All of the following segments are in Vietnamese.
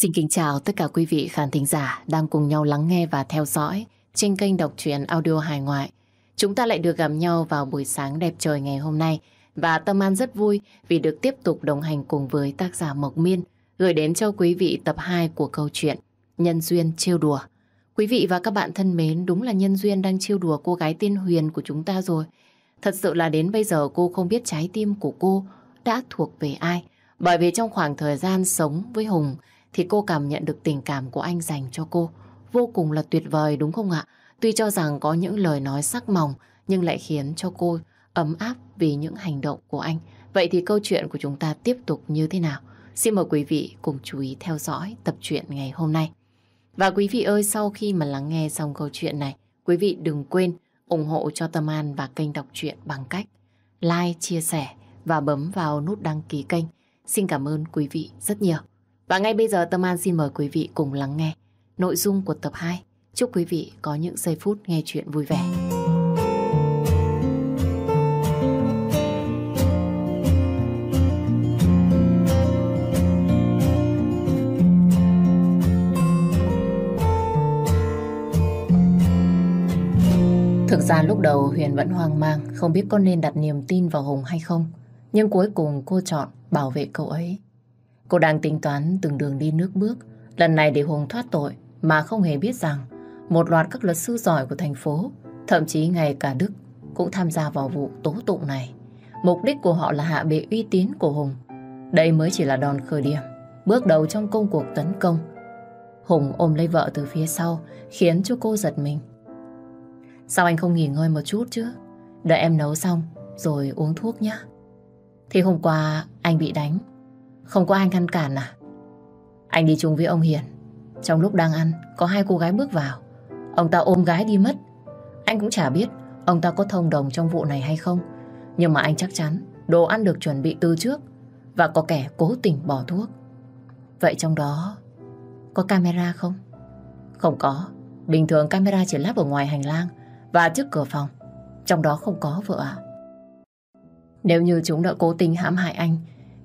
Xin kính chào tất cả quý vị khán thính giả đang cùng nhau lắng nghe và theo dõi trên kênh đọc truyện audio hài ngoại. Chúng ta lại được gặp nhau vào buổi sáng đẹp trời ngày hôm nay và Tâm An rất vui vì được tiếp tục đồng hành cùng với tác giả Mộc Miên gửi đến cho quý vị tập 2 của câu chuyện Nhân Duyên Trêu Đùa. Quý vị và các bạn thân mến, đúng là Nhân Duyên đang trêu đùa cô gái tiên Huyền của chúng ta rồi. Thật sự là đến bây giờ cô không biết trái tim của cô đã thuộc về ai. Bởi vì trong khoảng thời gian sống với Hùng thì cô cảm nhận được tình cảm của anh dành cho cô. Vô cùng là tuyệt vời đúng không ạ? Tuy cho rằng có những lời nói sắc mỏng nhưng lại khiến cho cô ấm áp vì những hành động của anh. Vậy thì câu chuyện của chúng ta tiếp tục như thế nào? Xin mời quý vị cùng chú ý theo dõi tập truyện ngày hôm nay. Và quý vị ơi, sau khi mà lắng nghe xong câu chuyện này, quý vị đừng quên ủng hộ cho Tâm An và kênh đọc truyện bằng cách like, chia sẻ và bấm vào nút đăng ký kênh. Xin cảm ơn quý vị rất nhiều. Và ngay bây giờ Tâm An xin mời quý vị cùng lắng nghe nội dung của tập 2. Chúc quý vị có những giây phút nghe chuyện vui vẻ. Thực ra lúc đầu Huyền vẫn hoang mang, không biết có nên đặt niềm tin vào Hùng hay không. Nhưng cuối cùng cô chọn bảo vệ cậu ấy. Cô đang tính toán từng đường đi nước bước, lần này để Hùng thoát tội, mà không hề biết rằng một loạt các luật sư giỏi của thành phố, thậm chí ngay cả Đức, cũng tham gia vào vụ tố tụng này. Mục đích của họ là hạ bệ uy tín của Hùng. Đây mới chỉ là đòn khởi điểm, bước đầu trong công cuộc tấn công. Hùng ôm lấy vợ từ phía sau, khiến cho cô giật mình. Sao anh không nghỉ ngơi một chút chứ? Đợi em nấu xong, rồi uống thuốc nhé. Thì hôm qua anh bị đánh, không có ai ngăn cản à? Anh đi chung với ông Hiền. Trong lúc đang ăn, có hai cô gái bước vào. Ông ta ôm gái đi mất. Anh cũng chả biết ông ta có thông đồng trong vụ này hay không. Nhưng mà anh chắc chắn đồ ăn được chuẩn bị từ trước và có kẻ cố tình bỏ thuốc. Vậy trong đó có camera không? Không có. Bình thường camera chỉ lắp ở ngoài hành lang và trước cửa phòng. Trong đó không có vợ ạ. Nếu như chúng đã cố tình hãm hại anh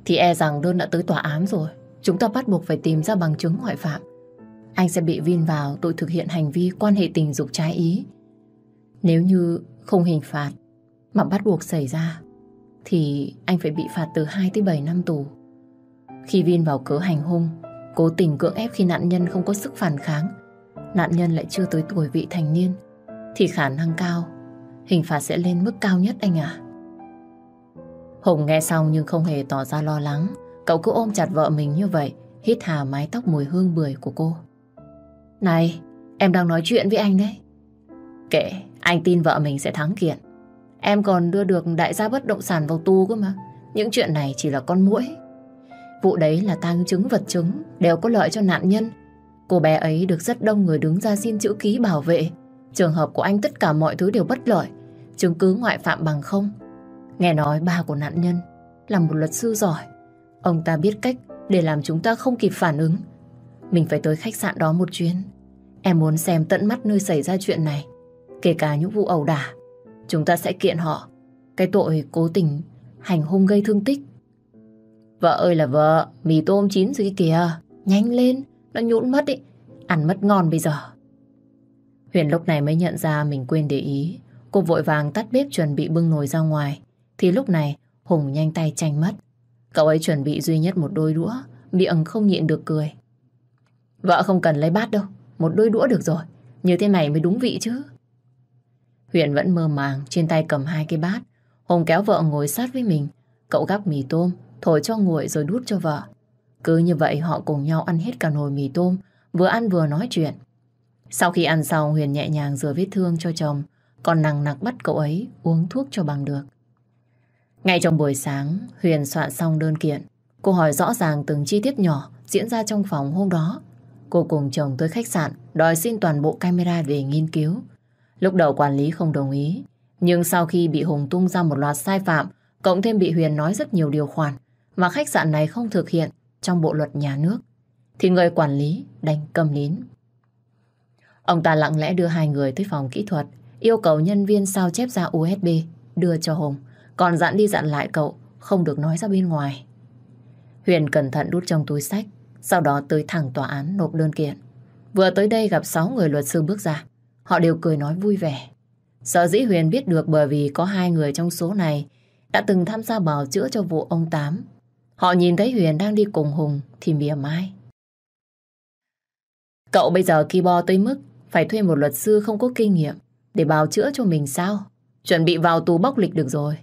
thì e rằng đơn đã tới tòa án rồi. Chúng ta bắt buộc phải tìm ra bằng chứng ngoại phạm. Anh sẽ bị vin vào tội thực hiện hành vi quan hệ tình dục trái ý. Nếu như không hình phạt mà bắt buộc xảy ra thì anh phải bị phạt từ 2 tới 7 năm tù. Khi vin vào cớ hành hung, cố tình cưỡng ép khi nạn nhân không có sức phản kháng, nạn nhân lại chưa tới tuổi vị thành niên, thì khả năng cao, hình phạt sẽ lên mức cao nhất anh ạ. Hùng nghe xong nhưng không hề tỏ ra lo lắng. Cậu cứ ôm chặt vợ mình như vậy, hít hà mái tóc mùi hương bưởi của cô. Này, em đang nói chuyện với anh đấy. Kệ, anh tin vợ mình sẽ thắng kiện. Em còn đưa được đại gia bất động sản vào tu cơ mà. Những chuyện này chỉ là con muỗi. Vụ đấy là tang chứng vật chứng, đều có lợi cho nạn nhân. Cô bé ấy được rất đông người đứng ra xin chữ ký bảo vệ. Trường hợp của anh tất cả mọi thứ đều bất lợi. Chứng cứ ngoại phạm bằng không. Nghe nói ba của nạn nhân là một luật sư giỏi. Ông ta biết cách để làm chúng ta không kịp phản ứng. Mình phải tới khách sạn đó một chuyến. Em muốn xem tận mắt nơi xảy ra chuyện này. Kể cả những vụ ẩu đả. Chúng ta sẽ kiện họ. Cái tội cố tình hành hung gây thương tích. Vợ ơi là vợ, mì tôm chín rồi kìa. Nhanh lên, nó nhũn mất ý. Ăn mất ngon bây giờ. Huyền lúc này mới nhận ra mình quên để ý. Cô vội vàng tắt bếp chuẩn bị bưng nồi ra ngoài. Thì lúc này Hùng nhanh tay tranh mất. Cậu ấy chuẩn bị duy nhất một đôi đũa, miệng không nhịn được cười. Vợ không cần lấy bát đâu, một đôi đũa được rồi. Như thế này mới đúng vị chứ. Huyền vẫn mơ màng, trên tay cầm hai cái bát. Hùng kéo vợ ngồi sát với mình. Cậu gắp mì tôm, thổi cho nguội rồi đút cho vợ. Cứ như vậy họ cùng nhau ăn hết cả nồi mì tôm, vừa ăn vừa nói chuyện. Sau khi ăn xong Huyền nhẹ nhàng rửa vết thương cho chồng, còn nặng nặc bắt cậu ấy uống thuốc cho bằng được. Ngay trong buổi sáng, Huyền soạn xong đơn kiện. Cô hỏi rõ ràng từng chi tiết nhỏ diễn ra trong phòng hôm đó. Cô cùng chồng tới khách sạn đòi xin toàn bộ camera về nghiên cứu. Lúc đầu quản lý không đồng ý. Nhưng sau khi bị Hùng tung ra một loạt sai phạm, cộng thêm bị Huyền nói rất nhiều điều khoản mà khách sạn này không thực hiện trong bộ luật nhà nước, thì người quản lý đành cầm nín. Ông ta lặng lẽ đưa hai người tới phòng kỹ thuật, yêu cầu nhân viên sao chép ra USB đưa cho Hùng. Còn dặn đi dặn lại cậu, Không được nói ra bên ngoài Huyền cẩn thận đút trong túi sách, sau đó tới thẳng tòa án nộp đơn kiện. Vừa tới đây gặp 6 người luật sư bước ra. Họ đều cười nói vui vẻ. Sở dĩ Huyền biết được bởi vì có hai người trong số này đã từng tham gia bảo chữa cho vụ ông Tám. Họ nhìn thấy Huyền đang đi cùng Hùng thì mỉa mai. Cậu bây giờ kỳ bo tới mức phải thuê một luật sư không có kinh nghiệm để bào chữa cho mình sao? Chuẩn bị vào tù bóc lịch được rồi.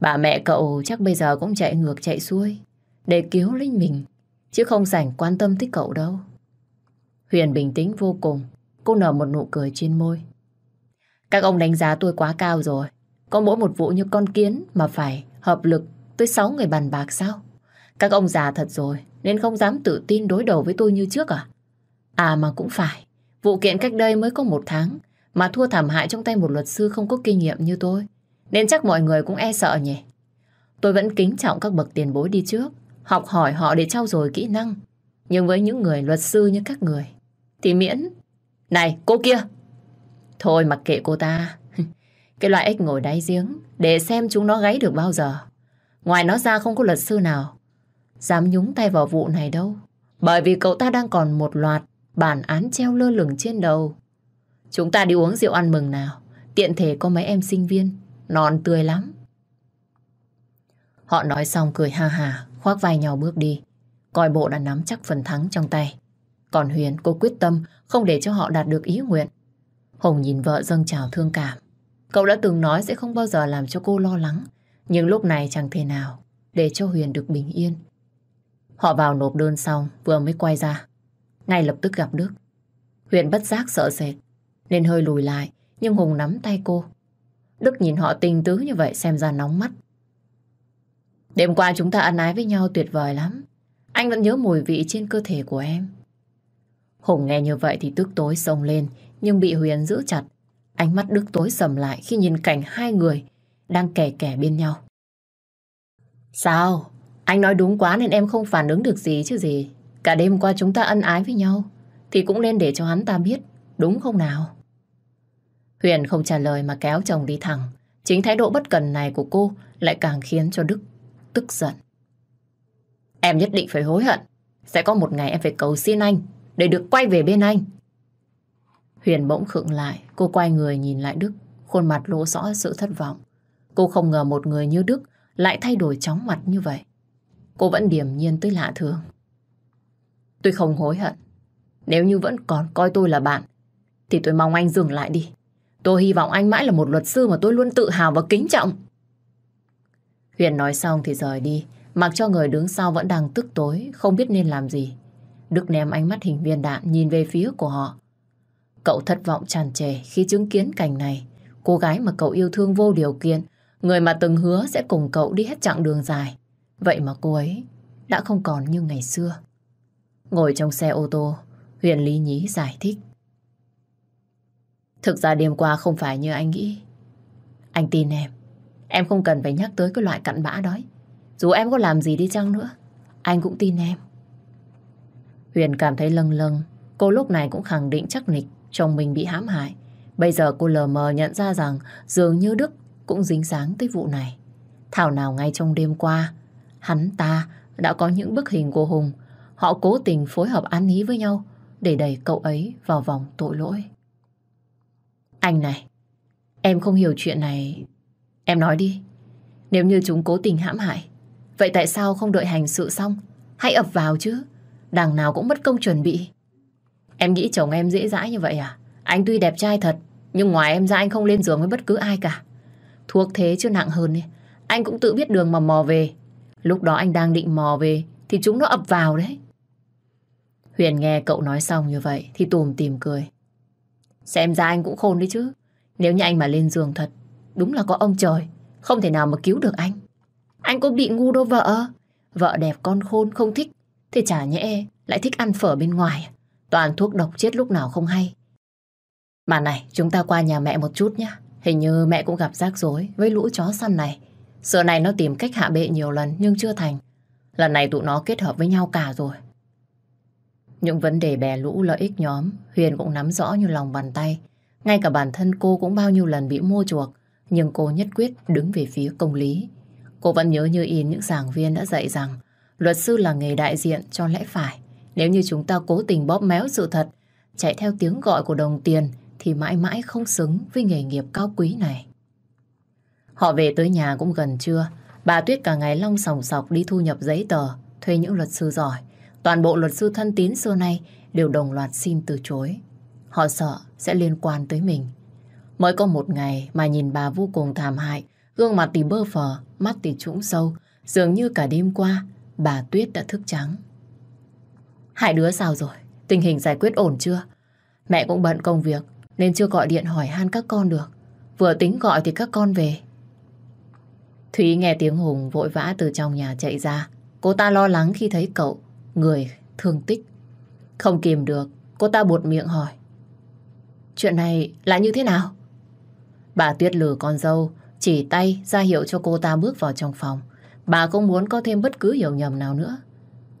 Bà mẹ cậu chắc bây giờ cũng chạy ngược chạy xuôi để cứu Linh mình, chứ không rảnh quan tâm tới cậu đâu. Huyền bình tĩnh vô cùng, cô nở một nụ cười trên môi. Các ông đánh giá tôi quá cao rồi. Có mỗi một vụ như con kiến mà phải hợp lực tới 6 người bàn bạc sao? Các ông già thật rồi, nên không dám tự tin đối đầu với tôi như trước à? À mà cũng phải, vụ kiện cách đây mới có một tháng, mà thua thảm hại trong tay một luật sư không có kinh nghiệm như tôi. Nên chắc mọi người cũng e sợ nhỉ. Tôi vẫn kính trọng các bậc tiền bối đi trước, học hỏi họ để trau dồi kỹ năng. Nhưng với những người luật sư như các người, thì miễn... Này, cô kia! Thôi mặc kệ cô ta. Cái loại ếch ngồi đáy giếng để xem chúng nó gáy được bao giờ. Ngoài nó ra không có luật sư nào dám nhúng tay vào vụ này đâu. Bởi vì cậu ta đang còn một loạt bản án treo lơ lửng trên đầu. Chúng ta đi uống rượu ăn mừng nào. Tiện thể có mấy em sinh viên, non tươi lắm. Họ nói xong cười ha hà, khoác vai nhau bước đi. Coi bộ đã nắm chắc phần thắng trong tay. Còn Huyền, cô quyết tâm không để cho họ đạt được ý nguyện. Hồng nhìn vợ dâng trào thương cảm. Cậu đã từng nói sẽ không bao giờ làm cho cô lo lắng. Nhưng lúc này chẳng thể nào để cho Huyền được bình yên. Họ vào nộp đơn xong vừa mới quay ra. Ngay lập tức gặp Đức. Huyền bất giác sợ sệt nên hơi lùi lại nhưng Hùng nắm tay cô. Đức nhìn họ tình tứ như vậy xem ra nóng mắt. Đêm qua chúng ta ăn ái với nhau tuyệt vời lắm. Anh vẫn nhớ mùi vị trên cơ thể của em. Hùng nghe như vậy thì tức tối sông lên nhưng bị Huyền giữ chặt. Ánh mắt Đức tối sầm lại khi nhìn cảnh hai người đang kẻ kẻ bên nhau. Sao? Anh nói đúng quá nên em không phản ứng được gì chứ gì. Cả đêm qua chúng ta ân ái với nhau thì cũng nên để cho hắn ta biết, đúng không nào? Huyền không trả lời mà kéo chồng đi thẳng. Chính thái độ bất cần này của cô lại càng khiến cho Đức tức giận. Em nhất định phải hối hận. Sẽ có một ngày em phải cầu xin anh để được quay về bên anh. Huyền bỗng khựng lại, cô quay người nhìn lại Đức, khuôn mặt lộ rõ sự thất vọng. Cô không ngờ một người như Đức lại thay đổi chóng mặt như vậy. Cô vẫn điềm nhiên tới lạ thường. Tôi không hối hận. Nếu như vẫn còn coi tôi là bạn, thì tôi mong anh dừng lại đi. Tôi hy vọng anh mãi là một luật sư mà tôi luôn tự hào và kính trọng. Huyền nói xong thì rời đi, mặc cho người đứng sau vẫn đang tức tối, không biết nên làm gì. Đức ném ánh mắt hình viên đạn nhìn về phía của họ. Cậu thất vọng tràn trề khi chứng kiến cảnh này. Cô gái mà cậu yêu thương vô điều kiện, người mà từng hứa sẽ cùng cậu đi hết chặng đường dài. Vậy mà cô ấy đã không còn như ngày xưa. Ngồi trong xe ô tô, Huyền Lý Nhí giải thích. Thực ra đêm qua không phải như anh nghĩ. Anh tin em. Em không cần phải nhắc tới cái loại cặn bã đó. Dù em có làm gì đi chăng nữa, anh cũng tin em. Huyền cảm thấy lâng lâng. Cô lúc này cũng khẳng định chắc nịch chồng mình bị hãm hại. Bây giờ cô lờ mờ nhận ra rằng dường như Đức cũng dính dáng tới vụ này. Thảo nào ngay trong đêm qua, hắn ta đã có những bức hình của Hùng. Họ cố tình phối hợp ăn ý với nhau để đẩy cậu ấy vào vòng tội lỗi. Anh này, em không hiểu chuyện này. Em nói đi, nếu như chúng cố tình hãm hại, vậy tại sao không đợi hành sự xong? Hãy ập vào chứ, đằng nào cũng mất công chuẩn bị. Em nghĩ chồng em dễ dãi như vậy à? Anh tuy đẹp trai thật, nhưng ngoài em ra anh không lên giường với bất cứ ai cả. Thuốc thế chứ nặng hơn đi. Anh cũng tự biết đường mà mò về. Lúc đó anh đang định mò về, thì chúng nó ập vào đấy. Huyền nghe cậu nói xong như vậy, thì tùm tìm cười. Xem ra anh cũng khôn đấy chứ. Nếu như anh mà lên giường thật, đúng là có ông trời, không thể nào mà cứu được anh. Anh cũng bị ngu đâu vợ. Vợ đẹp con khôn không thích, thì chả nhẽ lại thích ăn phở bên ngoài. Toàn thuốc độc chết lúc nào không hay. Mà này, chúng ta qua nhà mẹ một chút nhé. Hình như mẹ cũng gặp rắc rối với lũ chó săn này. Sợ này nó tìm cách hạ bệ nhiều lần nhưng chưa thành. Lần này tụi nó kết hợp với nhau cả rồi. Những vấn đề bè lũ lợi ích nhóm Huyền cũng nắm rõ như lòng bàn tay. Ngay cả bản thân cô cũng bao nhiêu lần bị mua chuộc nhưng cô nhất quyết đứng về phía công lý. Cô vẫn nhớ như in những giảng viên đã dạy rằng luật sư là nghề đại diện cho lẽ phải Nếu như chúng ta cố tình bóp méo sự thật, chạy theo tiếng gọi của đồng tiền thì mãi mãi không xứng với nghề nghiệp cao quý này. Họ về tới nhà cũng gần trưa. Bà Tuyết cả ngày long sòng sọc đi thu nhập giấy tờ, thuê những luật sư giỏi. Toàn bộ luật sư thân tín xưa nay đều đồng loạt xin từ chối. Họ sợ sẽ liên quan tới mình. Mới có một ngày mà nhìn bà vô cùng thảm hại, gương mặt thì bơ phờ, mắt thì trũng sâu, dường như cả đêm qua bà Tuyết đã thức trắng. Hai đứa sao rồi? Tình hình giải quyết ổn chưa? Mẹ cũng bận công việc nên chưa gọi điện hỏi han các con được. Vừa tính gọi thì các con về. Thúy nghe tiếng Hùng vội vã từ trong nhà chạy ra. Cô ta lo lắng khi thấy cậu, người thương tích. Không kìm được, cô ta buột miệng hỏi. Chuyện này là như thế nào? Bà Tuyết lừa con dâu, chỉ tay ra hiệu cho cô ta bước vào trong phòng. Bà không muốn có thêm bất cứ hiểu nhầm nào nữa.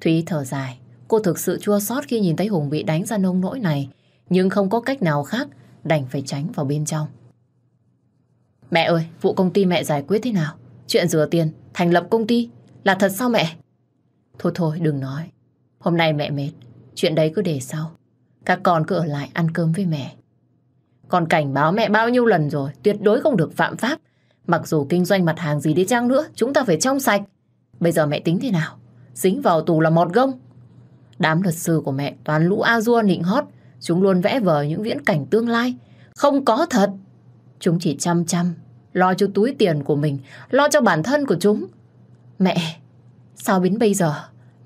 Thúy thở dài, cô thực sự chua xót khi nhìn thấy Hùng bị đánh ra nông nỗi này, nhưng không có cách nào khác, đành phải tránh vào bên trong. Mẹ ơi, vụ công ty mẹ giải quyết thế nào? Chuyện rửa tiền, thành lập công ty, là thật sao mẹ? Thôi thôi, đừng nói. Hôm nay mẹ mệt, chuyện đấy cứ để sau. Các con cứ ở lại ăn cơm với mẹ. Con cảnh báo mẹ bao nhiêu lần rồi, tuyệt đối không được phạm pháp. Mặc dù kinh doanh mặt hàng gì đi chăng nữa, chúng ta phải trong sạch. Bây giờ mẹ tính thế nào? Dính vào tù là mọt gông. Đám luật sư của mẹ toàn lũ A-dua nịnh hót. Chúng luôn vẽ vời những viễn cảnh tương lai. Không có thật. Chúng chỉ chăm chăm, lo cho túi tiền của mình, lo cho bản thân của chúng. Mẹ, sao đến bây giờ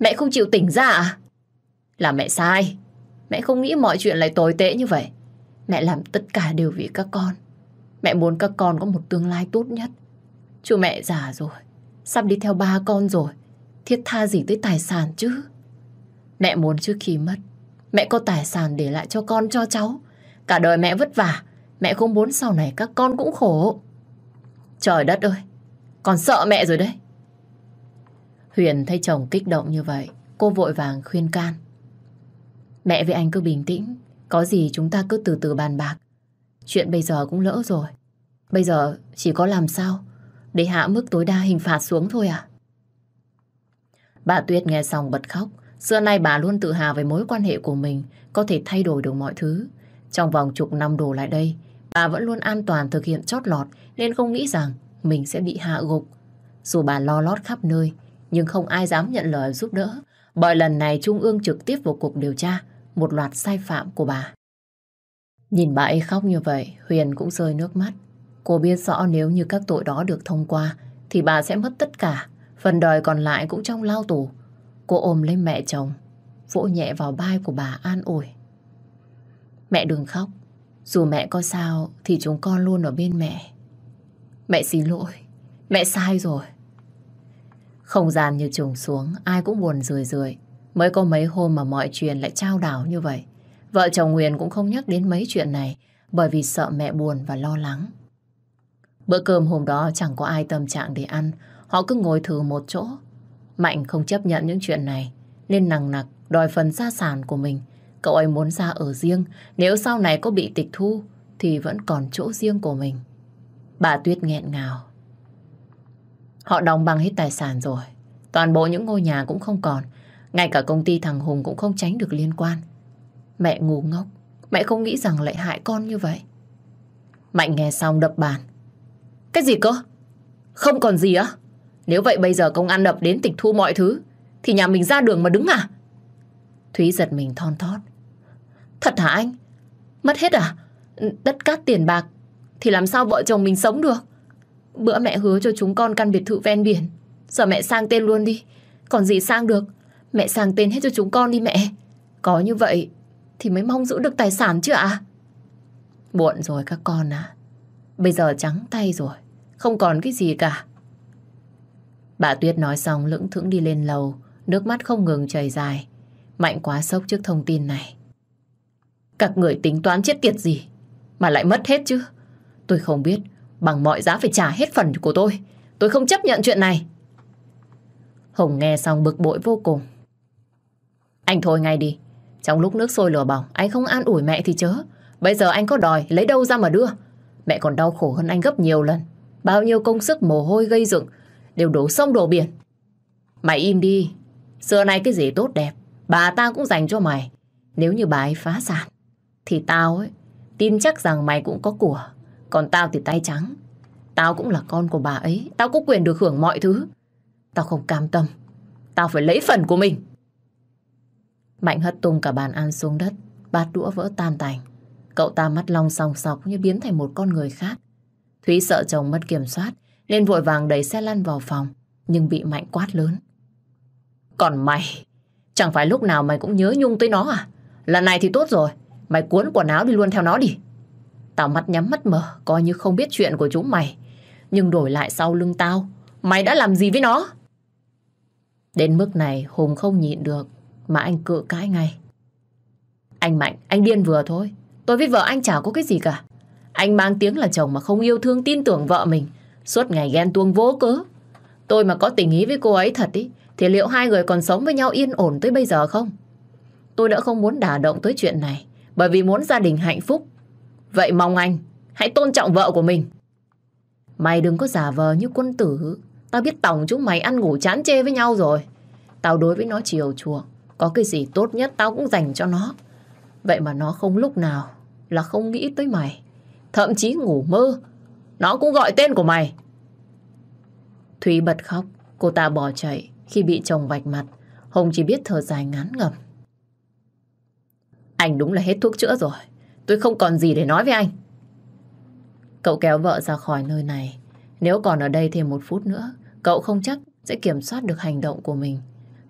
mẹ không chịu tỉnh ra à? Là mẹ sai. Mẹ không nghĩ mọi chuyện lại tồi tệ như vậy. Mẹ làm tất cả đều vì các con. Mẹ muốn các con có một tương lai tốt nhất. Chú mẹ già rồi, sắp đi theo ba con rồi. Thiết tha gì tới tài sản chứ? Mẹ muốn trước khi mất, mẹ có tài sản để lại cho con cho cháu. Cả đời mẹ vất vả, mẹ không muốn sau này các con cũng khổ. Trời đất ơi, con sợ mẹ rồi đấy. Huyền thấy chồng kích động như vậy, cô vội vàng khuyên can. Mẹ với anh cứ bình tĩnh, có gì chúng ta cứ từ từ bàn bạc. Chuyện bây giờ cũng lỡ rồi. Bây giờ chỉ có làm sao để hạ mức tối đa hình phạt xuống thôi à? Bà Tuyết nghe xong bật khóc. Xưa nay bà luôn tự hào về mối quan hệ của mình có thể thay đổi được mọi thứ. Trong vòng chục năm đổ lại đây, bà vẫn luôn an toàn thực hiện chót lọt nên không nghĩ rằng mình sẽ bị hạ gục. Dù bà lo lót khắp nơi, nhưng không ai dám nhận lời giúp đỡ. Bởi lần này Trung ương trực tiếp vào cuộc điều tra một loạt sai phạm của bà. Nhìn bà ấy khóc như vậy, Huyền cũng rơi nước mắt. Cô biết rõ nếu như các tội đó được thông qua, thì bà sẽ mất tất cả. Phần đời còn lại cũng trong lao tù. Cô ôm lấy mẹ chồng, vỗ nhẹ vào vai của bà an ủi. Mẹ đừng khóc. Dù mẹ có sao thì chúng con luôn ở bên mẹ. Mẹ xin lỗi. Mẹ sai rồi. Không gian như trùng xuống, ai cũng buồn rười rượi. Mới có mấy hôm mà mọi chuyện lại trao đảo như vậy. Vợ chồng Huyền cũng không nhắc đến mấy chuyện này bởi vì sợ mẹ buồn và lo lắng. Bữa cơm hôm đó chẳng có ai tâm trạng để ăn. Họ cứ ngồi thử một chỗ. Mạnh không chấp nhận những chuyện này nên nằng nặc đòi phần gia sản của mình. Cậu ấy muốn ra ở riêng. Nếu sau này có bị tịch thu thì vẫn còn chỗ riêng của mình. Bà Tuyết nghẹn ngào. Họ đóng băng hết tài sản rồi. Toàn bộ những ngôi nhà cũng không còn. Ngay cả công ty thằng Hùng cũng không tránh được liên quan. Mẹ ngu ngốc. Mẹ không nghĩ rằng lại hại con như vậy. Mạnh nghe xong đập bàn. Cái gì cơ? Không còn gì á? Nếu vậy bây giờ công an đập đến tịch thu mọi thứ, thì nhà mình ra đường mà đứng à? Thúy giật mình thon thót. Thật hả anh? Mất hết à? Đất cát tiền bạc, thì làm sao vợ chồng mình sống được? Bữa mẹ hứa cho chúng con căn biệt thự ven biển. Giờ mẹ sang tên luôn đi. Còn gì sang được? Mẹ sang tên hết cho chúng con đi mẹ. Có như vậy thì mới mong giữ được tài sản chứ ạ? Muộn rồi các con à. Bây giờ trắng tay rồi. Không còn cái gì cả. Bà Tuyết nói xong lững thững đi lên lầu. Nước mắt không ngừng chảy dài. Mạnh quá sốc trước thông tin này. Các người tính toán chết tiệt gì mà lại mất hết chứ. Tôi không biết bằng mọi giá phải trả hết phần của tôi. Tôi không chấp nhận chuyện này. Hùng nghe xong bực bội vô cùng. Anh thôi ngay đi. Trong lúc nước sôi lửa bỏng, anh không an ủi mẹ thì chớ. Bây giờ anh có đòi, lấy đâu ra mà đưa. Mẹ còn đau khổ hơn anh gấp nhiều lần. Bao nhiêu công sức mồ hôi gây dựng, đều đổ sông đổ biển. Mày im đi. Xưa nay cái gì tốt đẹp, bà ta cũng dành cho mày. Nếu như bà ấy phá sản, thì tao ấy, tin chắc rằng mày cũng có của. Còn tao thì tay trắng. Tao cũng là con của bà ấy. Tao có quyền được hưởng mọi thứ. Tao không cam tâm. Tao phải lấy phần của mình. Mạnh hất tung cả bàn ăn xuống đất. Bát đũa vỡ tan tành. Cậu ta mắt long sòng sọc như biến thành một con người khác. Thúy sợ chồng mất kiểm soát nên vội vàng đẩy xe lăn vào phòng nhưng bị Mạnh quát lớn. Còn mày, chẳng phải lúc nào mày cũng nhớ nhung tới nó à? Lần này thì tốt rồi, mày cuốn quần áo đi luôn theo nó đi. Tao mắt nhắm mắt mở, coi như không biết chuyện của chúng mày. Nhưng đổi lại sau lưng tao, mày đã làm gì với nó? Đến mức này Hùng không nhịn được, mà anh cự cãi ngay. Anh Mạnh, anh điên vừa thôi. Tôi với vợ anh chả có cái gì cả. Anh mang tiếng là chồng mà không yêu thương tin tưởng vợ mình. Suốt ngày ghen tuông vô cớ. Tôi mà có tình ý với cô ấy thật ý, thì liệu hai người còn sống với nhau yên ổn tới bây giờ không? Tôi đã không muốn đả động tới chuyện này, bởi vì muốn gia đình hạnh phúc. Vậy mong anh, hãy tôn trọng vợ của mình. Mày đừng có giả vờ như quân tử. Tao biết tổng chúng mày ăn ngủ chán chê với nhau rồi. Tao đối với nó chiều chuộng. Có cái gì tốt nhất tao cũng dành cho nó. Vậy mà nó không lúc nào là không nghĩ tới mày. Thậm chí ngủ mơ. Nó cũng gọi tên của mày. Thúy bật khóc. Cô ta bỏ chạy khi bị chồng vạch mặt. Hùng chỉ biết thở dài ngán ngầm. Anh đúng là hết thuốc chữa rồi. Tôi không còn gì để nói với anh. Cậu kéo vợ ra khỏi nơi này. Nếu còn ở đây thêm một phút nữa, cậu không chắc sẽ kiểm soát được hành động của mình.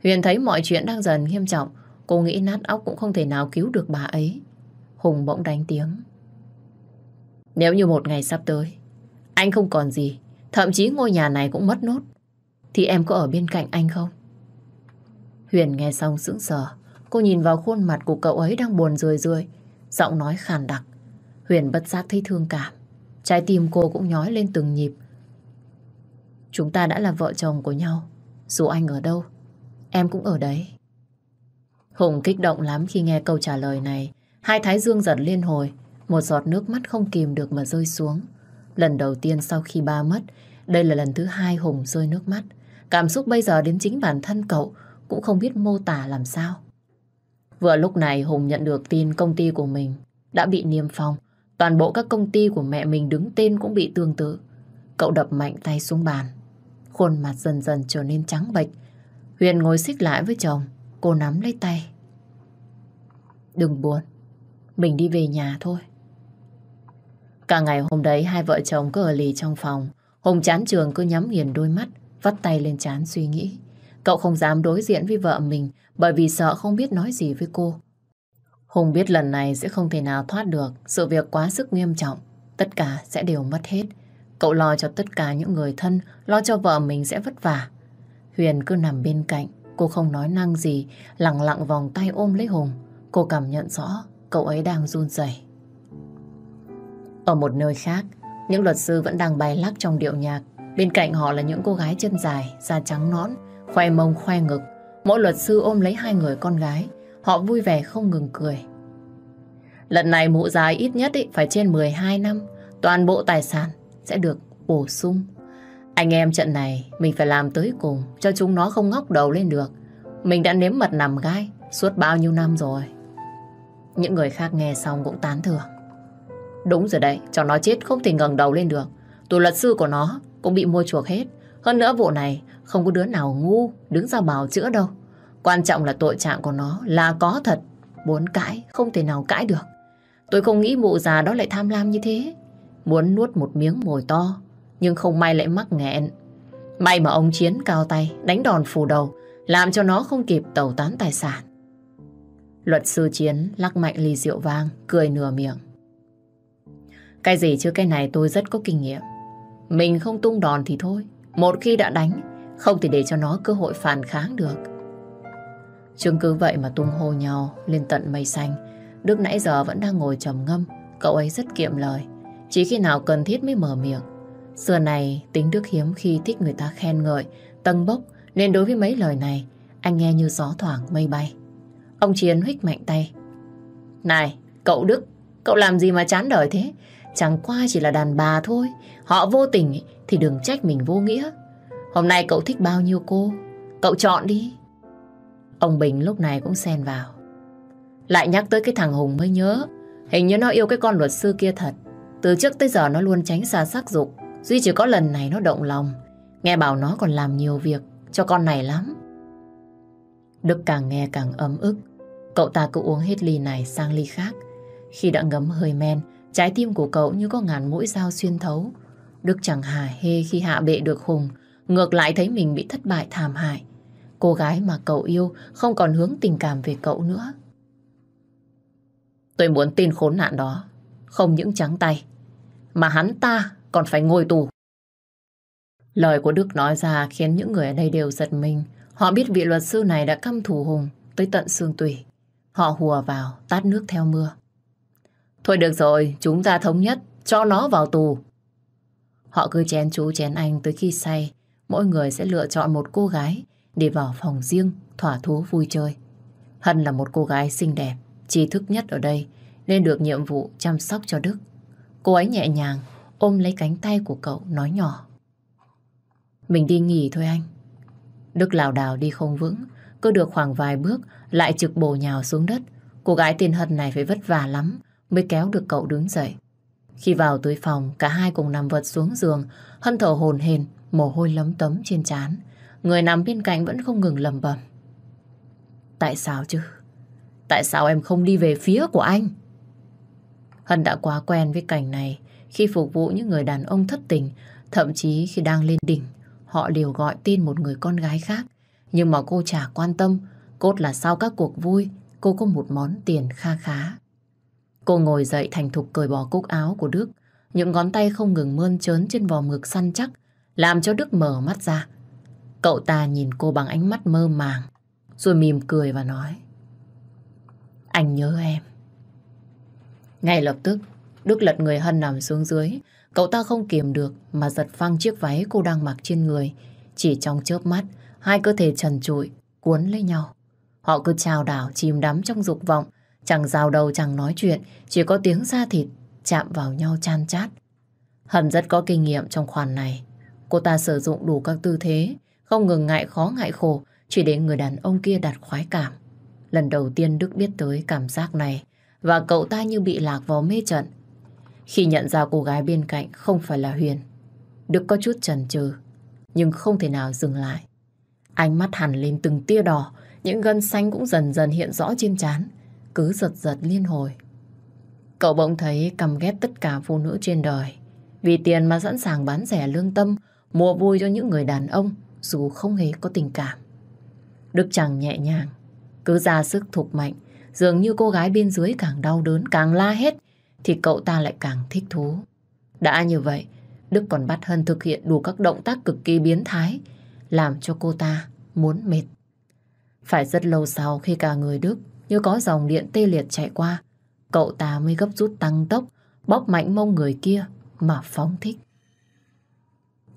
Huyền thấy mọi chuyện đang dần nghiêm trọng. Cô nghĩ nát óc cũng không thể nào cứu được bà ấy. Hùng bỗng đánh tiếng. Nếu như một ngày sắp tới, anh không còn gì, thậm chí ngôi nhà này cũng mất nốt, thì em có ở bên cạnh anh không? Huyền nghe xong sững sờ. Cô nhìn vào khuôn mặt của cậu ấy đang buồn rười rười, giọng nói khàn đặc. Huyền bất giác thấy thương cảm. Trái tim cô cũng nhói lên từng nhịp. Chúng ta đã là vợ chồng của nhau. Dù anh ở đâu, em cũng ở đấy. Hùng kích động lắm khi nghe câu trả lời này. Hai thái dương giật liên hồi. Một giọt nước mắt không kìm được mà rơi xuống. Lần đầu tiên sau khi ba mất, đây là lần thứ hai Hùng rơi nước mắt. Cảm xúc bây giờ đến chính bản thân cậu cũng không biết mô tả làm sao. Vừa lúc này Hùng nhận được tin công ty của mình đã bị niêm phong. Toàn bộ các công ty của mẹ mình đứng tên cũng bị tương tự. Cậu đập mạnh tay xuống bàn. Khuôn mặt dần dần trở nên trắng bệch. Huyền ngồi xích lại với chồng. Cô nắm lấy tay. Đừng buồn. Mình đi về nhà thôi. Cả ngày hôm đấy hai vợ chồng cứ ở lì trong phòng. Hùng chán trường cứ nhắm nghiền đôi mắt, vắt tay lên chán suy nghĩ. Cậu không dám đối diện với vợ mình bởi vì sợ không biết nói gì với cô. Hùng biết lần này sẽ không thể nào thoát được, sự việc quá sức nghiêm trọng, tất cả sẽ đều mất hết. Cậu lo cho tất cả những người thân, lo cho vợ mình sẽ vất vả. Huyền cứ nằm bên cạnh, cô không nói năng gì, lặng lặng vòng tay ôm lấy Hùng. Cô cảm nhận rõ cậu ấy đang run rẩy. Ở một nơi khác, những luật sư vẫn đang bay lắc trong điệu nhạc. Bên cạnh họ là những cô gái chân dài, da trắng nõn, khoe mông khoe ngực. Mỗi luật sư ôm lấy hai người con gái. Họ vui vẻ không ngừng cười. Lần này mụ dài ít nhất ý, phải trên 12 năm. Toàn bộ tài sản sẽ được bổ sung. Anh em trận này mình phải làm tới cùng cho chúng nó không ngóc đầu lên được. Mình đã nếm mật nằm gai suốt bao nhiêu năm rồi. Những người khác nghe xong cũng tán thưởng. Đúng rồi đấy, cho nó chết không thể ngẩng đầu lên được. Tù luật sư của nó cũng bị mua chuộc hết. Hơn nữa vụ này không có đứa nào ngu đứng ra bảo chữa đâu. Quan trọng là tội trạng của nó là có thật. Muốn cãi, không thể nào cãi được. Tôi không nghĩ mụ già đó lại tham lam như thế. Muốn nuốt một miếng mồi to, nhưng không may lại mắc nghẹn. May mà ông Chiến cao tay, đánh đòn phủ đầu, làm cho nó không kịp tẩu tán tài sản. Luật sư Chiến lắc mạnh ly rượu vang, cười nửa miệng. Cái gì chứ cái này tôi rất có kinh nghiệm. Mình không tung đòn thì thôi. Một khi đã đánh, không thể để cho nó cơ hội phản kháng được. Chúng cứ vậy mà tung hô nhau lên tận mây xanh. Đức nãy giờ vẫn đang ngồi trầm ngâm, cậu ấy rất kiệm lời. Chỉ khi nào cần thiết mới mở miệng. Xưa này tính Đức hiếm khi thích người ta khen ngợi, tân bốc, nên đối với mấy lời này, anh nghe như gió thoảng mây bay. Ông Chiến huých mạnh tay. Này, cậu Đức, cậu làm gì mà chán đời thế? Chẳng qua chỉ là đàn bà thôi. Họ vô tình thì đừng trách mình vô nghĩa. Hôm nay cậu thích bao nhiêu cô? Cậu chọn đi. Ông Bình lúc này cũng xen vào. Lại nhắc tới cái thằng Hùng mới nhớ. Hình như nó yêu cái con luật sư kia thật. Từ trước tới giờ nó luôn tránh xa sắc dục. Duy chỉ có lần này nó động lòng. Nghe bảo nó còn làm nhiều việc cho con này lắm. Đức càng nghe càng ấm ức. Cậu ta cứ uống hết ly này sang ly khác. Khi đã ngấm hơi men, trái tim của cậu như có ngàn mũi dao xuyên thấu. Đức chẳng hà hê khi hạ bệ được Hùng, ngược lại thấy mình bị thất bại thảm hại. Cô gái mà cậu yêu không còn hướng tình cảm về cậu nữa. Tôi muốn tin khốn nạn đó, không những trắng tay, mà hắn ta còn phải ngồi tù. Lời của Đức nói ra khiến những người ở đây đều giật mình. Họ biết vị luật sư này đã căm thù Hùng tới tận xương tủy. Họ hùa vào, tát nước theo mưa. Thôi được rồi, chúng ta thống nhất, cho nó vào tù. Họ cứ chén chú chén anh tới khi say, mỗi người sẽ lựa chọn một cô gái để vào phòng riêng, thỏa thú vui chơi. Hân là một cô gái xinh đẹp, trí thức nhất ở đây, nên được nhiệm vụ chăm sóc cho Đức. Cô ấy nhẹ nhàng ôm lấy cánh tay của cậu nói nhỏ. Mình đi nghỉ thôi anh. Đức lảo đảo đi không vững, cứ được khoảng vài bước lại trực bổ nhào xuống đất. Cô gái tên Hân này phải vất vả lắm mới kéo được cậu đứng dậy. Khi vào tới phòng, cả hai cùng nằm vật xuống giường, Hân thở hồn hền, mồ hôi lấm tấm trên trán. Người nằm bên cạnh vẫn không ngừng lầm bầm. Tại sao chứ? Tại sao em không đi về phía của anh? Hân đã quá quen với cảnh này khi phục vụ những người đàn ông thất tình, thậm chí khi đang lên đỉnh, họ đều gọi tên một người con gái khác. Nhưng mà cô chả quan tâm, cốt là sau các cuộc vui, cô có một món tiền kha khá. Cô ngồi dậy thành thục cởi bỏ cúc áo của Đức, những ngón tay không ngừng mơn trớn trên vò ngực săn chắc, làm cho Đức mở mắt ra. Cậu ta nhìn cô bằng ánh mắt mơ màng, rồi mỉm cười và nói. Anh nhớ em. Ngay lập tức, Đức lật người Hân nằm xuống dưới. Cậu ta không kiềm được mà giật phăng chiếc váy cô đang mặc trên người. Chỉ trong chớp mắt, hai cơ thể trần trụi, cuốn lấy nhau. Họ cứ trao đảo chìm đắm trong dục vọng, chẳng rào đầu chẳng nói chuyện, chỉ có tiếng da thịt chạm vào nhau chan chát. Hân rất có kinh nghiệm trong khoản này. Cô ta sử dụng đủ các tư thế, không ngừng ngại khó ngại khổ, chỉ để người đàn ông kia đạt khoái cảm. Lần đầu tiên Đức biết tới cảm giác này, và cậu ta như bị lạc vào mê trận. Khi nhận ra cô gái bên cạnh không phải là Huyền, Đức có chút chần chừ, nhưng không thể nào dừng lại. Ánh mắt hẳn lên từng tia đỏ, những gân xanh cũng dần dần hiện rõ trên trán, cứ giật giật liên hồi. Cậu bỗng thấy căm ghét tất cả phụ nữ trên đời, vì tiền mà sẵn sàng bán rẻ lương tâm, mua vui cho những người đàn ông dù không hề có tình cảm. Đức chẳng nhẹ nhàng, cứ ra sức thục mạnh, dường như cô gái bên dưới càng đau đớn, càng la hết, thì cậu ta lại càng thích thú. Đã như vậy, Đức còn bắt Hân thực hiện đủ các động tác cực kỳ biến thái, làm cho cô ta muốn mệt. Phải rất lâu sau khi cả người Đức như có dòng điện tê liệt chạy qua, cậu ta mới gấp rút tăng tốc, bóp mạnh mông người kia mà phóng thích.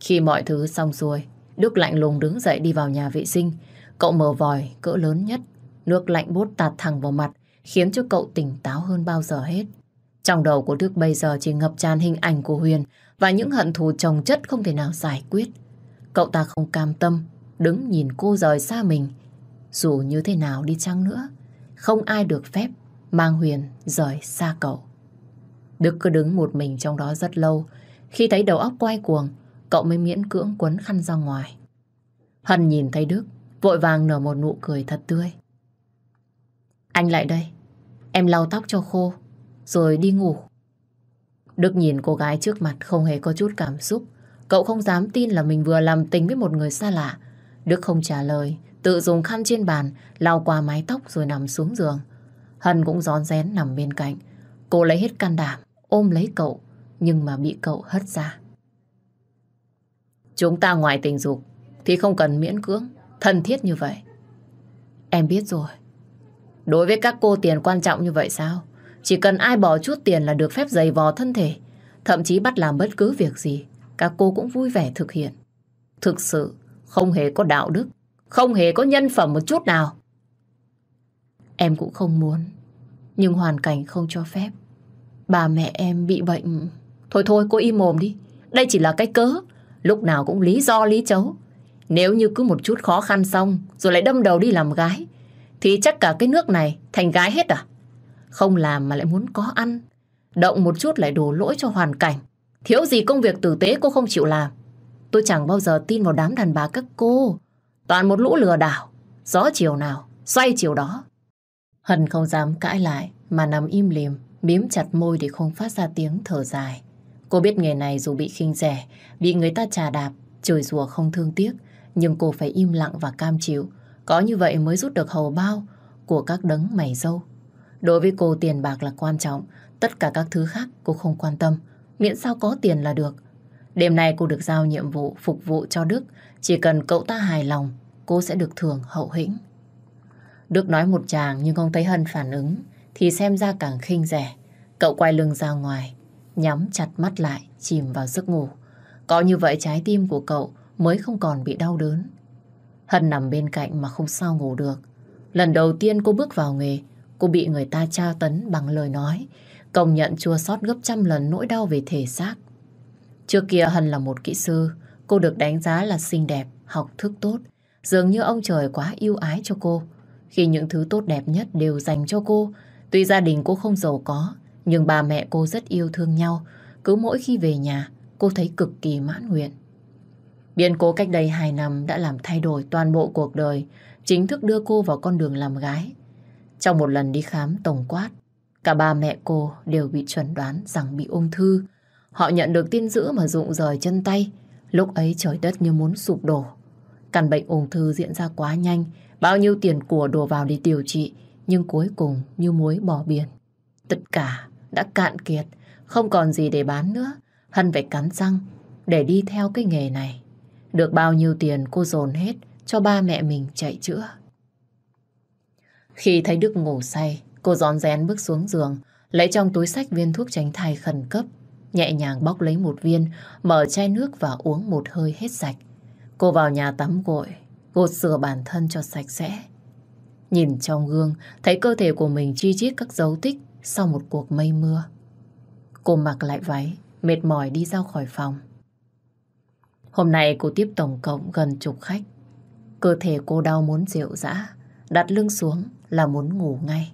Khi mọi thứ xong xuôi, Đức lạnh lùng đứng dậy đi vào nhà vệ sinh. Cậu mở vòi cỡ lớn nhất, nước lạnh bút tạt thẳng vào mặt, khiến cho cậu tỉnh táo hơn bao giờ hết. Trong đầu của Đức bây giờ chỉ ngập tràn hình ảnh của Huyền và những hận thù chồng chất không thể nào giải quyết. Cậu ta không cam tâm, đứng nhìn cô rời xa mình. Dù như thế nào đi chăng nữa, không ai được phép mang Huyền rời xa cậu. Đức cứ đứng một mình trong đó rất lâu. Khi thấy đầu óc quay cuồng, cậu mới miễn cưỡng quấn khăn ra ngoài. Hân nhìn thấy Đức, vội vàng nở một nụ cười thật tươi. Anh lại đây, em lau tóc cho khô, rồi đi ngủ. Đức nhìn cô gái trước mặt không hề có chút cảm xúc. Cậu không dám tin là mình vừa làm tình với một người xa lạ. Đức không trả lời, tự dùng khăn trên bàn, lau qua mái tóc rồi nằm xuống giường. Hân cũng rón rén nằm bên cạnh. Cô lấy hết can đảm, ôm lấy cậu, nhưng mà bị cậu hất ra. Chúng ta ngoài tình dục thì không cần miễn cưỡng, thân thiết như vậy. Em biết rồi. Đối với các cô tiền quan trọng như vậy sao? Chỉ cần ai bỏ chút tiền là được phép giày vò thân thể. Thậm chí bắt làm bất cứ việc gì. Các cô cũng vui vẻ thực hiện. Thực sự không hề có đạo đức. Không hề có nhân phẩm một chút nào. Em cũng không muốn. Nhưng hoàn cảnh không cho phép. Bà mẹ em bị bệnh. Thôi thôi cô im mồm đi. Đây chỉ là cái cớ. Lúc nào cũng lý do lý chấu. Nếu như cứ một chút khó khăn xong rồi lại đâm đầu đi làm gái thì chắc cả cái nước này thành gái hết à? Không làm mà lại muốn có ăn. Động một chút lại đổ lỗi cho hoàn cảnh. Thiếu gì công việc tử tế cô không chịu làm. Tôi chẳng bao giờ tin vào đám đàn bà các cô. Toàn một lũ lừa đảo. Gió chiều nào, xoay chiều đó. Hân không dám cãi lại mà nằm im lìm, miếm chặt môi để không phát ra tiếng thở dài. Cô biết nghề này dù bị khinh rẻ, bị người ta trà đạp, chửi rủa không thương tiếc, nhưng cô phải im lặng và cam chịu. Có như vậy mới rút được hầu bao của các đấng mày dâu. Đối với cô tiền bạc là quan trọng, tất cả các thứ khác cô không quan tâm, miễn sao có tiền là được. Đêm nay cô được giao nhiệm vụ phục vụ cho Đức, chỉ cần cậu ta hài lòng, cô sẽ được thưởng hậu hĩnh. Đức nói một chàng nhưng không thấy Hân phản ứng, thì xem ra càng khinh rẻ. Cậu quay lưng ra ngoài, nhắm chặt mắt lại, chìm vào giấc ngủ. Có như vậy trái tim của cậu mới không còn bị đau đớn. Hân nằm bên cạnh mà không sao ngủ được. Lần đầu tiên cô bước vào nghề, cô bị người ta tra tấn bằng lời nói, công nhận chua xót gấp trăm lần nỗi đau về thể xác. Trước kia Hân là một kỹ sư, cô được đánh giá là xinh đẹp, học thức tốt. Dường như ông trời quá yêu ái cho cô. Khi những thứ tốt đẹp nhất đều dành cho cô, tuy gia đình cô không giàu có, nhưng bà mẹ cô rất yêu thương nhau. Cứ mỗi khi về nhà, cô thấy cực kỳ mãn nguyện. Biến cố cách đây 2 năm đã làm thay đổi toàn bộ cuộc đời, chính thức đưa cô vào con đường làm gái. Trong một lần đi khám tổng quát, cả ba mẹ cô đều bị chuẩn đoán rằng bị ung thư. Họ nhận được tin dữ mà rụng rời chân tay. Lúc ấy trời đất như muốn sụp đổ. Căn bệnh ung thư diễn ra quá nhanh, bao nhiêu tiền của đổ vào để điều trị, nhưng cuối cùng như muối bỏ biển. Tất cả đã cạn kiệt, không còn gì để bán nữa. Hân phải cắn răng để đi theo cái nghề này. Được bao nhiêu tiền cô dồn hết cho ba mẹ mình chạy chữa. Khi thấy Đức ngủ say, cô gión rén bước xuống giường, lấy trong túi sách viên thuốc tránh thai khẩn cấp, nhẹ nhàng bóc lấy một viên, mở chai nước và uống một hơi hết sạch. Cô vào nhà tắm gội, gột rửa bản thân cho sạch sẽ. Nhìn trong gương, thấy cơ thể của mình chi chít các dấu tích sau một cuộc mây mưa. Cô mặc lại váy, mệt mỏi đi ra khỏi phòng. Hôm nay cô tiếp tổng cộng gần chục khách. Cơ thể cô đau muốn rượu dã, đặt lưng xuống là muốn ngủ ngay.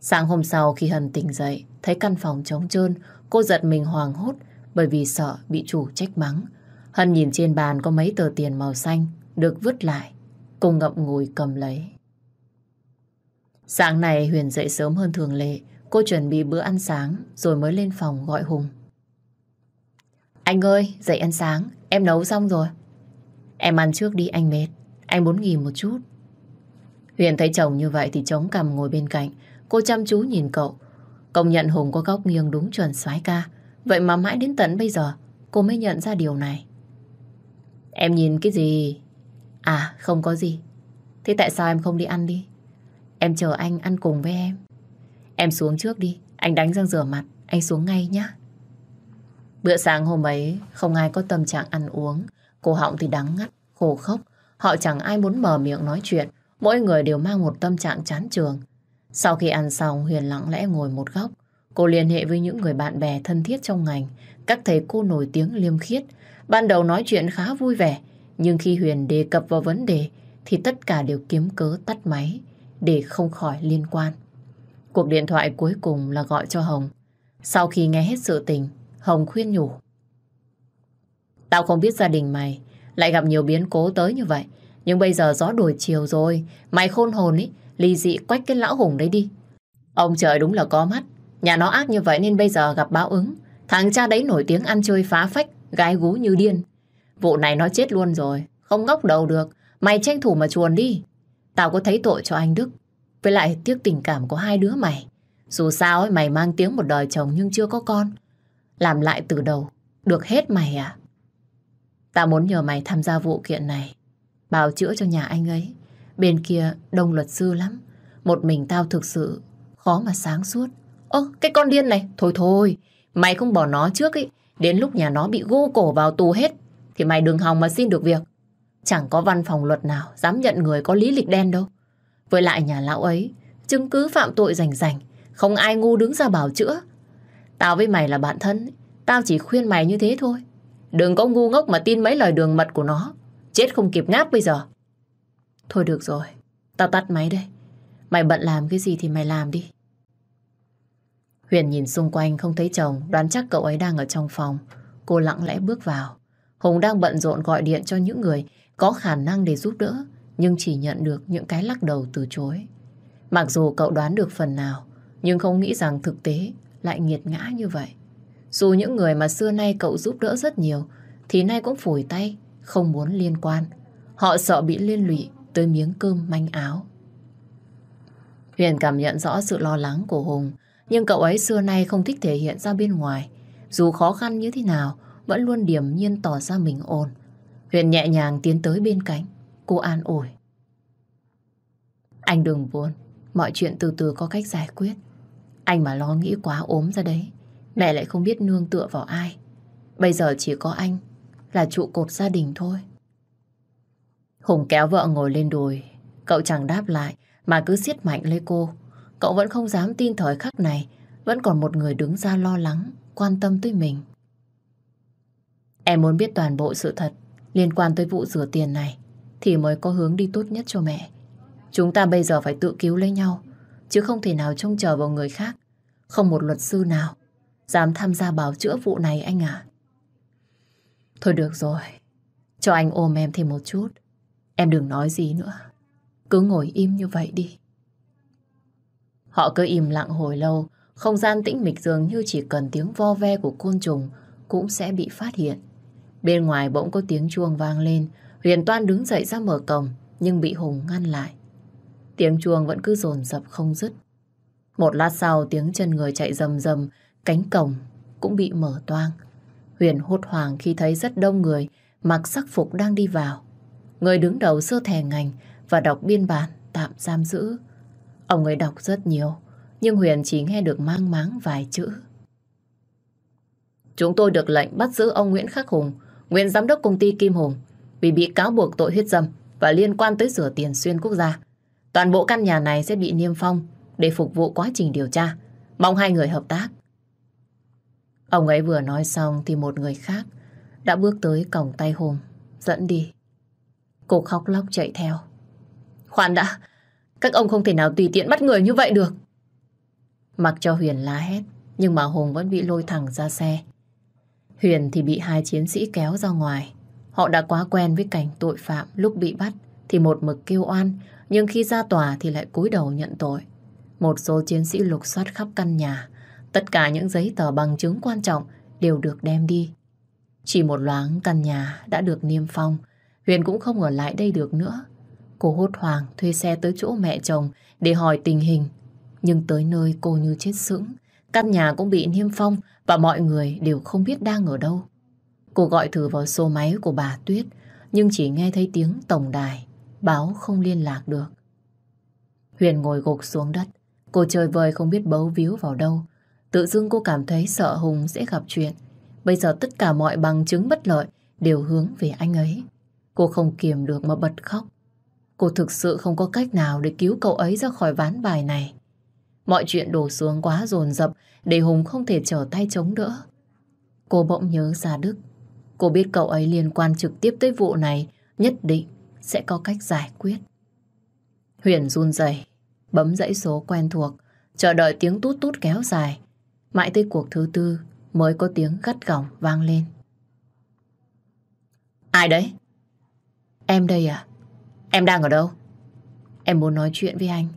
Sáng hôm sau khi Hân tỉnh dậy, thấy căn phòng trống trơn, cô giật mình hoàng hốt bởi vì sợ bị chủ trách mắng. Hân nhìn trên bàn có mấy tờ tiền màu xanh được vứt lại. Cô ngậm ngùi cầm lấy. Sáng này Huyền dậy sớm hơn thường lệ. Cô chuẩn bị bữa ăn sáng rồi mới lên phòng gọi Hùng. Anh ơi, dậy ăn sáng, em nấu xong rồi. Em ăn trước đi, anh mệt. Anh muốn nghỉ một chút. Huyền thấy chồng như vậy thì chống cằm ngồi bên cạnh. Cô chăm chú nhìn cậu. Công nhận Hùng có góc nghiêng đúng chuẩn soái ca. Vậy mà mãi đến tận bây giờ cô mới nhận ra điều này. Em nhìn cái gì? À, không có gì. Thế tại sao em không đi ăn đi? Em chờ anh ăn cùng với em. Em xuống trước đi, anh đánh răng rửa mặt, anh xuống ngay nhé. Bữa sáng hôm ấy, không ai có tâm trạng ăn uống. Cổ họng thì đắng ngắt, khổ khốc. Họ chẳng ai muốn mở miệng nói chuyện. Mỗi người đều mang một tâm trạng chán trường. Sau khi ăn xong, Huyền lặng lẽ ngồi một góc. Cô liên hệ với những người bạn bè thân thiết trong ngành. Các thầy cô nổi tiếng liêm khiết. Ban đầu nói chuyện khá vui vẻ. Nhưng khi Huyền đề cập vào vấn đề, thì tất cả đều kiếm cớ tắt máy để không khỏi liên quan. Cuộc điện thoại cuối cùng là gọi cho Hồng. Sau khi nghe hết sự tình, Hồng khuyên nhủ. Tao không biết gia đình mày lại gặp nhiều biến cố tới như vậy. Nhưng bây giờ gió đổi chiều rồi. Mày khôn hồn ý, ly dị quách cái lão hùng đấy đi. Ông trời đúng là có mắt. Nhà nó ác như vậy nên bây giờ gặp báo ứng. Thằng cha đấy nổi tiếng ăn chơi phá phách, gái gú như điên. Vụ này nó chết luôn rồi. Không ngóc đầu được. Mày tranh thủ mà chuồn đi. Tao có thấy tội cho anh Đức. Với lại tiếc tình cảm của hai đứa mày. Dù sao ấy, mày mang tiếng một đời chồng nhưng chưa có con. Làm lại từ đầu. Được hết mày à? Tao muốn nhờ mày tham gia vụ kiện này. Bào chữa cho nhà anh ấy. Bên kia đông luật sư lắm. Một mình tao thực sự khó mà sáng suốt. Ơ, cái con điên này. Thôi thôi, mày không bỏ nó trước ý. Đến lúc nhà nó bị gô cổ vào tù hết. Thì mày đừng hòng mà xin được việc. Chẳng có văn phòng luật nào dám nhận người có lý lịch đen đâu. Với lại nhà lão ấy, chứng cứ phạm tội rành rành. Không ai ngu đứng ra bảo chữa. Tao với mày là bạn thân. Tao chỉ khuyên mày như thế thôi. Đừng có ngu ngốc mà tin mấy lời đường mật của nó. Chết không kịp ngáp bây giờ. Thôi được rồi. Tao tắt máy đây. Mày bận làm cái gì thì mày làm đi. Huyền nhìn xung quanh không thấy chồng, đoán chắc cậu ấy đang ở trong phòng. Cô lặng lẽ bước vào. Hùng đang bận rộn gọi điện cho những người có khả năng để giúp đỡ, nhưng chỉ nhận được những cái lắc đầu từ chối. Mặc dù cậu đoán được phần nào, nhưng không nghĩ rằng thực tế lại nghiệt ngã như vậy. Dù những người mà xưa nay cậu giúp đỡ rất nhiều, thì nay cũng phủi tay, không muốn liên quan. Họ sợ bị liên lụy tới miếng cơm manh áo. Huyền cảm nhận rõ sự lo lắng của Hùng, nhưng cậu ấy xưa nay không thích thể hiện ra bên ngoài. Dù khó khăn như thế nào, vẫn luôn điềm nhiên tỏ ra mình ổn. Huyền nhẹ nhàng tiến tới bên cạnh, cô an ủi. Anh đừng buồn, mọi chuyện từ từ có cách giải quyết. Anh mà lo nghĩ quá ốm ra đấy, mẹ lại không biết nương tựa vào ai. Bây giờ chỉ có anh là trụ cột gia đình thôi. Hùng kéo vợ ngồi lên đùi, cậu chẳng đáp lại mà cứ siết mạnh lấy cô. Cậu vẫn không dám tin thời khắc này vẫn còn một người đứng ra lo lắng, quan tâm tới mình. Em muốn biết toàn bộ sự thật liên quan tới vụ rửa tiền này thì mới có hướng đi tốt nhất cho mẹ. Chúng ta bây giờ phải tự cứu lấy nhau chứ không thể nào trông chờ vào người khác. Không một luật sư nào dám tham gia bảo chữa vụ này anh ạ. Thôi được rồi, cho anh ôm em thêm một chút. Em đừng nói gì nữa. Cứ ngồi im như vậy đi. Họ cứ im lặng hồi lâu, không gian tĩnh mịch dường như chỉ cần tiếng vo ve của côn trùng cũng sẽ bị phát hiện. Bên ngoài bỗng có tiếng chuông vang lên, Huyền Toan đứng dậy ra mở cổng, nhưng bị Hùng ngăn lại. Tiếng chuông vẫn cứ dồn dập không dứt. Một lát sau tiếng chân người chạy rầm rầm, cánh cổng cũng bị mở toang. Huyền hốt hoảng khi thấy rất đông người mặc sắc phục đang đi vào. Người đứng đầu sơ thẻ ngành và đọc biên bản tạm giam giữ. Ông ấy đọc rất nhiều, nhưng Huyền chỉ nghe được mang máng vài chữ. Chúng tôi được lệnh bắt giữ ông Nguyễn Khắc Hùng, nguyên giám đốc công ty Kim Hùng, vì bị cáo buộc tội huyết dâm và liên quan tới rửa tiền xuyên quốc gia. Toàn bộ căn nhà này sẽ bị niêm phong để phục vụ quá trình điều tra. Mong hai người hợp tác. Ông ấy vừa nói xong thì một người khác đã bước tới cổng tay Hùng, dẫn đi. Cô khóc lóc chạy theo. Khoan đã, các ông không thể nào tùy tiện bắt người như vậy được. Mặc cho Huyền la hét, nhưng mà Hùng vẫn bị lôi thẳng ra xe. Huyền thì bị hai chiến sĩ kéo ra ngoài. Họ đã quá quen với cảnh tội phạm lúc bị bắt thì một mực kêu oan, nhưng khi ra tòa thì lại cúi đầu nhận tội. Một số chiến sĩ lục soát khắp căn nhà, tất cả những giấy tờ bằng chứng quan trọng đều được đem đi. Chỉ một loáng căn nhà đã được niêm phong, Huyền cũng không ở lại đây được nữa. Cô hốt hoảng thuê xe tới chỗ mẹ chồng để hỏi tình hình. Nhưng tới nơi cô như chết sững. Căn nhà cũng bị niêm phong và mọi người đều không biết đang ở đâu. Cô gọi thử vào số máy của bà Tuyết, nhưng chỉ nghe thấy tiếng tổng đài, báo không liên lạc được. Huyền ngồi gục xuống đất. Cô chơi vơi không biết bấu víu vào đâu. Tự dưng cô cảm thấy sợ Hùng sẽ gặp chuyện. Bây giờ tất cả mọi bằng chứng bất lợi đều hướng về anh ấy. Cô không kiềm được mà bật khóc. Cô thực sự không có cách nào để cứu cậu ấy ra khỏi ván bài này. Mọi chuyện đổ xuống quá dồn dập để Hùng không thể trở tay chống đỡ. Cô bỗng nhớ ra Đức. Cô biết cậu ấy liên quan trực tiếp tới vụ này nhất định sẽ có cách giải quyết. Huyền run rẩy bấm dãy số quen thuộc, chờ đợi tiếng tút tút kéo dài. Mãi tới cuộc thứ tư mới có tiếng gắt gỏng vang lên. Ai đấy? Em đây à? Em đang ở đâu? Em muốn nói chuyện với anh.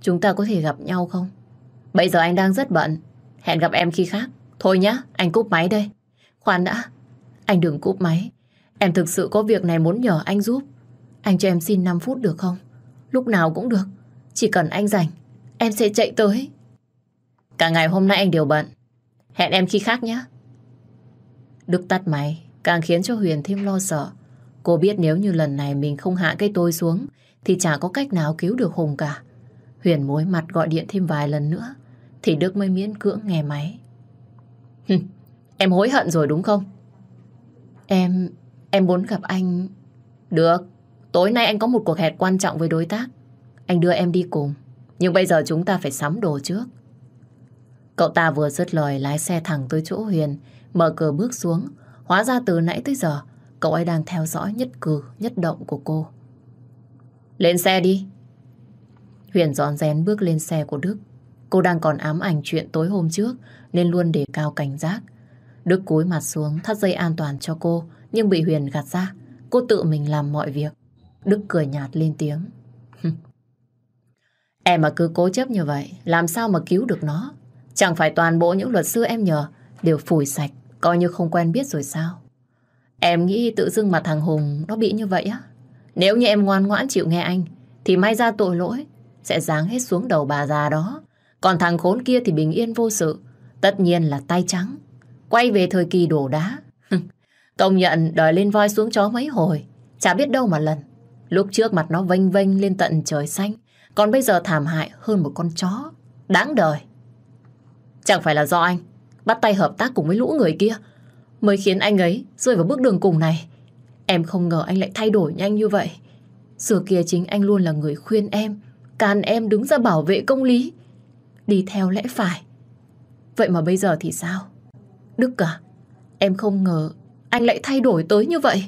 Chúng ta có thể gặp nhau không? Bây giờ anh đang rất bận. Hẹn gặp em khi khác. Thôi nhá, anh cúp máy đây. Khoan đã. Anh đừng cúp máy. Em thực sự có việc này muốn nhờ anh giúp. Anh cho em xin 5 phút được không? Lúc nào cũng được. Chỉ cần anh rảnh, em sẽ chạy tới. Cả ngày hôm nay anh đều bận. Hẹn em khi khác nhé. Đức tắt máy, càng khiến cho Huyền thêm lo sợ. Cô biết nếu như lần này mình không hạ cái tôi xuống thì chả có cách nào cứu được Hùng cả. Huyền mối mặt gọi điện thêm vài lần nữa thì Đức mới miễn cưỡng nghe máy. em hối hận rồi đúng không? Em... em muốn gặp anh... Được, tối nay anh có một cuộc hẹn quan trọng với đối tác. Anh đưa em đi cùng. Nhưng bây giờ chúng ta phải sắm đồ trước. Cậu ta vừa dứt lời lái xe thẳng tới chỗ Huyền, mở cửa bước xuống. Hóa ra từ nãy tới giờ, cậu ấy đang theo dõi nhất cử, nhất động của cô. Lên xe đi. Huyền dọn rén bước lên xe của Đức. Cô đang còn ám ảnh chuyện tối hôm trước, nên luôn đề cao cảnh giác. Đức cúi mặt xuống, thắt dây an toàn cho cô, nhưng bị Huyền gạt ra. Cô tự mình làm mọi việc. Đức cười nhạt lên tiếng. em mà cứ cố chấp như vậy, làm sao mà cứu được nó? Chẳng phải toàn bộ những luật sư em nhờ đều phủi sạch, coi như không quen biết rồi sao? Em nghĩ tự dưng mà thằng Hùng nó bị như vậy á. Nếu như em ngoan ngoãn chịu nghe anh, thì may ra tội lỗi sẽ giáng hết xuống đầu bà già đó. Còn thằng khốn kia thì bình yên vô sự. Tất nhiên là tay trắng. Quay về thời kỳ đổ đá. Công nhận đòi lên voi xuống chó mấy hồi. Chả biết đâu mà lần. Lúc trước mặt nó vênh vênh lên tận trời xanh. Còn bây giờ thảm hại hơn một con chó. Đáng đời. Chẳng phải là do anh bắt tay hợp tác cùng với lũ người kia mới khiến anh ấy rơi vào bước đường cùng này. Em không ngờ anh lại thay đổi nhanh như vậy. Xưa kia chính anh luôn là người khuyên em, can em đứng ra bảo vệ công lý, đi theo lẽ phải. Vậy mà bây giờ thì sao? Đức à, em không ngờ anh lại thay đổi tới như vậy.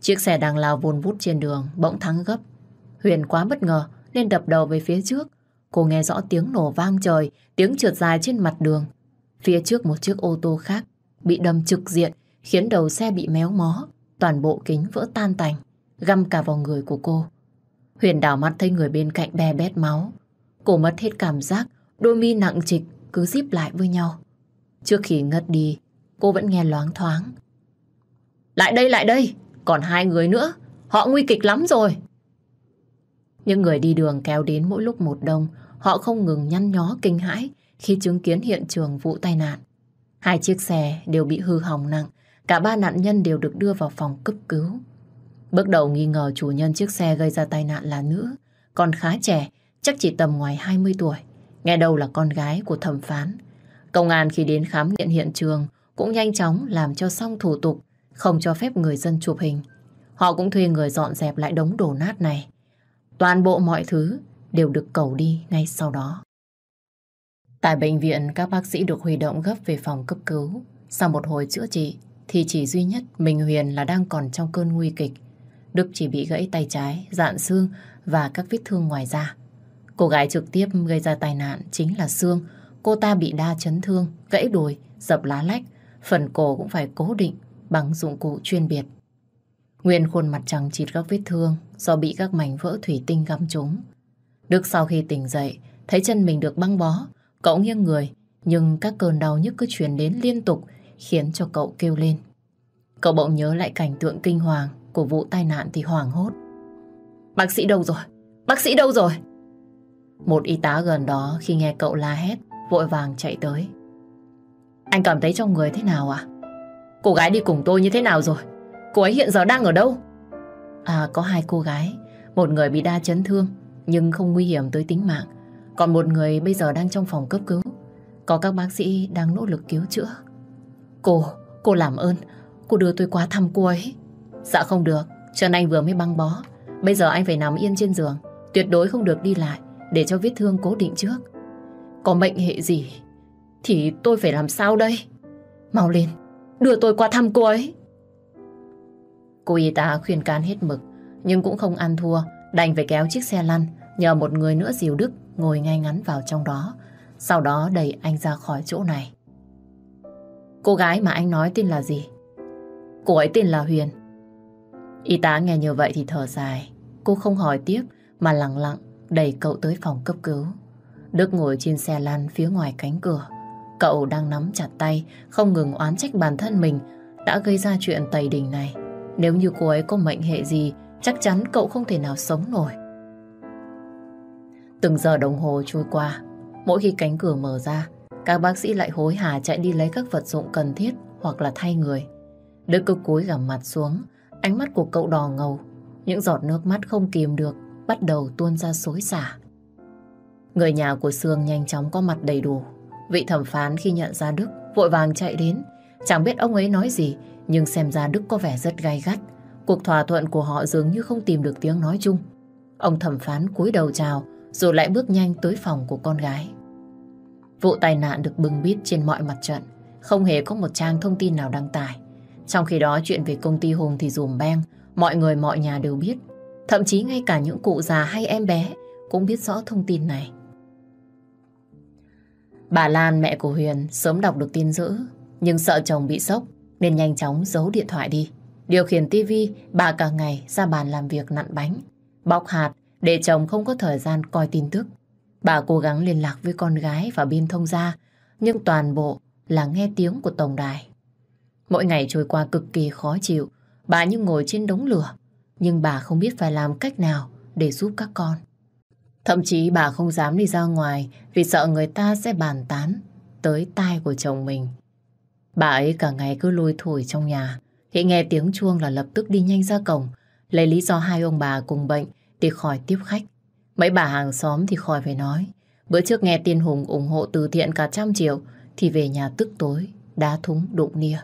Chiếc xe đang lao vùn vút trên đường, bỗng thắng gấp. Huyền quá bất ngờ nên đập đầu về phía trước. Cô nghe rõ tiếng nổ vang trời, tiếng trượt dài trên mặt đường. Phía trước một chiếc ô tô khác bị đâm trực diện, khiến đầu xe bị méo mó, toàn bộ kính vỡ tan tành, găm cả vào người của cô. Huyền đảo mắt thấy người bên cạnh bè bét máu. Cô mất hết cảm giác, đôi mi nặng trịch cứ díp lại với nhau. Trước khi ngất đi, cô vẫn nghe loáng thoáng. Lại đây, lại đây, còn hai người nữa, họ nguy kịch lắm rồi. Những người đi đường kéo đến mỗi lúc một đông, họ không ngừng nhăn nhó kinh hãi khi chứng kiến hiện trường vụ tai nạn. Hai chiếc xe đều bị hư hỏng nặng, cả ba nạn nhân đều được đưa vào phòng cấp cứu. Bước đầu nghi ngờ chủ nhân chiếc xe gây ra tai nạn là nữ, còn khá trẻ, chắc chỉ tầm ngoài 20 tuổi. Nghe đầu là con gái của thẩm phán. Công an khi đến khám nghiệm hiện trường cũng nhanh chóng làm cho xong thủ tục, không cho phép người dân chụp hình. Họ cũng thuê người dọn dẹp lại đống đổ nát này. Toàn bộ mọi thứ đều được cầu đi ngay sau đó. Tại bệnh viện, các bác sĩ được huy động gấp về phòng cấp cứu. Sau một hồi chữa trị, thì chỉ duy nhất mình Huyền là đang còn trong cơn nguy kịch. Đức chỉ bị gãy tay trái, dạn xương và các vết thương ngoài da. Cô gái trực tiếp gây ra tai nạn chính là Sương. Cô ta bị đa chấn thương, gãy đùi, dập lá lách. Phần cổ cũng phải cố định bằng dụng cụ chuyên biệt. Nguyên khuôn mặt chẳng chịt các vết thương do bị các mảnh vỡ thủy tinh găm trúng. Đức sau khi tỉnh dậy, thấy chân mình được băng bó, Cậu nghiêng người, nhưng các cơn đau nhức cứ truyền đến liên tục, khiến cho cậu kêu lên. Cậu bỗng nhớ lại cảnh tượng kinh hoàng của vụ tai nạn thì hoảng hốt. Bác sĩ đâu rồi? Bác sĩ đâu rồi? Một y tá gần đó khi nghe cậu la hét, vội vàng chạy tới. Anh cảm thấy trong người thế nào à? Cô gái đi cùng tôi như thế nào rồi? Cô ấy hiện giờ đang ở đâu? À, có hai cô gái. Một người bị đa chấn thương, nhưng không nguy hiểm tới tính mạng. Còn một người bây giờ đang trong phòng cấp cứu. Có các bác sĩ đang nỗ lực cứu chữa. Cô, cô làm ơn, cô đưa tôi qua thăm cô ấy. Dạ không được, chân Anh vừa mới băng bó. Bây giờ anh phải nằm yên trên giường, tuyệt đối không được đi lại để cho vết thương cố định trước. Có bệnh hệ gì thì tôi phải làm sao đây? Mau lên, đưa tôi qua thăm cô ấy. Cô y tá khuyên can hết mực, nhưng cũng không ăn thua, đành phải kéo chiếc xe lăn, nhờ một người nữa dìu Đức ngồi ngay ngắn vào trong đó, sau đó đẩy anh ra khỏi chỗ này. Cô gái mà anh nói tên là gì? Cô ấy tên là Huyền. Y tá nghe như vậy thì thở dài. Cô không hỏi tiếp mà lặng lặng đẩy cậu tới phòng cấp cứu. Đức ngồi trên xe lăn phía ngoài cánh cửa. Cậu đang nắm chặt tay, không ngừng oán trách bản thân mình đã gây ra chuyện tẩy đình này. Nếu như cô ấy có mệnh hệ gì, chắc chắn cậu không thể nào sống nổi. Từng giờ đồng hồ trôi qua, mỗi khi cánh cửa mở ra, các bác sĩ lại hối hả chạy đi lấy các vật dụng cần thiết hoặc là thay người. Đức cứ cúi gằm mặt xuống, ánh mắt của cậu đỏ ngầu, những giọt nước mắt không kìm được, bắt đầu tuôn ra xối xả. Người nhà của Sương nhanh chóng có mặt đầy đủ. Vị thẩm phán khi nhận ra Đức vội vàng chạy đến. Chẳng biết ông ấy nói gì, nhưng xem ra Đức có vẻ rất gai gắt. Cuộc thỏa thuận của họ dường như không tìm được tiếng nói chung. Ông thẩm phán cúi đầu chào, rồi lại bước nhanh tới phòng của con gái. Vụ tai nạn được bưng bít trên mọi mặt trận, không hề có một trang thông tin nào đăng tải. Trong khi đó chuyện về công ty Hùng thì dùm beng, mọi người mọi nhà đều biết. Thậm chí ngay cả những cụ già hay em bé cũng biết rõ thông tin này. Bà Lan, mẹ của Huyền, sớm đọc được tin dữ, nhưng sợ chồng bị sốc nên nhanh chóng giấu điện thoại đi. Điều khiển tivi, bà cả ngày ra bàn làm việc nặn bánh, bóc hạt để chồng không có thời gian coi tin tức. Bà cố gắng liên lạc với con gái và bên thông gia, nhưng toàn bộ là nghe tiếng của tổng đài. Mỗi ngày trôi qua cực kỳ khó chịu, bà như ngồi trên đống lửa, nhưng bà không biết phải làm cách nào để giúp các con. Thậm chí bà không dám đi ra ngoài vì sợ người ta sẽ bàn tán tới tai của chồng mình. Bà ấy cả ngày cứ lôi thổi trong nhà, khi nghe tiếng chuông là lập tức đi nhanh ra cổng, lấy lý do hai ông bà cùng bệnh để khỏi tiếp khách. Mấy bà hàng xóm thì khỏi phải nói. Bữa trước nghe Tiên Hùng ủng hộ từ thiện cả trăm triệu thì về nhà tức tối, đá thúng đụng nia.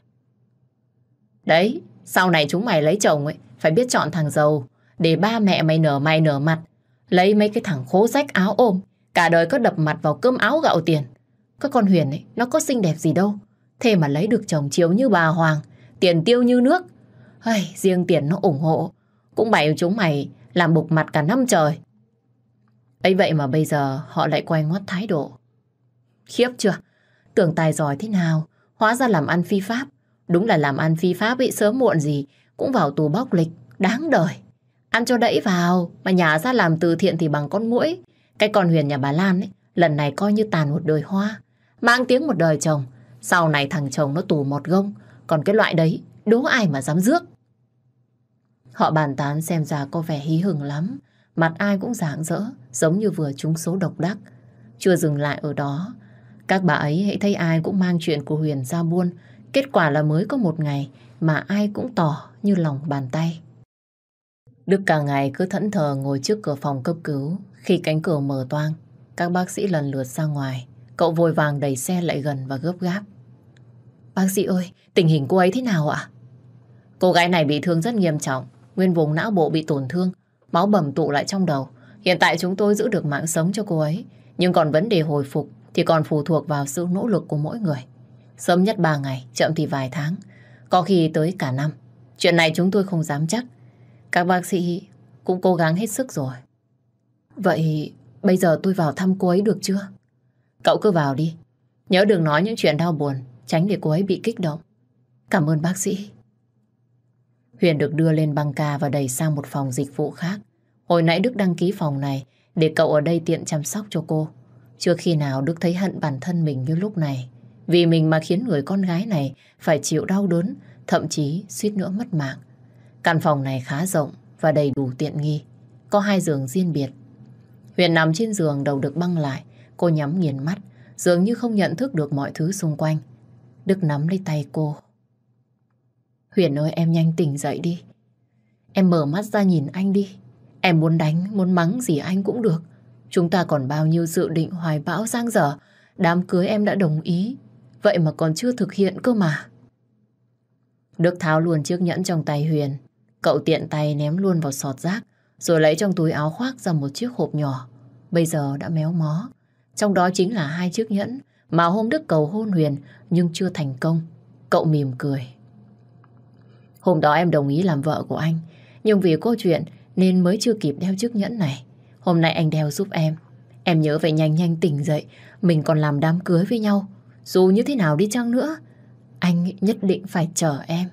Đấy, sau này chúng mày lấy chồng ấy, phải biết chọn thằng giàu, để ba mẹ mày nở mày nở mặt. Lấy mấy cái thằng khố rách áo ôm, cả đời có đập mặt vào cơm áo gạo tiền. các con Huyền ấy, nó có xinh đẹp gì đâu. Thế mà lấy được chồng chiếu như bà Hoàng, tiền tiêu như nước. Hay, riêng tiền nó ủng hộ. Cũng bày chúng mày làm bục mặt cả năm trời. ấy vậy mà bây giờ họ lại quay ngoắt thái độ. Khiếp chưa? Tưởng tài giỏi thế nào? Hóa ra làm ăn phi pháp. Đúng là làm ăn phi pháp bị sớm muộn gì cũng vào tù bóc lịch, đáng đời. Ăn cho đẫy vào, mà nhà ra làm từ thiện thì bằng con mũi. Cái con Huyền nhà bà Lan ấy, lần này coi như tàn một đời hoa. Mang tiếng một đời chồng, sau này thằng chồng nó tù một gông, còn cái loại đấy, đố ai mà dám rước. Họ bàn tán xem ra có vẻ hí hừng lắm, mặt ai cũng rạng rỡ, giống như vừa trúng số độc đắc. Chưa dừng lại ở đó, các bà ấy hãy thấy ai cũng mang chuyện của Huyền ra buôn, kết quả là mới có một ngày mà ai cũng tỏ như lòng bàn tay. Đức cả ngày cứ thẫn thờ ngồi trước cửa phòng cấp cứu. Khi cánh cửa mở toang, các bác sĩ lần lượt ra ngoài. Cậu vội vàng đẩy xe lại gần và gấp gáp. Bác sĩ ơi, tình hình cô ấy thế nào ạ? Cô gái này bị thương rất nghiêm trọng. Nguyên vùng não bộ bị tổn thương, máu bầm tụ lại trong đầu. Hiện tại chúng tôi giữ được mạng sống cho cô ấy. Nhưng còn vấn đề hồi phục thì còn phụ thuộc vào sự nỗ lực của mỗi người. Sớm nhất 3 ngày, chậm thì vài tháng. Có khi tới cả năm. Chuyện này chúng tôi không dám chắc. Các bác sĩ cũng cố gắng hết sức rồi. Vậy bây giờ tôi vào thăm cô ấy được chưa? Cậu cứ vào đi. Nhớ đừng nói những chuyện đau buồn, tránh để cô ấy bị kích động. Cảm ơn bác sĩ. Huyền được đưa lên băng ca và đẩy sang một phòng dịch vụ khác. Hồi nãy Đức đăng ký phòng này để cậu ở đây tiện chăm sóc cho cô. Chưa khi nào Đức thấy hận bản thân mình như lúc này. Vì mình mà khiến người con gái này phải chịu đau đớn, thậm chí suýt nữa mất mạng. Căn phòng này khá rộng và đầy đủ tiện nghi. Có hai giường riêng biệt. Huyền nằm trên giường đầu được băng lại. Cô nhắm nghiền mắt, dường như không nhận thức được mọi thứ xung quanh. Đức nắm lấy tay cô. Huyền ơi em nhanh tỉnh dậy đi. Em mở mắt ra nhìn anh đi. Em muốn đánh, muốn mắng gì anh cũng được. Chúng ta còn bao nhiêu dự định hoài bão giang dở. Đám cưới em đã đồng ý. Vậy mà còn chưa thực hiện cơ mà. Đức tháo luôn chiếc nhẫn trong tay Huyền. Cậu tiện tay ném luôn vào sọt rác, rồi lấy trong túi áo khoác ra một chiếc hộp nhỏ. Bây giờ đã méo mó. Trong đó chính là hai chiếc nhẫn mà hôm Đức cầu hôn Huyền nhưng chưa thành công. Cậu mỉm cười. Hôm đó em đồng ý làm vợ của anh, nhưng vì câu chuyện nên mới chưa kịp đeo chiếc nhẫn này. Hôm nay anh đeo giúp em. Em nhớ phải nhanh nhanh tỉnh dậy, mình còn làm đám cưới với nhau. Dù như thế nào đi chăng nữa, anh nhất định phải chờ em.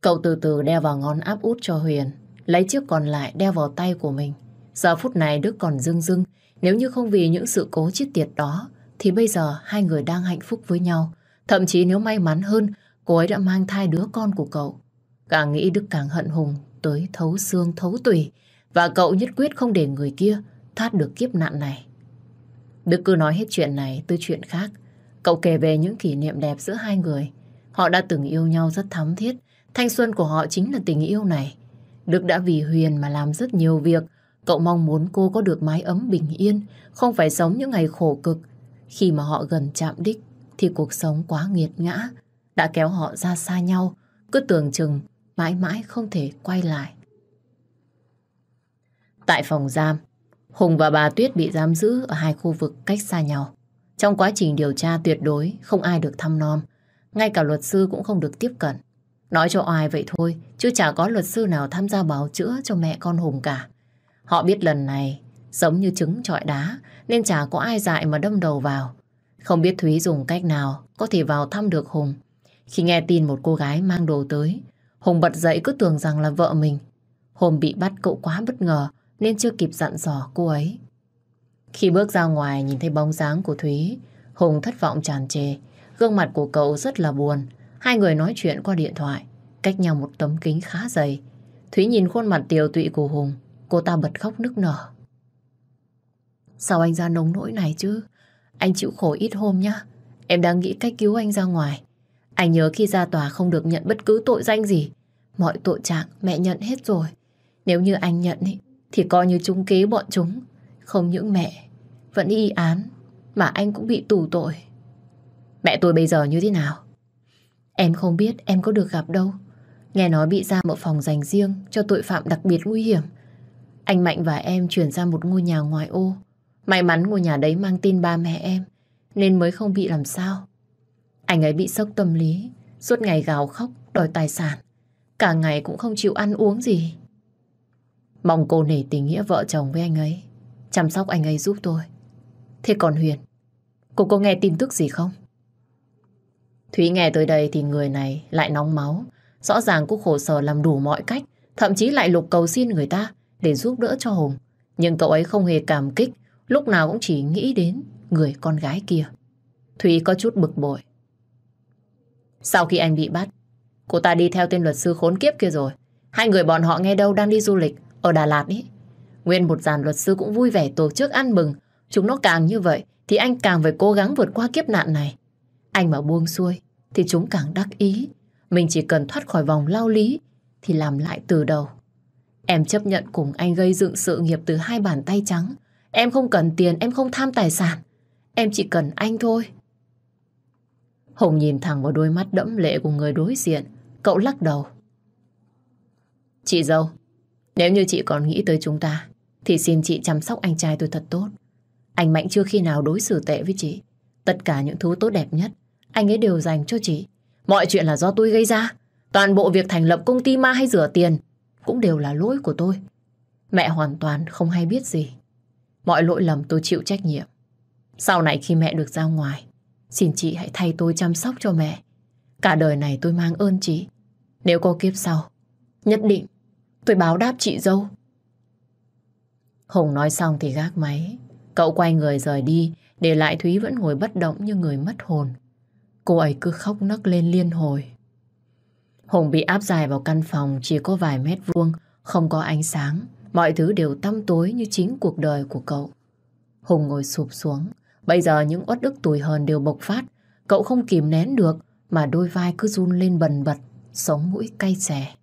Cậu từ từ đeo vào ngón áp út cho Huyền, lấy chiếc còn lại đeo vào tay của mình. Giờ phút này Đức còn dưng dưng, nếu như không vì những sự cố chết tiệt đó, thì bây giờ hai người đang hạnh phúc với nhau. Thậm chí nếu may mắn hơn, cô ấy đã mang thai đứa con của cậu. Càng nghĩ Đức càng hận Hùng tới thấu xương thấu tủy, và cậu nhất quyết không để người kia thoát được kiếp nạn này. Đức cứ nói hết chuyện này tới chuyện khác. Cậu kể về những kỷ niệm đẹp giữa hai người. Họ đã từng yêu nhau rất thắm thiết. Thanh xuân của họ chính là tình yêu này. Đức đã vì Huyền mà làm rất nhiều việc. Cậu mong muốn cô có được mái ấm bình yên, không phải sống những ngày khổ cực. Khi mà họ gần chạm đích, thì cuộc sống quá nghiệt ngã, đã kéo họ ra xa nhau, cứ tưởng chừng mãi mãi không thể quay lại. Tại phòng giam, Hùng và bà Tuyết bị giam giữ ở hai khu vực cách xa nhau. Trong quá trình điều tra tuyệt đối không ai được thăm nom, ngay cả luật sư cũng không được tiếp cận. Nói cho ai vậy thôi, chứ chả có luật sư nào tham gia báo chữa cho mẹ con Hùng cả. Họ biết lần này giống như trứng trọi đá, nên chả có ai dại mà đâm đầu vào. Không biết Thúy dùng cách nào có thể vào thăm được Hùng. Khi nghe tin một cô gái mang đồ tới, Hùng bật dậy cứ tưởng rằng là vợ mình. hùng bị bắt cậu quá bất ngờ nên chưa kịp dặn dò cô ấy. Khi bước ra ngoài nhìn thấy bóng dáng của Thúy, Hùng thất vọng tràn trề. Gương mặt của cậu rất là buồn. Hai người nói chuyện qua điện thoại, cách nhau một tấm kính khá dày. Thúy nhìn khuôn mặt tiều tụy của Hùng, cô ta bật khóc nức nở. Sao anh ra nông nỗi này chứ? Anh chịu khổ ít hôm nhá. Em đang nghĩ cách cứu anh ra ngoài. Anh nhớ khi ra tòa không được nhận bất cứ tội danh gì. Mọi tội trạng mẹ nhận hết rồi. Nếu như anh nhận ý, thì coi như chúng kế bọn chúng. Không những mẹ vẫn y án mà anh cũng bị tù tội. Mẹ tôi bây giờ như thế nào? Em không biết em có được gặp đâu. Nghe nói bị giam một phòng dành riêng cho tội phạm đặc biệt nguy hiểm. Anh Mạnh và em chuyển ra một ngôi nhà ngoài ô. May mắn ngôi nhà đấy mang tin ba mẹ em nên mới không bị làm sao. Anh ấy bị sốc tâm lý, suốt ngày gào khóc, đòi tài sản. Cả ngày cũng không chịu ăn uống gì. Mong cô nể tình nghĩa vợ chồng với anh ấy, chăm sóc anh ấy giúp tôi. Thế còn Huyền, cô có nghe tin tức gì không? Thúy nghe tới đây thì người này lại nóng máu. Rõ ràng cô khổ sở làm đủ mọi cách, thậm chí lại lục cầu xin người ta để giúp đỡ cho Hùng. Nhưng cậu ấy không hề cảm kích, lúc nào cũng chỉ nghĩ đến người con gái kia. Thúy có chút bực bội. Sau khi anh bị bắt, cô ta đi theo tên luật sư khốn kiếp kia rồi. Hai người bọn họ nghe đâu đang đi du lịch ở Đà Lạt ý. Nguyên một dàn luật sư cũng vui vẻ tổ chức ăn mừng. Chúng nó càng như vậy thì anh càng phải cố gắng vượt qua kiếp nạn này. Anh mà buông xuôi thì chúng càng đắc ý. Mình chỉ cần thoát khỏi vòng lao lý thì làm lại từ đầu. Em chấp nhận cùng anh gây dựng sự nghiệp từ hai bàn tay trắng. Em không cần tiền, em không tham tài sản. Em chỉ cần anh thôi. Hùng nhìn thẳng vào đôi mắt đẫm lệ của người đối diện. Cậu lắc đầu. Chị dâu, nếu như chị còn nghĩ tới chúng ta, thì xin chị chăm sóc anh trai tôi thật tốt. Anh Mạnh chưa khi nào đối xử tệ với chị. Tất cả những thứ tốt đẹp nhất, anh ấy đều dành cho chị. Mọi chuyện là do tôi gây ra. Toàn bộ việc thành lập công ty ma hay rửa tiền cũng đều là lỗi của tôi. Mẹ hoàn toàn không hay biết gì. Mọi lỗi lầm tôi chịu trách nhiệm. Sau này khi mẹ được ra ngoài, xin chị hãy thay tôi chăm sóc cho mẹ. Cả đời này tôi mang ơn chị. Nếu có kiếp sau, nhất định tôi báo đáp chị dâu. Hùng nói xong thì gác máy. Cậu quay người rời đi, để lại Thúy vẫn ngồi bất động như người mất hồn. Cô ấy cứ khóc nấc lên liên hồi. Hùng bị áp dài vào căn phòng chỉ có vài mét vuông, không có ánh sáng. Mọi thứ đều tăm tối như chính cuộc đời của cậu. Hùng ngồi sụp xuống. Bây giờ những uất ức tủi hờn đều bộc phát. Cậu không kìm nén được mà đôi vai cứ run lên bần bật, sống mũi cay xè.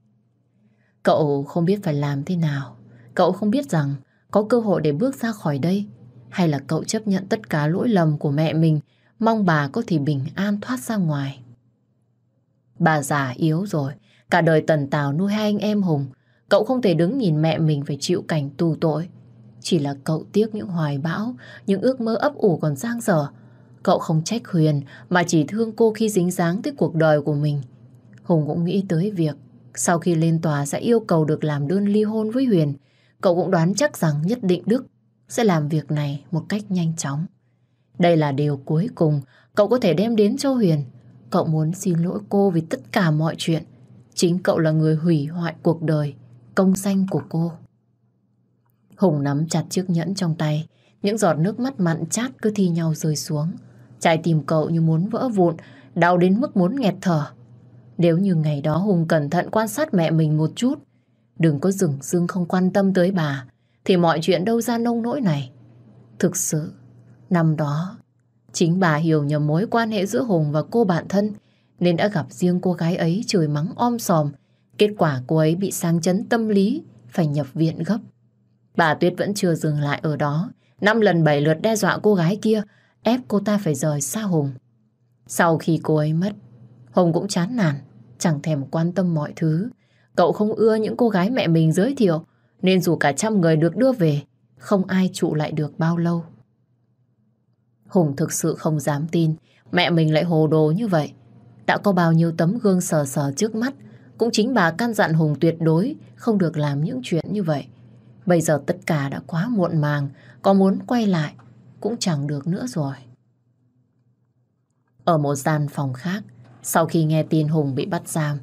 Cậu không biết phải làm thế nào. Cậu không biết rằng có cơ hội để bước ra khỏi đây hay là cậu chấp nhận tất cả lỗi lầm của mẹ mình mong bà có thể bình an thoát ra ngoài. Bà già yếu rồi, cả đời tần tào nuôi hai anh em Hùng. Cậu không thể đứng nhìn mẹ mình phải chịu cảnh tù tội. Chỉ là cậu tiếc những hoài bão, những ước mơ ấp ủ còn giang dở. Cậu không trách Huyền mà chỉ thương cô khi dính dáng tới cuộc đời của mình. Hùng cũng nghĩ tới việc sau khi lên tòa sẽ yêu cầu được làm đơn ly hôn với Huyền. Cậu cũng đoán chắc rằng nhất định Đức sẽ làm việc này một cách nhanh chóng. Đây là điều cuối cùng cậu có thể đem đến cho Huyền. Cậu muốn xin lỗi cô vì tất cả mọi chuyện. Chính cậu là người hủy hoại cuộc đời, công danh của cô. Hùng nắm chặt chiếc nhẫn trong tay, những giọt nước mắt mặn chát cứ thi nhau rơi xuống. Trái tim cậu như muốn vỡ vụn, đau đến mức muốn nghẹt thở. Nếu như ngày đó Hùng cẩn thận quan sát mẹ mình một chút, đừng có dừng dưng không quan tâm tới bà, thì mọi chuyện đâu ra nông nỗi này. Thực sự, năm đó, chính bà hiểu nhầm mối quan hệ giữa Hùng và cô bạn thân, nên đã gặp riêng cô gái ấy chửi mắng om sòm. Kết quả cô ấy bị sang chấn tâm lý, phải nhập viện gấp. Bà Tuyết vẫn chưa dừng lại ở đó, năm lần bảy lượt đe dọa cô gái kia, ép cô ta phải rời xa Hùng. Sau khi cô ấy mất, Hùng cũng chán nản, chẳng thèm quan tâm mọi thứ. Cậu không ưa những cô gái mẹ mình giới thiệu, nên dù cả trăm người được đưa về, không ai trụ lại được bao lâu. Hùng thực sự không dám tin mẹ mình lại hồ đồ như vậy. Đã có bao nhiêu tấm gương sờ sờ trước mắt, cũng chính bà căn dặn Hùng tuyệt đối không được làm những chuyện như vậy. Bây giờ tất cả đã quá muộn màng, có muốn quay lại cũng chẳng được nữa rồi. Ở một gian phòng khác, sau khi nghe tin Hùng bị bắt giam,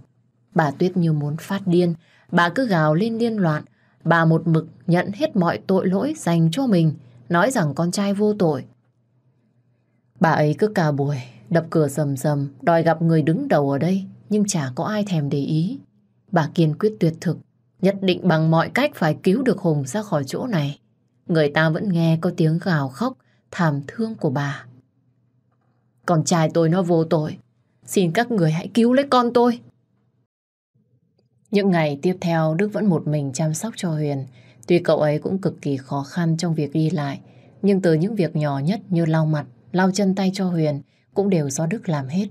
bà Tuyết như muốn phát điên, bà cứ gào lên điên loạn, bà một mực nhận hết mọi tội lỗi dành cho mình, nói rằng con trai vô tội. Bà ấy cứ cả buổi, đập cửa rầm rầm, đòi gặp người đứng đầu ở đây, nhưng chả có ai thèm để ý. Bà kiên quyết tuyệt thực, nhất định bằng mọi cách phải cứu được Hùng ra khỏi chỗ này. Người ta vẫn nghe có tiếng gào khóc, thảm thương của bà. Con trai tôi nó vô tội. Xin các người hãy cứu lấy con tôi. Những ngày tiếp theo Đức vẫn một mình chăm sóc cho Huyền. Tuy cậu ấy cũng cực kỳ khó khăn trong việc đi lại, nhưng từ những việc nhỏ nhất như lau mặt, lau chân tay cho Huyền cũng đều do Đức làm hết.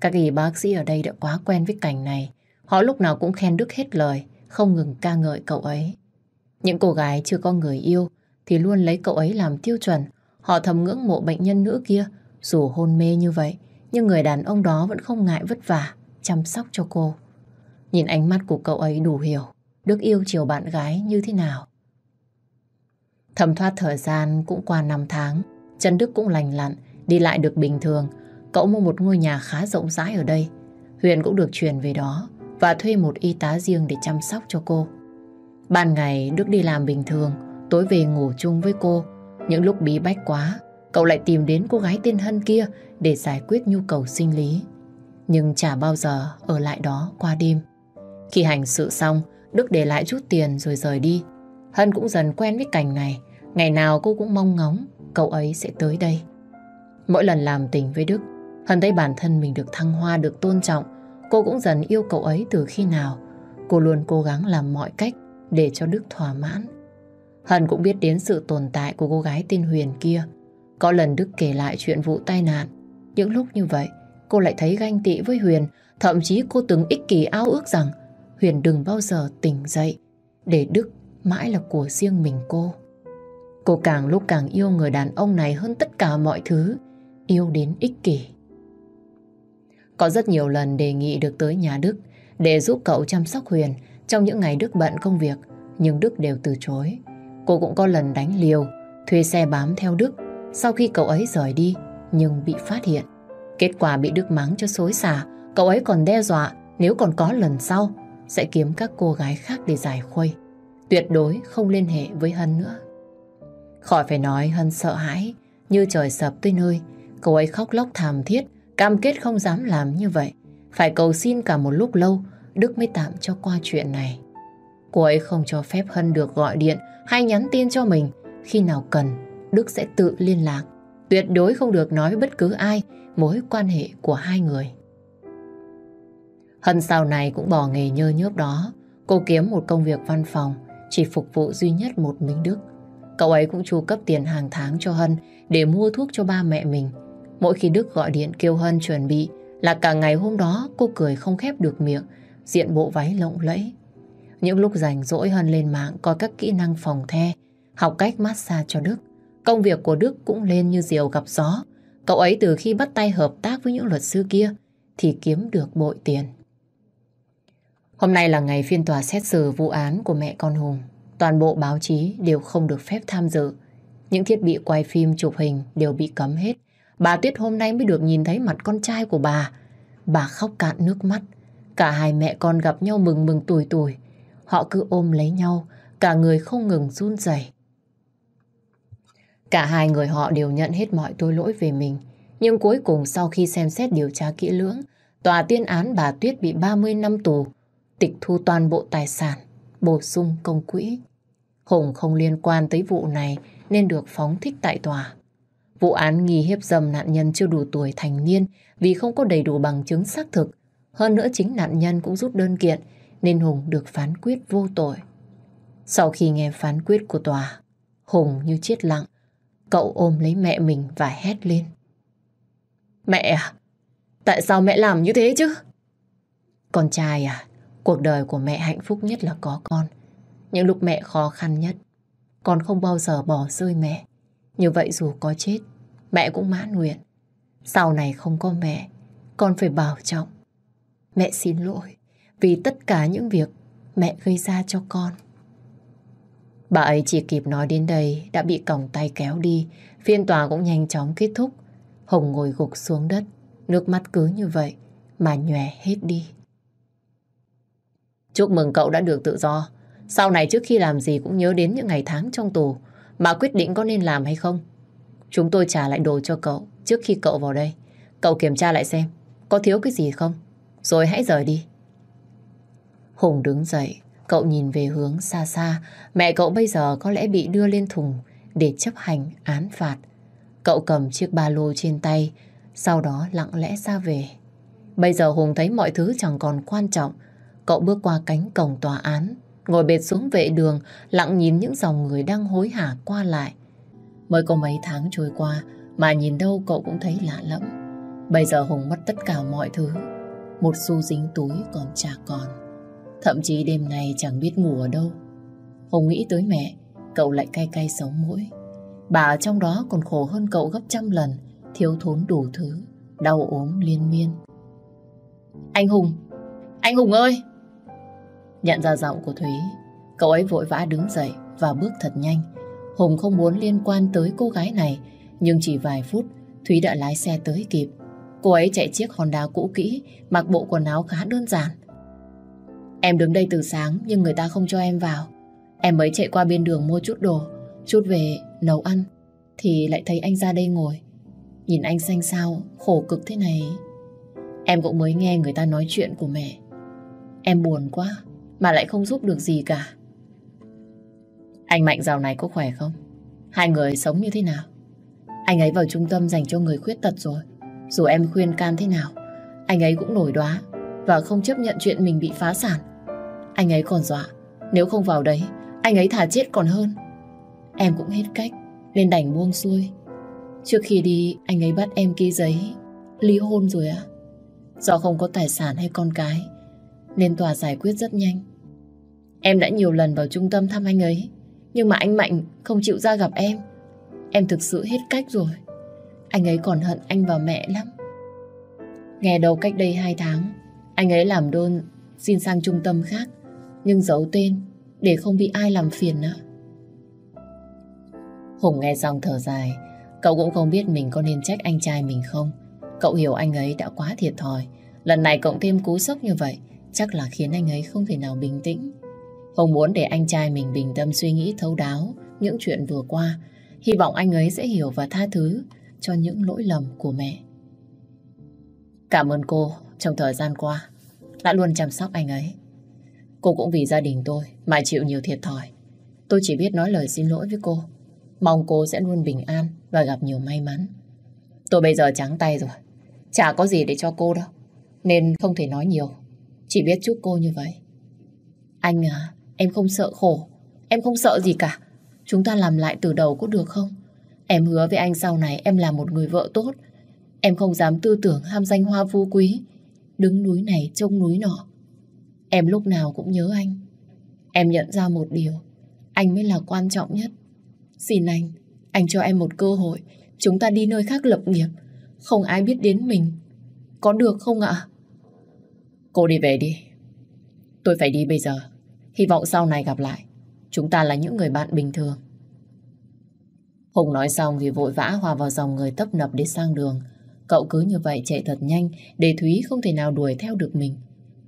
Các y bác sĩ ở đây đã quá quen với cảnh này. Họ lúc nào cũng khen Đức hết lời, không ngừng ca ngợi cậu ấy. Những cô gái chưa có người yêu thì luôn lấy cậu ấy làm tiêu chuẩn. Họ thầm ngưỡng mộ bệnh nhân nữ kia, dù hôn mê như vậy, nhưng người đàn ông đó vẫn không ngại vất vả, chăm sóc cho cô. Nhìn ánh mắt của cậu ấy đủ hiểu Đức yêu chiều bạn gái như thế nào. Thầm thoát thời gian cũng qua 5 tháng, Trần Đức cũng lành lặn, đi lại được bình thường. Cậu mua một ngôi nhà khá rộng rãi ở đây. Huyền cũng được chuyển về đó và thuê một y tá riêng để chăm sóc cho cô. Ban ngày Đức đi làm bình thường, tối về ngủ chung với cô. Những lúc bí bách quá, cậu lại tìm đến cô gái tên Hân kia để giải quyết nhu cầu sinh lý. Nhưng chả bao giờ ở lại đó qua đêm. Khi hành sự xong, Đức để lại chút tiền rồi rời đi. Hân cũng dần quen với cảnh này. Ngày nào cô cũng mong ngóng cậu ấy sẽ tới đây. Mỗi lần làm tình với Đức, Hân thấy bản thân mình được thăng hoa, được tôn trọng. Cô cũng dần yêu cậu ấy từ khi nào. Cô luôn cố gắng làm mọi cách để cho Đức thỏa mãn. Hân cũng biết đến sự tồn tại của cô gái tên Huyền kia. Có lần Đức kể lại chuyện vụ tai nạn. Những lúc như vậy, cô lại thấy ganh tị với Huyền. Thậm chí cô từng ích kỷ ao ước rằng Huyền đừng bao giờ tỉnh dậy để Đức mãi là của riêng mình cô. Cô càng lúc càng yêu người đàn ông này hơn tất cả mọi thứ, yêu đến ích kỷ. Có rất nhiều lần đề nghị được tới nhà Đức để giúp cậu chăm sóc Huyền trong những ngày Đức bận công việc, nhưng Đức đều từ chối. Cô cũng có lần đánh liều, thuê xe bám theo Đức sau khi cậu ấy rời đi, nhưng bị phát hiện. Kết quả bị Đức mắng cho xối xả, cậu ấy còn đe dọa nếu còn có lần sau sẽ kiếm các cô gái khác để giải khuây. Tuyệt đối không liên hệ với Hân nữa. Khỏi phải nói Hân sợ hãi, như trời sập tới nơi. Cô ấy khóc lóc thảm thiết, cam kết không dám làm như vậy. Phải cầu xin cả một lúc lâu, Đức mới tạm cho qua chuyện này. Cô ấy không cho phép Hân được gọi điện hay nhắn tin cho mình. Khi nào cần, Đức sẽ tự liên lạc. Tuyệt đối không được nói với bất cứ ai mối quan hệ của hai người. Hân sau này cũng bỏ nghề nhơ nhớp đó. Cô kiếm một công việc văn phòng, chỉ phục vụ duy nhất một Minh Đức. Cậu ấy cũng chu cấp tiền hàng tháng cho Hân để mua thuốc cho ba mẹ mình. Mỗi khi Đức gọi điện kêu Hân chuẩn bị là cả ngày hôm đó cô cười không khép được miệng, diện bộ váy lộng lẫy. Những lúc rảnh rỗi Hân lên mạng coi các kỹ năng phòng the, học cách massage cho Đức. Công việc của Đức cũng lên như diều gặp gió. Cậu ấy từ khi bắt tay hợp tác với những luật sư kia thì kiếm được bội tiền. Hôm nay là ngày phiên tòa xét xử vụ án của mẹ con Hùng. Toàn bộ báo chí đều không được phép tham dự. Những thiết bị quay phim chụp hình đều bị cấm hết. Bà Tuyết hôm nay mới được nhìn thấy mặt con trai của bà. Bà khóc cạn nước mắt. Cả hai mẹ con gặp nhau mừng mừng tuổi tuổi. Họ cứ ôm lấy nhau, cả người không ngừng run rẩy. Cả hai người họ đều nhận hết mọi tội lỗi về mình. Nhưng cuối cùng sau khi xem xét điều tra kỹ lưỡng, tòa tuyên án bà Tuyết bị 30 năm tù tịch thu toàn bộ tài sản, bổ sung công quỹ. Hùng không liên quan tới vụ này nên được phóng thích tại tòa. Vụ án nghi hiếp dâm nạn nhân chưa đủ tuổi thành niên vì không có đầy đủ bằng chứng xác thực. Hơn nữa chính nạn nhân cũng rút đơn kiện nên Hùng được phán quyết vô tội. Sau khi nghe phán quyết của tòa, Hùng như chết lặng. Cậu ôm lấy mẹ mình và hét lên. Mẹ à, tại sao mẹ làm như thế chứ? Con trai à, Cuộc đời của mẹ hạnh phúc nhất là có con. Những lúc mẹ khó khăn nhất, con không bao giờ bỏ rơi mẹ. Như vậy dù có chết, mẹ cũng mãn nguyện. Sau này không có mẹ, con phải bảo trọng. Mẹ xin lỗi vì tất cả những việc mẹ gây ra cho con. Bà ấy chỉ kịp nói đến đây đã bị còng tay kéo đi. Phiên tòa cũng nhanh chóng kết thúc. hồng ngồi gục xuống đất. Nước mắt cứ như vậy mà nhòe hết đi. Chúc mừng cậu đã được tự do. Sau này trước khi làm gì cũng nhớ đến những ngày tháng trong tù mà quyết định có nên làm hay không. Chúng tôi trả lại đồ cho cậu trước khi cậu vào đây. Cậu kiểm tra lại xem có thiếu cái gì không. Rồi hãy rời đi. Hùng đứng dậy, cậu nhìn về hướng xa xa. Mẹ cậu bây giờ có lẽ bị đưa lên thùng để chấp hành án phạt. Cậu cầm chiếc ba lô trên tay, sau đó lặng lẽ ra về. Bây giờ Hùng thấy mọi thứ chẳng còn quan trọng. Cậu bước qua cánh cổng tòa án, ngồi bệt xuống vệ đường, lặng nhìn những dòng người đang hối hả qua lại. Mới có mấy tháng trôi qua, mà nhìn đâu cậu cũng thấy lạ lẫm. Bây giờ Hùng mất tất cả mọi thứ. Một xu dính túi còn chả còn. Thậm chí đêm nay chẳng biết ngủ ở đâu. Hùng nghĩ tới mẹ, cậu lại cay cay sống mũi. Bà ở trong đó còn khổ hơn cậu gấp trăm lần, thiếu thốn đủ thứ, đau ốm liên miên. Anh Hùng! Anh Hùng ơi! Nhận ra giọng của Thúy, cậu ấy vội vã đứng dậy và bước thật nhanh. Hùng không muốn liên quan tới cô gái này, nhưng chỉ vài phút, Thúy đã lái xe tới kịp. Cô ấy chạy chiếc Honda cũ kỹ, mặc bộ quần áo khá đơn giản. Em đứng đây từ sáng nhưng người ta không cho em vào. Em mới chạy qua bên đường mua chút đồ, chút về nấu ăn, thì lại thấy anh ra đây ngồi. Nhìn anh xanh xao, khổ cực thế này. Em cũng mới nghe người ta nói chuyện của mẹ. Em buồn quá, mà lại không giúp được gì cả. Anh Mạnh dạo này có khỏe không? Hai người sống như thế nào? Anh ấy vào trung tâm dành cho người khuyết tật rồi. Dù em khuyên can thế nào, anh ấy cũng nổi đoá và không chấp nhận chuyện mình bị phá sản. Anh ấy còn dọa, nếu không vào đấy, anh ấy thả chết còn hơn. Em cũng hết cách, nên đành buông xuôi. Trước khi đi, anh ấy bắt em ký giấy ly hôn rồi á. Do không có tài sản hay con cái, nên tòa giải quyết rất nhanh. Em đã nhiều lần vào trung tâm thăm anh ấy, nhưng mà anh Mạnh không chịu ra gặp em. Em thực sự hết cách rồi. Anh ấy còn hận anh và mẹ lắm. Nghe đầu cách đây hai tháng, anh ấy làm đơn xin sang trung tâm khác, nhưng giấu tên để không bị ai làm phiền nữa. Hùng nghe xong thở dài, cậu cũng không biết mình có nên trách anh trai mình không. Cậu hiểu anh ấy đã quá thiệt thòi, lần này cộng thêm cú sốc như vậy, chắc là khiến anh ấy không thể nào bình tĩnh. Không muốn để anh trai mình bình tâm suy nghĩ thấu đáo những chuyện vừa qua, hy vọng anh ấy sẽ hiểu và tha thứ cho những lỗi lầm của mẹ. Cảm ơn cô trong thời gian qua đã luôn chăm sóc anh ấy. Cô cũng vì gia đình tôi mà chịu nhiều thiệt thòi. Tôi chỉ biết nói lời xin lỗi với cô. Mong cô sẽ luôn bình an và gặp nhiều may mắn. Tôi bây giờ trắng tay rồi. Chả có gì để cho cô đâu. Nên không thể nói nhiều. Chỉ biết chúc cô như vậy. Anh à, em không sợ khổ. Em không sợ gì cả. Chúng ta làm lại từ đầu có được không? Em hứa với anh sau này em là một người vợ tốt. Em không dám tư tưởng ham danh hoa phú quý. Đứng núi này trông núi nọ. Em lúc nào cũng nhớ anh. Em nhận ra một điều. Anh mới là quan trọng nhất. Xin anh, anh cho em một cơ hội. Chúng ta đi nơi khác lập nghiệp. Không ai biết đến mình. Có được không ạ? Cô đi về đi. Tôi phải đi bây giờ. Hy vọng sau này gặp lại. Chúng ta là những người bạn bình thường. Hùng nói xong thì vội vã hòa vào dòng người tấp nập để sang đường. Cậu cứ như vậy chạy thật nhanh, để Thúy không thể nào đuổi theo được mình.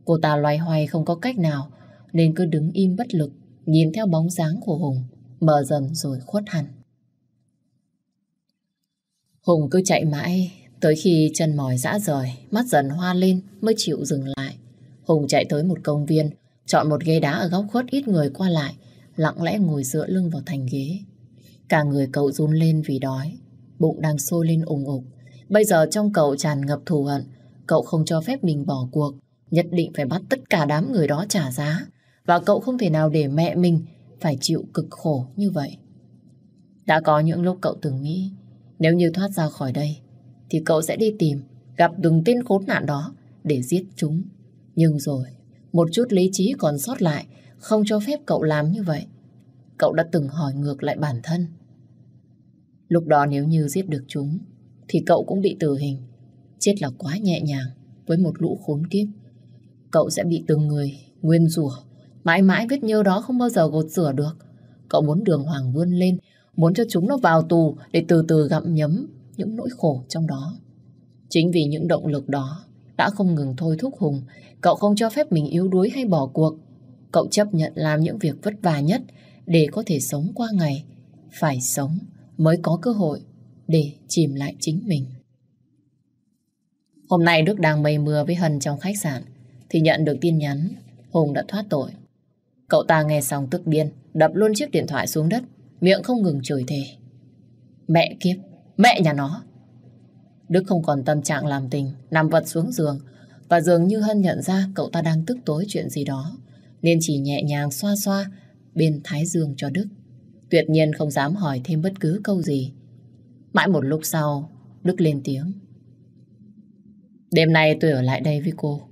Cô ta loay hoay không có cách nào, nên cứ đứng im bất lực, nhìn theo bóng dáng của Hùng, mờ dần rồi khuất hẳn. Hùng cứ chạy mãi tới khi chân mỏi dã rời mắt dần hoa lên mới chịu dừng lại. Hùng chạy tới một công viên chọn một ghế đá ở góc khuất ít người qua lại lặng lẽ ngồi dựa lưng vào thành ghế. Cả người cậu run lên vì đói, bụng đang sôi lên ủng ục. Bây giờ trong cậu tràn ngập thù hận, cậu không cho phép mình bỏ cuộc, nhất định phải bắt tất cả đám người đó trả giá. Và cậu không thể nào để mẹ mình phải chịu cực khổ như vậy. Đã có những lúc cậu từng nghĩ, nếu như thoát ra khỏi đây, thì cậu sẽ đi tìm, gặp từng tên khốn nạn đó để giết chúng. Nhưng rồi, một chút lý trí còn sót lại, không cho phép cậu làm như vậy. Cậu đã từng hỏi ngược lại bản thân. Lúc đó nếu như giết được chúng, thì cậu cũng bị tử hình. Chết là quá nhẹ nhàng với một lũ khốn kiếp. Cậu sẽ bị từng người nguyên rủa mãi mãi vết nhơ đó không bao giờ gột rửa được. Cậu muốn đường hoàng vươn lên, muốn cho chúng nó vào tù để từ từ gặm nhấm những nỗi khổ trong đó. Chính vì những động lực đó đã không ngừng thôi thúc Hùng, cậu không cho phép mình yếu đuối hay bỏ cuộc. Cậu chấp nhận làm những việc vất vả nhất để có thể sống qua ngày. Phải sống mới có cơ hội để chìm lại chính mình. Hôm nay Đức đang mây mưa với Hân trong khách sạn thì nhận được tin nhắn Hùng đã thoát tội. Cậu ta nghe xong tức điên, đập luôn chiếc điện thoại xuống đất, miệng không ngừng chửi thề. Mẹ kiếp, mẹ nhà nó. Đức không còn tâm trạng làm tình, nằm vật xuống giường và dường như Hân nhận ra cậu ta đang tức tối chuyện gì đó nên chỉ nhẹ nhàng xoa xoa bên thái dương cho Đức. Tuyệt nhiên không dám hỏi thêm bất cứ câu gì. Mãi một lúc sau, Đức lên tiếng. Đêm nay tôi ở lại đây với cô.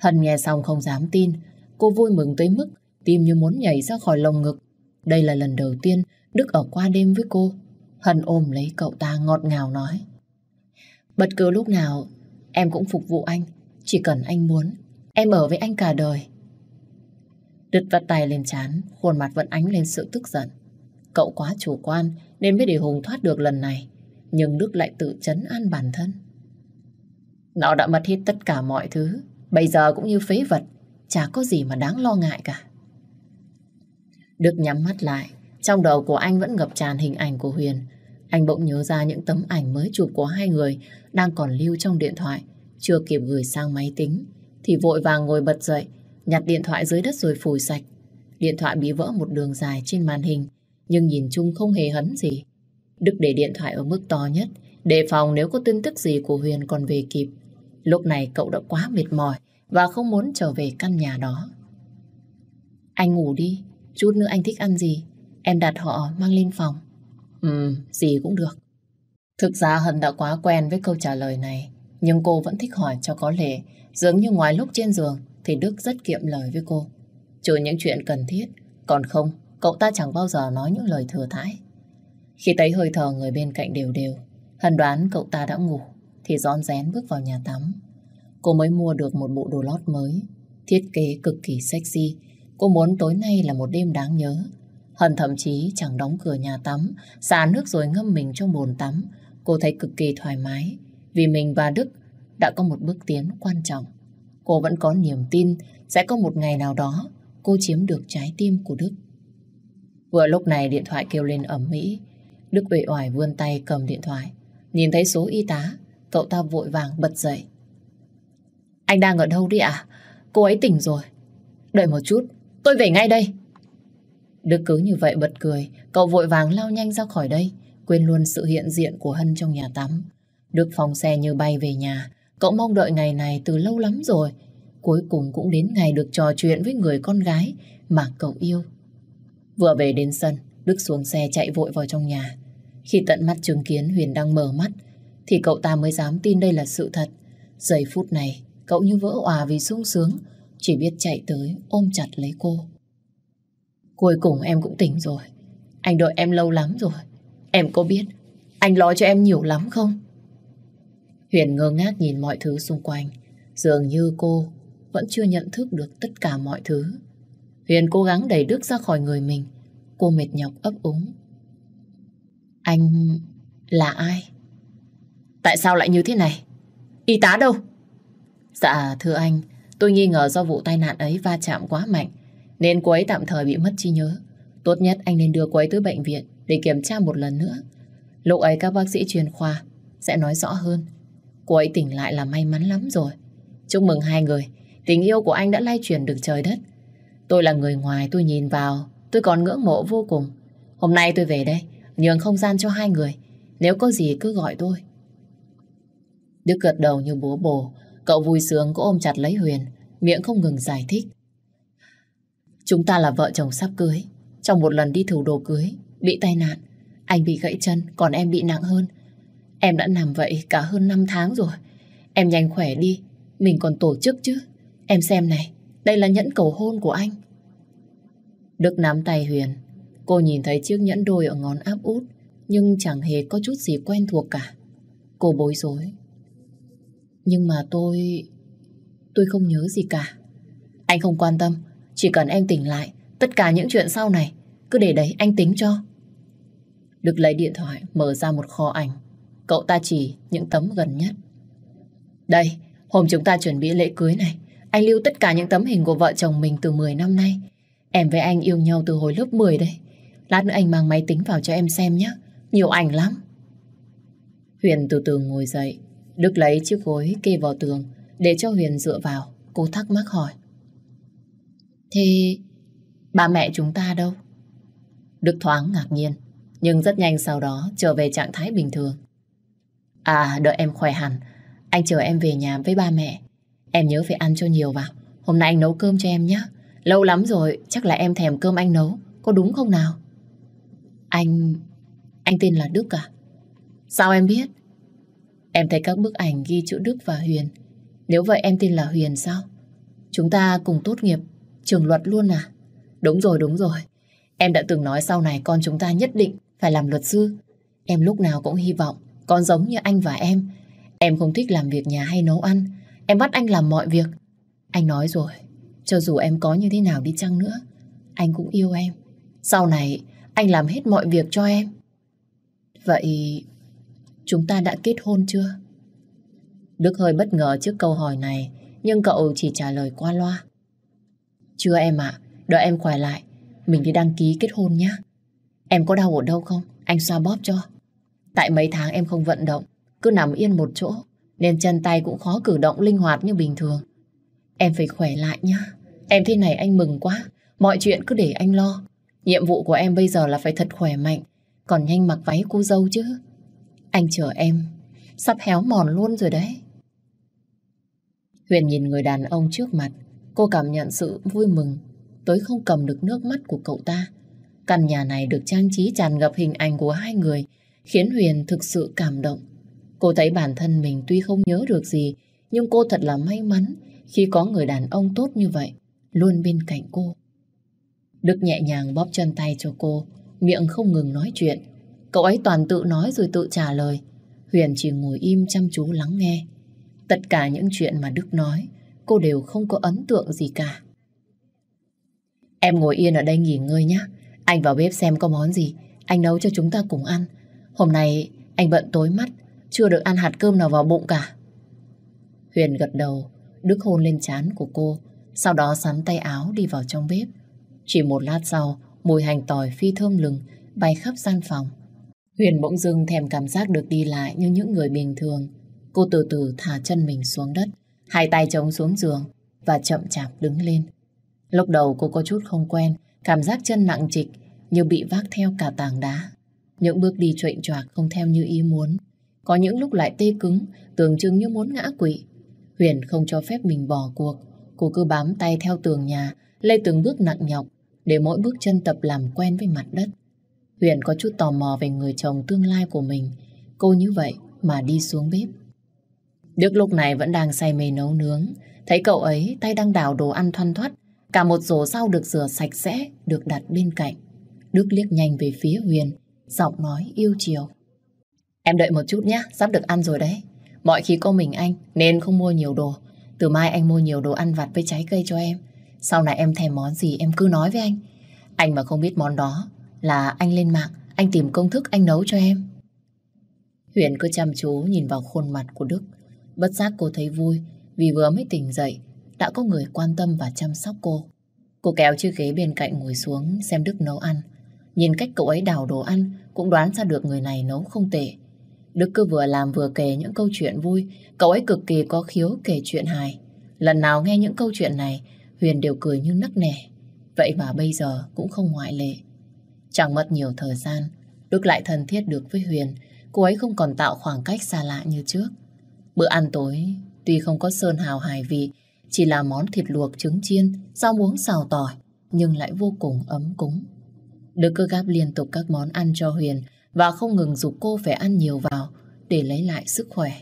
Hân nghe xong không dám tin. Cô vui mừng tới mức tim như muốn nhảy ra khỏi lồng ngực. Đây là lần đầu tiên Đức ở qua đêm với cô. Hân ôm lấy cậu ta ngọt ngào nói. Bất cứ lúc nào em cũng phục vụ anh. Chỉ cần anh muốn, em ở với anh cả đời. đứt vắt tay lên chán, khuôn mặt vẫn ánh lên sự tức giận. Cậu quá chủ quan nên mới để Hùng thoát được lần này. Nhưng Đức lại tự chấn an bản thân. Nó đã mất hết tất cả mọi thứ. Bây giờ cũng như phế vật. Chả có gì mà đáng lo ngại cả. Đức nhắm mắt lại. Trong đầu của anh vẫn ngập tràn hình ảnh của Huyền. Anh bỗng nhớ ra những tấm ảnh mới chụp của hai người đang còn lưu trong điện thoại. Chưa kịp gửi sang máy tính. Thì vội vàng ngồi bật dậy nhặt điện thoại dưới đất rồi phủi sạch. Điện thoại bị vỡ một đường dài trên màn hình, nhưng nhìn chung không hề hấn gì. Đức để điện thoại ở mức to nhất, đề phòng nếu có tin tức gì của Huyền còn về kịp. Lúc này cậu đã quá mệt mỏi và không muốn trở về căn nhà đó. Anh ngủ đi, chút nữa anh thích ăn gì, em đặt họ mang lên phòng. Ừ, gì cũng được. Thực ra Hân đã quá quen với câu trả lời này, nhưng cô vẫn thích hỏi cho có lệ, dường như ngoài lúc trên giường, thì Đức rất kiệm lời với cô. Trừ những chuyện cần thiết, còn không, cậu ta chẳng bao giờ nói những lời thừa thãi. Khi thấy hơi thở người bên cạnh đều đều, Hân đoán cậu ta đã ngủ, thì rón rén bước vào nhà tắm. Cô mới mua được một bộ đồ lót mới, thiết kế cực kỳ sexy. Cô muốn tối nay là một đêm đáng nhớ. Hân thậm chí chẳng đóng cửa nhà tắm, xả nước rồi ngâm mình trong bồn tắm. Cô thấy cực kỳ thoải mái, vì mình và Đức đã có một bước tiến quan trọng. Cô vẫn có niềm tin sẽ có một ngày nào đó cô chiếm được trái tim của Đức. Vừa lúc này điện thoại kêu lên ẩm mỹ. Đức uể oải vươn tay cầm điện thoại. Nhìn thấy số y tá, cậu ta vội vàng bật dậy. Anh đang ở đâu đi ạ? Cô ấy tỉnh rồi. Đợi một chút, tôi về ngay đây. Đức cứ như vậy bật cười, cậu vội vàng lao nhanh ra khỏi đây, quên luôn sự hiện diện của Hân trong nhà tắm. Đức phòng xe như bay về nhà, Cậu mong đợi ngày này từ lâu lắm rồi. Cuối cùng cũng đến ngày được trò chuyện với người con gái mà cậu yêu. Vừa về đến sân, Đức xuống xe chạy vội vào trong nhà. Khi tận mắt chứng kiến Huyền đang mở mắt, thì cậu ta mới dám tin đây là sự thật. Giây phút này, cậu như vỡ òa vì sung sướng, chỉ biết chạy tới ôm chặt lấy cô. Cuối cùng em cũng tỉnh rồi. Anh đợi em lâu lắm rồi. Em có biết anh lo cho em nhiều lắm không? Huyền ngơ ngác nhìn mọi thứ xung quanh. Dường như cô vẫn chưa nhận thức được tất cả mọi thứ. Huyền cố gắng đẩy Đức ra khỏi người mình. Cô mệt nhọc ấp úng. Anh là ai? Tại sao lại như thế này? Y tá đâu? Dạ thưa anh, tôi nghi ngờ do vụ tai nạn ấy va chạm quá mạnh nên cô ấy tạm thời bị mất trí nhớ. Tốt nhất anh nên đưa cô ấy tới bệnh viện để kiểm tra một lần nữa. Lúc ấy các bác sĩ chuyên khoa sẽ nói rõ hơn Cô ấy tỉnh lại là may mắn lắm rồi. Chúc mừng hai người. Tình yêu của anh đã lay chuyển được trời đất. Tôi là người ngoài, tôi nhìn vào. Tôi còn ngưỡng mộ vô cùng. Hôm nay tôi về đây. Nhường không gian cho hai người. Nếu có gì cứ gọi tôi. Đức gật đầu như bố bồ. Cậu vui sướng cũng ôm chặt lấy Huyền. Miệng không ngừng giải thích. Chúng ta là vợ chồng sắp cưới. Trong một lần đi thử đồ cưới, bị tai nạn. Anh bị gãy chân, còn em bị nặng hơn. Em đã nằm vậy cả hơn 5 tháng rồi. Em nhanh khỏe đi, mình còn tổ chức chứ. Em xem này, đây là nhẫn cầu hôn của anh. Đức nắm tay Huyền. Cô nhìn thấy chiếc nhẫn đôi ở ngón áp út, nhưng chẳng hề có chút gì quen thuộc cả. Cô bối rối. Nhưng mà tôi... Tôi không nhớ gì cả. Anh không quan tâm, chỉ cần em tỉnh lại, tất cả những chuyện sau này cứ để đấy anh tính cho. Đức lấy điện thoại, mở ra một kho ảnh. Cậu ta chỉ những tấm gần nhất. Đây, hôm chúng ta chuẩn bị lễ cưới này. Anh lưu tất cả những tấm hình của vợ chồng mình từ 10 năm nay. Em với anh yêu nhau từ hồi lớp 10 đây. Lát nữa anh mang máy tính vào cho em xem nhé. Nhiều ảnh lắm. Huyền từ từ ngồi dậy. Đức lấy chiếc gối kê vào tường để cho Huyền dựa vào. Cô thắc mắc hỏi. Thế ba mẹ chúng ta đâu? Đức thoáng ngạc nhiên. Nhưng rất nhanh sau đó trở về trạng thái bình thường. À, đợi em khỏe hẳn. Anh chờ em về nhà với ba mẹ. Em nhớ phải ăn cho nhiều vào. Hôm nay anh nấu cơm cho em nhé. Lâu lắm rồi, chắc là em thèm cơm anh nấu. Có đúng không nào? Anh... Anh tên là Đức à? Sao em biết? Em thấy các bức ảnh ghi chữ Đức và Huyền. Nếu vậy em tin là Huyền sao? Chúng ta cùng tốt nghiệp trường luật luôn à? Đúng rồi, đúng rồi. Em đã từng nói sau này con chúng ta nhất định phải làm luật sư. Em lúc nào cũng hy vọng con giống như anh và em. Em không thích làm việc nhà hay nấu ăn. Em bắt anh làm mọi việc. Anh nói rồi, cho dù em có như thế nào đi chăng nữa, anh cũng yêu em. Sau này, anh làm hết mọi việc cho em. Vậy, chúng ta đã kết hôn chưa? Đức hơi bất ngờ trước câu hỏi này, nhưng cậu chỉ trả lời qua loa. Chưa em ạ, đợi em khỏe lại, mình đi đăng ký kết hôn nhé. Em có đau ở đâu không? Anh xoa bóp cho. Tại mấy tháng em không vận động, cứ nằm yên một chỗ, nên chân tay cũng khó cử động linh hoạt như bình thường. Em phải khỏe lại nhá. Em thế này anh mừng quá. Mọi chuyện cứ để anh lo. Nhiệm vụ của em bây giờ là phải thật khỏe mạnh. Còn nhanh mặc váy cô dâu chứ. Anh chờ em. Sắp héo mòn luôn rồi đấy. Huyền nhìn người đàn ông trước mặt. Cô cảm nhận sự vui mừng. Tới không cầm được nước mắt của cậu ta. Căn nhà này được trang trí tràn ngập hình ảnh của hai người. Khiến Huyền thực sự cảm động. Cô thấy bản thân mình tuy không nhớ được gì. Nhưng cô thật là may mắn khi có người đàn ông tốt như vậy, luôn bên cạnh cô. Đức nhẹ nhàng bóp chân tay cho cô, miệng không ngừng nói chuyện. Cậu ấy toàn tự nói rồi tự trả lời. Huyền chỉ ngồi im chăm chú lắng nghe. Tất cả những chuyện mà Đức nói, cô đều không có ấn tượng gì cả. Em ngồi yên ở đây nghỉ ngơi nhé. Anh vào bếp xem có món gì, anh nấu cho chúng ta cùng ăn. Hôm nay anh bận tối mắt, chưa được ăn hạt cơm nào vào bụng cả. Huyền gật đầu, Đức hôn lên chán của cô, sau đó sắn tay áo đi vào trong bếp. Chỉ một lát sau, mùi hành tỏi phi thơm lừng bay khắp gian phòng. Huyền bỗng dưng thèm cảm giác được đi lại như những người bình thường. Cô từ từ thả chân mình xuống đất, hai tay chống xuống giường và chậm chạp đứng lên. Lúc đầu cô có chút không quen, cảm giác chân nặng trịch như bị vác theo cả tảng đá. Những bước đi trụệnh choạc không theo như ý muốn. Có những lúc lại tê cứng, tưởng chừng như muốn ngã quỵ. Huyền không cho phép mình bỏ cuộc. Cô cứ bám tay theo tường nhà, lê từng bước nặng nhọc, để mỗi bước chân tập làm quen với mặt đất. Huyền có chút tò mò về người chồng tương lai của mình. Cô như vậy mà đi xuống bếp. Đức lúc này vẫn đang say mê nấu nướng. Thấy cậu ấy tay đang đảo đồ ăn thoăn thoắt. Cả một rổ rau được rửa sạch sẽ được đặt bên cạnh. Đức liếc nhanh về phía Huyền, giọng nói yêu chiều. Em đợi một chút nhé, sắp được ăn rồi đấy. Mọi khi có mình anh nên không mua nhiều đồ. Từ mai anh mua nhiều đồ ăn vặt với trái cây cho em. Sau này em thèm món gì em cứ nói với anh. Anh mà không biết món đó là anh lên mạng, anh tìm công thức anh nấu cho em. Huyền cứ chăm chú nhìn vào khuôn mặt của Đức. Bất giác cô thấy vui vì vừa mới tỉnh dậy đã có người quan tâm và chăm sóc cô. Cô kéo chiếc ghế bên cạnh ngồi xuống xem Đức nấu ăn. Nhìn cách cậu ấy đào đồ ăn cũng đoán ra được người này nấu không tệ. Đức cứ vừa làm vừa kể những câu chuyện vui, cậu ấy cực kỳ có khiếu kể chuyện hài. Lần nào nghe những câu chuyện này, Huyền đều cười như nắc nẻ. Vậy mà bây giờ cũng không ngoại lệ. Chẳng mất nhiều thời gian, Đức lại thân thiết được với Huyền, cô ấy không còn tạo khoảng cách xa lạ như trước. Bữa ăn tối, tuy không có sơn hào hải vị, chỉ là món thịt luộc trứng chiên, rau muống xào tỏi, nhưng lại vô cùng ấm cúng. Đức cứ gáp liên tục các món ăn cho Huyền, và không ngừng dục cô phải ăn nhiều vào để lấy lại sức khỏe.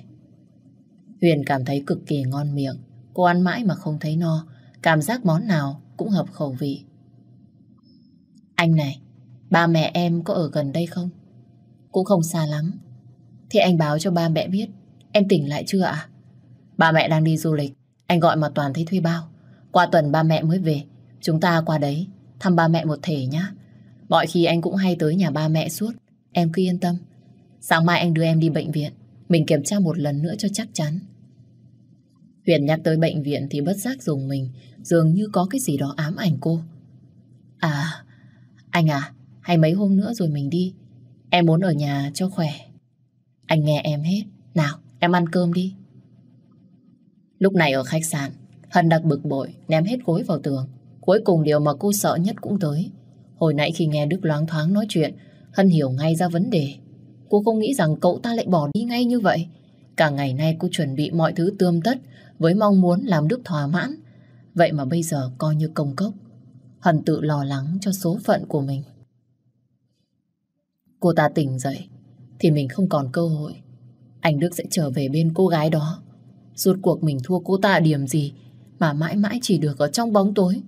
Huyền cảm thấy cực kỳ ngon miệng. Cô ăn mãi mà không thấy no, cảm giác món nào cũng hợp khẩu vị. Anh này, ba mẹ em có ở gần đây không? Cũng không xa lắm. Thì anh báo cho ba mẹ biết, em tỉnh lại chưa ạ? Ba mẹ đang đi du lịch, anh gọi mà Toàn thấy thuê bao. Qua tuần ba mẹ mới về, chúng ta qua đấy thăm ba mẹ một thể nhá. Mọi khi anh cũng hay tới nhà ba mẹ suốt. Em cứ yên tâm. Sáng mai anh đưa em đi bệnh viện. Mình kiểm tra một lần nữa cho chắc chắn. Huyền nhắc tới bệnh viện thì bất giác dùng mình. Dường như có cái gì đó ám ảnh cô. À, anh à, hay mấy hôm nữa rồi mình đi. Em muốn ở nhà cho khỏe. Anh nghe em hết. Nào, em ăn cơm đi. Lúc này ở khách sạn, Hân đặc bực bội, ném hết gối vào tường. Cuối cùng điều mà cô sợ nhất cũng tới. Hồi nãy khi nghe Đức loáng thoáng nói chuyện, Hân hiểu ngay ra vấn đề. Cô không nghĩ rằng cậu ta lại bỏ đi ngay như vậy. Cả ngày nay cô chuẩn bị mọi thứ tươm tất với mong muốn làm Đức thỏa mãn. Vậy mà bây giờ coi như công cốc. Hân tự lo lắng cho số phận của mình. Cô ta tỉnh dậy thì mình không còn cơ hội. Anh Đức sẽ trở về bên cô gái đó. Rốt cuộc mình thua cô ta điểm gì mà mãi mãi chỉ được ở trong bóng tối.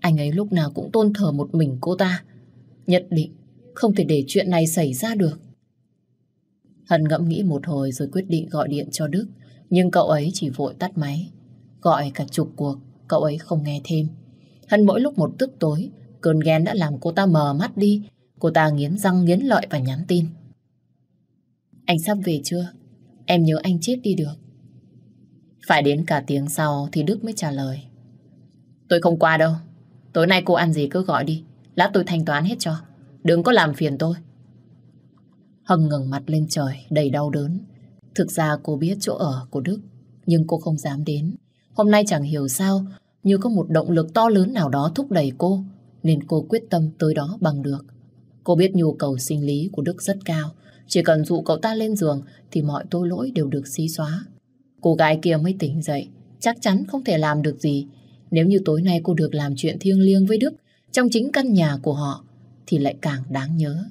Anh ấy lúc nào cũng tôn thờ một mình cô ta. Nhất định không thể để chuyện này xảy ra được. Hân ngẫm nghĩ một hồi rồi quyết định gọi điện cho Đức. Nhưng cậu ấy chỉ vội tắt máy. Gọi cả chục cuộc, cậu ấy không nghe thêm. Hân mỗi lúc một tức tối, cơn ghen đã làm cô ta mờ mắt đi. Cô ta nghiến răng nghiến lợi và nhắn tin. Anh sắp về chưa? Em nhớ anh chết đi được. Phải đến cả tiếng sau thì Đức mới trả lời. Tôi không qua đâu. Tối nay cô ăn gì cứ gọi đi. Lát tôi thanh toán hết cho. Đừng có làm phiền tôi. Hằng ngừng mặt lên trời, đầy đau đớn. Thực ra cô biết chỗ ở của Đức, nhưng cô không dám đến. Hôm nay chẳng hiểu sao, như có một động lực to lớn nào đó thúc đẩy cô, nên cô quyết tâm tới đó bằng được. Cô biết nhu cầu sinh lý của Đức rất cao, chỉ cần dụ cậu ta lên giường thì mọi tội lỗi đều được xí xóa. Cô gái kia mới tỉnh dậy, chắc chắn không thể làm được gì. Nếu như tối nay cô được làm chuyện thiêng liêng với Đức trong chính căn nhà của họ, thì lại càng đáng nhớ.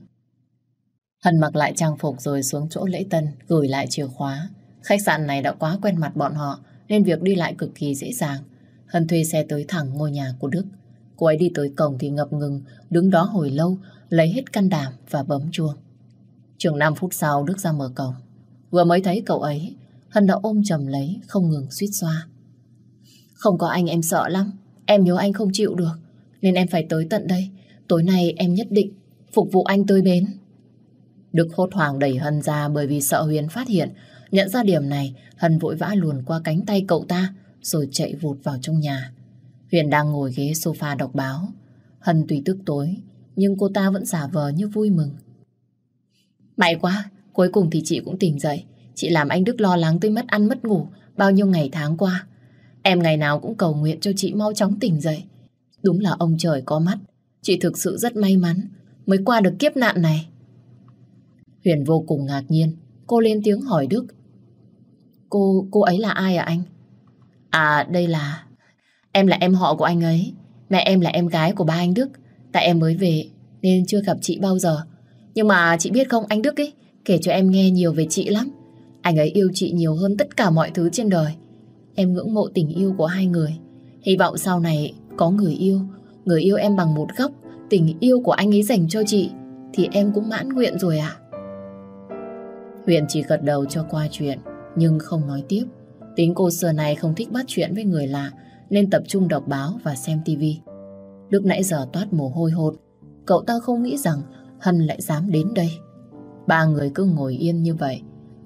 Hân mặc lại trang phục rồi xuống chỗ lễ tân, gửi lại chìa khóa. Khách sạn này đã quá quen mặt bọn họ, nên việc đi lại cực kỳ dễ dàng. Hân thuê xe tới thẳng ngôi nhà của Đức. Cô ấy đi tới cổng thì ngập ngừng, đứng đó hồi lâu, lấy hết can đảm và bấm chuông. Chừng 5 phút sau Đức ra mở cổng. Vừa mới thấy cậu ấy, Hân đã ôm chầm lấy, không ngừng suýt xoa. Không có anh em sợ lắm, em nhớ anh không chịu được, nên em phải tới tận đây. Tối nay em nhất định phục vụ anh tới bến. Đức hốt hoảng đẩy Hân ra bởi vì sợ Huyền phát hiện. Nhận ra điểm này, Hân vội vã luồn qua cánh tay cậu ta rồi chạy vụt vào trong nhà. Huyền đang ngồi ghế sofa đọc báo. Hân tùy tức tối, nhưng cô ta vẫn giả vờ như vui mừng. May quá, cuối cùng thì chị cũng tỉnh dậy. Chị làm anh Đức lo lắng tới mất ăn mất ngủ bao nhiêu ngày tháng qua. Em ngày nào cũng cầu nguyện cho chị mau chóng tỉnh dậy. Đúng là ông trời có mắt. Chị thực sự rất may mắn mới qua được kiếp nạn này. Huyền vô cùng ngạc nhiên. Cô lên tiếng hỏi Đức. Cô, cô ấy là ai à anh? À, đây là... Em là em họ của anh ấy. Mẹ em là em gái của ba anh Đức. Tại em mới về nên chưa gặp chị bao giờ. Nhưng mà chị biết không, anh Đức ấy kể cho em nghe nhiều về chị lắm. Anh ấy yêu chị nhiều hơn tất cả mọi thứ trên đời. Em ngưỡng mộ tình yêu của hai người. Hy vọng sau này có người yêu. Người yêu em bằng một góc. Tình yêu của anh ấy dành cho chị. Thì em cũng mãn nguyện rồi ạ. À? Huyền chỉ gật đầu cho qua chuyện, nhưng không nói tiếp. Tính cô xưa này không thích bắt chuyện với người lạ, nên tập trung đọc báo và xem tivi. Lúc nãy giờ toát mồ hôi hột, cậu ta không nghĩ rằng Hân lại dám đến đây. Ba người cứ ngồi yên như vậy,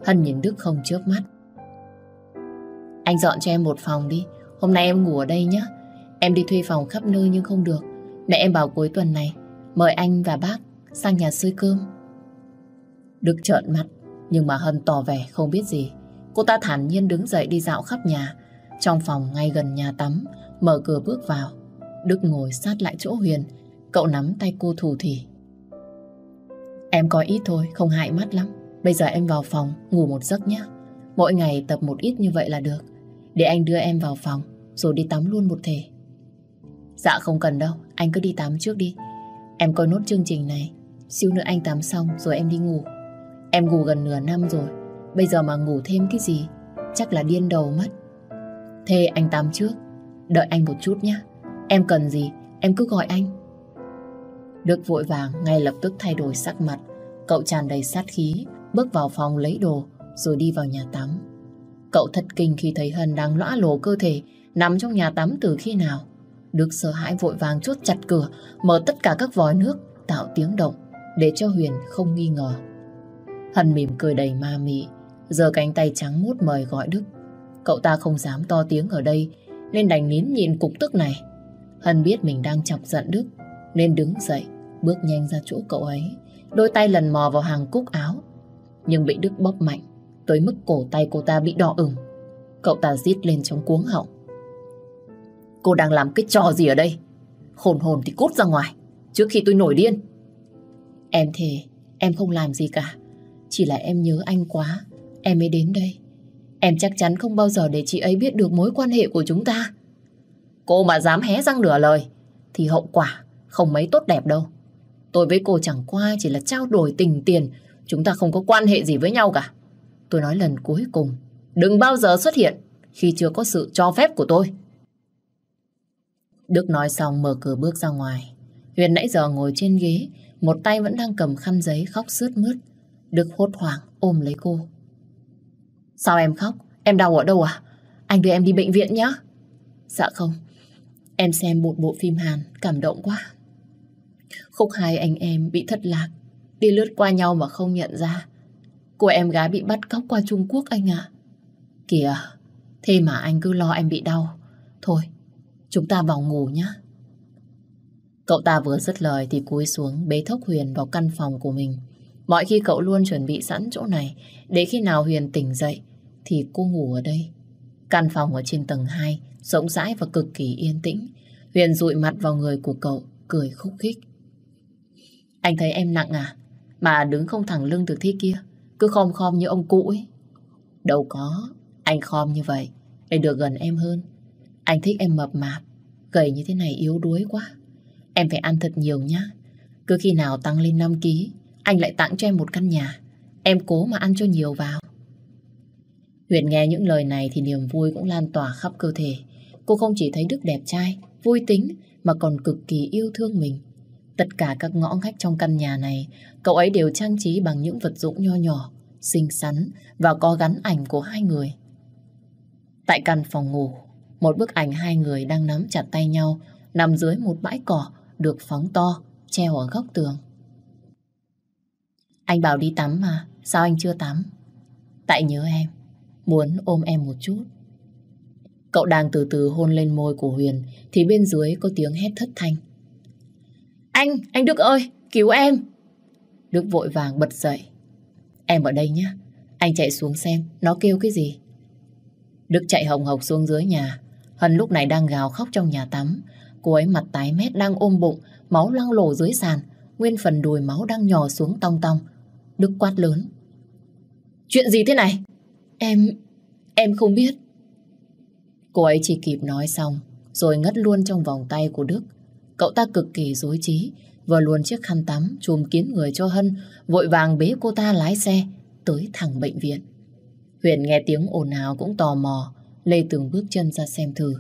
Hân nhìn Đức không chớp mắt. Anh dọn cho em một phòng đi, hôm nay em ngủ ở đây nhé. Em đi thuê phòng khắp nơi nhưng không được. Mẹ em bảo cuối tuần này, mời anh và bác sang nhà xơi cơm. Đức trợn mặt, nhưng mà Hân tỏ vẻ không biết gì. Cô ta thản nhiên đứng dậy đi dạo khắp nhà. Trong phòng ngay gần nhà tắm, mở cửa bước vào. Đức ngồi sát lại chỗ Huyền, cậu nắm tay cô thủ thỉ. Em có ít thôi, không hại mắt lắm. Bây giờ em vào phòng, ngủ một giấc nhé. Mỗi ngày tập một ít như vậy là được. Để anh đưa em vào phòng, rồi đi tắm luôn một thể. Dạ không cần đâu, anh cứ đi tắm trước đi. Em coi nốt chương trình này, Xíu nữa anh tắm xong rồi em đi ngủ. Em ngủ gần nửa năm rồi, bây giờ mà ngủ thêm cái gì, chắc là điên đầu mất. Thế anh tắm trước, đợi anh một chút nhé. Em cần gì, em cứ gọi anh. Đức vội vàng ngay lập tức thay đổi sắc mặt. Cậu tràn đầy sát khí, bước vào phòng lấy đồ, rồi đi vào nhà tắm. Cậu thật kinh khi thấy Hân đang lõa lồ cơ thể, nằm trong nhà tắm từ khi nào. Đức sợ hãi vội vàng chốt chặt cửa, mở tất cả các vòi nước, tạo tiếng động để cho Huyền không nghi ngờ. Hân mỉm cười đầy ma mị, giờ cánh tay trắng mút mời gọi Đức. Cậu ta không dám to tiếng ở đây nên đành nín nhịn cục tức này. Hân biết mình đang chọc giận Đức nên đứng dậy, bước nhanh ra chỗ cậu ấy. Đôi tay lần mò vào hàng cúc áo nhưng bị Đức bóp mạnh tới mức cổ tay cô ta bị đỏ ửng. Cậu ta rít lên trong cuống họng. Cô đang làm cái trò gì ở đây? Hồn hồn thì cút ra ngoài trước khi tôi nổi điên. Em thề, em không làm gì cả. Chỉ là em nhớ anh quá, em mới đến đây. Em chắc chắn không bao giờ để chị ấy biết được mối quan hệ của chúng ta. Cô mà dám hé răng nửa lời, thì hậu quả không mấy tốt đẹp đâu. Tôi với cô chẳng qua chỉ là trao đổi tình tiền, chúng ta không có quan hệ gì với nhau cả. Tôi nói lần cuối cùng, đừng bao giờ xuất hiện khi chưa có sự cho phép của tôi. Đức nói xong mở cửa bước ra ngoài. Huyền nãy giờ ngồi trên ghế, một tay vẫn đang cầm khăn giấy khóc sướt mướt. Đức hốt hoảng ôm lấy cô. Sao em khóc? Em đau ở đâu à? Anh đưa em đi bệnh viện nhé. Dạ không. Em xem một bộ phim Hàn, cảm động quá. Khúc hai anh em bị thất lạc, đi lướt qua nhau mà không nhận ra. Cô em gái bị bắt cóc qua Trung Quốc anh ạ. Kìa, thế mà anh cứ lo em bị đau. Thôi, chúng ta vào ngủ nhé. Cậu ta vừa dứt lời thì cúi xuống bế thốc Huyền vào căn phòng của mình. Mọi khi cậu luôn chuẩn bị sẵn chỗ này để khi nào Huyền tỉnh dậy thì cô ngủ ở đây. Căn phòng ở trên tầng 2 rộng rãi và cực kỳ yên tĩnh. Huyền dụi mặt vào người của cậu cười khúc khích. Anh thấy em nặng à? Mà đứng không thẳng lưng được thế kia cứ khom khom như ông cụ ấy. Đâu có, anh khom như vậy để được gần em hơn. Anh thích em mập mạp, gầy như thế này yếu đuối quá. Em phải ăn thật nhiều nhá. Cứ khi nào tăng lên 5 kg, anh lại tặng cho em một căn nhà. Em cố mà ăn cho nhiều vào. Huyền nghe những lời này thì niềm vui cũng lan tỏa khắp cơ thể. Cô không chỉ thấy Đức đẹp trai, vui tính mà còn cực kỳ yêu thương mình. Tất cả các ngõ ngách trong căn nhà này, cậu ấy đều trang trí bằng những vật dụng nho nhỏ, xinh xắn và có gắn ảnh của hai người. Tại căn phòng ngủ, một bức ảnh hai người đang nắm chặt tay nhau nằm dưới một bãi cỏ được phóng to, treo ở góc tường. Anh bảo đi tắm mà, sao anh chưa tắm? Tại nhớ em, muốn ôm em một chút. Cậu đang từ từ hôn lên môi của Huyền thì bên dưới có tiếng hét thất thanh. Anh, anh Đức ơi, cứu em! Đức vội vàng bật dậy. Em ở đây nhé, anh chạy xuống xem nó kêu cái gì. Đức chạy hồng hộc xuống dưới nhà. Hân lúc này đang gào khóc trong nhà tắm. Cô ấy mặt tái mét đang ôm bụng, máu lăng lổ dưới sàn. Nguyên phần đùi máu đang nhỏ xuống tong tong. Đức quát lớn. Chuyện gì thế này? Em... em không biết. Cô ấy chỉ kịp nói xong, rồi ngất luôn trong vòng tay của Đức. Cậu ta cực kỳ dối trí, vừa luồn chiếc khăn tắm, chùm kín người cho Hân, vội vàng bế cô ta lái xe, tới thẳng bệnh viện. Huyền nghe tiếng ồn ào cũng tò mò, Lê từng bước chân ra xem thử.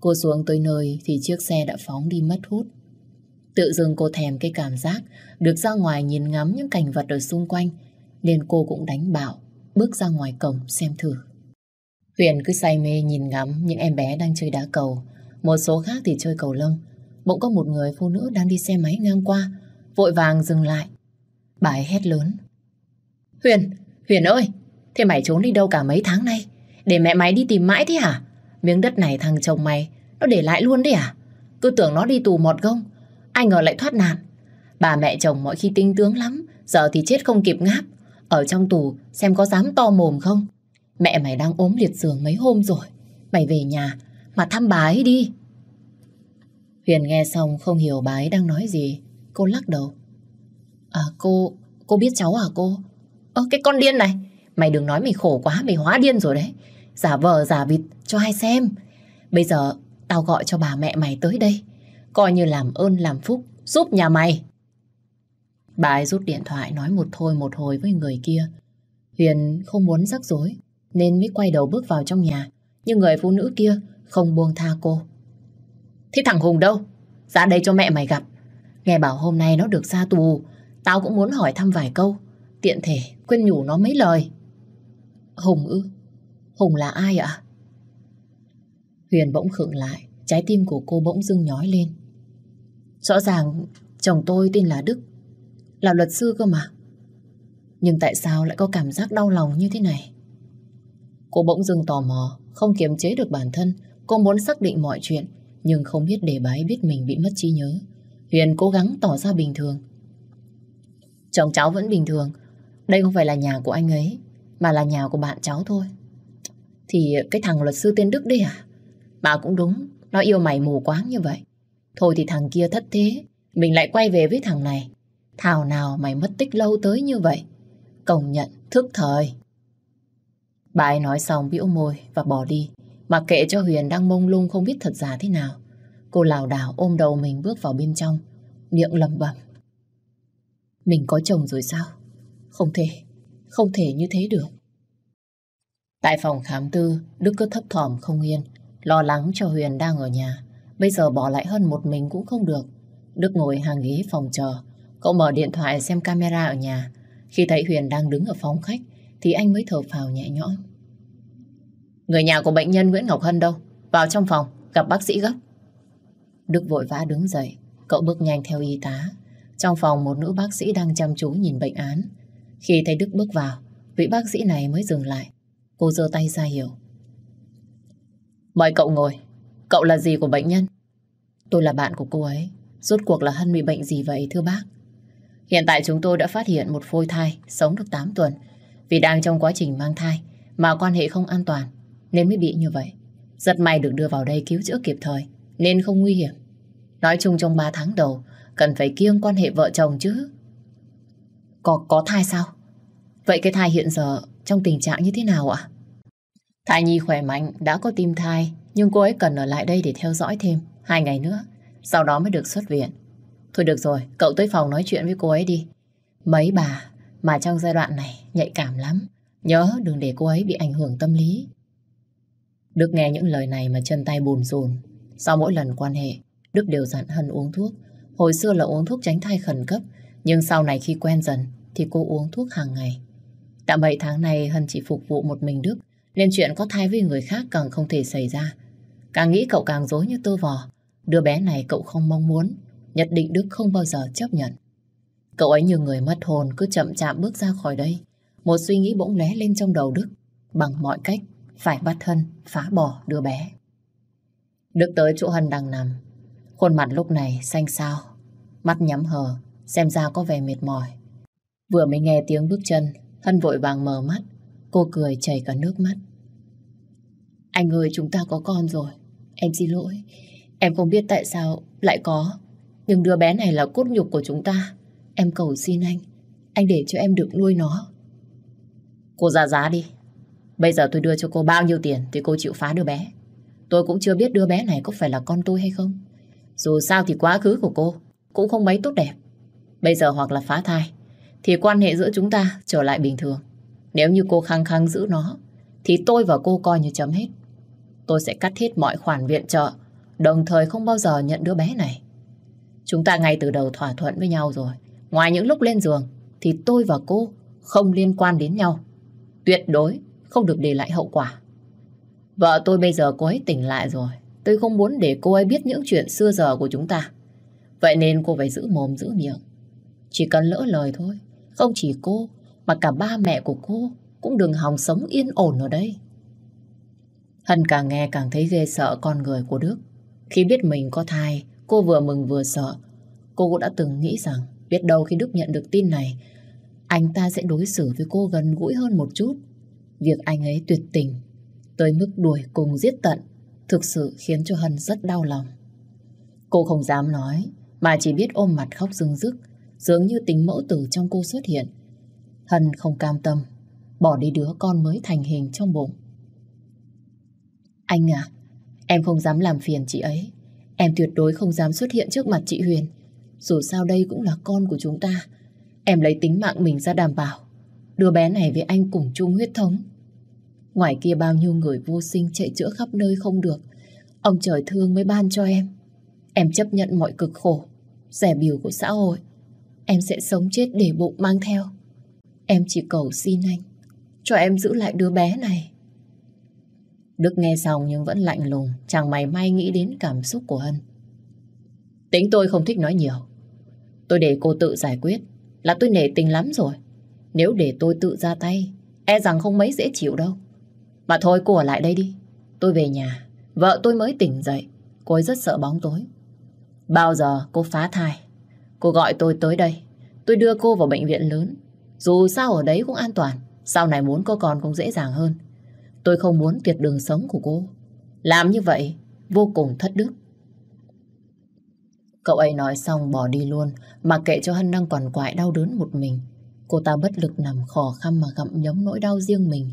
Cô xuống tới nơi thì chiếc xe đã phóng đi mất hút. Tự dưng cô thèm cái cảm giác được ra ngoài nhìn ngắm những cảnh vật ở xung quanh, nên cô cũng đánh bảo bước ra ngoài cổng xem thử. Huyền cứ say mê nhìn ngắm những em bé đang chơi đá cầu, một số khác thì chơi cầu lông. Bỗng có một người phụ nữ đang đi xe máy ngang qua, vội vàng dừng lại. Bà ấy hét lớn. Huyền, Huyền ơi, thế mày trốn đi đâu cả mấy tháng nay? Để mẹ mày đi tìm mãi thế hả? Miếng đất này thằng chồng mày, nó để lại luôn đấy à? Cứ tưởng nó đi tù một gông, ai ngờ lại thoát nạn. Bà mẹ chồng mọi khi tinh tướng lắm, giờ thì chết không kịp ngáp. Ở trong tù xem có dám to mồm không? Mẹ mày đang ốm liệt giường mấy hôm rồi. Mày về nhà mà thăm bà ấy đi. Huyền nghe xong không hiểu bà ấy đang nói gì. Cô lắc đầu. À cô, cô biết cháu à cô? Ơ cái con điên này, mày đừng nói mày khổ quá, mày hóa điên rồi đấy. Giả vờ giả vịt cho ai xem. Bây giờ tao gọi cho bà mẹ mày tới đây. Coi như làm ơn làm phúc, giúp nhà mày. Bà ấy rút điện thoại nói một thôi một hồi với người kia. Huyền không muốn rắc rối, nên mới quay đầu bước vào trong nhà. Nhưng người phụ nữ kia không buông tha cô. Thế thằng Hùng đâu? Ra đây cho mẹ mày gặp. Nghe bảo hôm nay nó được ra tù, tao cũng muốn hỏi thăm vài câu. Tiện thể quên nhủ nó mấy lời. Hùng ư? Hùng là ai ạ? Huyền bỗng khựng lại, trái tim của cô bỗng dưng nhói lên. Rõ ràng Chồng tôi tên là Đức, là luật sư cơ mà. Nhưng tại sao lại có cảm giác đau lòng như thế này? Cô bỗng dưng tò mò, không kiềm chế được bản thân. Cô muốn xác định mọi chuyện, nhưng không biết để bà ấy biết mình bị mất trí nhớ. Huyền cố gắng tỏ ra bình thường. Chồng cháu vẫn bình thường. Đây không phải là nhà của anh ấy, mà là nhà của bạn cháu thôi. Thì cái thằng luật sư tên Đức đấy à? Bà cũng đúng, nó yêu mày mù quáng như vậy. Thôi thì thằng kia thất thế, mình lại quay về với thằng này. Thảo nào mày mất tích lâu tới như vậy. Công nhận, thức thời. Bà ấy nói xong bĩu môi và bỏ đi. Mặc kệ cho Huyền đang mông lung không biết thật giả thế nào. Cô lảo đảo ôm đầu mình bước vào bên trong. Miệng lầm bẩm. Mình có chồng rồi sao? Không thể, không thể như thế được. Tại phòng khám tư, Đức cứ thấp thỏm không yên, lo lắng cho Huyền đang ở nhà. Bây giờ bỏ lại hơn một mình cũng không được. Đức ngồi hàng ghế phòng chờ. Cậu mở điện thoại xem camera ở nhà. Khi thấy Huyền đang đứng ở phòng khách, thì anh mới thở phào nhẹ nhõm. Người nhà của bệnh nhân Nguyễn Ngọc Hân đâu? Vào trong phòng, gặp bác sĩ gấp. Đức vội vã đứng dậy, cậu bước nhanh theo y tá. Trong phòng một nữ bác sĩ đang chăm chú nhìn bệnh án. Khi thấy Đức bước vào, vị bác sĩ này mới dừng lại. Cô giơ tay ra hiểu. Mời cậu ngồi. Cậu là gì của bệnh nhân? Tôi là bạn của cô ấy. Rốt cuộc là Hân bị bệnh gì vậy thưa bác? Hiện tại chúng tôi đã phát hiện một phôi thai sống được 8 tuần. Vì đang trong quá trình mang thai mà quan hệ không an toàn nên mới bị như vậy. Rất may được đưa vào đây cứu chữa kịp thời nên không nguy hiểm. Nói chung trong 3 tháng đầu cần phải kiêng quan hệ vợ chồng chứ. Có, có thai sao? Vậy cái thai hiện giờ trong tình trạng như thế nào ạ? Thai nhi khỏe mạnh, đã có tim thai, nhưng cô ấy cần ở lại đây để theo dõi thêm hai ngày nữa, sau đó mới được xuất viện. Thôi được rồi, cậu tới phòng nói chuyện với cô ấy đi. Mấy bà mà trong giai đoạn này nhạy cảm lắm, nhớ đừng để cô ấy bị ảnh hưởng tâm lý. Đức nghe những lời này mà chân tay bùn rùn. Sau mỗi lần quan hệ, Đức đều dặn Hân uống thuốc. Hồi xưa là uống thuốc tránh thai khẩn cấp, nhưng sau này khi quen dần thì cô uống thuốc hàng ngày. Đã 7 tháng này Hân chỉ phục vụ một mình Đức, nên chuyện có thai với người khác càng không thể xảy ra. Càng nghĩ cậu càng dối như tơ vò. Đứa bé này cậu không mong muốn, nhất định Đức không bao giờ chấp nhận. Cậu ấy như người mất hồn cứ chậm chạm bước ra khỏi đây. Một suy nghĩ bỗng lé lên trong đầu Đức. Bằng mọi cách, phải bắt Hân phá bỏ đứa bé. Đức tới chỗ Hân đang nằm. Khuôn mặt lúc này xanh xao, mắt nhắm hờ, xem ra có vẻ mệt mỏi. Vừa mới nghe tiếng bước chân, Hân vội vàng mở mắt. Cô cười chảy cả nước mắt. Anh ơi, chúng ta có con rồi. Em xin lỗi. Em không biết tại sao lại có. Nhưng đứa bé này là cốt nhục của chúng ta. Em cầu xin anh. Anh để cho em được nuôi nó. Cô ra giá đi. Bây giờ tôi đưa cho cô bao nhiêu tiền thì cô chịu phá đứa bé. Tôi cũng chưa biết đứa bé này có phải là con tôi hay không. Dù sao thì quá khứ của cô cũng không mấy tốt đẹp. Bây giờ hoặc là phá thai thì quan hệ giữa chúng ta trở lại bình thường. Nếu như cô khăng khăng giữ nó thì tôi và cô coi như chấm hết. Tôi sẽ cắt hết mọi khoản viện trợ, đồng thời không bao giờ nhận đứa bé này. Chúng ta ngay từ đầu thỏa thuận với nhau rồi. Ngoài những lúc lên giường thì tôi và cô không liên quan đến nhau. Tuyệt đối không được để lại hậu quả. Vợ tôi bây giờ cô ấy tỉnh lại rồi. Tôi không muốn để cô ấy biết những chuyện xưa giờ của chúng ta. Vậy nên cô phải giữ mồm giữ miệng. Chỉ cần lỡ lời thôi. Không chỉ cô, mà cả ba mẹ của cô cũng đừng hòng sống yên ổn ở đây. Hân càng nghe càng thấy ghê sợ con người của Đức. Khi biết mình có thai, cô vừa mừng vừa sợ. Cô cũng đã từng nghĩ rằng biết đâu khi Đức nhận được tin này, anh ta sẽ đối xử với cô gần gũi hơn một chút. Việc anh ấy tuyệt tình, tới mức đuổi cùng giết tận, thực sự khiến cho Hân rất đau lòng. Cô không dám nói, mà chỉ biết ôm mặt khóc rưng rức, dường như tính mẫu tử trong cô xuất hiện. Hân không cam tâm, bỏ đi đứa con mới thành hình trong bụng. Anh à, em không dám làm phiền chị ấy. Em tuyệt đối không dám xuất hiện trước mặt chị Huyền. Dù sao đây cũng là con của chúng ta. Em lấy tính mạng mình ra đảm bảo. Đứa bé này với anh cùng chung huyết thống. Ngoài kia bao nhiêu người vô sinh chạy chữa khắp nơi không được. Ông trời thương mới ban cho em. Em chấp nhận mọi cực khổ, rẻ biểu của xã hội. Em sẽ sống chết để bụng mang theo. Em chỉ cầu xin anh, cho em giữ lại đứa bé này. Đức nghe xong nhưng vẫn lạnh lùng, chẳng mày may nghĩ đến cảm xúc của Hân. Tính tôi không thích nói nhiều. Tôi để cô tự giải quyết là tôi nể tình lắm rồi. Nếu để tôi tự ra tay, e rằng không mấy dễ chịu đâu. Mà thôi cô ở lại đây đi. Tôi về nhà, vợ tôi mới tỉnh dậy. Cô ấy rất sợ bóng tối. Bao giờ cô phá thai, cô gọi tôi tới đây. Tôi đưa cô vào bệnh viện lớn. Dù sao ở đấy cũng an toàn. Sau này muốn có con cũng dễ dàng hơn. Tôi không muốn tuyệt đường sống của cô. Làm như vậy vô cùng thất đức. Cậu ấy nói xong bỏ đi luôn, mà kệ cho Hân đang còn quại đau đớn một mình. Cô ta bất lực nằm khò khăm mà gặm nhấm nỗi đau riêng mình.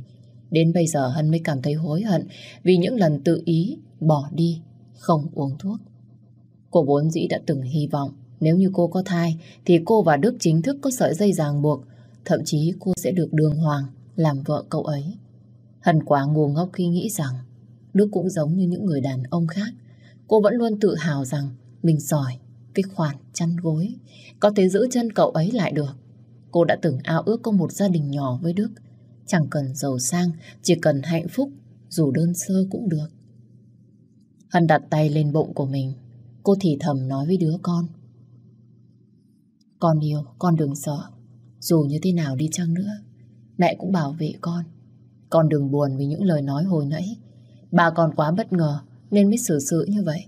Đến bây giờ Hân mới cảm thấy hối hận vì những lần tự ý bỏ đi, không uống thuốc. Cô vốn dĩ đã từng hy vọng nếu như cô có thai thì cô và Đức chính thức có sợi dây ràng buộc. Thậm chí cô sẽ được đường hoàng làm vợ cậu ấy. Hân quá ngu ngốc khi nghĩ rằng Đức cũng giống như những người đàn ông khác. Cô vẫn luôn tự hào rằng mình giỏi cái khoản chăn gối, có thể giữ chân cậu ấy lại được. Cô đã từng ao ước có một gia đình nhỏ với Đức. Chẳng cần giàu sang, chỉ cần hạnh phúc, dù đơn sơ cũng được. Hân đặt tay lên bụng của mình. Cô thì thầm nói với đứa con. Con yêu, con đừng sợ. Dù như thế nào đi chăng nữa, mẹ cũng bảo vệ con. Con đừng buồn vì những lời nói hồi nãy. Bà còn quá bất ngờ nên mới xử sự như vậy.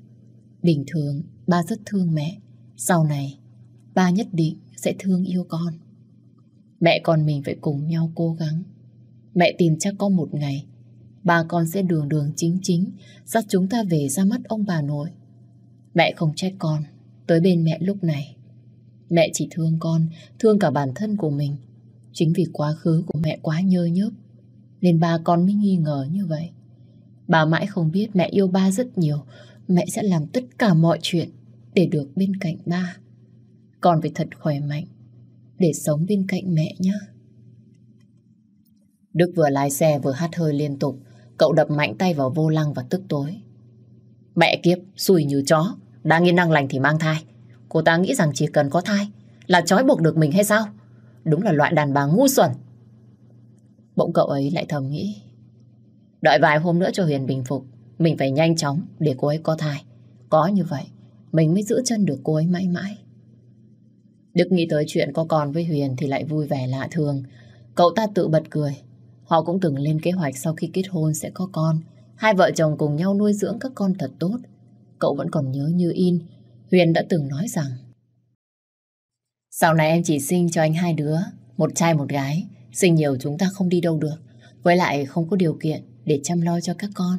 Bình thường, ba rất thương mẹ. Sau này, ba nhất định sẽ thương yêu con. Mẹ con mình phải cùng nhau cố gắng. Mẹ tin chắc có một ngày, ba con sẽ đường đường chính chính dắt chúng ta về ra mắt ông bà nội. Mẹ không trách con, tới bên mẹ lúc này. Mẹ chỉ thương con, thương cả bản thân của mình. Chính vì quá khứ của mẹ quá nhơ nhớp, nên ba con mới nghi ngờ như vậy. Bà mãi không biết mẹ yêu ba rất nhiều, mẹ sẽ làm tất cả mọi chuyện để được bên cạnh ba. Con phải thật khỏe mạnh để sống bên cạnh mẹ nhé. Đức vừa lái xe vừa hát hơi liên tục, cậu đập mạnh tay vào vô lăng và tức tối. Mẹ kiếp, xùi như chó, đang yên năng lành thì mang thai. Cô ta nghĩ rằng chỉ cần có thai là trói buộc được mình hay sao? Đúng là loại đàn bà ngu xuẩn. Bỗng cậu ấy lại thầm nghĩ. Đợi vài hôm nữa cho Huyền bình phục, mình phải nhanh chóng để cô ấy có thai. Có như vậy, mình mới giữ chân được cô ấy mãi mãi. Đức nghĩ tới chuyện có con với Huyền thì lại vui vẻ lạ thường. Cậu ta tự bật cười. Họ cũng từng lên kế hoạch sau khi kết hôn sẽ có con. Hai vợ chồng cùng nhau nuôi dưỡng các con thật tốt. Cậu vẫn còn nhớ như in. Huyền đã từng nói rằng Sau này em chỉ sinh cho anh hai đứa, một trai một gái. Sinh nhiều chúng ta không đi đâu được. Với lại không có điều kiện để chăm lo cho các con.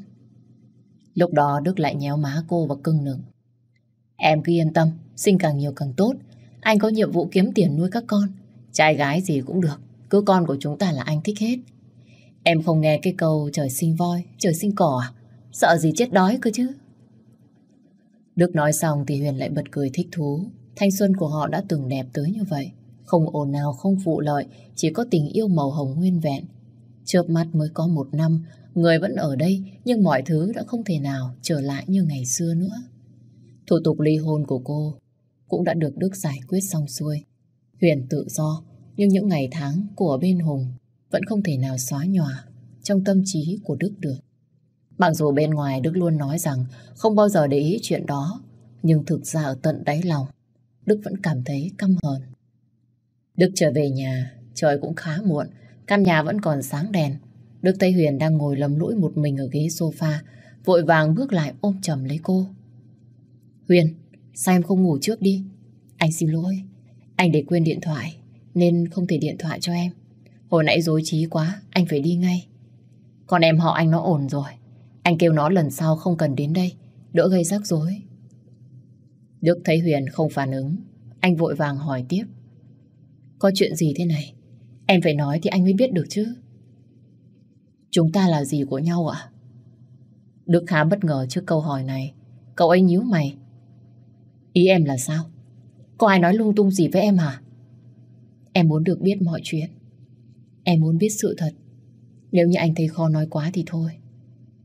Lúc đó Đức lại nhéo má cô và cưng nựng. Em cứ yên tâm, sinh càng nhiều càng tốt. Anh có nhiệm vụ kiếm tiền nuôi các con. Trai gái gì cũng được, cứ con của chúng ta là anh thích hết. Em không nghe cái câu trời sinh voi, trời sinh cỏ à? Sợ gì chết đói cơ chứ? Đức nói xong thì Huyền lại bật cười thích thú. Thanh xuân của họ đã từng đẹp tới như vậy. Không ồn nào không phụ lợi, chỉ có tình yêu màu hồng nguyên vẹn. Chớp mắt mới có một năm, người vẫn ở đây nhưng mọi thứ đã không thể nào trở lại như ngày xưa nữa. Thủ tục ly hôn của cô cũng đã được Đức giải quyết xong xuôi. Huyền tự do, nhưng những ngày tháng của bên Hùng vẫn không thể nào xóa nhòa trong tâm trí của Đức được. Mặc dù bên ngoài Đức luôn nói rằng không bao giờ để ý chuyện đó, nhưng thực ra ở tận đáy lòng, Đức vẫn cảm thấy căm hờn. Đức trở về nhà, trời cũng khá muộn, căn nhà vẫn còn sáng đèn. Đức Tây Huyền đang ngồi lầm lũi một mình ở ghế sofa, vội vàng bước lại ôm chầm lấy cô. Huyền, sao em không ngủ trước đi? Anh xin lỗi, anh để quên điện thoại, nên không thể điện thoại cho em. Hồi nãy dối trí quá, anh phải đi ngay. Còn em họ anh nó ổn rồi. Anh kêu nó lần sau không cần đến đây, đỡ gây rắc rối. Đức thấy Huyền không phản ứng, anh vội vàng hỏi tiếp. Có chuyện gì thế này? Em phải nói thì anh mới biết được chứ. Chúng ta là gì của nhau ạ? Đức khá bất ngờ trước câu hỏi này. Cậu ấy nhíu mày. Ý em là sao? Có ai nói lung tung gì với em hả? Em muốn được biết mọi chuyện. Em muốn biết sự thật. Nếu như anh thấy khó nói quá thì thôi.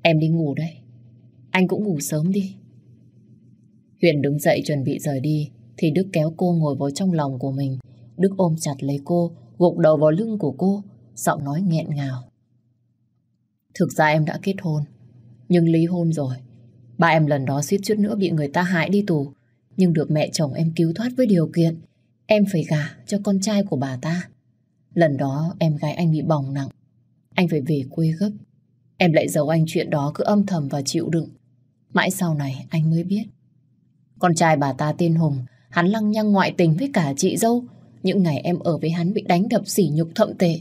Em đi ngủ đây. Anh cũng ngủ sớm đi. Huyền đứng dậy chuẩn bị rời đi thì Đức kéo cô ngồi vào trong lòng của mình. Đức ôm chặt lấy cô, gục đầu vào lưng của cô, giọng nói nghẹn ngào. Thực ra em đã kết hôn, nhưng ly hôn rồi. Ba em lần đó suýt chút nữa bị người ta hại đi tù, nhưng được mẹ chồng em cứu thoát với điều kiện. em phải gả cho con trai của bà ta. Lần đó em gái anh bị bỏng nặng. Anh phải về quê gấp. Em lại giấu anh chuyện đó cứ âm thầm và chịu đựng. Mãi sau này anh mới biết. Con trai bà ta tên Hùng, hắn lăng nhăng ngoại tình với cả chị dâu. Những ngày em ở với hắn bị đánh đập sỉ nhục thậm tệ.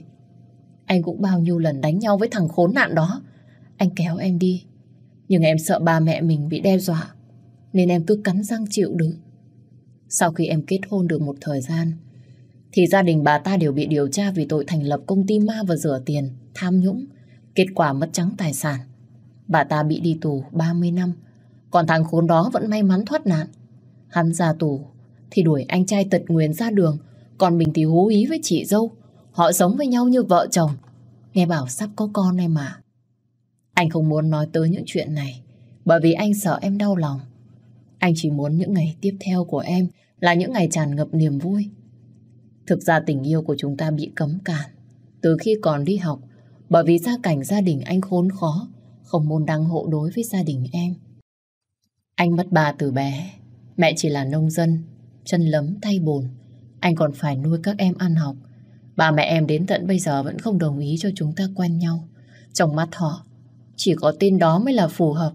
Anh cũng bao nhiêu lần đánh nhau với thằng khốn nạn đó. Anh kéo em đi. Nhưng em sợ ba mẹ mình bị đe dọa. Nên em cứ cắn răng chịu đựng. Sau khi em kết hôn được một thời gian, thì gia đình bà ta đều bị điều tra vì tội thành lập công ty ma và rửa tiền, tham nhũng. Kết quả mất trắng tài sản. Bà ta bị đi tù 30 năm, còn thằng khốn đó vẫn may mắn thoát nạn. Hắn ra tù thì đuổi anh trai tật nguyền ra đường, còn mình thì hú ý với chị dâu. Họ sống với nhau như vợ chồng. Nghe bảo sắp có con em mà. Anh không muốn nói tới những chuyện này, bởi vì anh sợ em đau lòng. Anh chỉ muốn những ngày tiếp theo của em là những ngày tràn ngập niềm vui. Thực ra tình yêu của chúng ta bị cấm cản từ khi còn đi học, bởi vì gia cảnh gia đình anh khốn khó, không môn đăng hộ đối với gia đình em. Anh mất bà từ bé, mẹ chỉ là nông dân, chân lấm tay bùn anh còn phải nuôi các em ăn học Bà mẹ em đến tận bây giờ vẫn không đồng ý cho chúng ta quen nhau Trong mắt họ, Chỉ có tên đó mới là phù hợp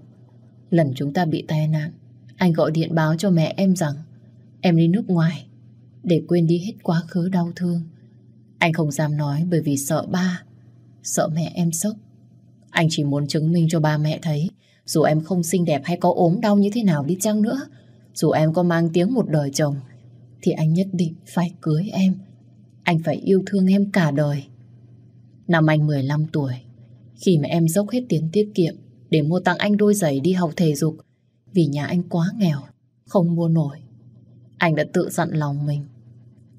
Lần chúng ta bị tai nạn anh gọi điện báo cho mẹ em rằng, Em đi nước ngoài, Để quên đi hết quá khứ đau thương. Anh không dám nói bởi vì sợ ba, Sợ mẹ em sốc. Anh chỉ muốn chứng minh cho ba mẹ thấy, Dù em không xinh đẹp hay có ốm đau như thế nào đi chăng nữa, Dù em có mang tiếng một đời chồng, Thì anh nhất định phải cưới em. Anh phải yêu thương em cả đời. Năm anh 15 tuổi, Khi mà em dốc hết tiền tiết kiệm Để mua tặng anh đôi giày đi học thể dục vì nhà anh quá nghèo Không mua nổi anh đã tự dặn lòng mình.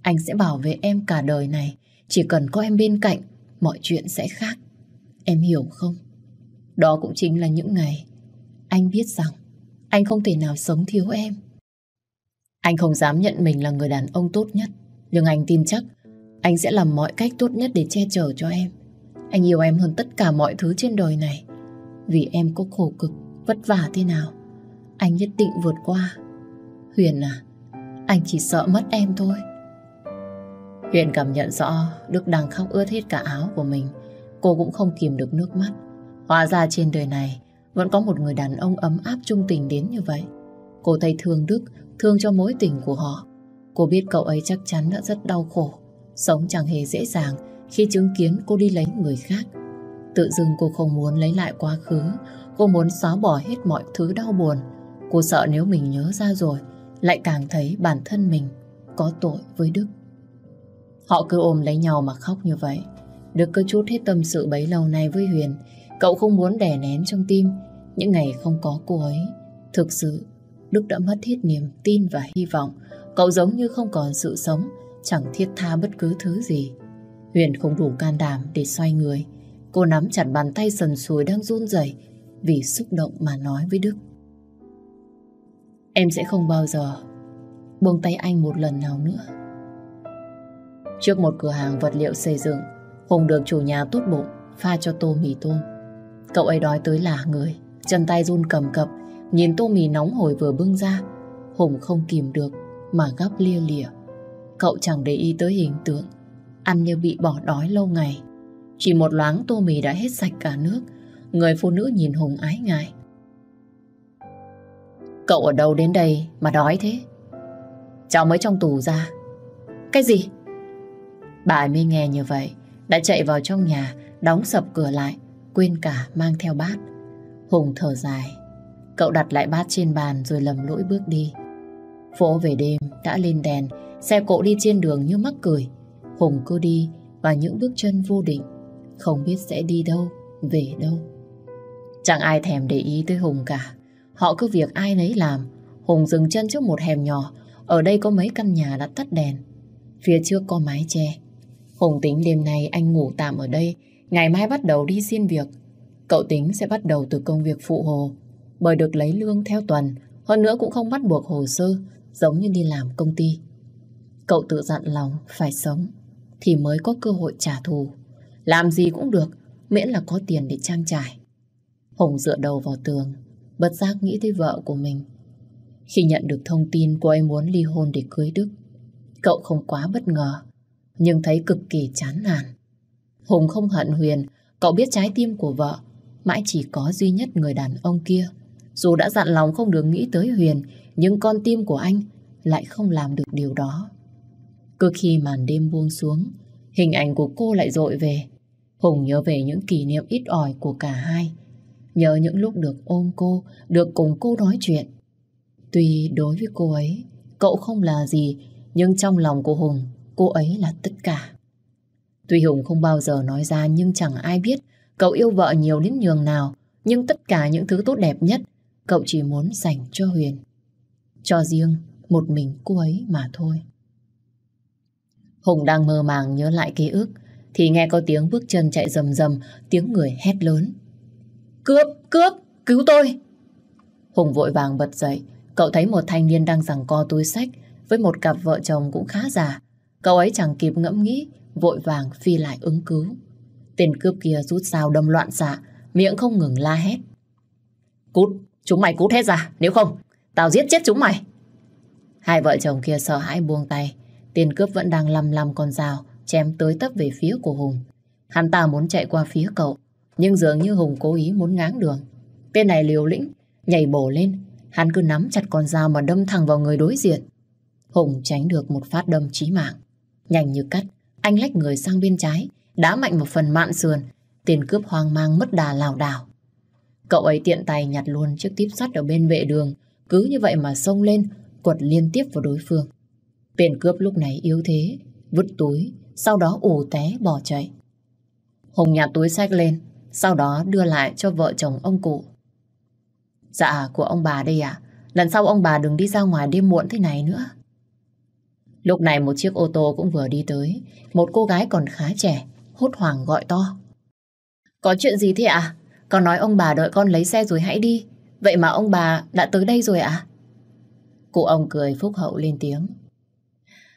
Anh sẽ bảo vệ em cả đời này. Chỉ cần có em bên cạnh, mọi chuyện sẽ khác. Em hiểu không? Đó cũng chính là những ngày anh biết rằng anh không thể nào sống thiếu em. Anh không dám nhận mình là người đàn ông tốt nhất. Nhưng anh tin chắc anh sẽ làm mọi cách tốt nhất để che chở cho em. Anh yêu em hơn tất cả mọi thứ trên đời này. Vì em có khổ cực, vất vả thế nào, anh nhất định vượt qua. Huyền à, anh chỉ sợ mất em thôi. Huyền cảm nhận rõ Đức đang khóc ướt hết cả áo của mình. Cô cũng không kìm được nước mắt. Hóa ra trên đời này vẫn có một người đàn ông ấm áp trung tình đến như vậy. Cô thấy thương Đức, thương cho mối tình của họ. Cô biết cậu ấy chắc chắn đã rất đau khổ. Sống chẳng hề dễ dàng khi chứng kiến cô đi lấy người khác. Tự dưng cô không muốn lấy lại quá khứ. Cô muốn xóa bỏ hết mọi thứ đau buồn. Cô sợ nếu mình nhớ ra rồi lại càng thấy bản thân mình có tội với Đức. Họ cứ ôm lấy nhau mà khóc như vậy. Đức cứ chút hết tâm sự bấy lâu nay với Huyền. Cậu không muốn đè nén trong tim những ngày không có cô ấy. Thực sự, Đức đã mất hết niềm tin và hy vọng. Cậu giống như không còn sự sống, chẳng thiết tha bất cứ thứ gì. Huyền không đủ can đảm để xoay người. Cô nắm chặt bàn tay sần sùi đang run rẩy vì xúc động mà nói với Đức. Em sẽ không bao giờ buông tay anh một lần nào nữa. Trước một cửa hàng vật liệu xây dựng, Hùng được chủ nhà tốt bụng pha cho tô mì tôm. Cậu ấy đói tới lả người, chân tay run cầm cập, nhìn tô mì nóng hổi vừa bưng ra. Hùng không kìm được mà gắp lia lịa. Cậu chẳng để ý tới hình tượng, ăn như bị bỏ đói lâu ngày. Chỉ một loáng tô mì đã hết sạch cả nước, người phụ nữ nhìn Hùng ái ngại. Cậu ở đâu đến đây mà đói thế? Cháu mới trong tù ra. Cái gì? Bà mới nghe như vậy, đã chạy vào trong nhà, đóng sập cửa lại, quên cả mang theo bát. Hùng thở dài, cậu đặt lại bát trên bàn rồi lầm lỗi bước đi. Phố về đêm đã lên đèn, xe cộ đi trên đường như mắc cười. Hùng cứ đi và những bước chân vô định, không biết sẽ đi đâu, về đâu. Chẳng ai thèm để ý tới Hùng cả. Họ cứ việc ai nấy làm. Hùng dừng chân trước một hẻm nhỏ. Ở đây có mấy căn nhà đã tắt đèn. Phía trước có mái che. Hùng tính đêm nay anh ngủ tạm ở đây. Ngày mai bắt đầu đi xin việc. Cậu tính sẽ bắt đầu từ công việc phụ hồ. Bởi được lấy lương theo tuần. Hơn nữa cũng không bắt buộc hồ sơ. Giống như đi làm công ty. Cậu tự dặn lòng phải sống. Thì mới có cơ hội trả thù. Làm gì cũng được. Miễn là có tiền để trang trải. Hùng dựa đầu vào tường bất giác nghĩ tới vợ của mình. Khi nhận được thông tin cô ấy muốn ly hôn để cưới Đức, Cậu không quá bất ngờ, nhưng thấy cực kỳ chán nản. Hùng không hận Huyền, cậu biết trái tim của vợ, mãi chỉ có duy nhất người đàn ông kia. Dù đã dặn lòng không được nghĩ tới Huyền, nhưng con tim của anh lại không làm được điều đó. Cứ khi màn đêm buông xuống, hình ảnh của cô lại dội về. Hùng nhớ về những kỷ niệm ít ỏi của cả hai. Nhớ những lúc được ôm cô, được cùng cô nói chuyện. Tuy đối với cô ấy, cậu không là gì, nhưng trong lòng của Hùng, cô ấy là tất cả. Tuy Hùng không bao giờ nói ra nhưng chẳng ai biết cậu yêu vợ nhiều đến nhường nào, nhưng tất cả những thứ tốt đẹp nhất cậu chỉ muốn dành cho Huyền. Cho riêng một mình cô ấy mà thôi. Hùng đang mơ màng nhớ lại ký ức thì nghe có tiếng bước chân chạy rầm rầm, tiếng người hét lớn. Cướp! Cướp! Cứu tôi! Hùng vội vàng bật dậy, cậu thấy một thanh niên đang giằng co túi sách với một cặp vợ chồng cũng khá già. Cậu ấy chẳng kịp ngẫm nghĩ, vội vàng phi lại ứng cứu. Tên cướp kia rút dao đâm loạn xạ, miệng không ngừng la hét. Cút, chúng mày cút hết ra, nếu không, tao giết chết chúng mày. Hai vợ chồng kia sợ hãi buông tay, tên cướp vẫn đang lầm lầm con dao, chém tới tấp về phía của Hùng. Hắn ta muốn chạy qua phía cậu, nhưng dường như Hùng cố ý muốn ngáng đường. Tên này liều lĩnh, nhảy bổ lên, hắn cứ nắm chặt con dao mà đâm thẳng vào người đối diện. Hùng tránh được một phát đâm chí mạng. Nhanh như cắt, anh lách người sang bên trái, đá mạnh một phần mạn sườn, tiền cướp hoang mang mất đà lảo đảo. Cậu ấy tiện tay nhặt luôn chiếc tiếp sắt ở bên vệ đường, cứ như vậy mà xông lên, quật liên tiếp vào đối phương. tiền cướp lúc này yếu thế, vứt túi, sau đó ủ té bỏ chạy. Hùng nhặt túi sách lên, sau đó đưa lại cho vợ chồng ông cụ. Dạ, của ông bà đây à? Lần sau ông bà đừng đi ra ngoài đêm muộn thế này nữa. Lúc này một chiếc ô tô cũng vừa đi tới. Một cô gái còn khá trẻ, hốt hoảng gọi to. Có chuyện gì thế ạ? À? Con nói ông bà đợi con lấy xe rồi hãy đi. Vậy mà ông bà đã tới đây rồi ạ? À? Cụ ông cười phúc hậu lên tiếng.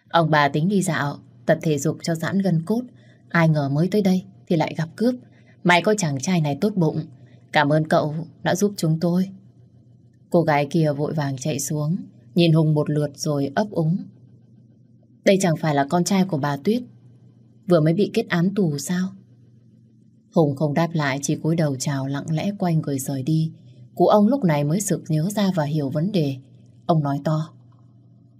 Ông bà tính đi dạo, tập thể dục cho giãn gân cốt. Ai ngờ mới tới đây thì lại gặp cướp. May có chàng trai này tốt bụng. Cảm ơn cậu đã giúp chúng tôi. Cô gái kia vội vàng chạy xuống, nhìn Hùng một lượt rồi ấp úng. Đây chẳng phải là con trai của bà Tuyết, vừa mới bị kết án tù sao? Hùng không đáp lại, chỉ cúi đầu chào lặng lẽ quay người rời đi. Cụ ông lúc này mới sực nhớ ra và hiểu vấn đề. Ông nói to.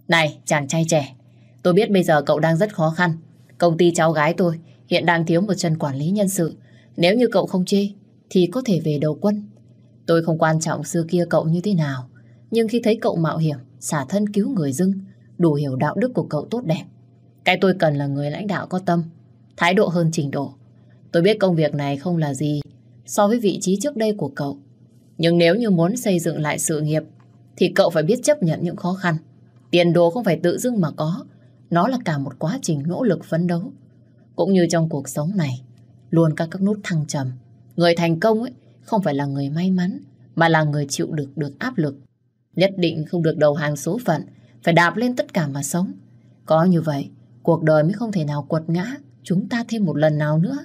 Này, chàng trai trẻ, tôi biết bây giờ cậu đang rất khó khăn. Công ty cháu gái tôi hiện đang thiếu một chân quản lý nhân sự. Nếu như cậu không chê, thì có thể về đầu quân. Tôi không quan trọng xưa kia cậu như thế nào, nhưng khi thấy cậu mạo hiểm, xả thân cứu người dưng, đủ hiểu đạo đức của cậu tốt đẹp. Cái tôi cần là người lãnh đạo có tâm, thái độ hơn trình độ. Tôi biết công việc này không là gì so với vị trí trước đây của cậu. Nhưng nếu như muốn xây dựng lại sự nghiệp, thì cậu phải biết chấp nhận những khó khăn. Tiền đồ không phải tự dưng mà có, nó là cả một quá trình nỗ lực phấn đấu. Cũng như trong cuộc sống này, luôn các các nút thăng trầm. Người thành công ấy không phải là người may mắn, mà là người chịu được được áp lực. Nhất định không được đầu hàng số phận, phải đạp lên tất cả mà sống. Có như vậy, cuộc đời mới không thể nào quật ngã chúng ta thêm một lần nào nữa.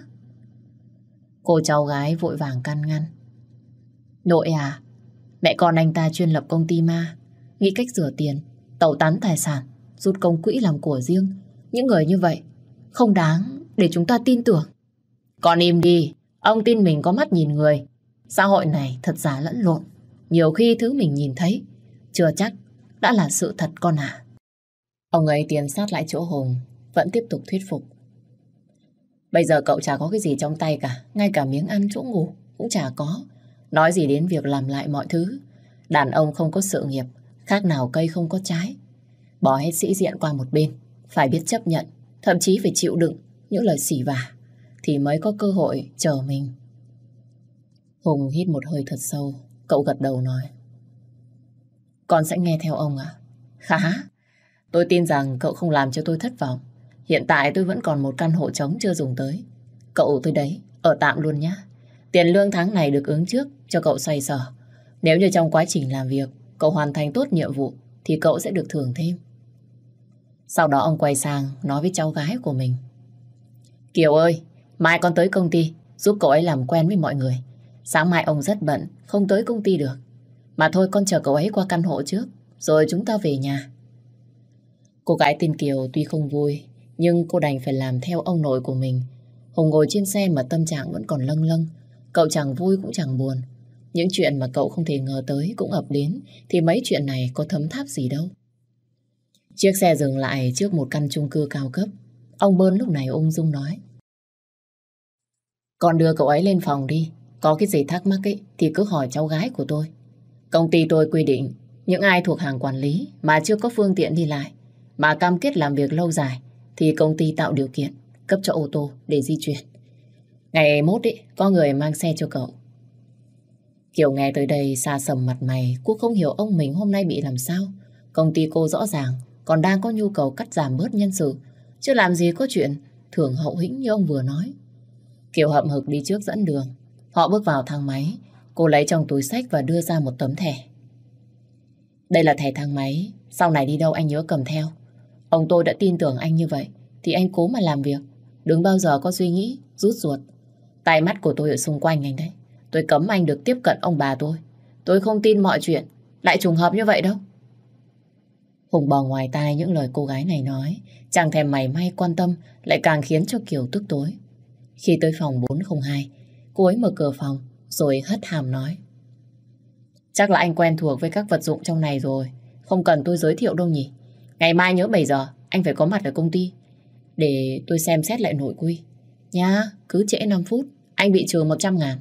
Cô cháu gái vội vàng can ngăn. Nội à, mẹ con anh ta chuyên lập công ty ma, nghĩ cách rửa tiền, tẩu tán tài sản, rút công quỹ làm của riêng. Những người như vậy không đáng để chúng ta tin tưởng. Con im đi, ông tin mình có mắt nhìn người. Xã hội này thật giả lẫn lộn. Nhiều khi thứ mình nhìn thấy chưa chắc đã là sự thật con à. Ông ấy tiến sát lại chỗ Hùng, vẫn tiếp tục thuyết phục. Bây giờ cậu chả có cái gì trong tay cả, ngay cả miếng ăn chỗ ngủ cũng chả có. Nói gì đến việc làm lại mọi thứ. Đàn ông không có sự nghiệp, khác nào cây không có trái. Bỏ hết sĩ diện qua một bên, phải biết chấp nhận, thậm chí phải chịu đựng những lời xỉ vả, thì mới có cơ hội chờ mình. Hùng hít một hơi thật sâu, cậu gật đầu nói. Con sẽ nghe theo ông à? Khá, tôi tin rằng cậu không làm cho tôi thất vọng. Hiện tại tôi vẫn còn một căn hộ trống chưa dùng tới. Cậu tới đấy, ở tạm luôn nhé. Tiền lương tháng này được ứng trước cho cậu xoay sở. Nếu như trong quá trình làm việc, cậu hoàn thành tốt nhiệm vụ, thì cậu sẽ được thưởng thêm. Sau đó ông quay sang nói với cháu gái của mình. Kiều ơi, mai con tới công ty, giúp cậu ấy làm quen với mọi người. Sáng mai ông rất bận, không tới công ty được. Mà thôi con chờ cậu ấy qua căn hộ trước, rồi chúng ta về nhà. Cô gái tên Kiều tuy không vui, nhưng cô đành phải làm theo ông nội của mình. Hùng ngồi trên xe mà tâm trạng vẫn còn lâng lâng. Cậu chẳng vui cũng chẳng buồn. Những chuyện mà cậu không thể ngờ tới cũng ập đến, thì mấy chuyện này có thấm tháp gì đâu. Chiếc xe dừng lại trước một căn chung cư cao cấp. Ông Bơn lúc này ung dung nói. Con đưa cậu ấy lên phòng đi. Có cái gì thắc mắc ấy thì cứ hỏi cháu gái của tôi. Công ty tôi quy định những ai thuộc hàng quản lý mà chưa có phương tiện đi lại mà cam kết làm việc lâu dài thì công ty tạo điều kiện cấp cho ô tô để di chuyển. Ngày mốt ấy, có người mang xe cho cậu. Kiều nghe tới đây xa sầm mặt mày, cô không hiểu ông mình hôm nay bị làm sao. Công ty cô rõ ràng còn đang có nhu cầu cắt giảm bớt nhân sự, chứ làm gì có chuyện thưởng hậu hĩnh như ông vừa nói. Kiều hậm hực đi trước dẫn đường. Họ bước vào thang máy, cô lấy trong túi sách và đưa ra một tấm thẻ. Đây là thẻ thang máy, sau này đi đâu anh nhớ cầm theo. Ông tôi đã tin tưởng anh như vậy, thì anh cố mà làm việc. Đừng bao giờ có suy nghĩ, rút ruột. Tay mắt của tôi ở xung quanh anh đấy. Tôi cấm anh được tiếp cận ông bà tôi. Tôi không tin mọi chuyện, lại trùng hợp như vậy đâu. Hùng bò ngoài tai những lời cô gái này nói, chẳng thèm mày may quan tâm, lại càng khiến cho Kiều tức tối. Khi tới phòng 402, cô ấy mở cửa phòng, rồi hất hàm nói. Chắc là anh quen thuộc với các vật dụng trong này rồi, không cần tôi giới thiệu đâu nhỉ. Ngày mai nhớ 7 giờ, anh phải có mặt ở công ty, để tôi xem xét lại nội quy. Nhá, cứ trễ 5 phút, anh bị trừ 100 ngàn.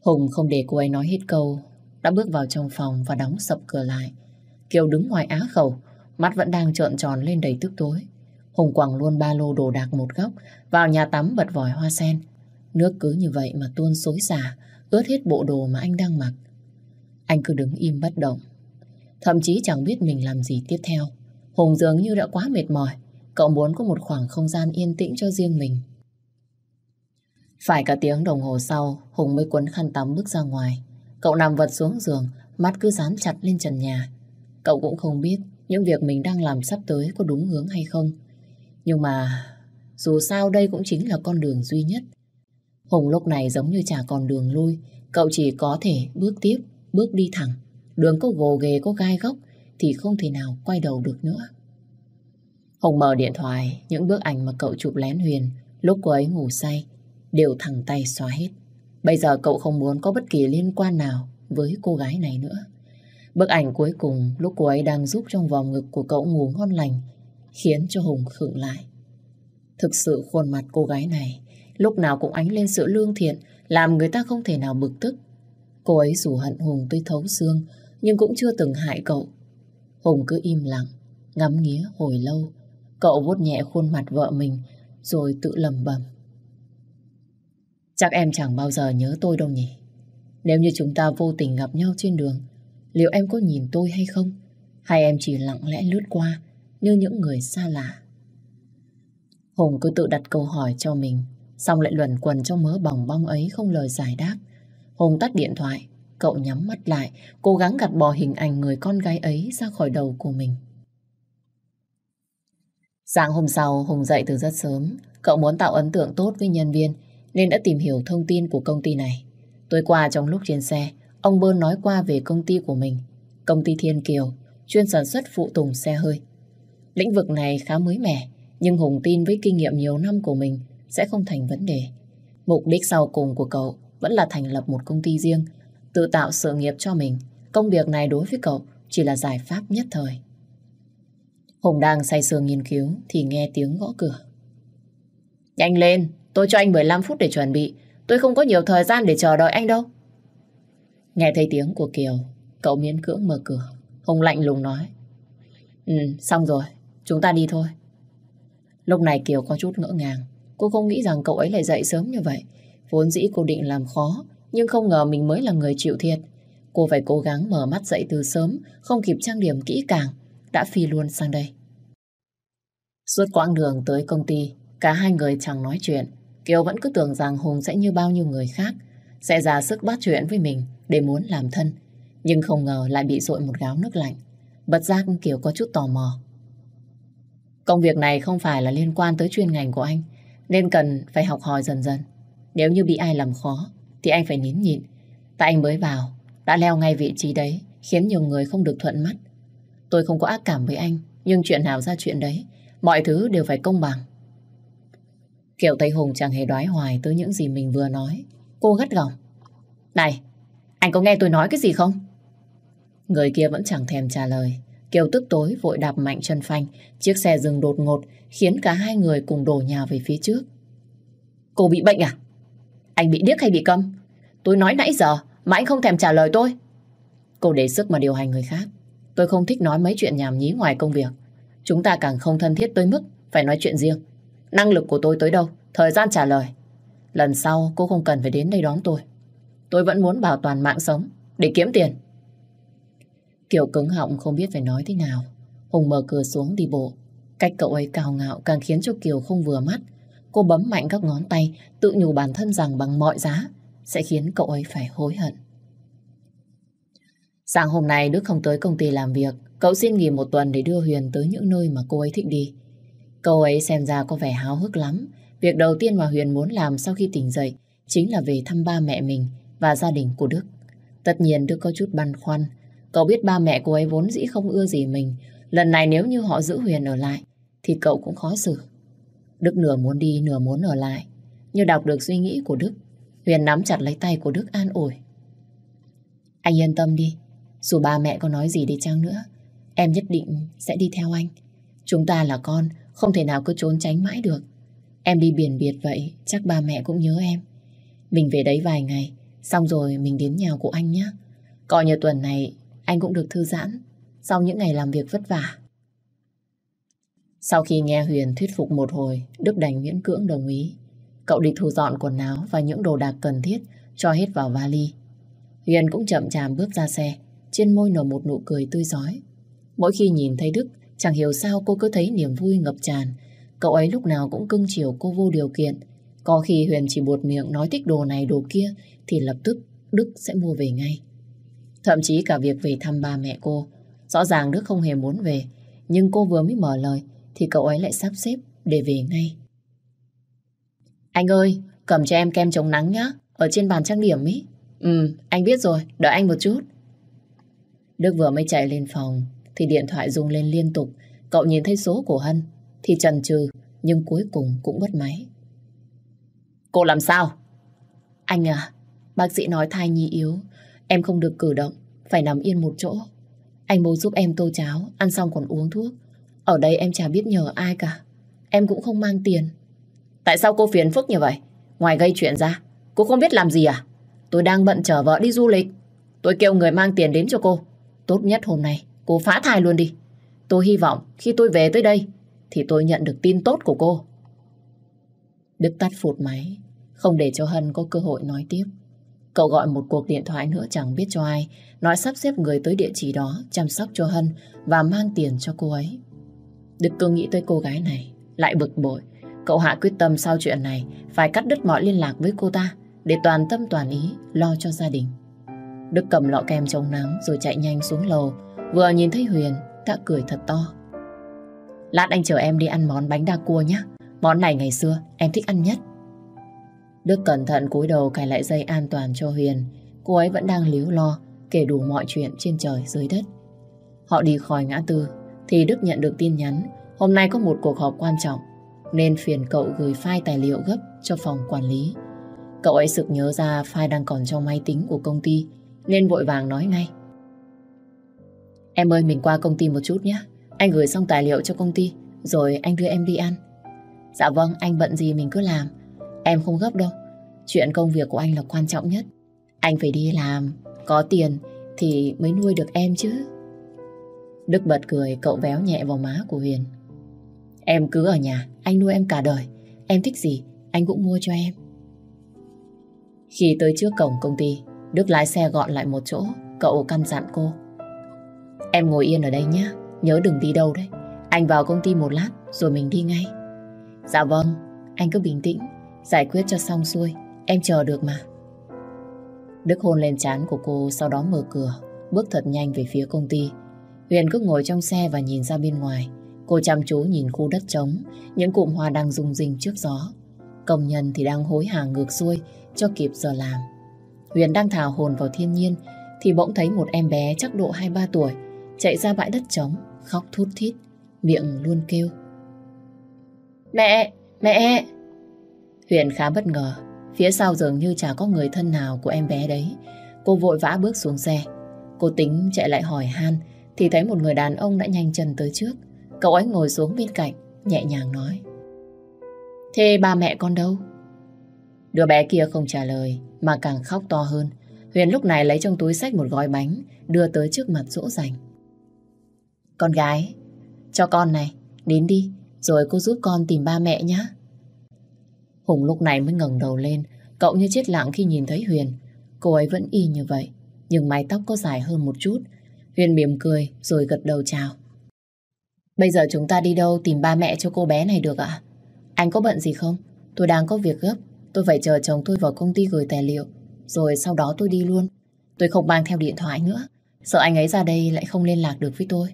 Hùng không để cô ấy nói hết câu, đã bước vào trong phòng và đóng sập cửa lại. Kiều đứng ngoài á khẩu, mắt vẫn đang trợn tròn lên đầy tức tối. Hùng quẳng luôn ba lô đồ đạc một góc, vào nhà tắm bật vòi hoa sen. Nước cứ như vậy mà tuôn xối xả, ướt hết bộ đồ mà anh đang mặc. Anh cứ đứng im bất động. Thậm chí chẳng biết mình làm gì tiếp theo. Hùng dường như đã quá mệt mỏi. Cậu muốn có một khoảng không gian yên tĩnh cho riêng mình. Phải cả tiếng đồng hồ sau, Hùng mới quấn khăn tắm bước ra ngoài. Cậu nằm vật xuống giường, mắt cứ dán chặt lên trần nhà. Cậu cũng không biết những việc mình đang làm sắp tới có đúng hướng hay không. Nhưng mà dù sao đây cũng chính là con đường duy nhất. Hùng lúc này giống như chả còn đường lui, cậu chỉ có thể bước tiếp, bước đi thẳng. Đường có gồ ghề, có gai góc thì không thể nào quay đầu được nữa. Hùng mở điện thoại, những bức ảnh mà cậu chụp lén Huyền lúc cô ấy ngủ say đều thẳng tay xóa hết. Bây giờ cậu không muốn có bất kỳ liên quan nào với cô gái này nữa. Bức ảnh cuối cùng lúc cô ấy đang giúp trong vòng ngực của cậu ngủ ngon lành khiến cho Hùng khựng lại. Thực sự khuôn mặt cô gái này lúc nào cũng ánh lên sự lương thiện làm người ta không thể nào bực tức. Cô ấy dù hận Hùng tới thấu xương nhưng cũng chưa từng hại cậu. Hùng cứ im lặng, ngắm nghía hồi lâu. Cậu vuốt nhẹ khuôn mặt vợ mình rồi tự lầm bầm. Chắc em chẳng bao giờ nhớ tôi đâu nhỉ? Nếu như chúng ta vô tình gặp nhau trên đường, liệu em có nhìn tôi hay không? Hay em chỉ lặng lẽ lướt qua như những người xa lạ? Hùng cứ tự đặt câu hỏi cho mình, xong lại luẩn quẩn trong mớ bòng bong ấy không lời giải đáp. Hùng tắt điện thoại, cậu nhắm mắt lại, cố gắng gạt bỏ hình ảnh người con gái ấy ra khỏi đầu của mình. Sáng hôm sau, Hùng dậy từ rất sớm. Cậu muốn tạo ấn tượng tốt với nhân viên, nên đã tìm hiểu thông tin của công ty này. Tối qua trong lúc trên xe, ông Bơn nói qua về công ty của mình. Công ty Thiên Kiều, chuyên sản xuất phụ tùng xe hơi. Lĩnh vực này khá mới mẻ, nhưng Hùng tin với kinh nghiệm nhiều năm của mình sẽ không thành vấn đề. Mục đích sau cùng của cậu vẫn là thành lập một công ty riêng, tự tạo sự nghiệp cho mình. Công việc này đối với cậu chỉ là giải pháp nhất thời. Hùng đang say sưa nghiên cứu thì nghe tiếng gõ cửa. Nhanh lên, tôi cho anh 15 phút để chuẩn bị. Tôi không có nhiều thời gian để chờ đợi anh đâu. Nghe thấy tiếng của Kiều, cậu miễn cưỡng mở cửa. Hùng lạnh lùng nói. Ừ, xong rồi, chúng ta đi thôi. Lúc này Kiều có chút ngỡ ngàng. Cô không nghĩ rằng cậu ấy lại dậy sớm như vậy. Vốn dĩ cô định làm khó, nhưng không ngờ mình mới là người chịu thiệt. Cô phải cố gắng mở mắt dậy từ sớm, không kịp trang điểm kỹ càng, đã phi luôn sang đây. Suốt quãng đường tới công ty, cả hai người chẳng nói chuyện. Kiều vẫn cứ tưởng rằng Hùng sẽ như bao nhiêu người khác, sẽ ra sức bắt chuyện với mình để muốn làm thân. Nhưng không ngờ lại bị dội một gáo nước lạnh. Bật giác Kiều có chút tò mò. Công việc này không phải là liên quan tới chuyên ngành của anh, nên cần phải học hỏi dần dần. Nếu như bị ai làm khó, thì anh phải nín nhịn. Tại anh mới vào, đã leo ngay vị trí đấy, khiến nhiều người không được thuận mắt. Tôi không có ác cảm với anh, Nhưng chuyện nào ra chuyện đấy, mọi thứ đều phải công bằng. Kiều Tây Hùng chẳng hề đoái hoài tới những gì mình vừa nói. Cô gắt gỏng. Này, anh có nghe tôi nói cái gì không? Người kia vẫn chẳng thèm trả lời. Kiều tức tối vội đạp mạnh chân phanh. Chiếc xe dừng đột ngột khiến cả hai người cùng đổ nhào về phía trước. Cô bị bệnh à? Anh bị điếc hay bị câm? Tôi nói nãy giờ mà anh không thèm trả lời tôi. Cô để sức mà điều hành người khác. Tôi không thích nói mấy chuyện nhảm nhí ngoài công việc. Chúng ta càng không thân thiết tới mức phải nói chuyện riêng. Năng lực của tôi tới đâu, thời gian trả lời. Lần sau cô không cần phải đến đây đón tôi. Tôi vẫn muốn bảo toàn mạng sống để kiếm tiền. Kiều cứng họng không biết phải nói thế nào. Hùng mở cửa xuống đi bộ. Cách cậu ấy cao ngạo càng khiến cho Kiều không vừa mắt. Cô bấm mạnh các ngón tay, tự nhủ bản thân rằng bằng mọi giá sẽ khiến cậu ấy phải hối hận. Sáng hôm nay Đức không tới công ty làm việc, cậu xin nghỉ một tuần để đưa Huyền tới những nơi mà cô ấy thích đi. Cậu ấy xem ra có vẻ háo hức lắm. Việc đầu tiên mà Huyền muốn làm sau khi tỉnh dậy chính là về thăm ba mẹ mình và gia đình của Đức. Tất nhiên Đức có chút băn khoăn. Cậu biết ba mẹ cô ấy vốn dĩ không ưa gì mình. Lần này nếu như họ giữ Huyền ở lại thì cậu cũng khó xử. Đức nửa muốn đi nửa muốn ở lại. Như đọc được suy nghĩ của Đức, Huyền nắm chặt lấy tay của Đức an ủi. Anh yên tâm đi, dù ba mẹ có nói gì đi chăng nữa, em nhất định sẽ đi theo anh. Chúng ta là con, không thể nào cứ trốn tránh mãi được. Em đi biển biệt vậy, chắc ba mẹ cũng nhớ em. Mình về đấy vài ngày, xong rồi mình đến nhà của anh nhé. Coi như tuần này anh cũng được thư giãn, sau những ngày làm việc vất vả. Sau khi nghe Huyền thuyết phục một hồi, Đức đành miễn cưỡng đồng ý. Cậu đi thu dọn quần áo và những đồ đạc cần thiết cho hết vào vali. Huyền cũng chậm chạp bước ra xe, trên môi nở một nụ cười tươi giói. Mỗi khi nhìn thấy Đức, chẳng hiểu sao cô cứ thấy niềm vui ngập tràn. Cậu ấy lúc nào cũng cưng chiều cô vô điều kiện. Có khi Huyền chỉ buột miệng nói thích đồ này đồ kia thì lập tức Đức sẽ mua về ngay. Thậm chí cả việc về thăm ba mẹ cô. Rõ ràng Đức không hề muốn về, nhưng cô vừa mới mở lời thì cậu ấy lại sắp xếp để về ngay. Anh ơi, cầm cho em kem chống nắng nhá, ở trên bàn trang điểm ý. Ừ, anh biết rồi, đợi anh một chút. Đức vừa mới chạy lên phòng thì điện thoại rung lên liên tục. Cậu nhìn thấy số của Hân thì chần chừ nhưng cuối cùng cũng bắt máy. Cô làm sao? Anh à, bác sĩ nói thai nhi yếu, em không được cử động, phải nằm yên một chỗ. Anh bố giúp em tô cháo, ăn xong còn uống thuốc. Ở đây em chả biết nhờ ai cả. Em cũng không mang tiền. Tại sao cô phiền phức như vậy? Ngoài gây chuyện ra, cô không biết làm gì à? Tôi đang bận chở vợ đi du lịch. Tôi kêu người mang tiền đến cho cô. Tốt nhất hôm nay, cô phá thai luôn đi. Tôi hy vọng khi tôi về tới đây, thì tôi nhận được tin tốt của cô. Đức tắt phụt máy, không để cho Hân có cơ hội nói tiếp. Cậu gọi một cuộc điện thoại nữa chẳng biết cho ai, nói sắp xếp người tới địa chỉ đó chăm sóc cho Hân và mang tiền cho cô ấy. Đức cứ nghĩ tới cô gái này, lại bực bội. Cậu Hạ quyết tâm sau chuyện này phải cắt đứt mọi liên lạc với cô ta để toàn tâm toàn ý lo cho gia đình. Đức cầm lọ kem chống nắng rồi chạy nhanh xuống lầu. Vừa nhìn thấy Huyền đã cười thật to. Lát anh chở em đi ăn món bánh đa cua nhé. Món này ngày xưa em thích ăn nhất. Đức cẩn thận cúi đầu cài lại dây an toàn cho Huyền. Cô ấy vẫn đang líu lo kể đủ mọi chuyện trên trời dưới đất. Họ đi khỏi ngã tư thì Đức nhận được tin nhắn hôm nay có một cuộc họp quan trọng nên phiền cậu gửi file tài liệu gấp cho phòng quản lý. Cậu ấy sực nhớ ra file đang còn trong máy tính của công ty nên vội vàng nói ngay. Em ơi mình qua công ty một chút nhé. Anh gửi xong tài liệu cho công ty rồi anh đưa em đi ăn. Dạ vâng, anh bận gì mình cứ làm. Em không gấp đâu. Chuyện công việc của anh là quan trọng nhất. Anh phải đi làm, có tiền thì mới nuôi được em chứ. Đức bật cười cậu véo nhẹ vào má của Huyền. Em cứ ở nhà, anh nuôi em cả đời. Em thích gì, anh cũng mua cho em. Khi tới trước cổng công ty, Đức lái xe gọn lại một chỗ, cậu căn dặn cô. Em ngồi yên ở đây nhé, nhớ đừng đi đâu đấy. Anh vào công ty một lát, rồi mình đi ngay. Dạ vâng, anh cứ bình tĩnh, giải quyết cho xong xuôi, em chờ được mà. Đức hôn lên chán của cô, sau đó mở cửa, bước thật nhanh về phía công ty. Huyền cứ ngồi trong xe và nhìn ra bên ngoài. Cô chăm chú nhìn khu đất trống, những cụm hoa đang rung rinh trước gió. Công nhân thì đang hối hả ngược xuôi cho kịp giờ làm. Huyền đang thả hồn vào thiên nhiên thì bỗng thấy một em bé chắc độ 2-3 tuổi chạy ra bãi đất trống, khóc thút thít, miệng luôn kêu. Mẹ, mẹ! Huyền khá bất ngờ, phía sau dường như chả có người thân nào của em bé đấy. Cô vội vã bước xuống xe. Cô tính chạy lại hỏi han, thì thấy một người đàn ông đã nhanh chân tới trước. Cậu ấy ngồi xuống bên cạnh, nhẹ nhàng nói. Thế ba mẹ con đâu? Đứa bé kia không trả lời, mà càng khóc to hơn. Huyền lúc này lấy trong túi sách một gói bánh, đưa tới trước mặt dỗ dành. Con gái, cho con này, đến đi, rồi cô giúp con tìm ba mẹ nhé. Hùng lúc này mới ngẩng đầu lên, cậu như chết lặng khi nhìn thấy Huyền. Cô ấy vẫn y như vậy, nhưng mái tóc có dài hơn một chút. Huyền mỉm cười rồi gật đầu chào. Bây giờ chúng ta đi đâu tìm ba mẹ cho cô bé này được ạ? Anh có bận gì không? Tôi đang có việc gấp. Tôi phải chờ chồng tôi vào công ty gửi tài liệu. Rồi sau đó tôi đi luôn. Tôi không mang theo điện thoại nữa. Sợ anh ấy ra đây lại không liên lạc được với tôi.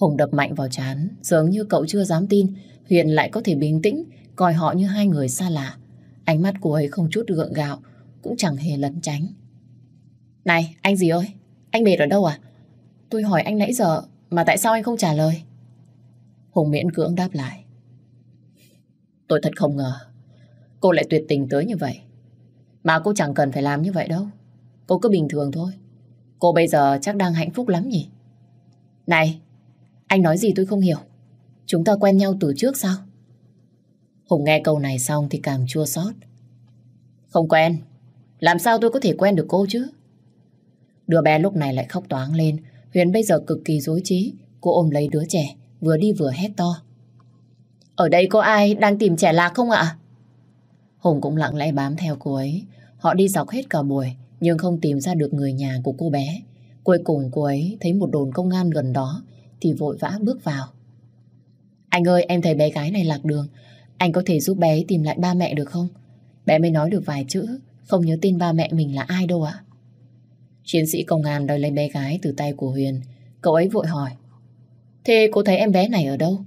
Hùng đập mạnh vào chán. Dường như cậu chưa dám tin Huyền lại có thể bình tĩnh coi họ như hai người xa lạ. Ánh mắt của ấy không chút gượng gạo cũng chẳng hề lẩn tránh. Này, anh gì ơi? Anh mệt ở đâu à? Tôi hỏi anh nãy giờ mà tại sao anh không trả lời? Hùng miễn cưỡng đáp lại. Tôi thật không ngờ cô lại tuyệt tình tới như vậy. Mà cô chẳng cần phải làm như vậy đâu. Cô cứ bình thường thôi. Cô bây giờ chắc đang hạnh phúc lắm nhỉ? Này, anh nói gì tôi không hiểu. Chúng ta quen nhau từ trước sao? Hùng nghe câu này xong thì càng chua xót. Không quen. Làm sao tôi có thể quen được cô chứ? Đứa bé lúc này lại khóc toáng lên. Huyền bây giờ cực kỳ dối trí. Cô ôm lấy đứa trẻ, vừa đi vừa hét to. Ở đây có ai đang tìm trẻ lạc không ạ? Hùng cũng lặng lẽ bám theo cô ấy. Họ đi dọc hết cả buổi, nhưng không tìm ra được người nhà của cô bé. Cuối cùng cô ấy thấy một đồn công an gần đó, thì vội vã bước vào. Anh ơi, em thấy bé gái này lạc đường. Anh có thể giúp bé tìm lại ba mẹ được không? Bé mới nói được vài chữ, không nhớ tin ba mẹ mình là ai đâu ạ. Chiến sĩ công an đòi lấy bé gái từ tay của Huyền. Cậu ấy vội hỏi. Thế cô thấy em bé này ở đâu?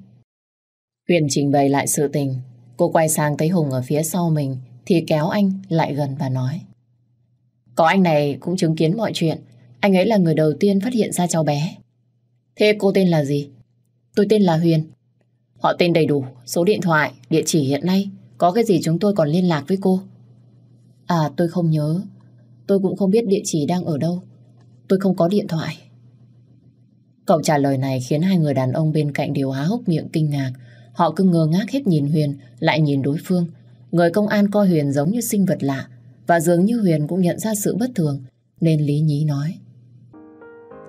Huyền trình bày lại sự tình. Cô quay sang thấy Hùng ở phía sau mình thì kéo anh lại gần và nói. Có anh này cũng chứng kiến mọi chuyện. Anh ấy là người đầu tiên phát hiện ra cháu bé. Thế cô tên là gì? Tôi tên là Huyền. Họ tên đầy đủ, số điện thoại, địa chỉ hiện nay. Có cái gì chúng tôi còn liên lạc với cô? À tôi không nhớ. Tôi cũng không biết địa chỉ đang ở đâu. Tôi không có điện thoại. Cậu trả lời này khiến hai người đàn ông bên cạnh đều há hốc miệng kinh ngạc. Họ cứ ngơ ngác hết nhìn Huyền, lại nhìn đối phương. Người công an coi Huyền giống như sinh vật lạ. Và dường như Huyền cũng nhận ra sự bất thường, nên lý nhí nói.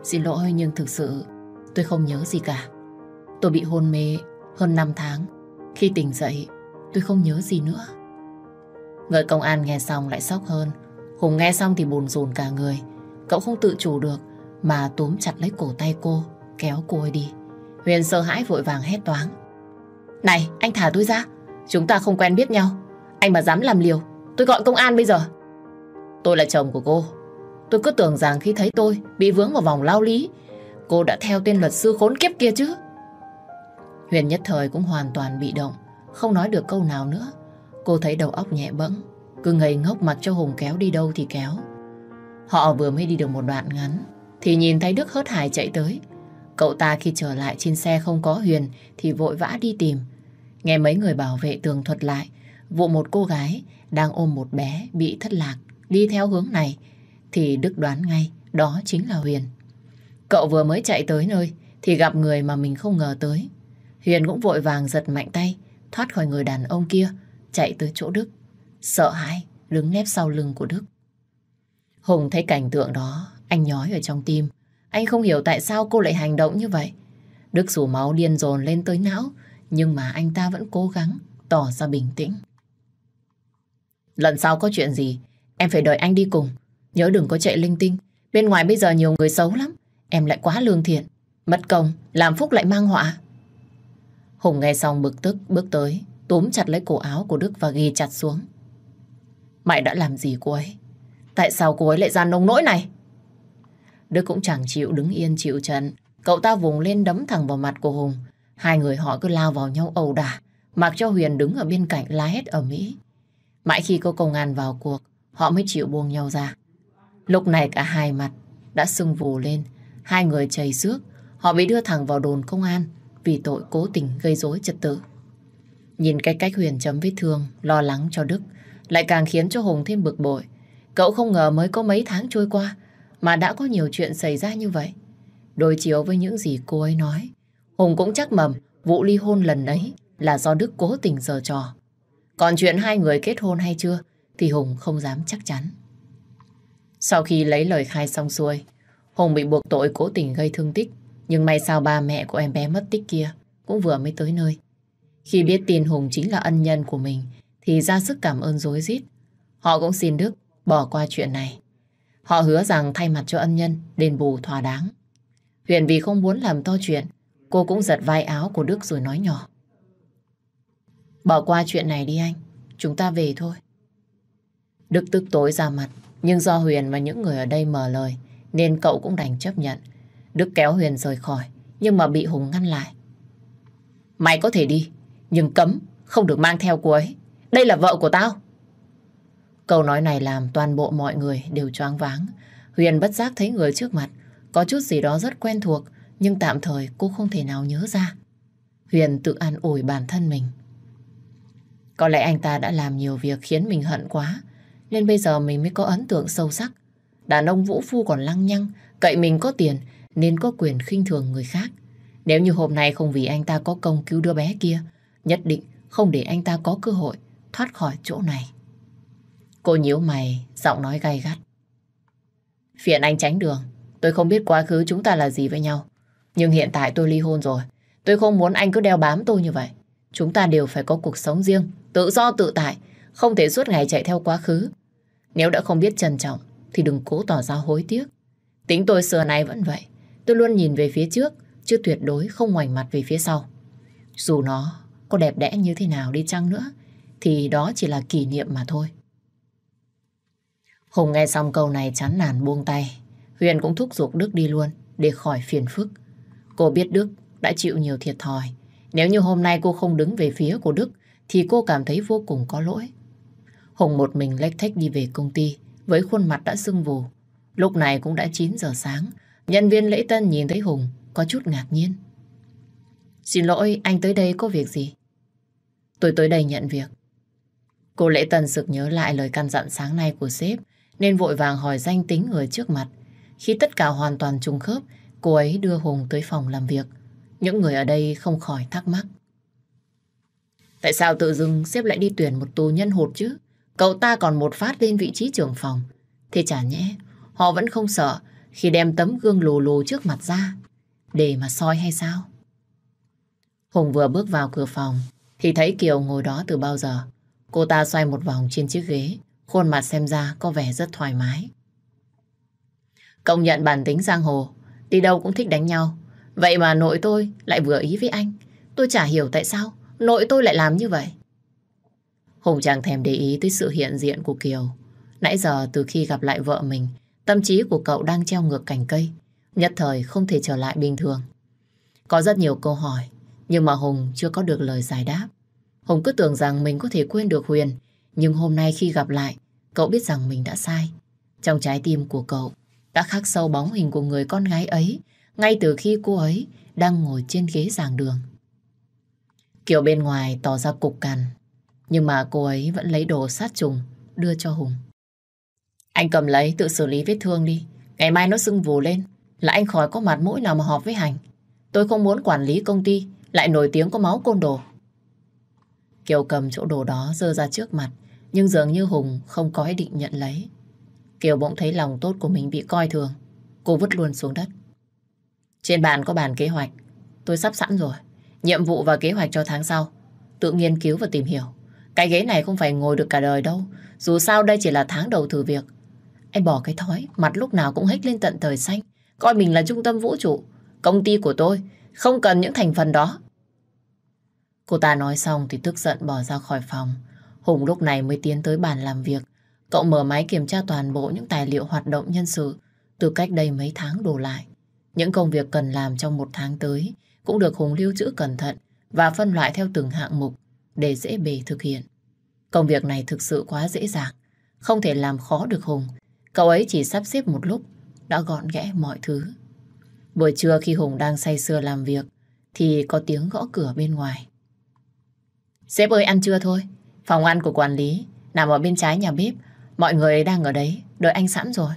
Xin lỗi nhưng thực sự tôi không nhớ gì cả. Tôi bị hôn mê hơn 5 tháng. Khi tỉnh dậy, tôi không nhớ gì nữa. Người công an nghe xong lại sốc hơn. Hùng nghe xong thì buồn rùn cả người. Cậu không tự chủ được mà túm chặt lấy cổ tay cô, kéo cô ấy đi. Huyền sợ hãi vội vàng hét toáng. Này, anh thả tôi ra. Chúng ta không quen biết nhau. Anh mà dám làm liều, tôi gọi công an bây giờ. Tôi là chồng của cô. Tôi cứ tưởng rằng khi thấy tôi bị vướng vào vòng lao lý, cô đã theo tên luật sư khốn kiếp kia chứ. Huyền nhất thời cũng hoàn toàn bị động, không nói được câu nào nữa. Cô thấy đầu óc nhẹ bẫng, cứ ngây ngốc mặc cho Hùng kéo đi đâu thì kéo. Họ vừa mới đi được một đoạn ngắn, thì nhìn thấy Đức hớt hải chạy tới. Cậu ta khi trở lại trên xe không có Huyền thì vội vã đi tìm. Nghe mấy người bảo vệ tường thuật lại, vụ một cô gái đang ôm một bé bị thất lạc đi theo hướng này, thì Đức đoán ngay đó chính là Huyền. Cậu vừa mới chạy tới nơi thì gặp người mà mình không ngờ tới. Hiền cũng vội vàng giật mạnh tay, thoát khỏi người đàn ông kia, chạy tới chỗ Đức. Sợ hãi, đứng nép sau lưng của Đức. Hùng thấy cảnh tượng đó, anh nhói ở trong tim. Anh không hiểu tại sao cô lại hành động như vậy. Đức rủ máu điên dồn lên tới não, nhưng mà anh ta vẫn cố gắng tỏ ra bình tĩnh. Lần sau có chuyện gì, em phải đợi anh đi cùng. Nhớ đừng có chạy linh tinh. Bên ngoài bây giờ nhiều người xấu lắm. Em lại quá lương thiện. Mất công, làm phúc lại mang họa. Hùng nghe xong bực tức bước tới, túm chặt lấy cổ áo của Đức và ghi chặt xuống. Mày đã làm gì cô ấy? Tại sao cô ấy lại ra nông nỗi này? Đức cũng chẳng chịu đứng yên chịu trận. Cậu ta vùng lên đấm thẳng vào mặt của Hùng. Hai người họ cứ lao vào nhau ẩu đả, mặc cho Huyền đứng ở bên cạnh la hét ở Mỹ. Mãi khi có công an vào cuộc, họ mới chịu buông nhau ra. Lúc này cả hai mặt đã sưng vù lên, hai người chảy xước, Họ bị đưa thẳng vào đồn công an vì tội cố tình gây rối trật tự. Nhìn cái cách Huyền chấm vết thương, lo lắng cho Đức, lại càng khiến cho Hùng thêm bực bội. Cậu không ngờ mới có mấy tháng trôi qua mà đã có nhiều chuyện xảy ra như vậy. Đối chiếu với những gì cô ấy nói, Hùng cũng chắc mầm vụ ly hôn lần ấy là do Đức cố tình giở trò. Còn chuyện hai người kết hôn hay chưa thì Hùng không dám chắc chắn. Sau khi lấy lời khai xong xuôi, Hùng bị buộc tội cố tình gây thương tích. Nhưng may sao ba mẹ của em bé mất tích kia cũng vừa mới tới nơi. Khi biết tin Hùng chính là ân nhân của mình thì ra sức cảm ơn dối rít. Họ cũng xin Đức bỏ qua chuyện này. Họ hứa rằng thay mặt cho ân nhân đền bù thỏa đáng. Huyền vì không muốn làm to chuyện, cô cũng giật vai áo của Đức rồi nói nhỏ. Bỏ qua chuyện này đi anh, chúng ta về thôi. Đức tức tối ra mặt, nhưng do Huyền và những người ở đây mở lời, nên cậu cũng đành chấp nhận. Đức kéo Huyền rời khỏi, nhưng mà bị Hùng ngăn lại. Mày có thể đi, nhưng cấm, không được mang theo cô ấy. Đây là vợ của tao. Câu nói này làm toàn bộ mọi người đều choáng váng. Huyền bất giác thấy người trước mặt, có chút gì đó rất quen thuộc, nhưng tạm thời cô không thể nào nhớ ra. Huyền tự an ủi bản thân mình. Có lẽ anh ta đã làm nhiều việc khiến mình hận quá, nên bây giờ mình mới có ấn tượng sâu sắc. Đàn ông vũ phu còn lăng nhăng, cậy mình có tiền nên có quyền khinh thường người khác. Nếu như hôm nay không vì anh ta có công cứu đứa bé kia, nhất định không để anh ta có cơ hội thoát khỏi chỗ này. Cô nhíu mày, giọng nói gay gắt. Phiền anh tránh đường. Tôi không biết quá khứ chúng ta là gì với nhau. Nhưng hiện tại tôi ly hôn rồi. Tôi không muốn anh cứ đeo bám tôi như vậy. Chúng ta đều phải có cuộc sống riêng, tự do tự tại, không thể suốt ngày chạy theo quá khứ. Nếu đã không biết trân trọng, thì đừng cố tỏ ra hối tiếc. Tính tôi xưa nay vẫn vậy. Tôi luôn nhìn về phía trước, chứ tuyệt đối không ngoảnh mặt về phía sau. Dù nó có đẹp đẽ như thế nào đi chăng nữa, thì đó chỉ là kỷ niệm mà thôi. Hùng nghe xong câu này chán nản buông tay. Huyền cũng thúc giục Đức đi luôn để khỏi phiền phức. Cô biết Đức đã chịu nhiều thiệt thòi. Nếu như hôm nay cô không đứng về phía của Đức thì cô cảm thấy vô cùng có lỗi. Hùng một mình lách thách đi về công ty với khuôn mặt đã sưng vù. Lúc này cũng đã 9 giờ sáng. Nhân viên lễ tân nhìn thấy Hùng có chút ngạc nhiên. Xin lỗi, anh tới đây có việc gì? Tôi tới đây nhận việc. Cô lễ tân sực nhớ lại lời căn dặn sáng nay của sếp nên vội vàng hỏi danh tính người trước mặt. Khi tất cả hoàn toàn trùng khớp, cô ấy đưa Hùng tới phòng làm việc. Những người ở đây không khỏi thắc mắc. Tại sao tự dưng sếp lại đi tuyển một tù nhân hụt chứ? Cậu ta còn một phát lên vị trí trưởng phòng. Thế chả nhẽ, họ vẫn không sợ khi đem tấm gương lù lù trước mặt ra để mà soi hay sao? Hùng vừa bước vào cửa phòng thì thấy Kiều ngồi đó từ bao giờ. Cô ta xoay một vòng trên chiếc ghế, khuôn mặt xem ra có vẻ rất thoải mái. Công nhận bản tính giang hồ, đi đâu cũng thích đánh nhau. Vậy mà nội tôi lại vừa ý với anh. Tôi chả hiểu tại sao nội tôi lại làm như vậy. Hùng chẳng thèm để ý tới sự hiện diện của Kiều. Nãy giờ từ khi gặp lại vợ mình, tâm trí của cậu đang treo ngược cành cây. Nhất thời không thể trở lại bình thường. Có rất nhiều câu hỏi, nhưng mà Hùng chưa có được lời giải đáp. Hùng cứ tưởng rằng mình có thể quên được Huyền, nhưng hôm nay khi gặp lại, cậu biết rằng mình đã sai. Trong trái tim của cậu đã khắc sâu bóng hình của người con gái ấy ngay từ khi cô ấy đang ngồi trên ghế giảng đường. kiểu bên ngoài tỏ ra cục cằn, nhưng mà cô ấy vẫn lấy đồ sát trùng đưa cho Hùng. Anh cầm lấy, tự xử lý vết thương đi. Ngày mai nó sưng vù lên là anh khỏi có mặt mũi nào mà họp với Hành. Tôi không muốn quản lý công ty, lại nổi tiếng có máu côn đồ. Kiều cầm chỗ đồ đó dơ ra trước mặt, nhưng dường như Hùng không có ý định nhận lấy. Kiều bỗng thấy lòng tốt của mình bị coi thường. Cô vứt luôn xuống đất. Trên bàn có bản kế hoạch. Tôi sắp sẵn rồi. Nhiệm vụ và kế hoạch cho tháng sau. Tự nghiên cứu và tìm hiểu. Cái ghế này không phải ngồi được cả đời đâu. Dù sao đây chỉ là tháng đầu thử việc. Anh bỏ cái thói, mặt lúc nào cũng hếch lên tận thời xanh. Coi mình là trung tâm vũ trụ. Công ty của tôi không cần những thành phần đó. Cô ta nói xong thì tức giận bỏ ra khỏi phòng. Hùng lúc này mới tiến tới bàn làm việc. Cậu mở máy kiểm tra toàn bộ những tài liệu hoạt động nhân sự từ cách đây mấy tháng đổ lại. Những công việc cần làm trong một tháng tới cũng được Hùng lưu trữ cẩn thận và phân loại theo từng hạng mục để dễ bề thực hiện. Công việc này thực sự quá dễ dàng, không thể làm khó được Hùng. Cậu ấy chỉ sắp xếp một lúc đã gọn ghẽ mọi thứ. Buổi trưa khi Hùng đang say sưa làm việc thì có tiếng gõ cửa bên ngoài. Sếp ơi ăn trưa thôi. Phòng ăn của quản lý nằm ở bên trái nhà bếp. Mọi người đang ở đấy, đợi anh sẵn rồi.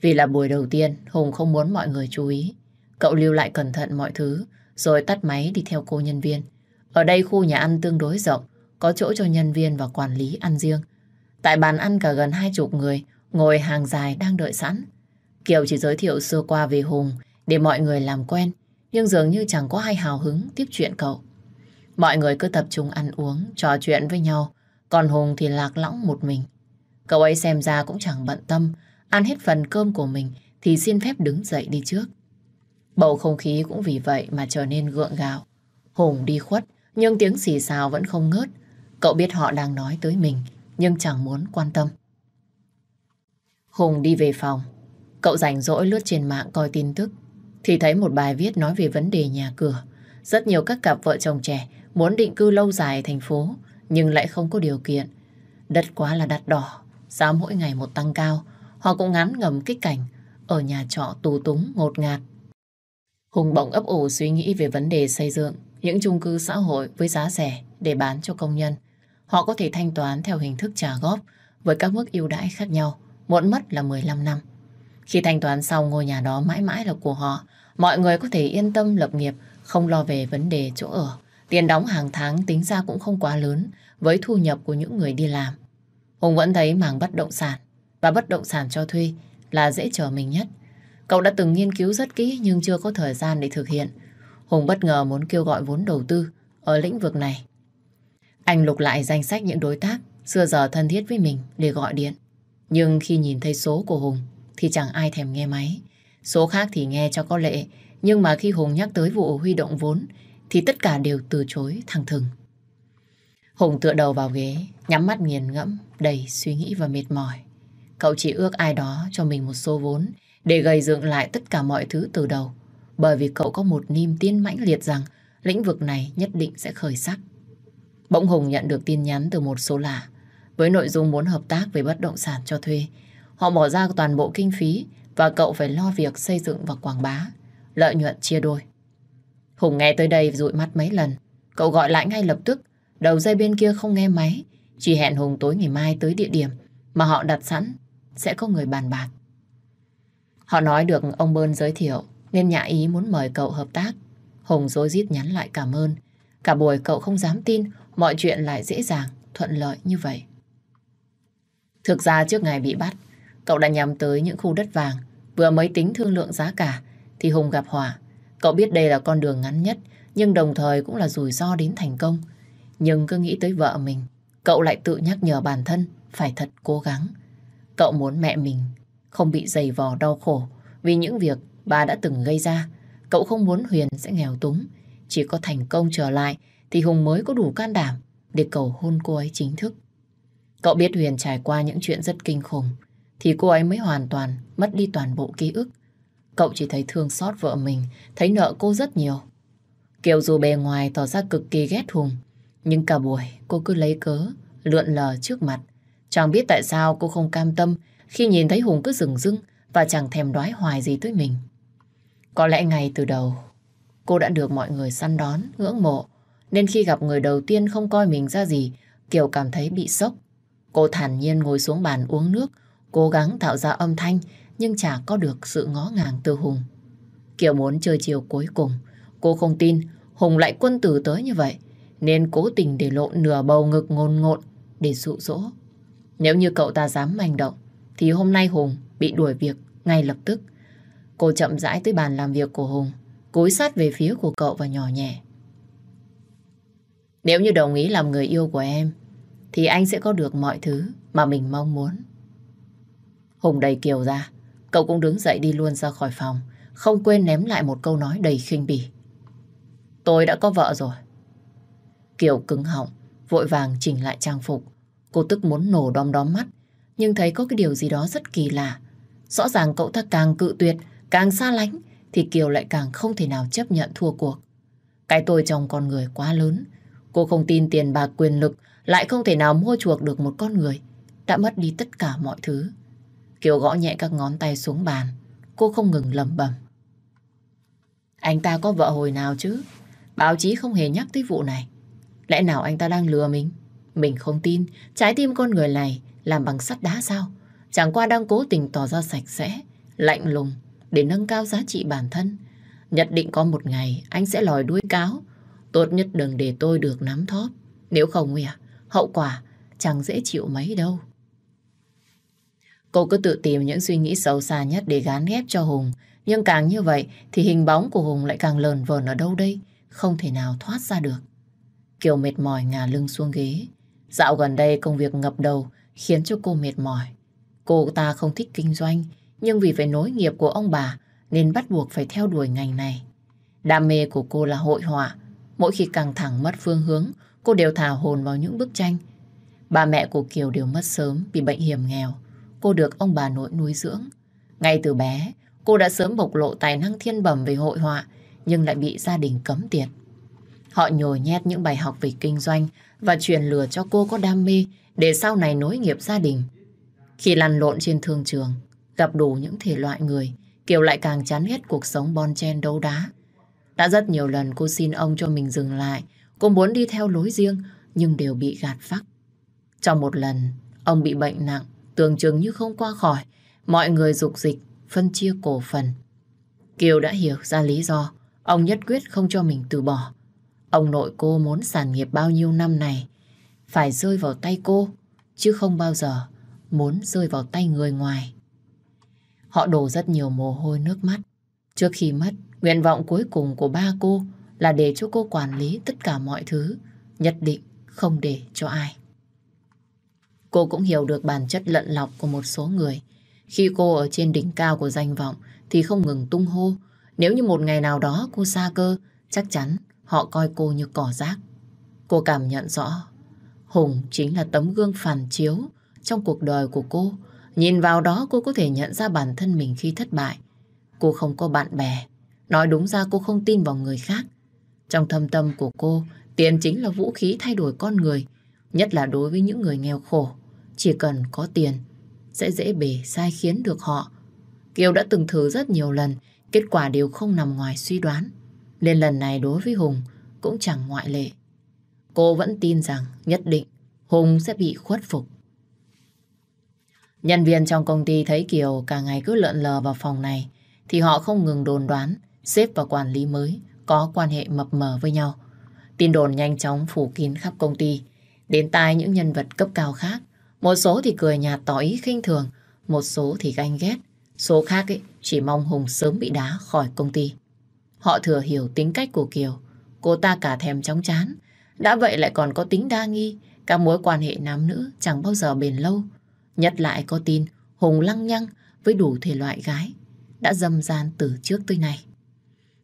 Vì là buổi đầu tiên, Hùng không muốn mọi người chú ý. Cậu lưu lại cẩn thận mọi thứ, rồi tắt máy đi theo cô nhân viên. Ở đây khu nhà ăn tương đối rộng, có chỗ cho nhân viên và quản lý ăn riêng. Tại bàn ăn cả gần hai chục người, ngồi hàng dài đang đợi sẵn. Kiều chỉ giới thiệu sơ qua về Hùng để mọi người làm quen, nhưng dường như chẳng có ai hào hứng tiếp chuyện cậu. Mọi người cứ tập trung ăn uống, trò chuyện với nhau, còn Hùng thì lạc lõng một mình. Cậu ấy xem ra cũng chẳng bận tâm, ăn hết phần cơm của mình thì xin phép đứng dậy đi trước. Bầu không khí cũng vì vậy mà trở nên gượng gạo. Hùng đi khuất, nhưng tiếng xì xào vẫn không ngớt. Cậu biết họ đang nói tới mình, nhưng chẳng muốn quan tâm. Hùng đi về phòng. Cậu rảnh rỗi lướt trên mạng coi tin tức, thì thấy một bài viết nói về vấn đề nhà cửa. Rất nhiều các cặp vợ chồng trẻ muốn định cư lâu dài ở thành phố, nhưng lại không có điều kiện. Đất quá là đắt đỏ, giá mỗi ngày một tăng cao. Họ cũng ngán ngầm cái cảnh ở nhà trọ tù túng ngột ngạt. Hùng bỗng ấp ủ suy nghĩ về vấn đề xây dựng những chung cư xã hội với giá rẻ để bán cho công nhân. Họ có thể thanh toán theo hình thức trả góp với các mức ưu đãi khác nhau, muộn mất là 15 năm. Khi thanh toán xong ngôi nhà đó mãi mãi là của họ, mọi người có thể yên tâm lập nghiệp, không lo về vấn đề chỗ ở. Tiền đóng hàng tháng tính ra cũng không quá lớn với thu nhập của những người đi làm. Hùng vẫn thấy mảng bất động sản và bất động sản cho thuê là dễ chờ mình nhất. Cậu đã từng nghiên cứu rất kỹ nhưng chưa có thời gian để thực hiện. Hùng bất ngờ muốn kêu gọi vốn đầu tư ở lĩnh vực này. Anh lục lại danh sách những đối tác xưa giờ thân thiết với mình để gọi điện. Nhưng khi nhìn thấy số của Hùng thì chẳng ai thèm nghe máy. Số khác thì nghe cho có lệ, nhưng mà khi Hùng nhắc tới vụ huy động vốn thì tất cả đều từ chối thẳng thừng. Hùng tựa đầu vào ghế, nhắm mắt nghiền ngẫm, đầy suy nghĩ và mệt mỏi. Cậu chỉ ước ai đó cho mình một số vốn để gây dựng lại tất cả mọi thứ từ đầu. Bởi vì cậu có một niềm tin mãnh liệt rằng lĩnh vực này nhất định sẽ khởi sắc. Bỗng Hùng nhận được tin nhắn từ một số lạ với nội dung muốn hợp tác về bất động sản cho thuê. Họ bỏ ra toàn bộ kinh phí và cậu phải lo việc xây dựng và quảng bá. Lợi nhuận chia đôi. Hùng nghe tới đây dụi mắt mấy lần. Cậu gọi lại ngay lập tức. Đầu dây bên kia không nghe máy. Chỉ hẹn Hùng tối ngày mai tới địa điểm mà họ đặt sẵn. Sẽ có người bàn bạc. Họ nói được ông Bơn giới thiệu, nên nhã ý muốn mời cậu hợp tác. Hùng dối rít nhắn lại cảm ơn. Cả buổi cậu không dám tin mọi chuyện lại dễ dàng, thuận lợi như vậy. Thực ra trước ngày bị bắt, cậu đã nhắm tới những khu đất vàng, vừa mới tính thương lượng giá cả, thì Hùng gặp hỏa. Cậu biết đây là con đường ngắn nhất, nhưng đồng thời cũng là rủi ro đến thành công. Nhưng cứ nghĩ tới vợ mình, cậu lại tự nhắc nhở bản thân phải thật cố gắng. Cậu muốn mẹ mình không bị dày vò đau khổ vì những việc bà đã từng gây ra. Cậu không muốn Huyền sẽ nghèo túng. Chỉ có thành công trở lại thì Hùng mới có đủ can đảm để cầu hôn cô ấy chính thức. Cậu biết Huyền trải qua những chuyện rất kinh khủng thì cô ấy mới hoàn toàn mất đi toàn bộ ký ức. Cậu chỉ thấy thương xót vợ mình, thấy nợ cô rất nhiều. Kiều dù bề ngoài tỏ ra cực kỳ ghét Hùng, nhưng cả buổi cô cứ lấy cớ, lượn lờ trước mặt. Chẳng biết tại sao cô không cam tâm khi nhìn thấy Hùng cứ rừng rưng và chẳng thèm đoái hoài gì tới mình. Có lẽ ngày từ đầu, cô đã được mọi người săn đón, ngưỡng mộ, nên khi gặp người đầu tiên không coi mình ra gì, Kiều cảm thấy bị sốc. Cô thản nhiên ngồi xuống bàn uống nước, cố gắng tạo ra âm thanh, nhưng chả có được sự ngó ngàng từ Hùng. Kiều muốn chơi chiều cuối cùng, cô không tin Hùng lại quân tử tới như vậy, nên cố tình để lộ nửa bầu ngực ngôn ngộn để dụ dỗ. Nếu như cậu ta dám manh động, thì hôm nay Hùng bị đuổi việc ngay lập tức. Cô chậm rãi tới bàn làm việc của Hùng, cúi sát về phía của cậu và nhỏ nhẹ. Nếu như đồng ý làm người yêu của em, thì anh sẽ có được mọi thứ mà mình mong muốn. Hùng đầy Kiều ra, cậu cũng đứng dậy đi luôn ra khỏi phòng, không quên ném lại một câu nói đầy khinh bỉ. Tôi đã có vợ rồi. Kiều cứng họng, vội vàng chỉnh lại trang phục. Cô tức muốn nổ đom đóm mắt, nhưng thấy có cái điều gì đó rất kỳ lạ. Rõ ràng cậu ta càng cự tuyệt, càng xa lánh, thì Kiều lại càng không thể nào chấp nhận thua cuộc. Cái tôi trong con người quá lớn. Cô không tin tiền bạc quyền lực lại không thể nào mua chuộc được một con người đã mất đi tất cả mọi thứ. Kiều gõ nhẹ các ngón tay xuống bàn. Cô không ngừng lầm bầm. Anh ta có vợ hồi nào chứ? Báo chí không hề nhắc tới vụ này. Lẽ nào anh ta đang lừa mình? Mình không tin, trái tim con người này làm bằng sắt đá sao? Chẳng qua đang cố tình tỏ ra sạch sẽ, lạnh lùng để nâng cao giá trị bản thân. Nhất định có một ngày anh sẽ lòi đuôi cáo. Tốt nhất đừng để tôi được nắm thóp. Nếu không, à, hậu quả chẳng dễ chịu mấy đâu. Cô cứ tự tìm những suy nghĩ sâu xa nhất để gán ghép cho Hùng. Nhưng càng như vậy thì hình bóng của Hùng lại càng lờn vờn ở đâu đây. Không thể nào thoát ra được. Kiều mệt mỏi ngả lưng xuống ghế. Dạo gần đây công việc ngập đầu khiến cho cô mệt mỏi. Cô ta không thích kinh doanh, nhưng vì phải nối nghiệp của ông bà nên bắt buộc phải theo đuổi ngành này. Đam mê của cô là hội họa. Mỗi khi căng thẳng mất phương hướng, cô đều thả hồn vào những bức tranh. Ba mẹ của Kiều đều mất sớm vì bệnh hiểm nghèo. Cô được ông bà nội nuôi dưỡng. Ngay từ bé, cô đã sớm bộc lộ tài năng thiên bẩm về hội họa, nhưng lại bị gia đình cấm tiệt. Họ nhồi nhét những bài học về kinh doanh và truyền lừa cho cô có đam mê để sau này nối nghiệp gia đình. Khi lăn lộn trên thương trường, gặp đủ những thể loại người, Kiều lại càng chán ghét cuộc sống bon chen đấu đá. Đã rất nhiều lần cô xin ông cho mình dừng lại, cô muốn đi theo lối riêng nhưng đều bị gạt phắc. Trong một lần, ông bị bệnh nặng, tưởng chừng như không qua khỏi, mọi người dục dịch, phân chia cổ phần. Kiều đã hiểu ra lý do, ông nhất quyết không cho mình từ bỏ. Ông nội cô muốn sản nghiệp bao nhiêu năm này phải rơi vào tay cô, chứ không bao giờ muốn rơi vào tay người ngoài. Họ đổ rất nhiều mồ hôi nước mắt. Trước khi mất, nguyện vọng cuối cùng của ba cô là để cho cô quản lý tất cả mọi thứ, nhất định không để cho ai. Cô cũng hiểu được bản chất lận lọc của một số người. Khi cô ở trên đỉnh cao của danh vọng thì không ngừng tung hô. Nếu như một ngày nào đó cô xa cơ, chắc chắn họ coi cô như cỏ rác. Cô cảm nhận rõ, Hùng chính là tấm gương phản chiếu trong cuộc đời của cô. Nhìn vào đó cô có thể nhận ra bản thân mình khi thất bại. Cô không có bạn bè. Nói đúng ra cô không tin vào người khác. Trong thâm tâm của cô, tiền chính là vũ khí thay đổi con người. Nhất là đối với những người nghèo khổ. Chỉ cần có tiền, sẽ dễ bề sai khiến được họ. Kiều đã từng thử rất nhiều lần, kết quả đều không nằm ngoài suy đoán. Nên lần này đối với Hùng cũng chẳng ngoại lệ. Cô vẫn tin rằng nhất định Hùng sẽ bị khuất phục. Nhân viên trong công ty thấy Kiều cả ngày cứ lợn lờ vào phòng này thì họ không ngừng đồn đoán sếp và quản lý mới có quan hệ mập mờ với nhau. Tin đồn nhanh chóng phủ kín khắp công ty đến tai những nhân vật cấp cao khác. Một số thì cười nhạt tỏ ý khinh thường, một số thì ganh ghét, số khác ấy chỉ mong Hùng sớm bị đá khỏi công ty. Họ thừa hiểu tính cách của Kiều, cô ta cả thèm chóng chán, đã vậy lại còn có tính đa nghi, các mối quan hệ nam nữ chẳng bao giờ bền lâu. Nhất lại có tin Hùng lăng nhăng với đủ thể loại gái đã dâm gian từ trước tới nay.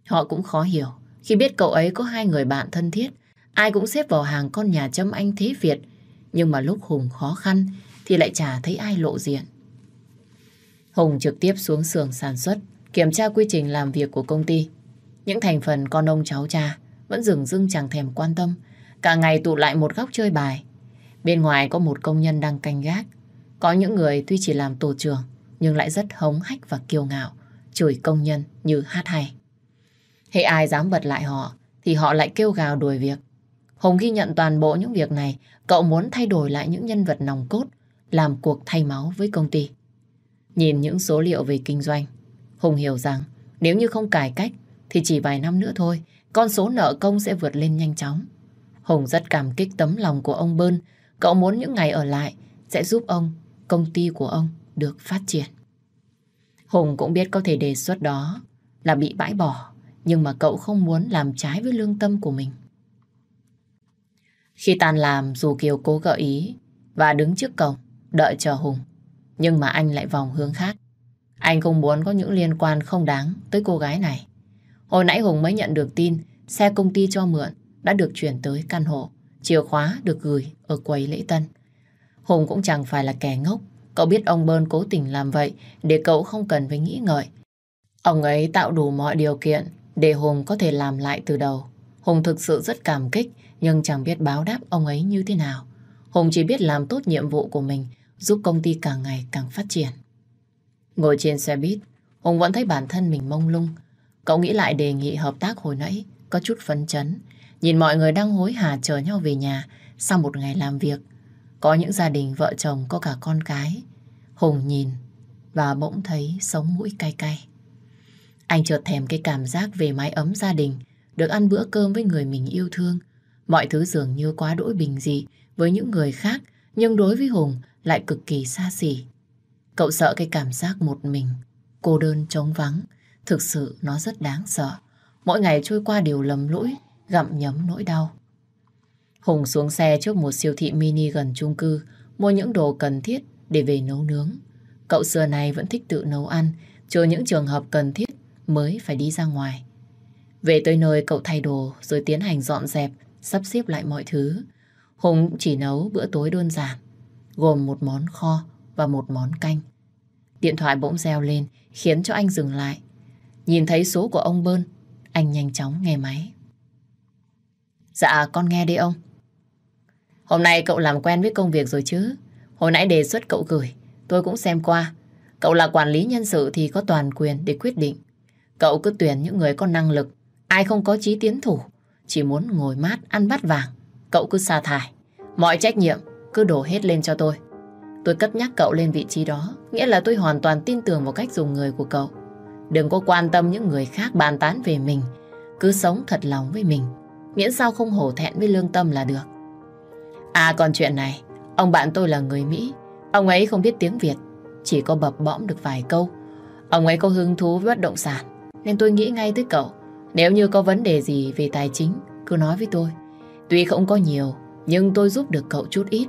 Họ cũng khó hiểu khi biết cậu ấy có hai người bạn thân thiết, ai cũng xếp vào hàng con nhà châm anh thế Việt, nhưng mà lúc Hùng khó khăn thì lại chả thấy ai lộ diện. Hùng trực tiếp xuống xưởng sản xuất, kiểm tra quy trình làm việc của công ty. Những thành phần con ông cháu cha vẫn dừng dưng chẳng thèm quan tâm, cả ngày tụ lại một góc chơi bài. Bên ngoài có một công nhân đang canh gác, có những người tuy chỉ làm tổ trưởng nhưng lại rất hống hách và kiêu ngạo, chửi công nhân như hát hay. Hệ ai dám bật lại họ thì họ lại kêu gào đuổi việc. Hùng ghi nhận toàn bộ những việc này, cậu muốn thay đổi lại những nhân vật nòng cốt, làm cuộc thay máu với công ty. Nhìn những số liệu về kinh doanh, Hùng hiểu rằng nếu như không cải cách thì chỉ vài năm nữa thôi, con số nợ công sẽ vượt lên nhanh chóng. Hùng rất cảm kích tấm lòng của ông Bơn, cậu muốn những ngày ở lại sẽ giúp ông công ty của ông được phát triển. Hùng cũng biết có thể đề xuất đó là bị bãi bỏ, nhưng mà cậu không muốn làm trái với lương tâm của mình. Khi tan làm, dù Kiều cố gợi ý và đứng trước cổng, đợi chờ Hùng, nhưng mà anh lại vòng hướng khác. Anh không muốn có những liên quan không đáng tới cô gái này. Hồi nãy Hùng mới nhận được tin xe công ty cho mượn đã được chuyển tới căn hộ, chìa khóa được gửi ở quầy lễ tân. Hùng cũng chẳng phải là kẻ ngốc. Cậu biết ông Bơn cố tình làm vậy để cậu không cần phải nghĩ ngợi. Ông ấy tạo đủ mọi điều kiện để Hùng có thể làm lại từ đầu. Hùng thực sự rất cảm kích nhưng chẳng biết báo đáp ông ấy như thế nào. Hùng chỉ biết làm tốt nhiệm vụ của mình giúp công ty càng ngày càng phát triển. Ngồi trên xe buýt, Hùng vẫn thấy bản thân mình mông lung. Cậu nghĩ lại đề nghị hợp tác hồi nãy, có chút phấn chấn. Nhìn mọi người đang hối hả chờ nhau về nhà sau một ngày làm việc. Có những gia đình vợ chồng có cả con cái. Hùng nhìn và bỗng thấy sống mũi cay cay. Anh chợt thèm cái cảm giác về mái ấm gia đình, được ăn bữa cơm với người mình yêu thương. Mọi thứ dường như quá đỗi bình dị với những người khác, nhưng đối với Hùng lại cực kỳ xa xỉ. Cậu sợ cái cảm giác một mình, cô đơn trống vắng, thực sự nó rất đáng sợ. Mỗi ngày trôi qua đều lầm lỗi, gặm nhấm nỗi đau. Hùng xuống xe trước một siêu thị mini gần chung cư, mua những đồ cần thiết để về nấu nướng. Cậu xưa này vẫn thích tự nấu ăn, trừ những trường hợp cần thiết mới phải đi ra ngoài. Về tới nơi cậu thay đồ rồi tiến hành dọn dẹp, sắp xếp lại mọi thứ. Hùng chỉ nấu bữa tối đơn giản, gồm một món kho và một món canh. Điện thoại bỗng reo lên khiến cho anh dừng lại. Nhìn thấy số của ông Bơn, anh nhanh chóng nghe máy. Dạ, con nghe đi ông. Hôm nay cậu làm quen với công việc rồi chứ? Hồi nãy đề xuất cậu gửi, tôi cũng xem qua. Cậu là quản lý nhân sự thì có toàn quyền để quyết định. Cậu cứ tuyển những người có năng lực, ai không có chí tiến thủ, chỉ muốn ngồi mát ăn bát vàng. Cậu cứ sa thải. Mọi trách nhiệm cứ đổ hết lên cho tôi. Tôi cất nhắc cậu lên vị trí đó, nghĩa là tôi hoàn toàn tin tưởng vào cách dùng người của cậu. Đừng có quan tâm những người khác bàn tán về mình, cứ sống thật lòng với mình, miễn sao không hổ thẹn với lương tâm là được. À còn chuyện này, ông bạn tôi là người Mỹ, ông ấy không biết tiếng Việt, chỉ có bập bõm được vài câu. Ông ấy có hứng thú với bất động sản, nên tôi nghĩ ngay tới cậu. Nếu như có vấn đề gì về tài chính, cứ nói với tôi. Tuy không có nhiều, nhưng tôi giúp được cậu chút ít.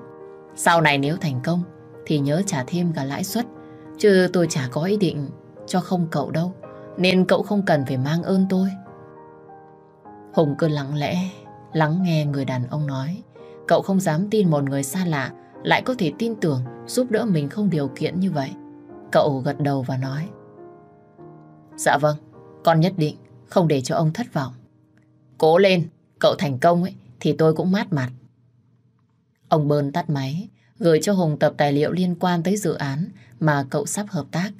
Sau này nếu thành công, thì nhớ trả thêm cả lãi suất. Chứ tôi chả có ý định cho không cậu đâu. Nên cậu không cần phải mang ơn tôi. Hùng cứ lặng lẽ, lắng nghe người đàn ông nói. Cậu không dám tin một người xa lạ lại có thể tin tưởng giúp đỡ mình không điều kiện như vậy. Cậu gật đầu và nói. Dạ vâng, con nhất định không để cho ông thất vọng. Cố lên, cậu thành công ấy thì tôi cũng mát mặt. Ông Bơn tắt máy, gửi cho Hùng tập tài liệu liên quan tới dự án mà cậu sắp hợp tác.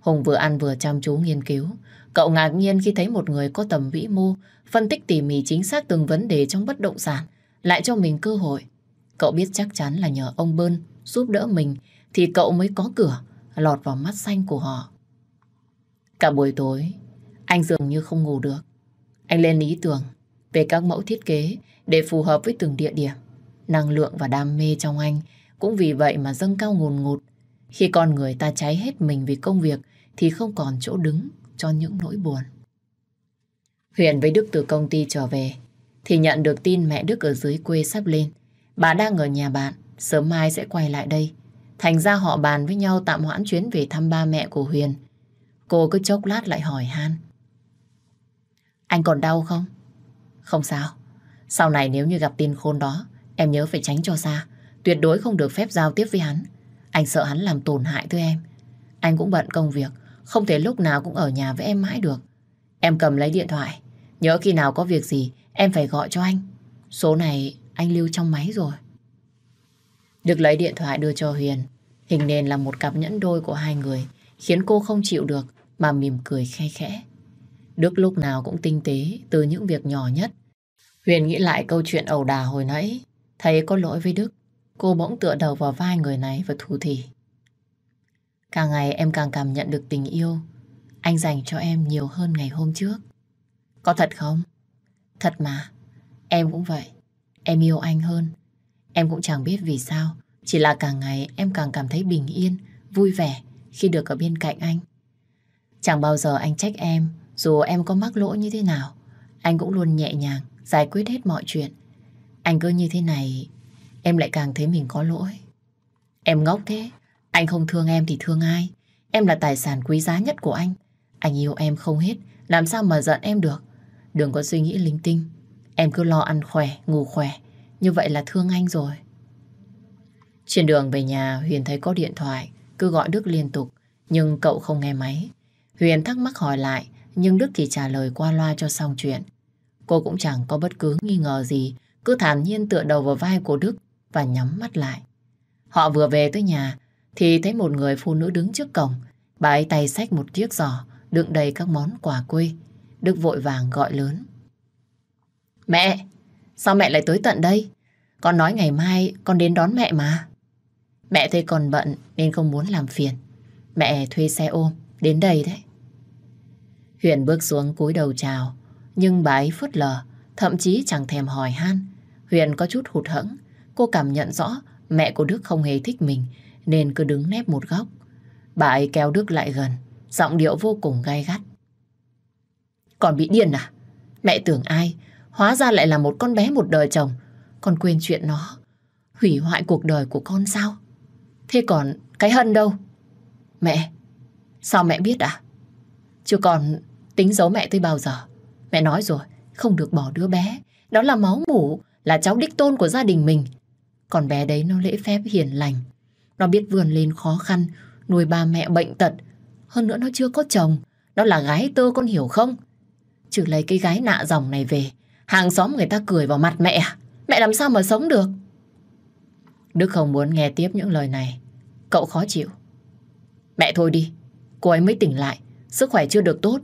Hùng vừa ăn vừa chăm chú nghiên cứu. Cậu ngạc nhiên khi thấy một người có tầm vĩ mô, phân tích tỉ mỉ chính xác từng vấn đề trong bất động sản, lại cho mình cơ hội. Cậu biết chắc chắn là nhờ ông Bơn giúp đỡ mình thì cậu mới có cửa lọt vào mắt xanh của họ. Cả buổi tối, anh dường như không ngủ được. Anh lên ý tưởng về các mẫu thiết kế để phù hợp với từng địa điểm. Năng lượng và đam mê trong anh cũng vì vậy mà dâng cao ngùn ngụt. Khi con người ta cháy hết mình vì công việc thì không còn chỗ đứng cho những nỗi buồn. Huyền với Đức từ công ty trở về thì nhận được tin mẹ Đức ở dưới quê sắp lên. Bà đang ở nhà bạn, sớm mai sẽ quay lại đây. Thành ra họ bàn với nhau tạm hoãn chuyến về thăm ba mẹ của Huyền. Cô cứ chốc lát lại hỏi Han. Anh còn đau không? Không sao. Sau này nếu như gặp tin khôn đó, em nhớ phải tránh cho xa. Tuyệt đối không được phép giao tiếp với hắn. Anh sợ hắn làm tổn hại tới em. Anh cũng bận công việc, không thể lúc nào cũng ở nhà với em mãi được. Em cầm lấy điện thoại. Nhớ khi nào có việc gì, em phải gọi cho anh. Số này anh lưu trong máy rồi. Được lấy điện thoại đưa cho Huyền. Hình nền là một cặp nhẫn đôi của hai người, khiến cô không chịu được mà mỉm cười khe khẽ. Đức lúc nào cũng tinh tế từ những việc nhỏ nhất. Huyền nghĩ lại câu chuyện ẩu đà hồi nãy, thấy có lỗi với Đức. Cô bỗng tựa đầu vào vai người này và thủ thỉ. Càng ngày em càng cảm nhận được tình yêu anh dành cho em nhiều hơn ngày hôm trước. Có thật không? Thật mà. Em cũng vậy. Em yêu anh hơn. Em cũng chẳng biết vì sao. Chỉ là càng ngày em càng cảm thấy bình yên, vui vẻ khi được ở bên cạnh anh. Chẳng bao giờ anh trách em, dù em có mắc lỗi như thế nào. Anh cũng luôn nhẹ nhàng, giải quyết hết mọi chuyện. Anh cứ như thế này, em lại càng thấy mình có lỗi. Em ngốc thế, anh không thương em thì thương ai? Em là tài sản quý giá nhất của anh. Anh yêu em không hết, làm sao mà giận em được? Đừng có suy nghĩ linh tinh. Em cứ lo ăn khỏe, ngủ khỏe. Như vậy là thương anh rồi. Trên đường về nhà, Huyền thấy có điện thoại, cứ gọi Đức liên tục, nhưng cậu không nghe máy. Huyền thắc mắc hỏi lại, nhưng Đức thì trả lời qua loa cho xong chuyện. Cô cũng chẳng có bất cứ nghi ngờ gì, cứ thản nhiên tựa đầu vào vai của Đức và nhắm mắt lại. Họ vừa về tới nhà, thì thấy một người phụ nữ đứng trước cổng. Bà ấy tay xách một chiếc giỏ, đựng đầy các món quà quê. Đức vội vàng gọi lớn. Mẹ, sao mẹ lại tới tận đây? Con nói ngày mai con đến đón mẹ mà. Mẹ thấy còn bận nên không muốn làm phiền. Mẹ thuê xe ôm đến đây đấy. Huyền bước xuống cúi đầu chào, nhưng bà ấy phớt lờ, thậm chí chẳng thèm hỏi han. Huyền có chút hụt hẫng, cô cảm nhận rõ mẹ của Đức không hề thích mình, nên cứ đứng nép một góc. Bà ấy kéo Đức lại gần, giọng điệu vô cùng gai gắt. Còn bị điên à? Mẹ tưởng ai? Hóa ra lại là một con bé một đời chồng. Con quên chuyện nó. Hủy hoại cuộc đời của con sao? Thế còn cái hân đâu? Mẹ, sao mẹ biết à? Chứ còn tính giấu mẹ tôi bao giờ? Mẹ nói rồi, không được bỏ đứa bé. Đó là máu mủ, là cháu đích tôn của gia đình mình. Còn bé đấy nó lễ phép hiền lành. Nó biết vươn lên khó khăn, nuôi ba mẹ bệnh tật. Hơn nữa nó chưa có chồng. Nó là gái tơ con hiểu không? trừ lấy cái gái nạ dòng này về, hàng xóm người ta cười vào mặt mẹ? À? Mẹ làm sao mà sống được? Đức không muốn nghe tiếp những lời này. Cậu khó chịu. Mẹ thôi đi, cô ấy mới tỉnh lại, sức khỏe chưa được tốt.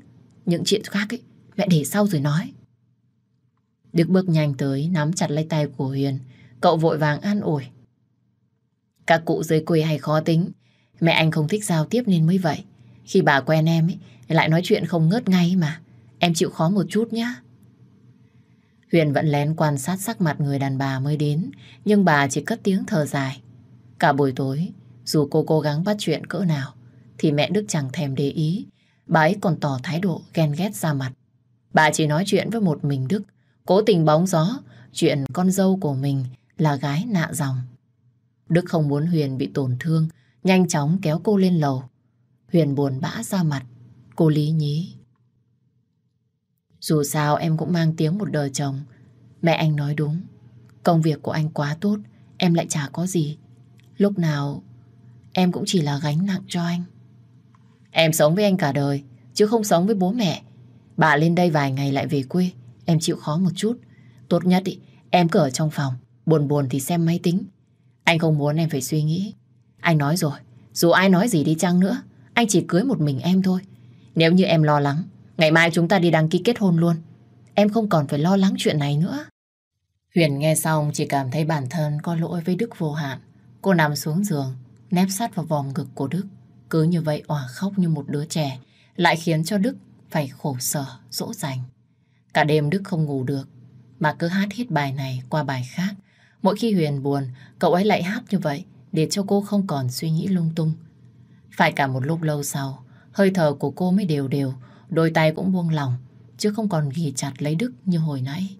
Những chuyện khác ấy, mẹ để sau rồi nói. Đức bước nhanh tới, nắm chặt lấy tay của Huyền. Cậu vội vàng an ủi. Các cụ dưới quê hay khó tính. Mẹ anh không thích giao tiếp nên mới vậy. Khi bà quen em ấy, lại nói chuyện không ngớt ngay mà. Em chịu khó một chút nhé. Huyền vẫn lén quan sát sắc mặt người đàn bà mới đến, nhưng bà chỉ cất tiếng thở dài. Cả buổi tối, dù cô cố gắng bắt chuyện cỡ nào, thì mẹ Đức chẳng thèm để ý. Bà ấy còn tỏ thái độ ghen ghét ra mặt. Bà chỉ nói chuyện với một mình Đức, cố tình bóng gió chuyện con dâu của mình là gái nạ dòng. Đức không muốn Huyền bị tổn thương, nhanh chóng kéo cô lên lầu. Huyền buồn bã ra mặt, cô lý nhí. Dù sao em cũng mang tiếng một đời chồng. Mẹ anh nói đúng. Công việc của anh quá tốt, em lại chả có gì. Lúc nào em cũng chỉ là gánh nặng cho anh. Em sống với anh cả đời, chứ không sống với bố mẹ. Bà lên đây vài ngày lại về quê, em chịu khó một chút. Tốt nhất ý, em cứ ở trong phòng, buồn buồn thì xem máy tính. Anh không muốn em phải suy nghĩ. Anh nói rồi, dù ai nói gì đi chăng nữa, anh chỉ cưới một mình em thôi. Nếu như em lo lắng, ngày mai chúng ta đi đăng ký kết hôn luôn. Em không còn phải lo lắng chuyện này nữa. Huyền nghe xong chỉ cảm thấy bản thân có lỗi với Đức vô hạn. Cô nằm xuống giường, nép sát vào vòng ngực của Đức. Cứ như vậy òa khóc như một đứa trẻ, lại khiến cho Đức phải khổ sở, dỗ dành. Cả đêm Đức không ngủ được, mà cứ hát hết bài này qua bài khác. Mỗi khi Huyền buồn, cậu ấy lại hát như vậy để cho cô không còn suy nghĩ lung tung. Phải cả một lúc lâu sau, hơi thở của cô mới đều đều, đôi tay cũng buông lỏng, chứ không còn ghi chặt lấy Đức như hồi nãy.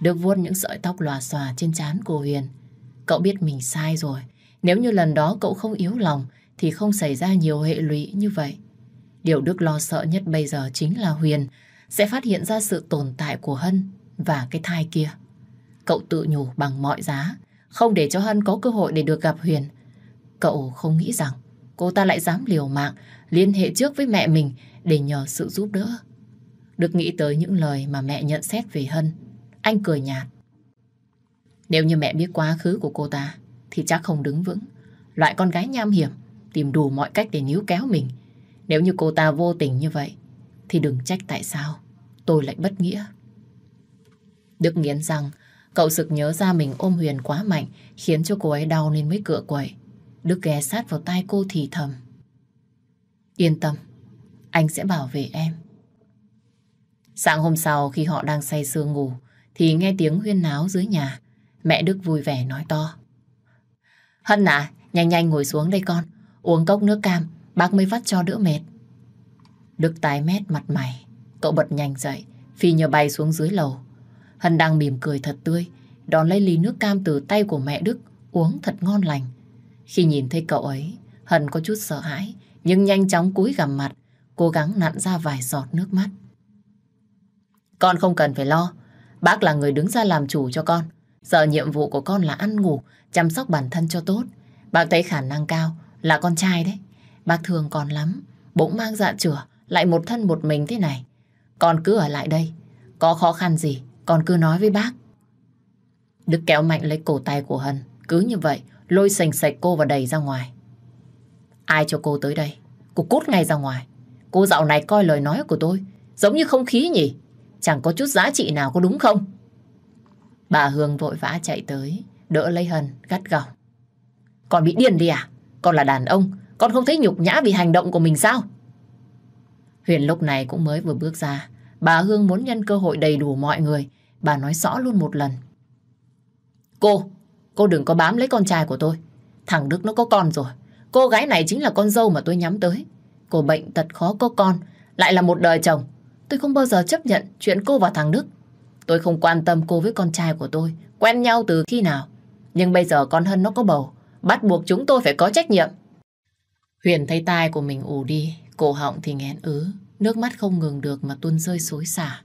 Đức vuốt những sợi tóc lòa xòa trên trán của Huyền. Cậu biết mình sai rồi. Nếu như lần đó cậu không yếu lòng thì không xảy ra nhiều hệ lụy như vậy. Điều Đức lo sợ nhất bây giờ chính là Huyền sẽ phát hiện ra sự tồn tại của Hân và cái thai kia. Cậu tự nhủ bằng mọi giá, không để cho Hân có cơ hội để được gặp Huyền. Cậu không nghĩ rằng cô ta lại dám liều mạng liên hệ trước với mẹ mình để nhờ sự giúp đỡ. Được nghĩ tới những lời mà mẹ nhận xét về Hân, anh cười nhạt. Nếu như mẹ biết quá khứ của cô ta, thì chắc không đứng vững. Loại con gái nham hiểm, tìm đủ mọi cách để níu kéo mình. Nếu như cô ta vô tình như vậy, thì đừng trách tại sao tôi lại bất nghĩa. Đức nghiến rằng cậu sực nhớ ra mình ôm Huyền quá mạnh khiến cho cô ấy đau nên mới cựa quậy. Đức ghé sát vào tai cô thì thầm. Yên tâm, anh sẽ bảo vệ em. Sáng hôm sau khi họ đang say sưa ngủ thì nghe tiếng huyên náo dưới nhà. Mẹ Đức vui vẻ nói to. Hân à, nhanh nhanh ngồi xuống đây con. Uống cốc nước cam, bác mới vắt cho đỡ mệt. Đức tái mét mặt mày. Cậu bật nhanh dậy, phi nhờ bay xuống dưới lầu. Hân đang mỉm cười thật tươi, đón lấy ly nước cam từ tay của mẹ Đức, uống thật ngon lành. Khi nhìn thấy cậu ấy, Hân có chút sợ hãi, nhưng nhanh chóng cúi gằm mặt, cố gắng nặn ra vài giọt nước mắt. Con không cần phải lo, bác là người đứng ra làm chủ cho con. Giờ nhiệm vụ của con là ăn ngủ, chăm sóc bản thân cho tốt. Bác thấy khả năng cao là con trai đấy. Bác thương con lắm, bỗng mang dạ chửa, lại một thân một mình thế này. Con cứ ở lại đây, có khó khăn gì, con cứ nói với bác. Đức kéo mạnh lấy cổ tay của Hân, cứ như vậy, lôi sành sạch cô và đẩy ra ngoài. Ai cho cô tới đây? Cô cút ngay ra ngoài. Cô dạo này coi lời nói của tôi, giống như không khí nhỉ? Chẳng có chút giá trị nào có đúng không? Bà Hương vội vã chạy tới, đỡ lấy Hân, gắt gỏng. Còn bị điên đi à? Con là đàn ông, con không thấy nhục nhã vì hành động của mình sao? Huyền lúc này cũng mới vừa bước ra. Bà Hương muốn nhân cơ hội đầy đủ mọi người. Bà nói rõ luôn một lần. Cô, cô đừng có bám lấy con trai của tôi. Thằng Đức nó có con rồi. Cô gái này chính là con dâu mà tôi nhắm tới. Cô bệnh tật khó có con, lại là một đời chồng. Tôi không bao giờ chấp nhận chuyện cô và thằng Đức. Tôi không quan tâm cô với con trai của tôi, quen nhau từ khi nào. Nhưng bây giờ con Hân nó có bầu, bắt buộc chúng tôi phải có trách nhiệm. Huyền thấy tai của mình ù đi, cổ họng thì nghẹn ứ, nước mắt không ngừng được mà tuôn rơi xối xả.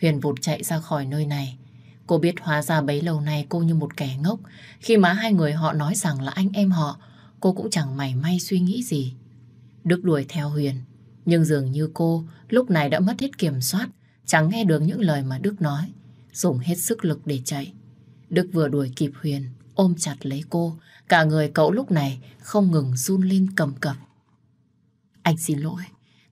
Huyền vụt chạy ra khỏi nơi này. Cô biết hóa ra bấy lâu nay cô như một kẻ ngốc. Khi mà hai người họ nói rằng là anh em họ, cô cũng chẳng mảy may suy nghĩ gì. Đức đuổi theo Huyền, nhưng dường như cô lúc này đã mất hết kiểm soát, chẳng nghe được những lời mà Đức nói, dùng hết sức lực để chạy. Đức vừa đuổi kịp Huyền, ôm chặt lấy cô, cả người cậu lúc này không ngừng run lên cầm cập. Anh xin lỗi,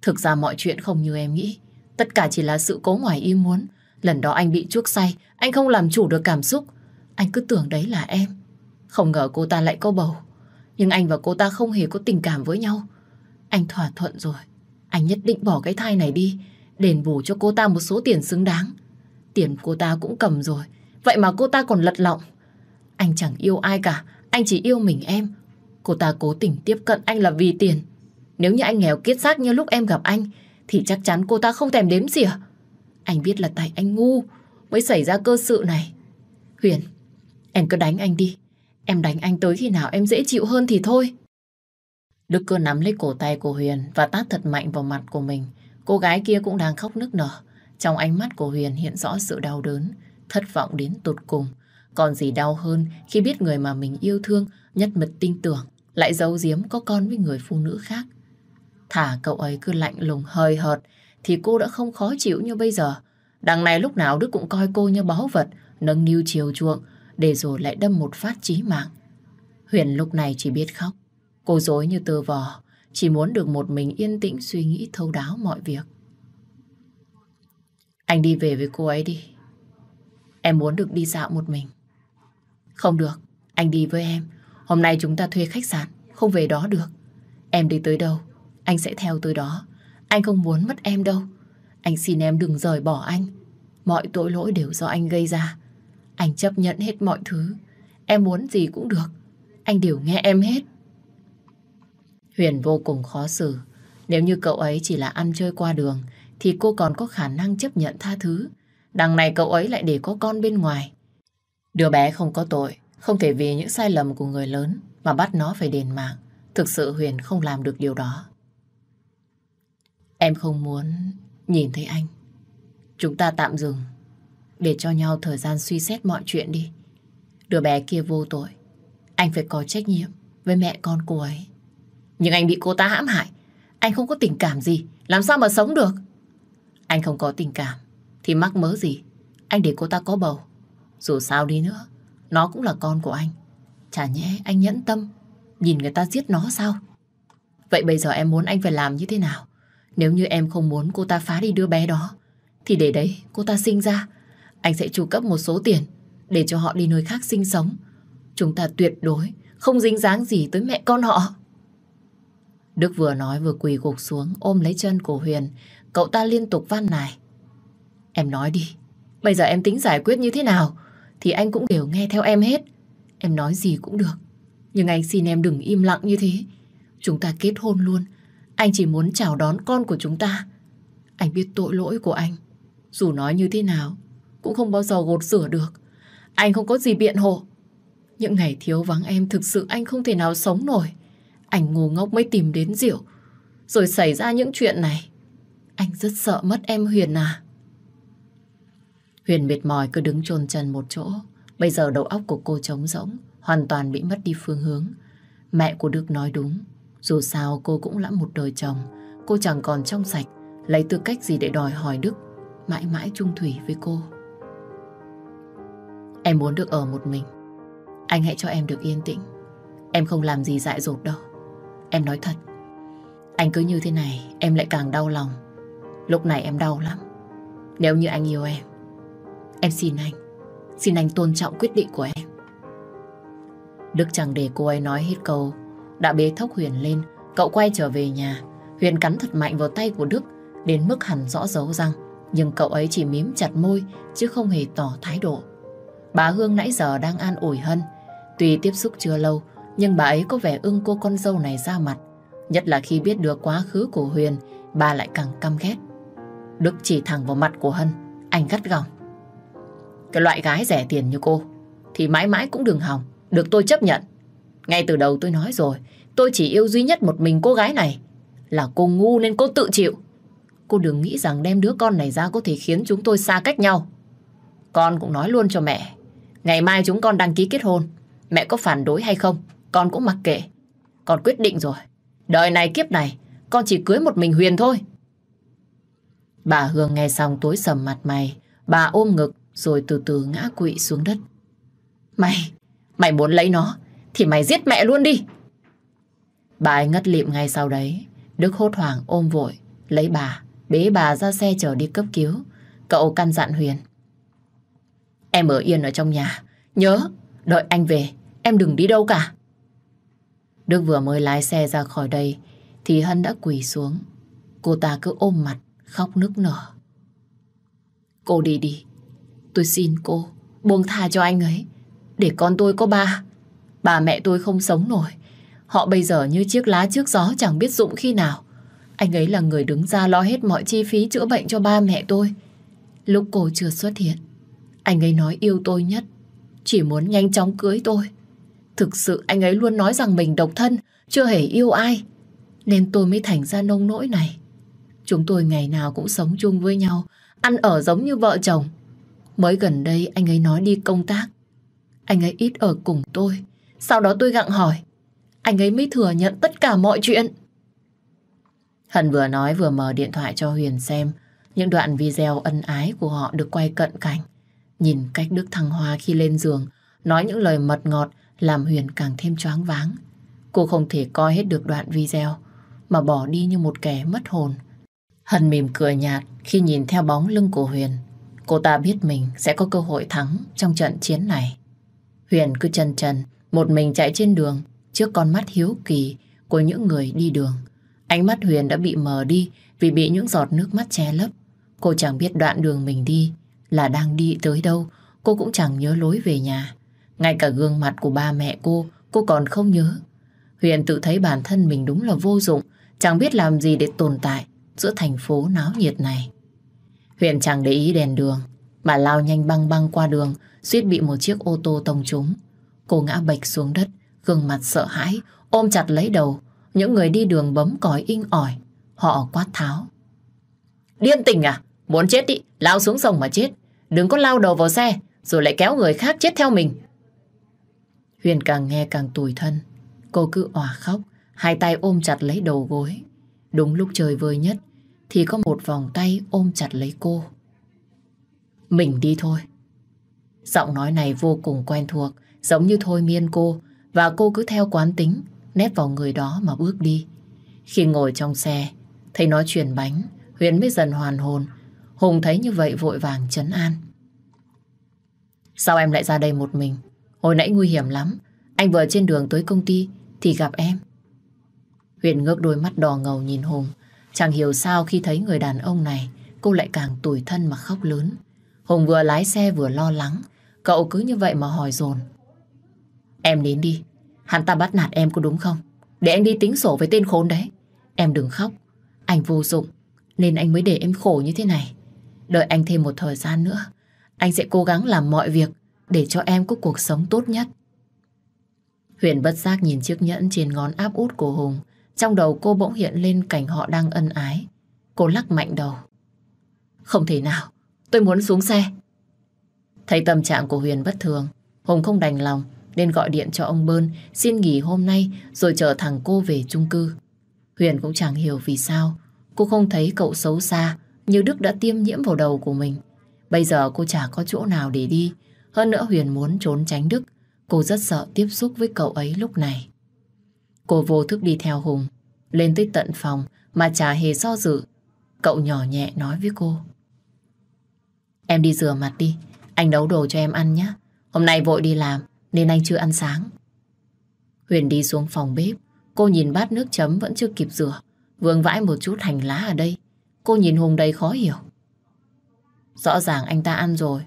thực ra mọi chuyện không như em nghĩ, tất cả chỉ là sự cố ngoài ý muốn. Lần đó anh bị chuốc say, anh không làm chủ được cảm xúc, anh cứ tưởng đấy là em. Không ngờ cô ta lại có bầu, nhưng anh và cô ta không hề có tình cảm với nhau. Anh thỏa thuận rồi, anh nhất định bỏ cái thai này đi, đền bù cho cô ta một số tiền xứng đáng. Tiền cô ta cũng cầm rồi, vậy mà cô ta còn lật lọng. Anh chẳng yêu ai cả, anh chỉ yêu mình em. Cô ta cố tình tiếp cận anh là vì tiền. Nếu như anh nghèo kiết xác như lúc em gặp anh, thì chắc chắn cô ta không thèm đếm xỉa. Anh biết là tại anh ngu mới xảy ra cơ sự này. Huyền, em cứ đánh anh đi. Em đánh anh tới khi nào em dễ chịu hơn thì thôi. Đức cơ nắm lấy cổ tay của Huyền và tát thật mạnh vào mặt của mình. Cô gái kia cũng đang khóc nức nở. Trong ánh mắt của Huyền hiện rõ sự đau đớn, thất vọng đến tột cùng. Còn gì đau hơn khi biết người mà mình yêu thương, nhất mực tin tưởng, lại giấu giếm có con với người phụ nữ khác. Thả cậu ấy cứ lạnh lùng hơi hợt, thì cô đã không khó chịu như bây giờ. Đằng này lúc nào Đức cũng coi cô như báu vật, nâng niu chiều chuộng, để rồi lại đâm một phát chí mạng. Huyền lúc này chỉ biết khóc. Cô dối như tơ vò, chỉ muốn được một mình yên tĩnh suy nghĩ thấu đáo mọi việc. Anh đi về với cô ấy đi. Em muốn được đi dạo một mình. Không được, anh đi với em. Hôm nay chúng ta thuê khách sạn, không về đó được. Em đi tới đâu, anh sẽ theo tới đó. Anh không muốn mất em đâu. Anh xin em đừng rời bỏ anh. Mọi tội lỗi đều do anh gây ra. Anh chấp nhận hết mọi thứ. Em muốn gì cũng được. Anh đều nghe em hết. Huyền vô cùng khó xử. Nếu như cậu ấy chỉ là ăn chơi qua đường, thì cô còn có khả năng chấp nhận tha thứ. Đằng này cậu ấy lại để có con bên ngoài. Đứa bé không có tội, không thể vì những sai lầm của người lớn mà bắt nó phải đền mạng. Thực sự Huyền không làm được điều đó. Em không muốn nhìn thấy anh. Chúng ta tạm dừng để cho nhau thời gian suy xét mọi chuyện đi. Đứa bé kia vô tội. Anh phải có trách nhiệm với mẹ con cô ấy. Nhưng anh bị cô ta hãm hại. Anh không có tình cảm gì. Làm sao mà sống được? Anh không có tình cảm. Thì mắc mớ gì? Anh để cô ta có bầu. Dù sao đi nữa. Nó cũng là con của anh. Chả nhẽ anh nhẫn tâm. Nhìn người ta giết nó sao? Vậy bây giờ em muốn anh phải làm như thế nào? Nếu như em không muốn cô ta phá đi đứa bé đó, thì để đấy cô ta sinh ra, anh sẽ chu cấp một số tiền để cho họ đi nơi khác sinh sống. Chúng ta tuyệt đối không dính dáng gì tới mẹ con họ. Đức vừa nói vừa quỳ gục xuống ôm lấy chân của Huyền. Cậu ta liên tục van nài. Em nói đi, bây giờ em tính giải quyết như thế nào thì anh cũng đều nghe theo em hết. Em nói gì cũng được. Nhưng anh xin em đừng im lặng như thế. Chúng ta kết hôn luôn. Anh chỉ muốn chào đón con của chúng ta. Anh biết tội lỗi của anh. Dù nói như thế nào, cũng không bao giờ gột rửa được. Anh không có gì biện hộ. Những ngày thiếu vắng em thực sự anh không thể nào sống nổi. Anh ngu ngốc mới tìm đến Diệu. Rồi xảy ra những chuyện này. Anh rất sợ mất em Huyền à. Huyền mệt mỏi cứ đứng chôn chân một chỗ. Bây giờ đầu óc của cô trống rỗng, hoàn toàn bị mất đi phương hướng. Mẹ của Đức nói đúng. Dù sao cô cũng đã một đời chồng, cô chẳng còn trong sạch, lấy tư cách gì để đòi hỏi Đức mãi mãi chung thủy với cô. Em muốn được ở một mình. Anh hãy cho em được yên tĩnh. Em không làm gì dại dột đâu. Em nói thật. Anh cứ như thế này, em lại càng đau lòng. Lúc này em đau lắm. Nếu như anh yêu em, em xin anh, xin anh tôn trọng quyết định của em. Đức chẳng để cô ấy nói hết câu, đã bế thốc Huyền lên, cậu quay trở về nhà. Huyền cắn thật mạnh vào tay của Đức, đến mức hẳn rõ dấu răng. Nhưng cậu ấy chỉ mím chặt môi, chứ không hề tỏ thái độ. Bà Hương nãy giờ đang an ủi Hân. Tuy tiếp xúc chưa lâu, nhưng bà ấy có vẻ ưng cô con dâu này ra mặt. Nhất là khi biết được quá khứ của Huyền, bà lại càng căm ghét. Đức chỉ thẳng vào mặt của Hân, anh gắt gỏng. Cái loại gái rẻ tiền như cô, thì mãi mãi cũng đừng hòng, được tôi chấp nhận. Ngay từ đầu tôi nói rồi, tôi chỉ yêu duy nhất một mình cô gái này. Là cô ngu nên cô tự chịu. Cô đừng nghĩ rằng đem đứa con này ra có thể khiến chúng tôi xa cách nhau. Con cũng nói luôn cho mẹ. Ngày mai chúng con đăng ký kết hôn. Mẹ có phản đối hay không, con cũng mặc kệ. Con quyết định rồi. Đời này kiếp này, con chỉ cưới một mình Huyền thôi. Bà Hương nghe xong tối sầm mặt mày. Bà ôm ngực rồi từ từ ngã quỵ xuống đất. Mày, mày muốn lấy nó thì mày giết mẹ luôn đi. Bà ấy ngất lịm ngay sau đấy. Đức hốt hoảng ôm vội, lấy bà, bế bà ra xe chở đi cấp cứu. Cậu căn dặn Huyền. Em ở yên ở trong nhà. Nhớ, đợi anh về, em đừng đi đâu cả. Đức vừa mới lái xe ra khỏi đây thì Hân đã quỳ xuống. Cô ta cứ ôm mặt, khóc nức nở. Cô đi đi. Tôi xin cô, buông tha cho anh ấy. Để con tôi có ba. Bà mẹ tôi không sống nổi. Họ bây giờ như chiếc lá trước gió chẳng biết dụng khi nào. Anh ấy là người đứng ra lo hết mọi chi phí chữa bệnh cho ba mẹ tôi. Lúc cô chưa xuất hiện, anh ấy nói yêu tôi nhất. Chỉ muốn nhanh chóng cưới tôi. Thực sự anh ấy luôn nói rằng mình độc thân, chưa hề yêu ai. Nên tôi mới thành ra nông nỗi này. Chúng tôi ngày nào cũng sống chung với nhau, ăn ở giống như vợ chồng. Mới gần đây anh ấy nói đi công tác. Anh ấy ít ở cùng tôi. Sau đó tôi gặng hỏi. Anh ấy mới thừa nhận tất cả mọi chuyện. Hân vừa nói vừa mở điện thoại cho Huyền xem. Những đoạn video ân ái của họ được quay cận cảnh. Nhìn cách Đức Thăng Hoa khi lên giường, nói những lời mật ngọt làm Huyền càng thêm choáng váng. Cô không thể coi hết được đoạn video, mà bỏ đi như một kẻ mất hồn. Hân mỉm cười nhạt khi nhìn theo bóng lưng của Huyền. Cô ta biết mình sẽ có cơ hội thắng trong trận chiến này. Huyền cứ chân chân, một mình chạy trên đường trước con mắt hiếu kỳ của những người đi đường. Ánh mắt Huyền đã bị mờ đi vì bị những giọt nước mắt che lấp. Cô chẳng biết đoạn đường mình đi là đang đi tới đâu, cô cũng chẳng nhớ lối về nhà. Ngay cả gương mặt của ba mẹ cô, cô còn không nhớ. Huyền tự thấy bản thân mình đúng là vô dụng, chẳng biết làm gì để tồn tại giữa thành phố náo nhiệt này. Huyền chẳng để ý đèn đường, mà lao nhanh băng băng qua đường, suýt bị một chiếc ô tô tông trúng. Cô ngã bệch xuống đất, gương mặt sợ hãi, ôm chặt lấy đầu. Những người đi đường bấm còi inh ỏi, họ quát tháo. Điên tình à? Muốn chết đi, lao xuống sông mà chết. Đừng có lao đầu vào xe, rồi lại kéo người khác chết theo mình. Huyền càng nghe càng tủi thân. Cô cứ òa khóc, hai tay ôm chặt lấy đầu gối. Đúng lúc trời vơi nhất, thì có một vòng tay ôm chặt lấy cô. Mình đi thôi. Giọng nói này vô cùng quen thuộc, giống như thôi miên cô, và cô cứ theo quán tính, nép vào người đó mà bước đi. Khi ngồi trong xe, thấy nó chuyển bánh, Huyền mới dần hoàn hồn. Hùng thấy như vậy vội vàng chấn an. Sao em lại ra đây một mình? Hồi nãy nguy hiểm lắm. Anh vừa trên đường tới công ty thì gặp em. Huyền ngước đôi mắt đỏ ngầu nhìn Hùng. Chẳng hiểu sao khi thấy người đàn ông này, cô lại càng tủi thân mà khóc lớn. Hùng vừa lái xe vừa lo lắng. Cậu cứ như vậy mà hỏi dồn Em đến đi. Hắn ta bắt nạt em có đúng không? Để anh đi tính sổ với tên khốn đấy. Em đừng khóc. Anh vô dụng. Nên anh mới để em khổ như thế này. Đợi anh thêm một thời gian nữa. Anh sẽ cố gắng làm mọi việc để cho em có cuộc sống tốt nhất. Huyền bất giác nhìn chiếc nhẫn trên ngón áp út của Hùng. Trong đầu cô bỗng hiện lên cảnh họ đang ân ái. Cô lắc mạnh đầu. Không thể nào, tôi muốn xuống xe. Thấy tâm trạng của Huyền bất thường, Hùng không đành lòng nên gọi điện cho ông Bơn xin nghỉ hôm nay rồi chở thằng cô về chung cư. Huyền cũng chẳng hiểu vì sao cô không thấy cậu xấu xa như Đức đã tiêm nhiễm vào đầu của mình. Bây giờ cô chả có chỗ nào để đi. Hơn nữa Huyền muốn trốn tránh Đức. Cô rất sợ tiếp xúc với cậu ấy lúc này. Cô vô thức đi theo Hùng. Lên tới tận phòng mà chả hề do dự. Cậu nhỏ nhẹ nói với cô. Em đi rửa mặt đi, anh nấu đồ cho em ăn nhé. Hôm nay vội đi làm nên anh chưa ăn sáng. Huyền đi xuống phòng bếp, cô nhìn bát nước chấm vẫn chưa kịp rửa. Vương vãi một chút hành lá ở đây. Cô nhìn Hùng đầy khó hiểu. Rõ ràng anh ta ăn rồi,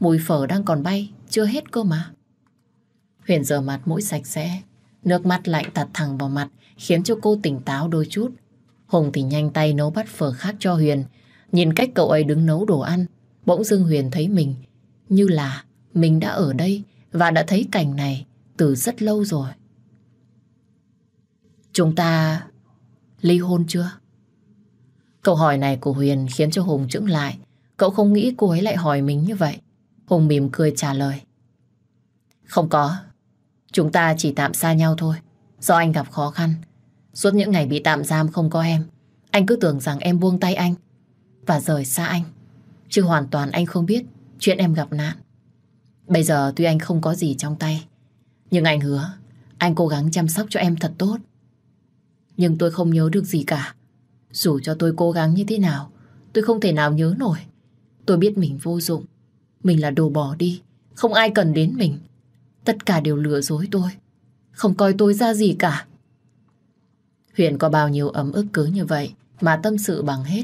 mùi phở đang còn bay, chưa hết cơ mà. Huyền rửa mặt mũi sạch sẽ, nước mắt lạnh tạt thẳng vào mặt, khiến cho cô tỉnh táo đôi chút. Hùng thì nhanh tay nấu bát phở khác cho Huyền. Nhìn cách cậu ấy đứng nấu đồ ăn, bỗng dưng Huyền thấy mình như là mình đã ở đây và đã thấy cảnh này từ rất lâu rồi. Chúng ta ly hôn chưa? Câu hỏi này của Huyền khiến cho Hùng chững lại. Cậu không nghĩ cô ấy lại hỏi mình như vậy. Hùng mỉm cười trả lời. Không có. Chúng ta chỉ tạm xa nhau thôi. Do anh gặp khó khăn. Suốt những ngày bị tạm giam không có em. Anh cứ tưởng rằng em buông tay anh. Và rời xa anh. Chứ hoàn toàn anh không biết chuyện em gặp nạn. Bây giờ tuy anh không có gì trong tay. Nhưng anh hứa anh cố gắng chăm sóc cho em thật tốt. Nhưng tôi không nhớ được gì cả. Dù cho tôi cố gắng như thế nào, tôi không thể nào nhớ nổi. Tôi biết mình vô dụng. Mình là đồ bỏ đi. Không ai cần đến mình. Tất cả đều lừa dối tôi. Không coi tôi ra gì cả. Huyền có bao nhiêu ấm ức cứ như vậy mà tâm sự bằng hết.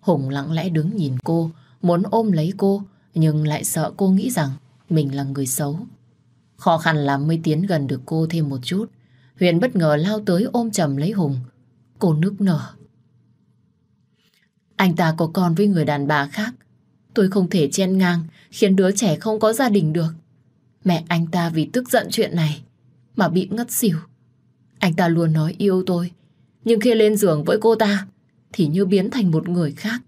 Hùng lặng lẽ đứng nhìn cô, muốn ôm lấy cô, nhưng lại sợ cô nghĩ rằng mình là người xấu. Khó khăn lắm mới tiến gần được cô thêm một chút. Huyền bất ngờ lao tới ôm chầm lấy Hùng. Cô nức nở. Anh ta có con với người đàn bà khác. Tôi không thể chen ngang khiến đứa trẻ không có gia đình được. Mẹ anh ta vì tức giận chuyện này mà bị ngất xỉu. Anh ta luôn nói yêu tôi. Nhưng khi lên giường với cô ta thì như biến thành một người khác.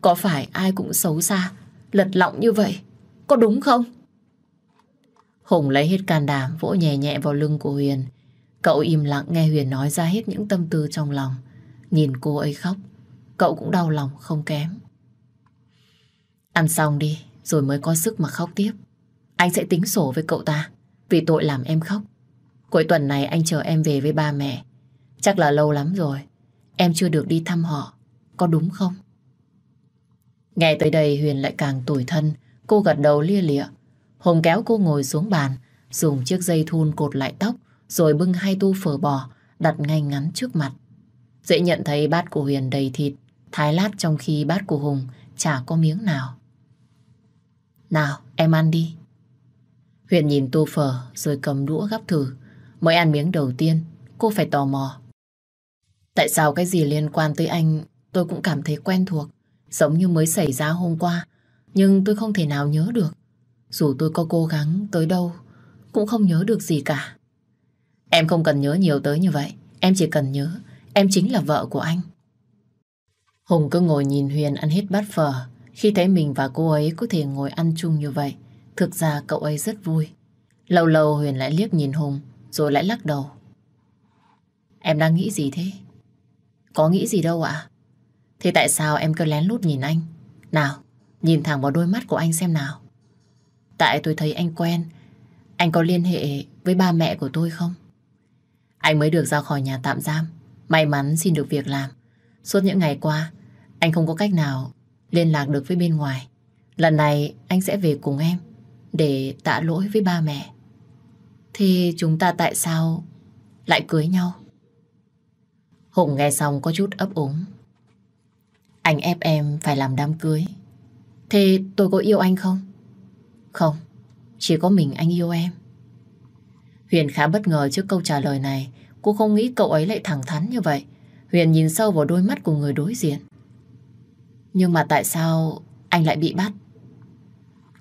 Có phải ai cũng xấu xa, lật lọng như vậy? Có đúng không? Hùng lấy hết can đảm vỗ nhẹ nhẹ vào lưng của Huyền. Cậu im lặng nghe Huyền nói ra hết những tâm tư trong lòng. Nhìn cô ấy khóc, cậu cũng đau lòng không kém. Ăn xong đi, rồi mới có sức mà khóc tiếp. Anh sẽ tính sổ với cậu ta, vì tội làm em khóc. Cuối tuần này anh chờ em về với ba mẹ. Chắc là lâu lắm rồi, em chưa được đi thăm họ. Có đúng không? Nghe tới đây Huyền lại càng tủi thân, cô gật đầu lia lịa. Hùng kéo cô ngồi xuống bàn, dùng chiếc dây thun cột lại tóc, rồi bưng hai tu phở bò đặt ngay ngắn trước mặt. Dễ nhận thấy bát của Huyền đầy thịt, thái lát trong khi bát của Hùng chả có miếng nào. Nào, em ăn đi. Huyền nhìn tô phở rồi cầm đũa gắp thử. Mới ăn miếng đầu tiên, cô phải tò mò. Tại sao cái gì liên quan tới anh tôi cũng cảm thấy quen thuộc, giống như mới xảy ra hôm qua, nhưng tôi không thể nào nhớ được. Dù tôi có cố gắng tới đâu, cũng không nhớ được gì cả. Em không cần nhớ nhiều tới như vậy, em chỉ cần nhớ em chính là vợ của anh. Hùng cứ ngồi nhìn Huyền ăn hết bát phở, khi thấy mình và cô ấy có thể ngồi ăn chung như vậy, thực ra cậu ấy rất vui. Lâu lâu Huyền lại liếc nhìn Hùng, rồi lại lắc đầu. Em đang nghĩ gì thế? Có nghĩ gì đâu ạ? Thế tại sao em cứ lén lút nhìn anh? Nào, nhìn thẳng vào đôi mắt của anh xem nào. Tại tôi thấy anh quen. Anh có liên hệ với ba mẹ của tôi không? Anh mới được ra khỏi nhà tạm giam. May mắn xin được việc làm. Suốt những ngày qua, anh không có cách nào liên lạc được với bên ngoài. Lần này anh sẽ về cùng em để tạ lỗi với ba mẹ. Thì chúng ta tại sao lại cưới nhau? Hùng nghe xong có chút ấp úng. Anh ép em phải làm đám cưới. Thế tôi có yêu anh không? Không, chỉ có mình anh yêu em. Huyền khá bất ngờ trước câu trả lời này. Cô không nghĩ cậu ấy lại thẳng thắn như vậy. Huyền nhìn sâu vào đôi mắt của người đối diện. Nhưng mà tại sao anh lại bị bắt?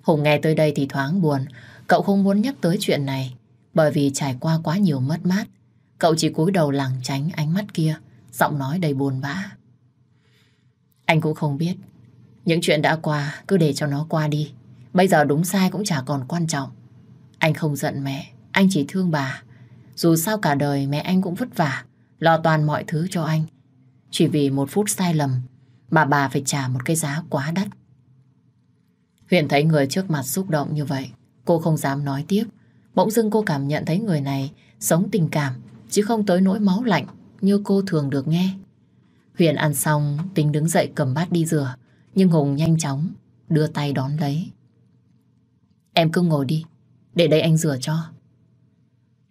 Hùng nghe tới đây thì thoáng buồn. Cậu không muốn nhắc tới chuyện này. Bởi vì trải qua quá nhiều mất mát. Cậu chỉ cúi đầu lảng tránh ánh mắt kia. Giọng nói đầy buồn bã. Anh cũng không biết. Những chuyện đã qua, cứ để cho nó qua đi. Bây giờ đúng sai cũng chả còn quan trọng. Anh không giận mẹ. Anh chỉ thương bà. Dù sao cả đời mẹ anh cũng vất vả. Lo toàn mọi thứ cho anh. Chỉ vì một phút sai lầm mà bà phải trả một cái giá quá đắt. Huyền thấy người trước mặt xúc động như vậy. Cô không dám nói tiếp. Bỗng dưng cô cảm nhận thấy người này sống tình cảm chứ không tới nỗi máu lạnh như cô thường được nghe. Huyền ăn xong tính đứng dậy cầm bát đi rửa. Nhưng Hùng nhanh chóng đưa tay đón lấy. Em cứ ngồi đi, để đây anh rửa cho.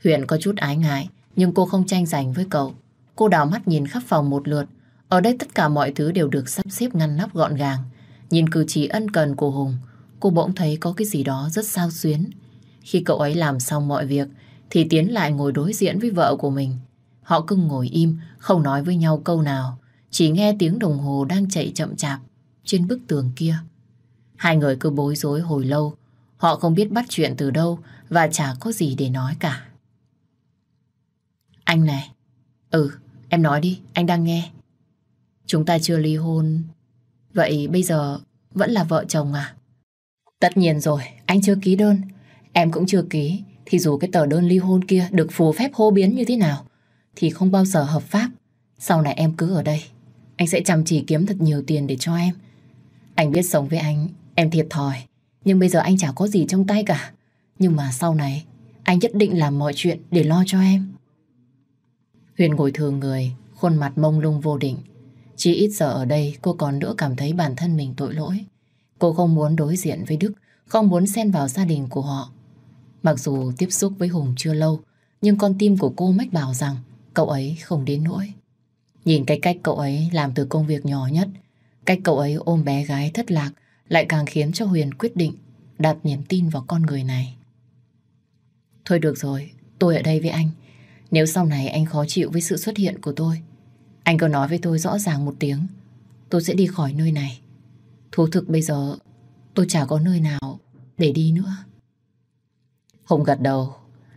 Huyền có chút ái ngại, nhưng cô không tranh giành với cậu. Cô đào mắt nhìn khắp phòng một lượt. Ở đây tất cả mọi thứ đều được sắp xếp ngăn nắp gọn gàng. Nhìn cử chỉ ân cần của Hùng, cô bỗng thấy có cái gì đó rất sao xuyến. Khi cậu ấy làm xong mọi việc, thì Tiến lại ngồi đối diện với vợ của mình. Họ cứ ngồi im, không nói với nhau câu nào, chỉ nghe tiếng đồng hồ đang chạy chậm chạp trên bức tường kia. Hai người cứ bối rối hồi lâu, họ không biết bắt chuyện từ đâu và chả có gì để nói cả. Anh này, ừ, em nói đi, anh đang nghe. Chúng ta chưa ly hôn, vậy bây giờ vẫn là vợ chồng à? Tất nhiên rồi, anh chưa ký đơn, em cũng chưa ký, thì dù cái tờ đơn ly hôn kia được phù phép hô biến như thế nào, thì không bao giờ hợp pháp. Sau này em cứ ở đây, anh sẽ chăm chỉ kiếm thật nhiều tiền để cho em. Anh biết sống với anh, em thiệt thòi, nhưng bây giờ anh chả có gì trong tay cả. Nhưng mà sau này, anh nhất định làm mọi chuyện để lo cho em. Huyền ngồi thường người, khuôn mặt mông lung vô định. Chỉ ít giờ ở đây cô còn nữa cảm thấy bản thân mình tội lỗi. Cô không muốn đối diện với Đức, không muốn xen vào gia đình của họ. Mặc dù tiếp xúc với Hùng chưa lâu, nhưng con tim của cô mách bảo rằng cậu ấy không đến nỗi. Nhìn cái cách cậu ấy làm từ công việc nhỏ nhất, cách cậu ấy ôm bé gái thất lạc lại càng khiến cho Huyền quyết định đặt niềm tin vào con người này. Thôi được rồi, tôi ở đây với anh. Nếu sau này anh khó chịu với sự xuất hiện của tôi, anh cứ nói với tôi rõ ràng một tiếng. Tôi sẽ đi khỏi nơi này. Thú thực bây giờ, tôi chả có nơi nào để đi nữa. Hùng gật đầu.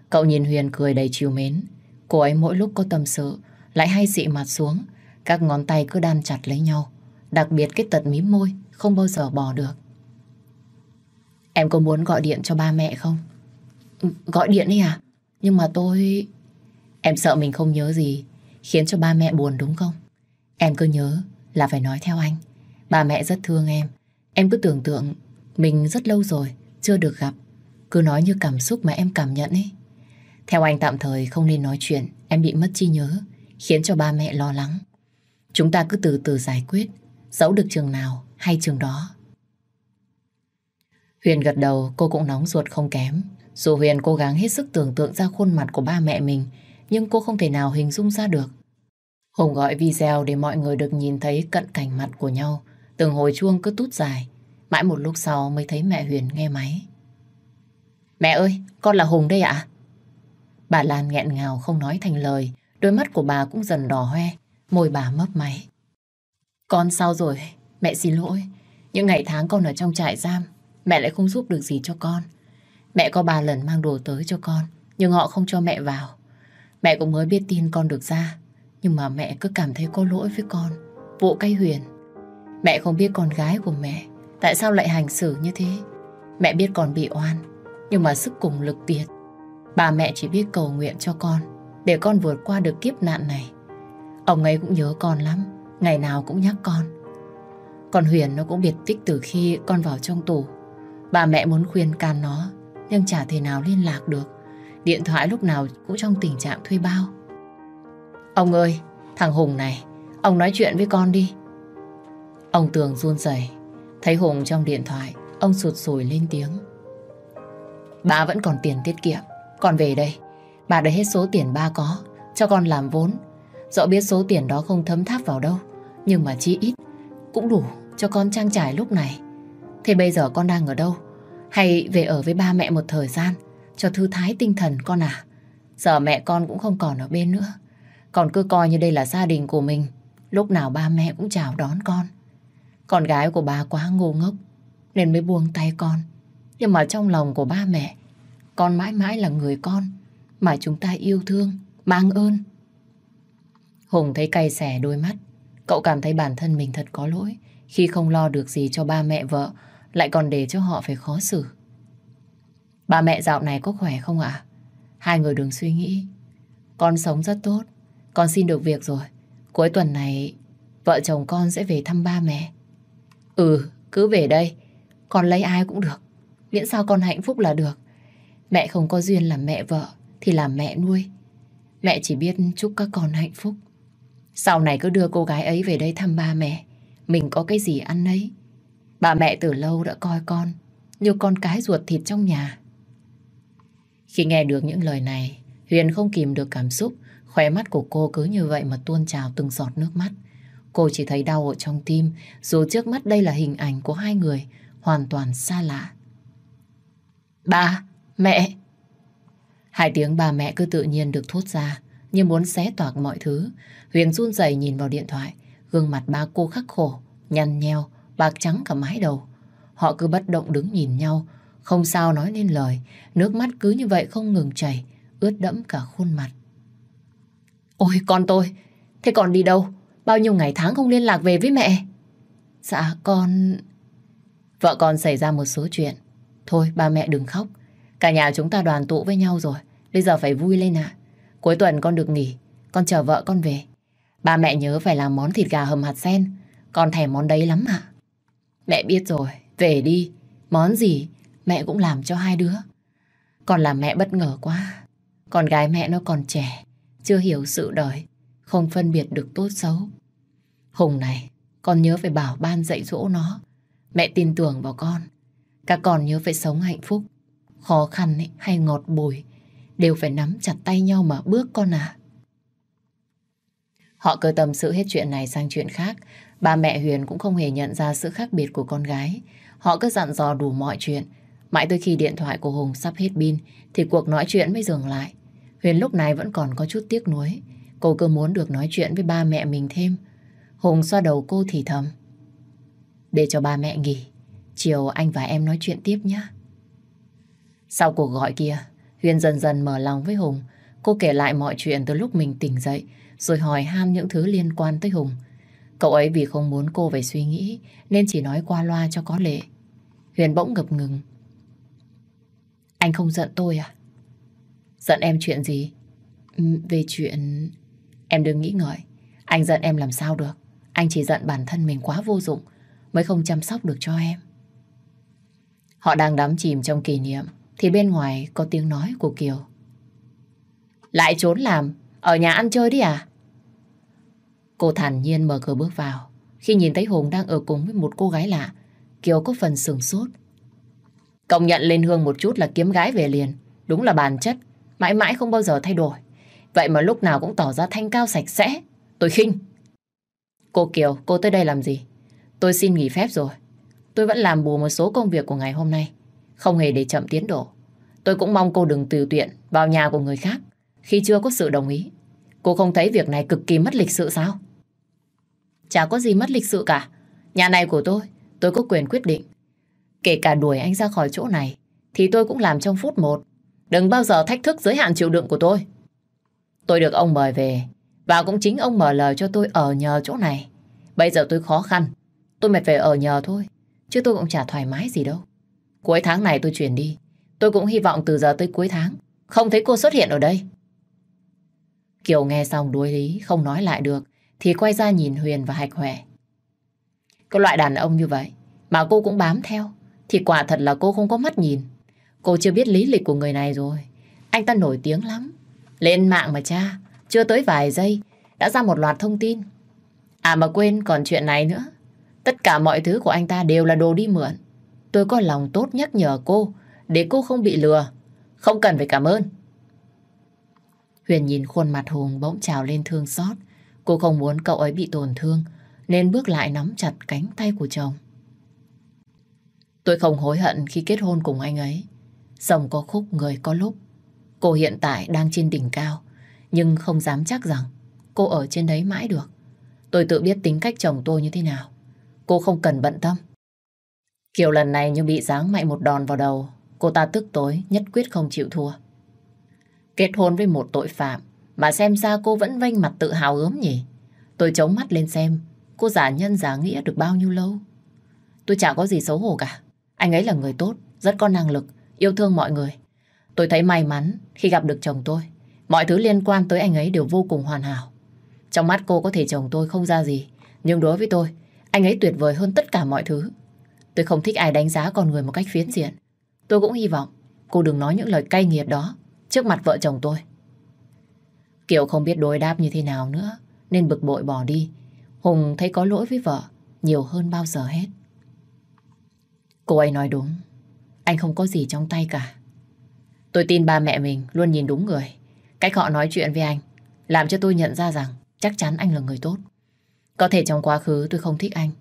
Cậu nhìn Huyền cười đầy chiều mến. Cô ấy mỗi lúc có tâm sự, lại hay dị mặt xuống. Các ngón tay cứ đan chặt lấy nhau. Đặc biệt cái tật mím môi, không bao giờ bỏ được. Em có muốn gọi điện cho ba mẹ không? Ừ, gọi điện đi à? Nhưng mà tôi... Em sợ mình không nhớ gì khiến cho ba mẹ buồn đúng không? Em cứ nhớ là phải nói theo anh. Ba mẹ rất thương em. Em cứ tưởng tượng mình rất lâu rồi chưa được gặp. Cứ nói như cảm xúc mà em cảm nhận ấy. Theo anh tạm thời không nên nói chuyện em bị mất trí nhớ, khiến cho ba mẹ lo lắng. Chúng ta cứ từ từ giải quyết dẫu được trường nào hay trường đó. Huyền gật đầu, cô cũng nóng ruột không kém. Dù Huyền cố gắng hết sức tưởng tượng ra khuôn mặt của ba mẹ mình nhưng cô không thể nào hình dung ra được. Hùng gọi video để mọi người được nhìn thấy cận cảnh mặt của nhau. Từng hồi chuông cứ tút dài. Mãi một lúc sau mới thấy mẹ Huyền nghe máy. Mẹ ơi, con là Hùng đây ạ. Bà Lan nghẹn ngào không nói thành lời. Đôi mắt của bà cũng dần đỏ hoe. Môi bà mấp máy. Con sao rồi? Mẹ xin lỗi. Những ngày tháng con ở trong trại giam, mẹ lại không giúp được gì cho con. Mẹ có ba lần mang đồ tới cho con, nhưng họ không cho mẹ vào. Mẹ cũng mới biết tin con được ra, nhưng mà mẹ cứ cảm thấy có lỗi với con. Vụ cay huyền. Mẹ không biết con gái của mẹ tại sao lại hành xử như thế. Mẹ biết con bị oan, nhưng mà sức cùng lực tuyệt. Bà mẹ chỉ biết cầu nguyện cho con, để con vượt qua được kiếp nạn này. Ông ấy cũng nhớ con lắm, ngày nào cũng nhắc con. Còn Huyền nó cũng biệt tích từ khi con vào trong tù. Bà mẹ muốn khuyên can nó, nhưng chả thể nào liên lạc được. Điện thoại lúc nào cũng trong tình trạng thuê bao. Ông ơi, thằng Hùng này, ông nói chuyện với con đi. Ông Tường run rẩy, thấy Hùng trong điện thoại, ông sụt sùi lên tiếng. Bà vẫn còn tiền tiết kiệm, con về đây. Bà đã hết số tiền ba có, cho con làm vốn. Dẫu biết số tiền đó không thấm tháp vào đâu, nhưng mà chi ít cũng đủ cho con trang trải lúc này. Thế bây giờ con đang ở đâu? Hay về ở với ba mẹ một thời gian cho thư thái tinh thần con à? Giờ mẹ con cũng không còn ở bên nữa. Còn cứ coi như đây là gia đình của mình. Lúc nào ba mẹ cũng chào đón con. Con gái của bà quá ngu ngốc nên mới buông tay con. Nhưng mà trong lòng của ba mẹ con mãi mãi là người con mà chúng ta yêu thương, mang ơn. Hùng thấy cay xẻ đôi mắt. Cậu cảm thấy bản thân mình thật có lỗi khi không lo được gì cho ba mẹ vợ lại còn để cho họ phải khó xử bà mẹ dạo này có khỏe không ạ? Hai người đừng suy nghĩ. Con sống rất tốt. Con xin được việc rồi. Cuối tuần này vợ chồng con sẽ về thăm ba mẹ. Ừ, cứ về đây. Con lấy ai cũng được. Miễn sao con hạnh phúc là được. Mẹ không có duyên làm mẹ vợ thì làm mẹ nuôi. Mẹ chỉ biết chúc các con hạnh phúc. Sau này cứ đưa cô gái ấy về đây thăm ba mẹ. Mình có cái gì ăn ấy. Bà mẹ từ lâu đã coi con như con cái ruột thịt trong nhà. Khi nghe được những lời này, Huyền không kìm được cảm xúc. Khóe mắt của cô cứ như vậy mà tuôn trào từng giọt nước mắt. Cô chỉ thấy đau ở trong tim, dù trước mắt đây là hình ảnh của hai người hoàn toàn xa lạ. Ba, mẹ. Hai tiếng ba mẹ cứ tự nhiên được thốt ra, như muốn xé toạc mọi thứ. Huyền run rẩy nhìn vào điện thoại, gương mặt ba cô khắc khổ, nhăn nheo, bạc trắng cả mái đầu. Họ cứ bất động đứng nhìn nhau, không sao nói nên lời, nước mắt cứ như vậy không ngừng chảy, ướt đẫm cả khuôn mặt. Ôi con tôi, thế còn đi đâu? Bao nhiêu ngày tháng không liên lạc về với mẹ? Dạ con... Vợ con xảy ra một số chuyện. Thôi ba mẹ đừng khóc. Cả nhà chúng ta đoàn tụ với nhau rồi. Bây giờ phải vui lên ạ. Cuối tuần con được nghỉ. Con chờ vợ con về. Ba mẹ nhớ phải làm món thịt gà hầm hạt sen. Con thèm món đấy lắm ạ. Mẹ biết rồi. Về đi. Món gì mẹ cũng làm cho hai đứa. Còn làm mẹ bất ngờ quá. Con gái mẹ nó còn trẻ. Chưa hiểu sự đời. Không phân biệt được tốt xấu. Hùng này, con nhớ phải bảo ban dạy dỗ nó. Mẹ tin tưởng vào con. Các con nhớ phải sống hạnh phúc. Khó khăn ấy, hay ngọt bùi đều phải nắm chặt tay nhau mà bước con à. Họ cơ tâm sự hết chuyện này sang chuyện khác. Ba mẹ Huyền cũng không hề nhận ra sự khác biệt của con gái. Họ cứ dặn dò đủ mọi chuyện. Mãi tới khi điện thoại của Hùng sắp hết pin thì cuộc nói chuyện mới dừng lại. Huyền lúc này vẫn còn có chút tiếc nuối. Cô cứ muốn được nói chuyện với ba mẹ mình thêm. Hùng xoa đầu cô thì thầm. Để cho ba mẹ nghỉ. Chiều anh và em nói chuyện tiếp nhé. Sau cuộc gọi kia, Huyền dần dần mở lòng với Hùng. Cô kể lại mọi chuyện từ lúc mình tỉnh dậy, rồi hỏi han những thứ liên quan tới Hùng. Cậu ấy vì không muốn cô phải suy nghĩ, nên chỉ nói qua loa cho có lệ. Huyền bỗng ngập ngừng. Anh không giận tôi à? Giận em chuyện gì? Ừ, về chuyện... Em đừng nghĩ ngợi. Anh giận em làm sao được. Anh chỉ giận bản thân mình quá vô dụng, mới không chăm sóc được cho em. Họ đang đắm chìm trong kỷ niệm thì bên ngoài có tiếng nói của Kiều. Lại trốn làm, ở nhà ăn chơi đi à? Cô thản nhiên mở cửa bước vào. Khi nhìn thấy Hùng đang ở cùng với một cô gái lạ, Kiều có phần sửng sốt. Công nhận lên hương một chút là kiếm gái về liền. Đúng là bản chất, mãi mãi không bao giờ thay đổi. Vậy mà lúc nào cũng tỏ ra thanh cao sạch sẽ. Tôi khinh. Cô Kiều, cô tới đây làm gì? Tôi xin nghỉ phép rồi. Tôi vẫn làm bù một số công việc của ngày hôm nay. Không hề để chậm tiến độ. Tôi cũng mong cô đừng từ tiện vào nhà của người khác khi chưa có sự đồng ý. Cô không thấy việc này cực kỳ mất lịch sự sao? Chả có gì mất lịch sự cả. Nhà này của tôi, tôi có quyền quyết định. Kể cả đuổi anh ra khỏi chỗ này, thì tôi cũng làm trong phút một. Đừng bao giờ thách thức giới hạn chịu đựng của tôi. Tôi được ông mời về, và cũng chính ông mở lời cho tôi ở nhờ chỗ này. Bây giờ tôi khó khăn, tôi mệt về ở nhờ thôi, chứ tôi cũng chả thoải mái gì đâu. Cuối tháng này tôi chuyển đi. Tôi cũng hy vọng từ giờ tới cuối tháng không thấy cô xuất hiện ở đây. Kiều nghe xong đuối lý, không nói lại được, thì quay ra nhìn Huyền và Hạch Huệ. Cái loại đàn ông như vậy mà cô cũng bám theo, thì quả thật là cô không có mắt nhìn. Cô chưa biết lý lịch của người này rồi. Anh ta nổi tiếng lắm. Lên mạng mà cha, chưa tới vài giây, đã ra một loạt thông tin. À mà quên còn chuyện này nữa. Tất cả mọi thứ của anh ta đều là đồ đi mượn. Tôi có lòng tốt nhắc nhở cô để cô không bị lừa. Không cần phải cảm ơn. Huyền nhìn khuôn mặt Hùng bỗng trào lên thương xót. Cô không muốn cậu ấy bị tổn thương nên bước lại nắm chặt cánh tay của chồng. Tôi không hối hận khi kết hôn cùng anh ấy. dòng có khúc, người có lúc. Cô hiện tại đang trên đỉnh cao, nhưng không dám chắc rằng cô ở trên đấy mãi được. Tôi tự biết tính cách chồng tôi như thế nào. Cô không cần bận tâm. Kiểu lần này như bị giáng mạnh một đòn vào đầu, cô ta tức tối, nhất quyết không chịu thua. Kết hôn với một tội phạm, mà xem ra cô vẫn vênh mặt tự hào ướm nhỉ. Tôi chống mắt lên xem, cô giả nhân giả nghĩa được bao nhiêu lâu. Tôi chả có gì xấu hổ cả. Anh ấy là người tốt, rất có năng lực, yêu thương mọi người. Tôi thấy may mắn khi gặp được chồng tôi. Mọi thứ liên quan tới anh ấy đều vô cùng hoàn hảo. Trong mắt cô có thể chồng tôi không ra gì, nhưng đối với tôi, anh ấy tuyệt vời hơn tất cả mọi thứ. Tôi không thích ai đánh giá con người một cách phiến diện. Tôi cũng hy vọng cô đừng nói những lời cay nghiệt đó trước mặt vợ chồng tôi. Kiều không biết đối đáp như thế nào nữa. nên bực bội bỏ đi. Hùng thấy có lỗi với vợ nhiều hơn bao giờ hết. Cô ấy nói đúng. Anh không có gì trong tay cả. Tôi tin ba mẹ mình luôn nhìn đúng người. Cách họ nói chuyện với anh làm cho tôi nhận ra rằng chắc chắn anh là người tốt. Có thể trong quá khứ tôi không thích anh,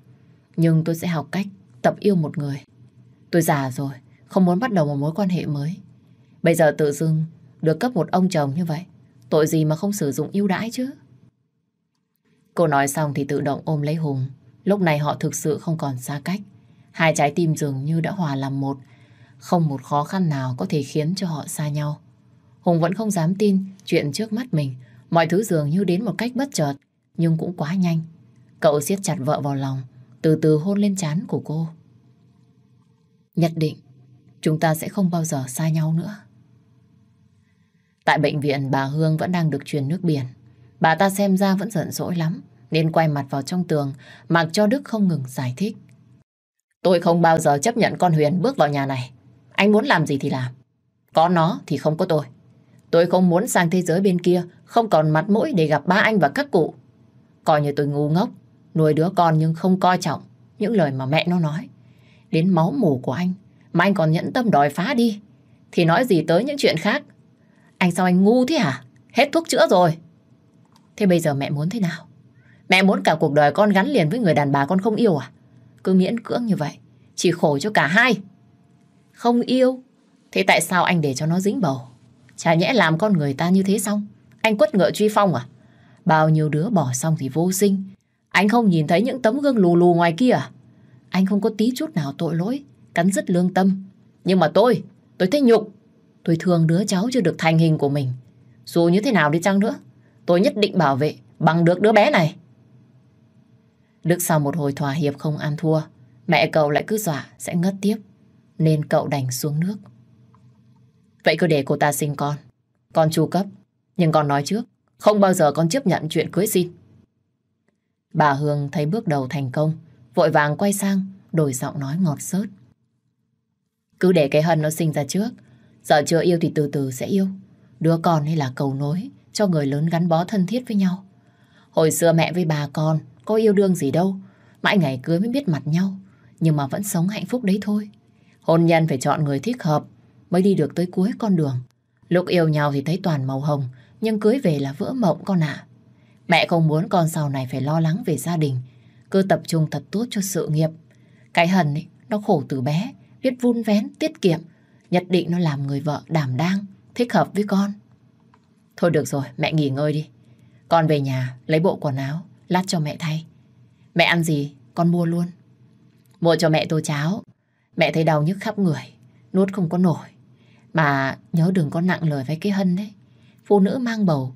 nhưng tôi sẽ học cách tập yêu một người. Tôi già rồi, không muốn bắt đầu một mối quan hệ mới. Bây giờ tự dưng được cấp một ông chồng như vậy, tội gì mà không sử dụng ưu đãi chứ? Cô nói xong thì tự động ôm lấy Hùng. Lúc này họ thực sự không còn xa cách. Hai trái tim dường như đã hòa làm một. Không một khó khăn nào có thể khiến cho họ xa nhau. Hùng vẫn không dám tin chuyện trước mắt mình. Mọi thứ dường như đến một cách bất chợt, nhưng cũng quá nhanh. Cậu siết chặt vợ vào lòng, từ từ hôn lên trán của cô. Nhất định, chúng ta sẽ không bao giờ xa nhau nữa. Tại bệnh viện, bà Hương vẫn đang được truyền nước biển. Bà ta xem ra vẫn giận dỗi lắm, nên quay mặt vào trong tường, mặc cho Đức không ngừng giải thích. Tôi không bao giờ chấp nhận con Huyền bước vào nhà này. Anh muốn làm gì thì làm. Có nó thì không có tôi. Tôi không muốn sang thế giới bên kia, không còn mặt mũi để gặp ba anh và các cụ. Coi như tôi ngu ngốc, nuôi đứa con nhưng không coi trọng những lời mà mẹ nó nói. Đến máu mù của anh, mà anh còn nhẫn tâm đòi phá đi. Thì nói gì tới những chuyện khác. Anh sao anh ngu thế hả? Hết thuốc chữa rồi. Thế bây giờ mẹ muốn thế nào? Mẹ muốn cả cuộc đời con gắn liền với người đàn bà con không yêu à? Cứ miễn cưỡng như vậy, chỉ khổ cho cả hai. Không yêu, thế tại sao anh để cho nó dính bầu? Chả nhẽ làm con người ta như thế xong, anh quất ngựa truy phong à? Bao nhiêu đứa bỏ xong thì vô sinh. Anh không nhìn thấy những tấm gương lù lù ngoài kia à? Anh không có tí chút nào tội lỗi, cắn rứt lương tâm. Nhưng mà tôi, tôi thấy nhục. Tôi thương đứa cháu chưa được thành hình của mình. Dù như thế nào đi chăng nữa, tôi nhất định bảo vệ bằng được đứa bé này. Đức sau một hồi thỏa hiệp không ăn thua, mẹ cậu lại cứ dọa sẽ ngất tiếp, nên cậu đành xuống nước. Vậy cứ để cô ta sinh con. Con chu cấp, nhưng con nói trước, không bao giờ con chấp nhận chuyện cưới xin. Bà Hương thấy bước đầu thành công, vội vàng quay sang, đổi giọng nói ngọt sớt. Cứ để cái hân nó sinh ra trước, giờ chưa yêu thì từ từ sẽ yêu. Đứa con hay là cầu nối cho người lớn gắn bó thân thiết với nhau. Hồi xưa mẹ với bà con có yêu đương gì đâu, mãi ngày cưới mới biết mặt nhau, nhưng mà vẫn sống hạnh phúc đấy thôi. Hôn nhân phải chọn người thích hợp mới đi được tới cuối con đường. Lúc yêu nhau thì thấy toàn màu hồng, nhưng cưới về là vỡ mộng con ạ. Mẹ không muốn con sau này phải lo lắng về gia đình, cứ tập trung thật tốt cho sự nghiệp. Cái hần ấy, nó khổ từ bé, biết vun vén, tiết kiệm, nhất định nó làm người vợ đảm đang, thích hợp với con. Thôi được rồi, mẹ nghỉ ngơi đi. Con về nhà, lấy bộ quần áo, lát cho mẹ thay. Mẹ ăn gì, con mua luôn. Mua cho mẹ tô cháo. Mẹ thấy đau nhức khắp người, nuốt không có nổi. Mà nhớ đừng có nặng lời với cái hân đấy. Phụ nữ mang bầu,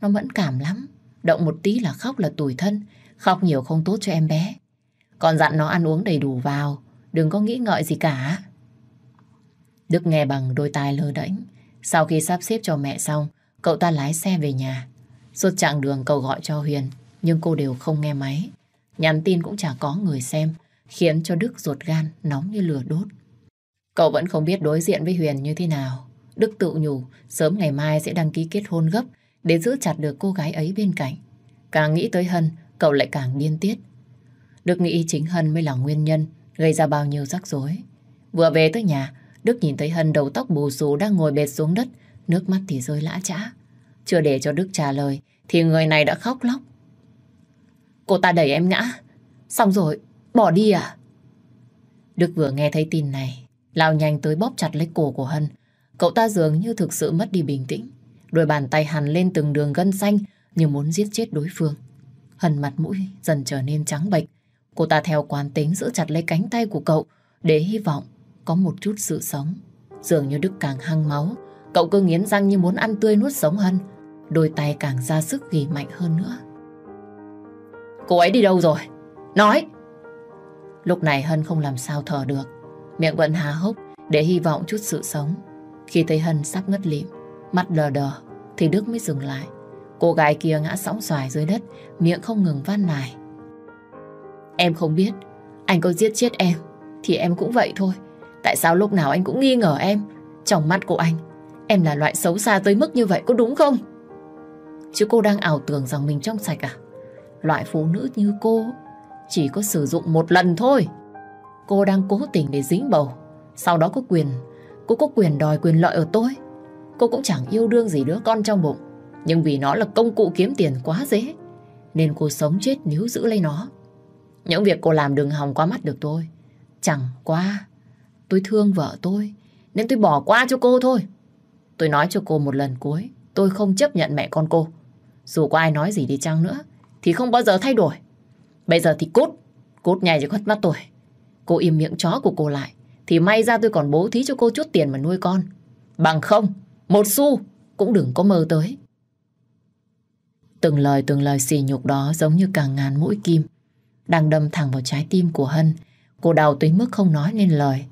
nó mẫn cảm lắm. Động một tí là khóc là tủi thân, khóc nhiều không tốt cho em bé. Còn dặn nó ăn uống đầy đủ vào, đừng có nghĩ ngợi gì cả. Đức nghe bằng đôi tai lơ đễnh. Sau khi sắp xếp cho mẹ xong, cậu ta lái xe về nhà. Suốt chặng đường cậu gọi cho Huyền, nhưng cô đều không nghe máy. Nhắn tin cũng chả có người xem, khiến cho Đức ruột gan nóng như lửa đốt. Cậu vẫn không biết đối diện với Huyền như thế nào. Đức tự nhủ sớm ngày mai sẽ đăng ký kết hôn gấp để giữ chặt được cô gái ấy bên cạnh. Càng nghĩ tới Hân, cậu lại càng điên tiết. Đức nghĩ chính Hân mới là nguyên nhân gây ra bao nhiêu rắc rối. Vừa về tới nhà, Đức nhìn thấy Hân đầu tóc bù xù đang ngồi bệt xuống đất, nước mắt thì rơi lã chã. Chưa để cho Đức trả lời, thì người này đã khóc lóc. Cô ta đẩy em ngã. Xong rồi, bỏ đi à? Đức vừa nghe thấy tin này, lao nhanh tới bóp chặt lấy cổ của Hân. Cậu ta dường như thực sự mất đi bình tĩnh. Đôi bàn tay hằn lên từng đường gân xanh như muốn giết chết đối phương. Hân mặt mũi dần trở nên trắng bệch. Cô ta theo quán tính giữ chặt lấy cánh tay của cậu để hy vọng có một chút sự sống. Dường như Đức càng hăng máu, cậu cứ nghiến răng như muốn ăn tươi nuốt sống Hân. Đôi tay càng ra sức ghi mạnh hơn nữa. Cô ấy đi đâu rồi? Nói! Lúc này Hân không làm sao thở được. Miệng vẫn há hốc để hy vọng chút sự sống. Khi thấy Hân sắp ngất lịm, mắt lờ đờ, thì Đức mới dừng lại. Cô gái kia ngã sóng xoài dưới đất, miệng không ngừng van nài. Em không biết, anh có giết chết em, thì em cũng vậy thôi. Tại sao lúc nào anh cũng nghi ngờ em? Trong mắt của anh, em là loại xấu xa tới mức như vậy có đúng không? Chứ cô đang ảo tưởng rằng mình trong sạch à? Loại phụ nữ như cô chỉ có sử dụng một lần thôi. Cô đang cố tình để dính bầu. Sau đó có quyền, cô có quyền đòi quyền lợi ở tôi. Cô cũng chẳng yêu đương gì đứa con trong bụng. Nhưng vì nó là công cụ kiếm tiền quá dễ. Nên cô sống chết níu giữ lấy nó. Những việc cô làm đừng hòng qua mắt được tôi. Chẳng qua, tôi thương vợ tôi. Nên tôi bỏ qua cho cô thôi. Tôi nói cho cô một lần cuối. Tôi không chấp nhận mẹ con cô. Dù có ai nói gì đi chăng nữa, thì không bao giờ thay đổi. Bây giờ thì cút, cút nhảy cho khuất mắt tôi. Cô im miệng chó của cô lại, thì may ra tôi còn bố thí cho cô chút tiền mà nuôi con. Bằng không, một xu cũng đừng có mơ tới. Từng lời từng lời xì nhục đó giống như càng ngàn mũi kim, đang đâm thẳng vào trái tim của Hân. Cô đau tới mức không nói nên lời.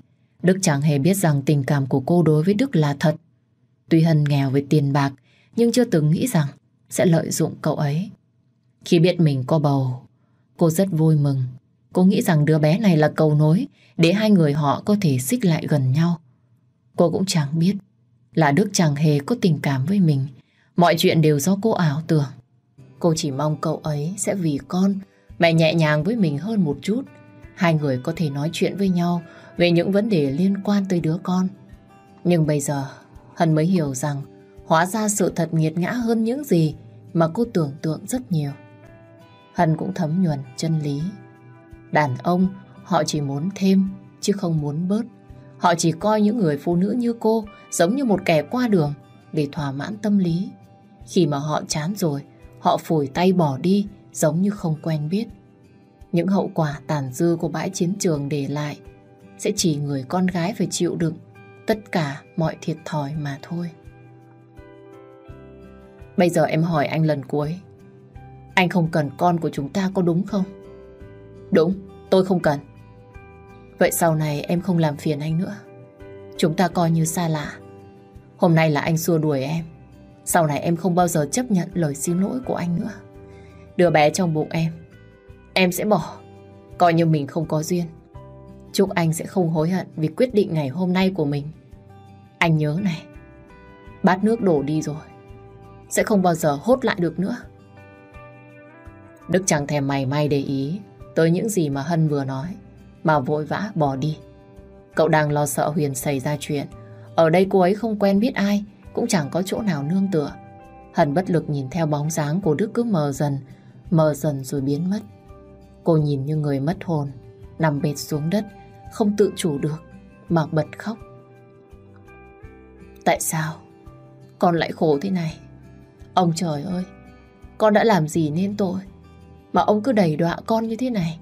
Đức chẳng hề biết rằng tình cảm của cô đối với Đức là thật. Tuy Hân nghèo về tiền bạc, nhưng chưa từng nghĩ rằng sẽ lợi dụng cậu ấy. Khi biết mình có bầu, cô rất vui mừng. Cô nghĩ rằng đứa bé này là cầu nối để hai người họ có thể xích lại gần nhau. Cô cũng chẳng biết là Đức chẳng hề có tình cảm với mình. Mọi chuyện đều do cô ảo tưởng. Cô chỉ mong cậu ấy sẽ vì con mẹ nhẹ nhàng với mình hơn một chút. Hai người có thể nói chuyện với nhau về những vấn đề liên quan tới đứa con. Nhưng bây giờ, Hân mới hiểu rằng hóa ra sự thật nghiệt ngã hơn những gì mà cô tưởng tượng rất nhiều. Hân cũng thấm nhuần chân lý. Đàn ông, họ chỉ muốn thêm, chứ không muốn bớt. Họ chỉ coi những người phụ nữ như cô giống như một kẻ qua đường để thỏa mãn tâm lý. Khi mà họ chán rồi, họ phủi tay bỏ đi giống như không quen biết. Những hậu quả tàn dư của bãi chiến trường để lại sẽ chỉ người con gái phải chịu đựng tất cả mọi thiệt thòi mà thôi. Bây giờ em hỏi anh lần cuối. Anh không cần con của chúng ta có đúng không? Đúng, tôi không cần. Vậy sau này em không làm phiền anh nữa. Chúng ta coi như xa lạ. Hôm nay là anh xua đuổi em. Sau này em không bao giờ chấp nhận lời xin lỗi của anh nữa. Đứa bé trong bụng em, em sẽ bỏ. Coi như mình không có duyên. Chúc anh sẽ không hối hận vì quyết định ngày hôm nay của mình. Anh nhớ này, bát nước đổ đi rồi. Sẽ không bao giờ hốt lại được nữa. Đức chẳng thèm mày may để ý tới những gì mà Hân vừa nói, mà vội vã bỏ đi. Cậu đang lo sợ Huyền xảy ra chuyện. Ở đây cô ấy không quen biết ai, cũng chẳng có chỗ nào nương tựa. Hân bất lực nhìn theo bóng dáng của Đức cứ mờ dần, mờ dần rồi biến mất. Cô nhìn như người mất hồn, nằm bệt xuống đất, không tự chủ được, mà bật khóc. Tại sao con lại khổ thế này? Ông trời ơi, con đã làm gì nên tội? Mà ông cứ đẩy đọa con như thế này.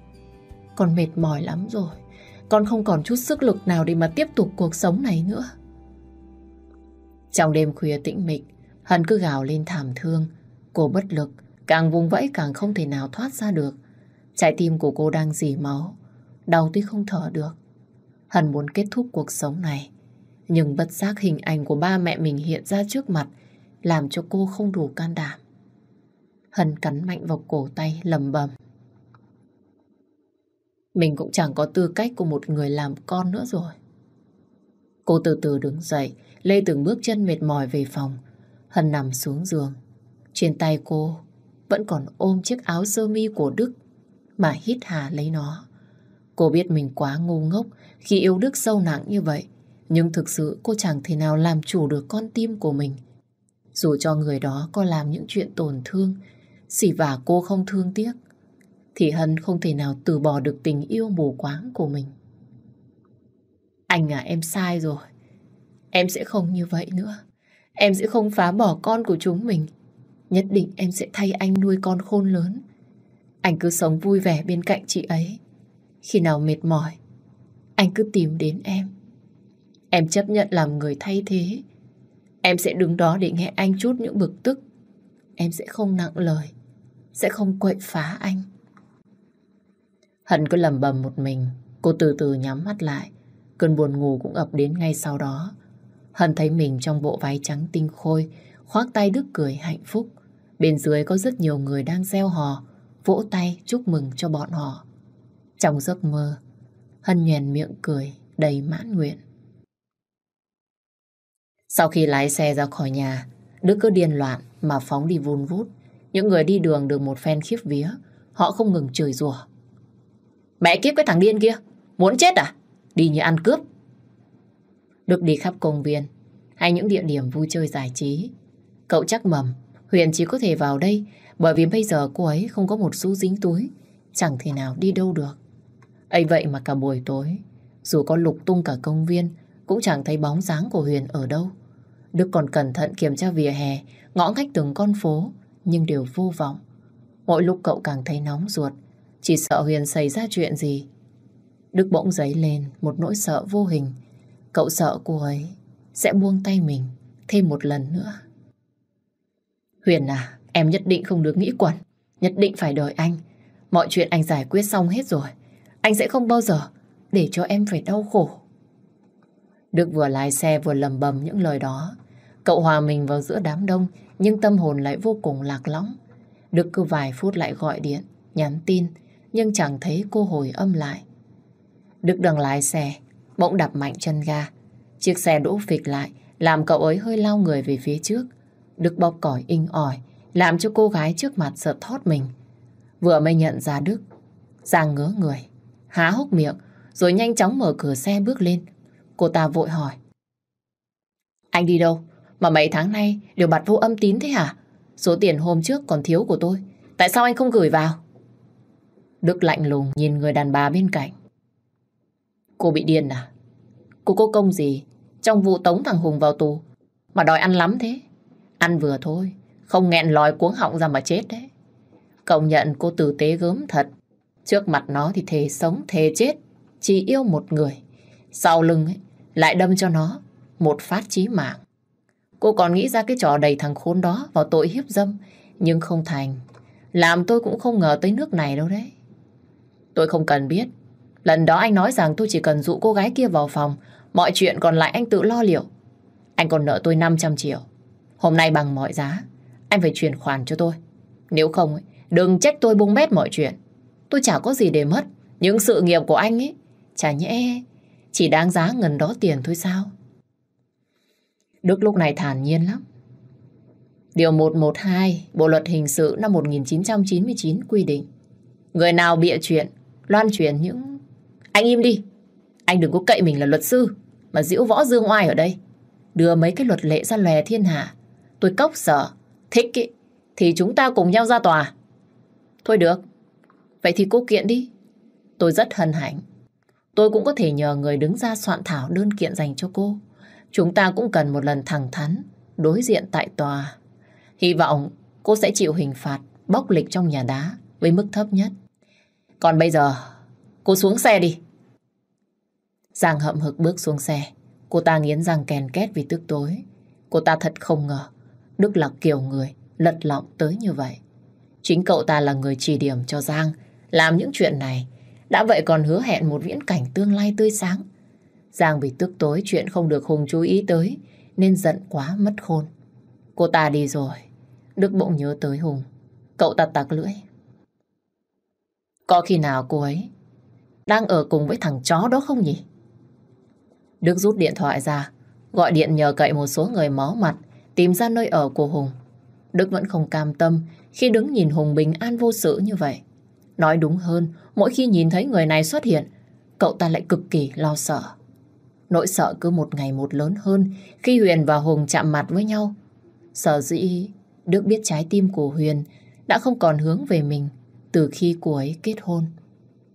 Con mệt mỏi lắm rồi. Con không còn chút sức lực nào để mà tiếp tục cuộc sống này nữa. Trong đêm khuya tĩnh mịch, Hân cứ gào lên thảm thương. Cô bất lực, càng vùng vẫy càng không thể nào thoát ra được. Trái tim của cô đang dì máu, đau tới không thở được. Hân muốn kết thúc cuộc sống này. Nhưng bất giác hình ảnh của ba mẹ mình hiện ra trước mặt, làm cho cô không đủ can đảm. Hân cắn mạnh vào cổ tay lầm bầm. Mình cũng chẳng có tư cách của một người làm con nữa rồi. Cô từ từ đứng dậy, lê từng bước chân mệt mỏi về phòng. Hân nằm xuống giường. Trên tay cô vẫn còn ôm chiếc áo sơ mi của Đức mà hít hà lấy nó. Cô biết mình quá ngu ngốc khi yêu Đức sâu nặng như vậy. Nhưng thực sự cô chẳng thể nào làm chủ được con tim của mình. Dù cho người đó có làm những chuyện tổn thương, xỉ và cô không thương tiếc, thì Hân không thể nào từ bỏ được tình yêu mù quáng của mình. Anh à, em sai rồi. Em sẽ không như vậy nữa. Em sẽ không phá bỏ con của chúng mình. Nhất định em sẽ thay anh nuôi con khôn lớn. Anh cứ sống vui vẻ bên cạnh chị ấy. Khi nào mệt mỏi, anh cứ tìm đến em. Em chấp nhận làm người thay thế. Em sẽ đứng đó để nghe anh chút những bực tức. Em sẽ không nặng lời. Sẽ không quậy phá anh. Hận cứ lầm bầm một mình. Cô từ từ nhắm mắt lại. Cơn buồn ngủ cũng ập đến ngay sau đó. Hân thấy mình trong bộ váy trắng tinh khôi, khoác tay Đức cười hạnh phúc. Bên dưới có rất nhiều người đang gieo hò, vỗ tay chúc mừng cho bọn họ. Trong giấc mơ, Hân nhoèn miệng cười, đầy mãn nguyện. Sau khi lái xe ra khỏi nhà, Đức cứ điên loạn mà phóng đi vun vút. Những người đi đường được một phen khiếp vía. họ không ngừng chửi rủa. Mẹ kiếp cái thằng điên kia, muốn chết à? Đi như ăn cướp. Được đi khắp công viên hay những địa điểm vui chơi giải trí. Cậu chắc mầm, Huyền chỉ có thể vào đây bởi vì bây giờ cô ấy không có một xu dính túi, chẳng thể nào đi đâu được. ấy vậy mà cả buổi tối, dù có lục tung cả công viên, cũng chẳng thấy bóng dáng của Huyền ở đâu. Đức còn cẩn thận kiểm tra vỉa hè, ngõ ngách từng con phố, nhưng đều vô vọng. Mỗi lúc cậu càng thấy nóng ruột, chỉ sợ Huyền xảy ra chuyện gì. Đức bỗng dấy lên một nỗi sợ vô hình. Cậu sợ cô ấy sẽ buông tay mình thêm một lần nữa. Huyền à, em nhất định không được nghĩ quẩn. Nhất định phải đợi anh. Mọi chuyện anh giải quyết xong hết rồi. Anh sẽ không bao giờ để cho em phải đau khổ. Đức vừa lái xe vừa lầm bầm những lời đó. Cậu hòa mình vào giữa đám đông, nhưng tâm hồn lại vô cùng lạc lõng. Đức cứ vài phút lại gọi điện, nhắn tin, nhưng chẳng thấy cô hồi âm lại. Đức đang lái xe, bỗng đập mạnh chân ga. Chiếc xe đỗ phịch lại, làm cậu ấy hơi lao người về phía trước. Đức bóp còi inh ỏi, làm cho cô gái trước mặt sợ thót mình. Vừa mới nhận ra Đức, Giang ngớ người, há hốc miệng, rồi nhanh chóng mở cửa xe bước lên. Cô ta vội hỏi. Anh đi đâu? Mà mấy tháng nay đều bật vô âm tín thế hả? Số tiền hôm trước còn thiếu của tôi. Tại sao anh không gửi vào? Đức lạnh lùng nhìn người đàn bà bên cạnh. Cô bị điên à? Cô có công gì trong vụ tống thằng Hùng vào tù mà đòi ăn lắm thế? Ăn vừa thôi, không nghẹn lòi cuống họng ra mà chết đấy. Công nhận cô tử tế gớm thật. Trước mặt nó thì thề sống, thề chết. Chỉ yêu một người. Sau lưng ấy, lại đâm cho nó một phát chí mạng. Cô còn nghĩ ra cái trò đầy thằng khốn đó vào tội hiếp dâm. Nhưng không thành. Làm tôi cũng không ngờ tới nước này đâu đấy. Tôi không cần biết. Lần đó anh nói rằng tôi chỉ cần dụ cô gái kia vào phòng. Mọi chuyện còn lại anh tự lo liệu. Anh còn nợ tôi 500 triệu. Hôm nay bằng mọi giá, anh phải chuyển khoản cho tôi. Nếu không, đừng trách tôi bung bét mọi chuyện. Tôi chả có gì để mất. Những sự nghiệp của anh ấy, chả nhẽ chỉ đáng giá ngần đó tiền thôi sao? Đức lúc này thản nhiên lắm. Điều 112 Bộ Luật Hình sự năm 1999 quy định Người nào bịa chuyện, loan truyền những... Anh im đi! Anh đừng có cậy mình là luật sư mà diễu võ dương oai ở đây. Đưa mấy cái luật lệ ra lòe thiên hạ Tôi cốc sợ, thích ý, thì chúng ta cùng nhau ra tòa. Thôi được, vậy thì cô kiện đi. Tôi rất hân hạnh. Tôi cũng có thể nhờ người đứng ra soạn thảo đơn kiện dành cho cô. Chúng ta cũng cần một lần thẳng thắn, đối diện tại tòa. Hy vọng cô sẽ chịu hình phạt bóc lịch trong nhà đá với mức thấp nhất. Còn bây giờ, cô xuống xe đi. Giang hậm hực bước xuống xe. Cô ta nghiến răng kèn két vì tức tối. Cô ta thật không ngờ Đức là kiểu người lật lọng tới như vậy. Chính cậu ta là người chỉ điểm cho Giang làm những chuyện này. Đã vậy còn hứa hẹn một viễn cảnh tương lai tươi sáng. Giang vì tức tối chuyện không được Hùng chú ý tới nên giận quá mất khôn. Cô ta đi rồi. Đức bỗng nhớ tới Hùng. Cậu ta tặc lưỡi. Có khi nào cô ấy đang ở cùng với thằng chó đó không nhỉ? Đức rút điện thoại ra, gọi điện nhờ cậy một số người máu mặt tìm ra nơi ở của Hùng. Đức vẫn không cam tâm khi đứng nhìn Hùng bình an vô sự như vậy. Nói đúng hơn, mỗi khi nhìn thấy người này xuất hiện, cậu ta lại cực kỳ lo sợ. Nỗi sợ cứ một ngày một lớn hơn khi Huyền và Hùng chạm mặt với nhau. Sợ dĩ Đức biết trái tim của Huyền đã không còn hướng về mình từ khi cô ấy kết hôn.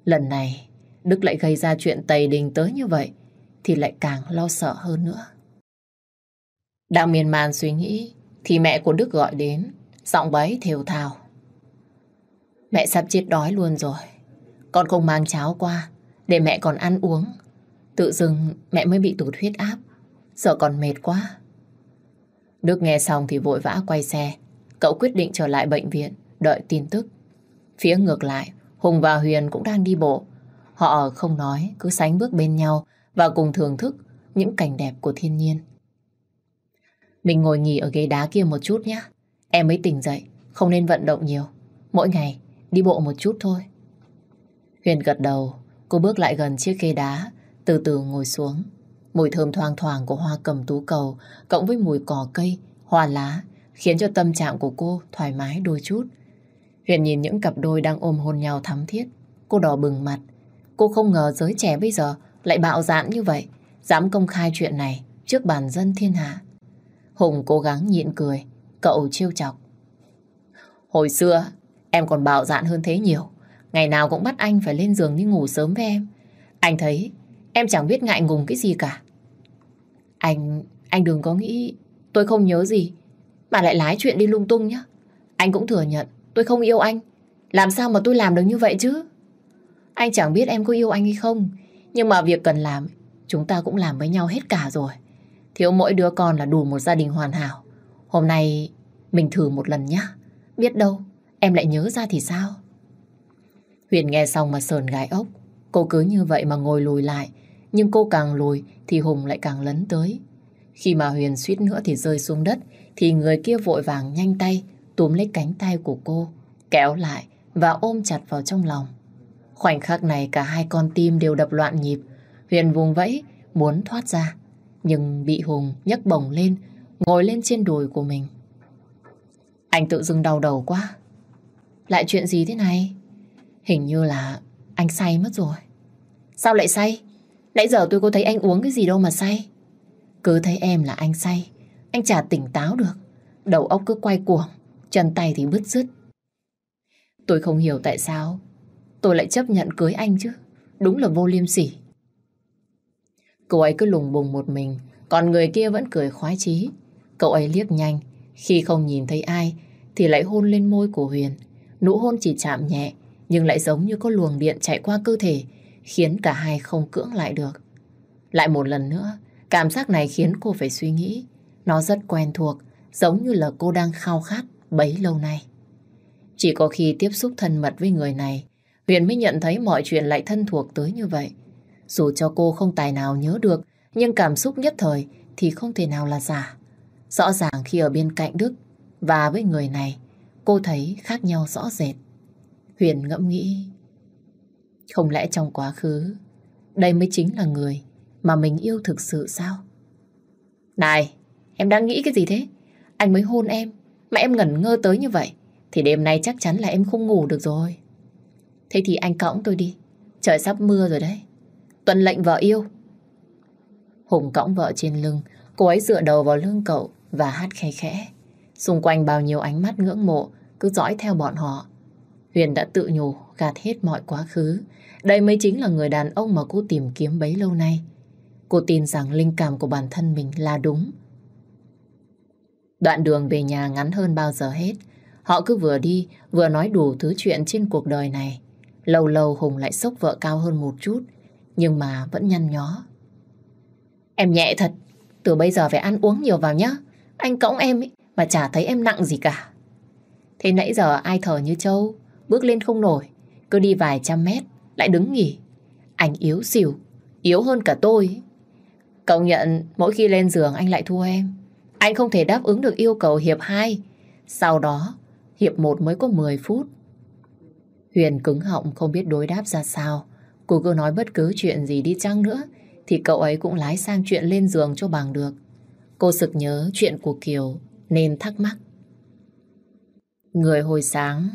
Lần này, Đức lại gây ra chuyện tày đình tới như vậy thì lại càng lo sợ hơn nữa. Đang miên man suy nghĩ thì mẹ của Đức gọi đến, giọng bấy thều thào. Mẹ sắp chết đói luôn rồi. Con không mang cháo qua để mẹ còn ăn uống. Tự dưng mẹ mới bị tụt huyết áp. giờ còn mệt quá. Đức nghe xong thì vội vã quay xe. Cậu quyết định trở lại bệnh viện, đợi tin tức. Phía ngược lại, Hùng và Huyền cũng đang đi bộ. Họ không nói, cứ sánh bước bên nhau và cùng thưởng thức những cảnh đẹp của thiên nhiên. Mình ngồi nghỉ ở ghế đá kia một chút nhé. Em mới tỉnh dậy, không nên vận động nhiều. Mỗi ngày đi bộ một chút thôi. Huyền gật đầu, cô bước lại gần chiếc ghế đá, từ từ ngồi xuống. Mùi thơm thoang thoảng của hoa cầm tú cầu cộng với mùi cỏ cây, hoa lá khiến cho tâm trạng của cô thoải mái đôi chút. Huyền nhìn những cặp đôi đang ôm hôn nhau thắm thiết. Cô đỏ bừng mặt. Cô không ngờ giới trẻ bây giờ lại bạo dạn như vậy. Dám công khai chuyện này trước bàn dân thiên hạ. Hùng cố gắng nhịn cười. Cậu trêu chọc. Hồi xưa em còn bạo dạn hơn thế nhiều. Ngày nào cũng bắt anh phải lên giường đi ngủ sớm với em. Anh thấy em chẳng biết ngại ngùng cái gì cả. Anh, anh đừng có nghĩ tôi không nhớ gì mà lại lái chuyện đi lung tung nhá. Anh cũng thừa nhận tôi không yêu anh. Làm sao mà tôi làm được như vậy chứ? Anh chẳng biết em có yêu anh hay không. Nhưng mà việc cần làm, chúng ta cũng làm với nhau hết cả rồi. Thiếu mỗi đứa con là đủ một gia đình hoàn hảo. Hôm nay mình thử một lần nhá. Biết đâu, em lại nhớ ra thì sao? Huyền nghe xong mà sờn gái ốc. Cô cứ như vậy mà ngồi lùi lại. Nhưng cô càng lùi thì Hùng lại càng lấn tới. Khi mà Huyền suýt nữa thì rơi xuống đất thì người kia vội vàng nhanh tay túm lấy cánh tay của cô, kéo lại và ôm chặt vào trong lòng. Khoảnh khắc này cả hai con tim đều đập loạn nhịp. Huyền vùng vẫy, muốn thoát ra. Nhưng bị Hùng nhấc bổng lên, ngồi lên trên đùi của mình. Anh tự dưng đau đầu quá. Lại chuyện gì thế này? Hình như là anh say mất rồi. Sao lại say? Nãy giờ tôi có thấy anh uống cái gì đâu mà say. Cứ thấy em là anh say. Anh chả tỉnh táo được. Đầu óc cứ quay cuồng. Chân tay thì bứt rứt. Tôi không hiểu tại sao tôi lại chấp nhận cưới anh chứ. Đúng là vô liêm sỉ. Cô ấy cứ lùng bùng một mình, còn người kia vẫn cười khoái chí. Cậu ấy liếc nhanh, khi không nhìn thấy ai thì lại hôn lên môi của Huyền. Nụ hôn chỉ chạm nhẹ, nhưng lại giống như có luồng điện chạy qua cơ thể, khiến cả hai không cưỡng lại được. Lại một lần nữa, cảm giác này khiến cô phải suy nghĩ. Nó rất quen thuộc, giống như là cô đang khao khát bấy lâu nay. Chỉ có khi tiếp xúc thân mật với người này, Huyền mới nhận thấy mọi chuyện lại thân thuộc tới như vậy. Dù cho cô không tài nào nhớ được, nhưng cảm xúc nhất thời thì không thể nào là giả. Rõ ràng khi ở bên cạnh Đức và với người này, cô thấy khác nhau rõ rệt. Huyền ngẫm nghĩ, không lẽ trong quá khứ, đây mới chính là người mà mình yêu thực sự sao? Này, em đang nghĩ cái gì thế? Anh mới hôn em, mà em ngẩn ngơ tới như vậy, thì đêm nay chắc chắn là em không ngủ được rồi. Thế thì anh cõng tôi đi, trời sắp mưa rồi đấy. tuần lệnh vợ yêu. Hùng cõng vợ trên lưng, cô ấy dựa đầu vào lưng cậu và hát khe khẽ. Xung quanh bao nhiêu ánh mắt ngưỡng mộ cứ dõi theo bọn họ. Huyền đã tự nhủ gạt hết mọi quá khứ. Đây mới chính là người đàn ông mà cô tìm kiếm bấy lâu nay. Cô tin rằng linh cảm của bản thân mình là đúng. Đoạn đường về nhà ngắn hơn bao giờ hết. Họ cứ vừa đi, vừa nói đủ thứ chuyện trên cuộc đời này. Lâu lâu Hùng lại sốc vợ cao hơn một chút, nhưng mà vẫn nhăn nhó. Em nhẹ thật, từ bây giờ phải ăn uống nhiều vào nhá. Anh cõng em ấy, mà chả thấy em nặng gì cả. Thế nãy giờ ai thở như trâu, bước lên không nổi, cứ đi vài trăm mét, lại đứng nghỉ. Anh yếu xỉu, yếu hơn cả tôi. Công nhận mỗi khi lên giường anh lại thua em. Anh không thể đáp ứng được yêu cầu hiệp 2. Sau đó, hiệp 1 mới có 10 phút. Huyền cứng họng không biết đối đáp ra sao. Cô cứ nói bất cứ chuyện gì đi chăng nữa, thì cậu ấy cũng lái sang chuyện lên giường cho bằng được. Cô sực nhớ chuyện của Kiều, nên thắc mắc. Người hồi sáng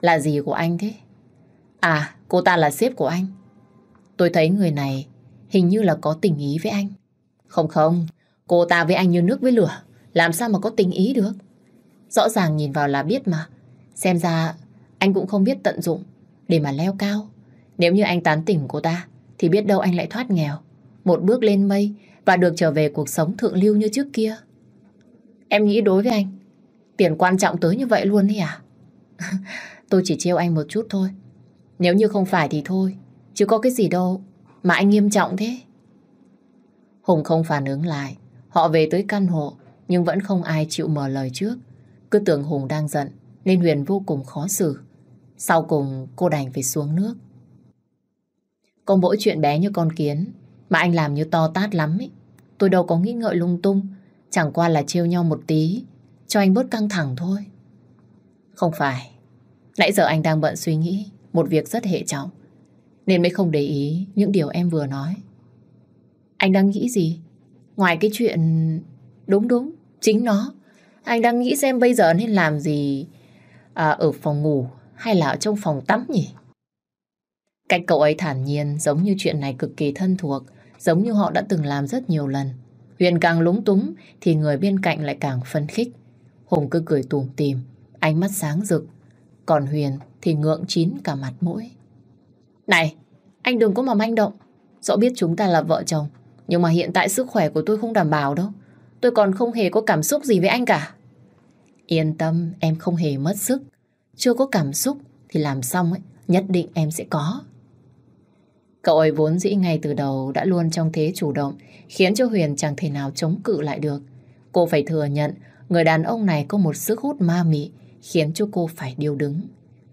là gì của anh thế? À, cô ta là sếp của anh. Tôi thấy người này hình như là có tình ý với anh. Không không, cô ta với anh như nước với lửa. Làm sao mà có tình ý được? Rõ ràng nhìn vào là biết mà. Xem ra anh cũng không biết tận dụng để mà leo cao. Nếu như anh tán tỉnh cô ta thì biết đâu anh lại thoát nghèo. Một bước lên mây và được trở về cuộc sống thượng lưu như trước kia. Em nghĩ đối với anh tiền quan trọng tới như vậy luôn ấy à? Tôi chỉ trêu anh một chút thôi. Nếu như không phải thì thôi. Chứ có cái gì đâu mà anh nghiêm trọng thế. Hùng không phản ứng lại. Họ về tới căn hộ, nhưng vẫn không ai chịu mở lời trước. Cứ tưởng Hùng đang giận, nên Huyền vô cùng khó xử. Sau cùng, cô đành phải xuống nước. Có mỗi chuyện bé như con kiến, mà anh làm như to tát lắm ấy. Tôi đâu có nghĩ ngợi lung tung, chẳng qua là trêu nhau một tí, cho anh bớt căng thẳng thôi. Không phải. Nãy giờ anh đang bận suy nghĩ một việc rất hệ trọng nên mới không để ý những điều em vừa nói. Anh đang nghĩ gì? Ngoài cái chuyện... Đúng đúng, chính nó. Anh đang nghĩ xem bây giờ nên làm gì À, ở phòng ngủ hay là ở trong phòng tắm nhỉ? Cách cậu ấy thản nhiên giống như chuyện này cực kỳ thân thuộc, giống như họ đã từng làm rất nhiều lần. Huyền càng lúng túng thì người bên cạnh lại càng phấn khích. Hùng cứ cười tủm tìm, ánh mắt sáng rực. Còn Huyền thì ngượng chín cả mặt mũi. Này, anh đừng có mà manh động. Rõ biết chúng ta là vợ chồng, nhưng mà hiện tại sức khỏe của tôi không đảm bảo đâu. Tôi còn không hề có cảm xúc gì với anh cả. Yên tâm, em không hề mất sức. Chưa có cảm xúc thì làm xong ấy, nhất định em sẽ có. Cậu ấy vốn dĩ ngay từ đầu đã luôn trong thế chủ động, khiến cho Huyền chẳng thể nào chống cự lại được. Cô phải thừa nhận, người đàn ông này có một sức hút ma mị, khiến cho cô phải điêu đứng.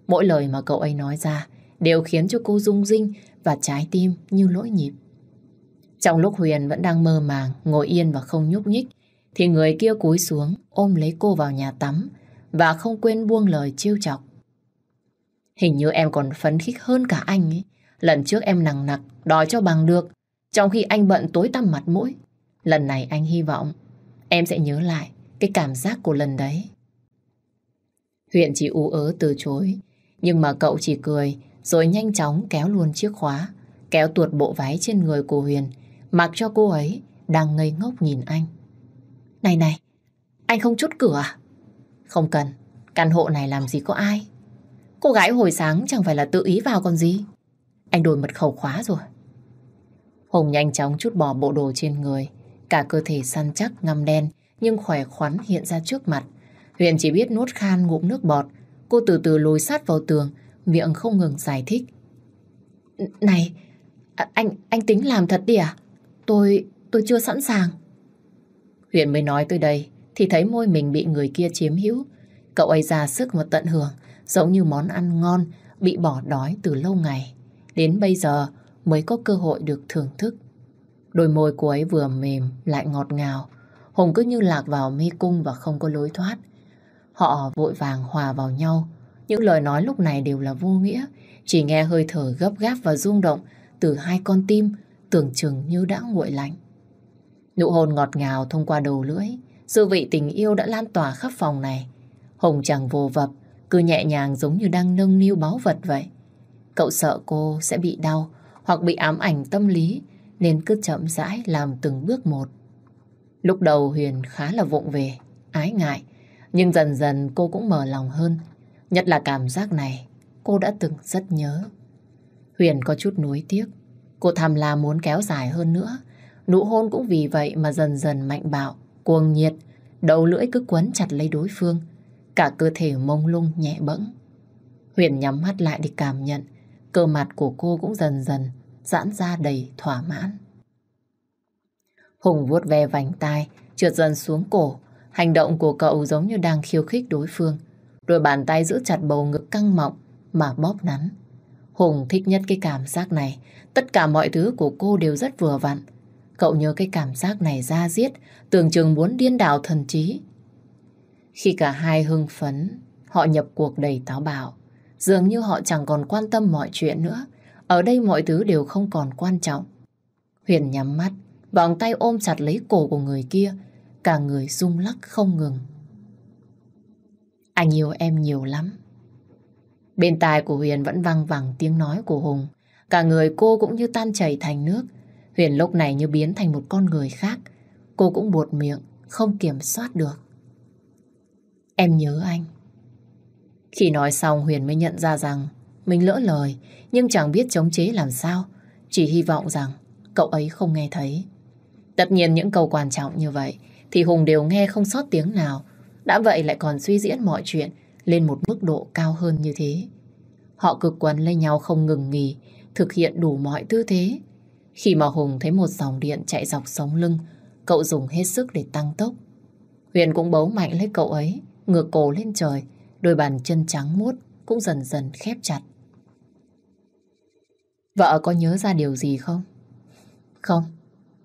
Mỗi lời mà cậu ấy nói ra đều khiến cho cô rung rinh và trái tim như lỗi nhịp. Trong lúc Huyền vẫn đang mơ màng, ngồi yên và không nhúc nhích, thì người kia cúi xuống ôm lấy cô vào nhà tắm và không quên buông lời trêu chọc. Hình như em còn phấn khích hơn cả anh ấy. Lần trước em nặng nặc đòi cho bằng được, trong khi anh bận tối tăm mặt mũi. Lần này anh hy vọng em sẽ nhớ lại cái cảm giác của lần đấy. Huyền chỉ ú ớ từ chối, nhưng mà cậu chỉ cười rồi nhanh chóng kéo luôn chiếc khóa, kéo tuột bộ váy trên người của Huyền, mặc cho cô ấy đang ngây ngốc nhìn anh. Này này, anh không chốt cửa à? Không cần, căn hộ này làm gì có ai. Cô gái hồi sáng chẳng phải là tự ý vào còn gì. Anh đổi mật khẩu khóa rồi. Hùng nhanh chóng chút bỏ bộ đồ trên người. Cả cơ thể săn chắc ngăm đen nhưng khỏe khoắn hiện ra trước mặt. Huyền chỉ biết nuốt khan ngụm nước bọt. Cô từ từ lùi sát vào tường, miệng không ngừng giải thích. Này, à, anh anh tính làm thật đi à? Tôi, tôi chưa sẵn sàng. Huyền mới nói tới đây thì thấy môi mình bị người kia chiếm hữu. Cậu ấy ra sức mà tận hưởng, giống như món ăn ngon bị bỏ đói từ lâu ngày. Đến bây giờ mới có cơ hội được thưởng thức. Đôi môi của ấy vừa mềm lại ngọt ngào. Hùng cứ như lạc vào mê cung và không có lối thoát. Họ vội vàng hòa vào nhau. Những lời nói lúc này đều là vô nghĩa. Chỉ nghe hơi thở gấp gáp và rung động từ hai con tim tưởng chừng như đã nguội lạnh. Nụ hôn ngọt ngào thông qua đầu lưỡi. dư vị tình yêu đã lan tỏa khắp phòng này. Hùng chẳng vô vập, cứ nhẹ nhàng giống như đang nâng niu báu vật vậy. Cậu sợ cô sẽ bị đau hoặc bị ám ảnh tâm lý nên cứ chậm rãi làm từng bước một. Lúc đầu Huyền khá là vụng về, ái ngại, nhưng dần dần cô cũng mở lòng hơn. Nhất là cảm giác này, cô đã từng rất nhớ. Huyền có chút nuối tiếc, cô thầm là muốn kéo dài hơn nữa. Nụ hôn cũng vì vậy mà dần dần mạnh bạo, cuồng nhiệt, đầu lưỡi cứ quấn chặt lấy đối phương. Cả cơ thể mông lung nhẹ bẫng. Huyền nhắm mắt lại để cảm nhận Cơ mặt của cô cũng dần dần giãn ra đầy thỏa mãn. Hùng vuốt ve vành tai, trượt dần xuống cổ. Hành động của cậu giống như đang khiêu khích đối phương. Đôi bàn tay giữ chặt bầu ngực căng mọng mà bóp nắn. Hùng thích nhất cái cảm giác này. Tất cả mọi thứ của cô đều rất vừa vặn. Cậu nhớ cái cảm giác này ra giết, tưởng chừng muốn điên đảo thần trí. Khi cả hai hưng phấn, họ nhập cuộc đầy táo bạo. Dường như họ chẳng còn quan tâm mọi chuyện nữa. Ở đây mọi thứ đều không còn quan trọng. Huyền nhắm mắt, vòng tay ôm chặt lấy cổ của người kia, cả người rung lắc không ngừng. Anh yêu em nhiều lắm. Bên tai của Huyền vẫn văng vẳng tiếng nói của Hùng. Cả người cô cũng như tan chảy thành nước. Huyền lúc này như biến thành một con người khác. Cô cũng buột miệng, không kiểm soát được. Em nhớ anh. Khi nói xong Huyền mới nhận ra rằng mình lỡ lời nhưng chẳng biết chống chế làm sao. Chỉ hy vọng rằng cậu ấy không nghe thấy. Tất nhiên những câu quan trọng như vậy thì Hùng đều nghe không sót tiếng nào. Đã vậy lại còn suy diễn mọi chuyện lên một mức độ cao hơn như thế. Họ cực quấn lấy nhau không ngừng nghỉ, thực hiện đủ mọi tư thế. Khi mà Hùng thấy một dòng điện chạy dọc sống lưng, cậu dùng hết sức để tăng tốc. Huyền cũng bấu mạnh lấy cậu ấy, ngược cổ lên trời, Đôi bàn chân trắng muốt cũng dần dần khép chặt. Vợ có nhớ ra điều gì không? Không,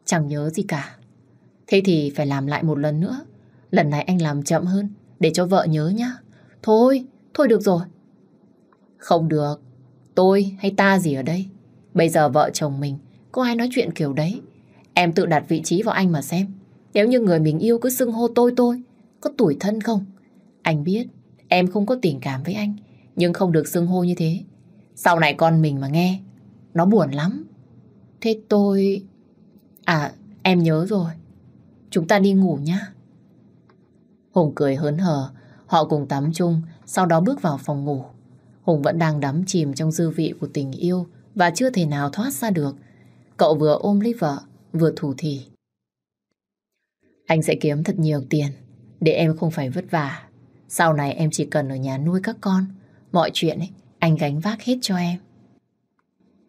chẳng nhớ gì cả. Thế thì phải làm lại một lần nữa. Lần này anh làm chậm hơn, để cho vợ nhớ nhá. Thôi, thôi được rồi. Không được, tôi hay ta gì ở đây. Bây giờ vợ chồng mình, có ai nói chuyện kiểu đấy. Em tự đặt vị trí vào anh mà xem. Nếu như người mình yêu cứ xưng hô tôi tôi, có tuổi thân không? Anh biết Em không có tình cảm với anh, nhưng không được xưng hô như thế. Sau này con mình mà nghe, nó buồn lắm. Thế tôi... À, em nhớ rồi. Chúng ta đi ngủ nhá. Hùng cười hớn hở, họ cùng tắm chung, sau đó bước vào phòng ngủ. Hùng vẫn đang đắm chìm trong dư vị của tình yêu và chưa thể nào thoát ra được. Cậu vừa ôm lấy vợ, vừa thủ thỉ. Anh sẽ kiếm thật nhiều tiền để em không phải vất vả. Sau này em chỉ cần ở nhà nuôi các con. Mọi chuyện ấy, anh gánh vác hết cho em.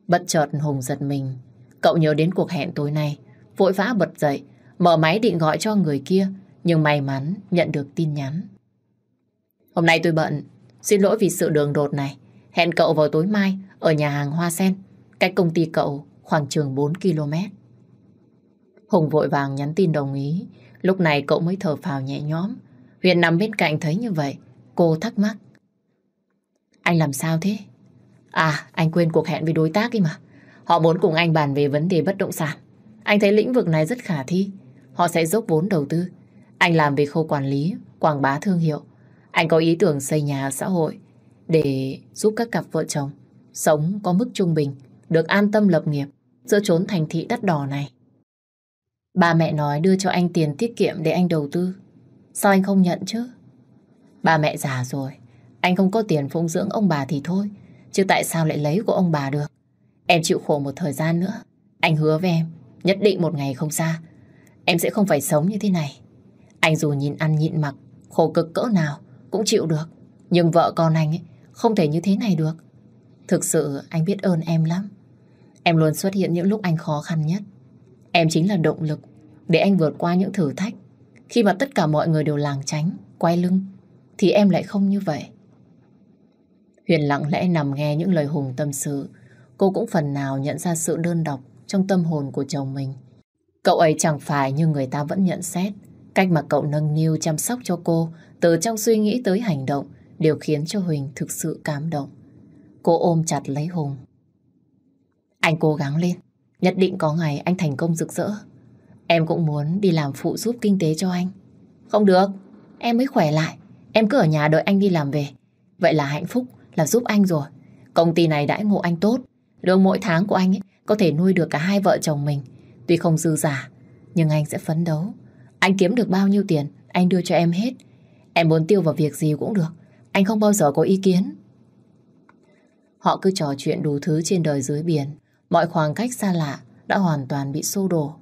Bất chợt Hùng giật mình. Cậu nhớ đến cuộc hẹn tối nay. Vội vã bật dậy, mở máy định gọi cho người kia. Nhưng may mắn nhận được tin nhắn. Hôm nay tôi bận. Xin lỗi vì sự đường đột này. Hẹn cậu vào tối mai ở nhà hàng Hoa Sen. Cách công ty cậu khoảng chừng 4 km. Hùng vội vàng nhắn tin đồng ý. Lúc này cậu mới thở phào nhẹ nhõm. Huyền nằm bên cạnh thấy như vậy. Cô thắc mắc. Anh làm sao thế? À, anh quên cuộc hẹn với đối tác ấy mà. Họ muốn cùng anh bàn về vấn đề bất động sản. Anh thấy lĩnh vực này rất khả thi. Họ sẽ dốc vốn đầu tư. Anh làm về khâu quản lý, quảng bá thương hiệu. Anh có ý tưởng xây nhà xã hội để giúp các cặp vợ chồng sống có mức trung bình, được an tâm lập nghiệp giữa chốn thành thị đắt đỏ này. Ba mẹ nói đưa cho anh tiền tiết kiệm để anh đầu tư. Sao anh không nhận chứ? Ba mẹ già rồi, anh không có tiền phụng dưỡng ông bà thì thôi. Chứ tại sao lại lấy của ông bà được? Em chịu khổ một thời gian nữa. Anh hứa với em, nhất định một ngày không xa. Em sẽ không phải sống như thế này. Anh dù nhìn ăn nhịn mặc, khổ cực cỡ nào cũng chịu được. Nhưng vợ con anh ấy không thể như thế này được. Thực sự anh biết ơn em lắm. Em luôn xuất hiện những lúc anh khó khăn nhất. Em chính là động lực để anh vượt qua những thử thách. Khi mà tất cả mọi người đều làng tránh, quay lưng, thì em lại không như vậy. Huyền lặng lẽ nằm nghe những lời Hùng tâm sự. Cô cũng phần nào nhận ra sự đơn độc trong tâm hồn của chồng mình. Cậu ấy chẳng phải như người ta vẫn nhận xét. Cách mà cậu nâng niu chăm sóc cho cô từ trong suy nghĩ tới hành động đều khiến cho Huỳnh thực sự cảm động. Cô ôm chặt lấy Hùng. Anh cố gắng lên. Nhất định có ngày anh thành công rực rỡ. Em cũng muốn đi làm phụ giúp kinh tế cho anh. Không được, em mới khỏe lại. Em cứ ở nhà đợi anh đi làm về. Vậy là hạnh phúc, là giúp anh rồi. Công ty này đãi ngộ anh tốt. Lương mỗi tháng của anh ấy có thể nuôi được cả hai vợ chồng mình. Tuy không dư giả, nhưng anh sẽ phấn đấu. Anh kiếm được bao nhiêu tiền, anh đưa cho em hết. Em muốn tiêu vào việc gì cũng được. Anh không bao giờ có ý kiến. Họ cứ trò chuyện đủ thứ trên đời dưới biển. Mọi khoảng cách xa lạ đã hoàn toàn bị xô đổ.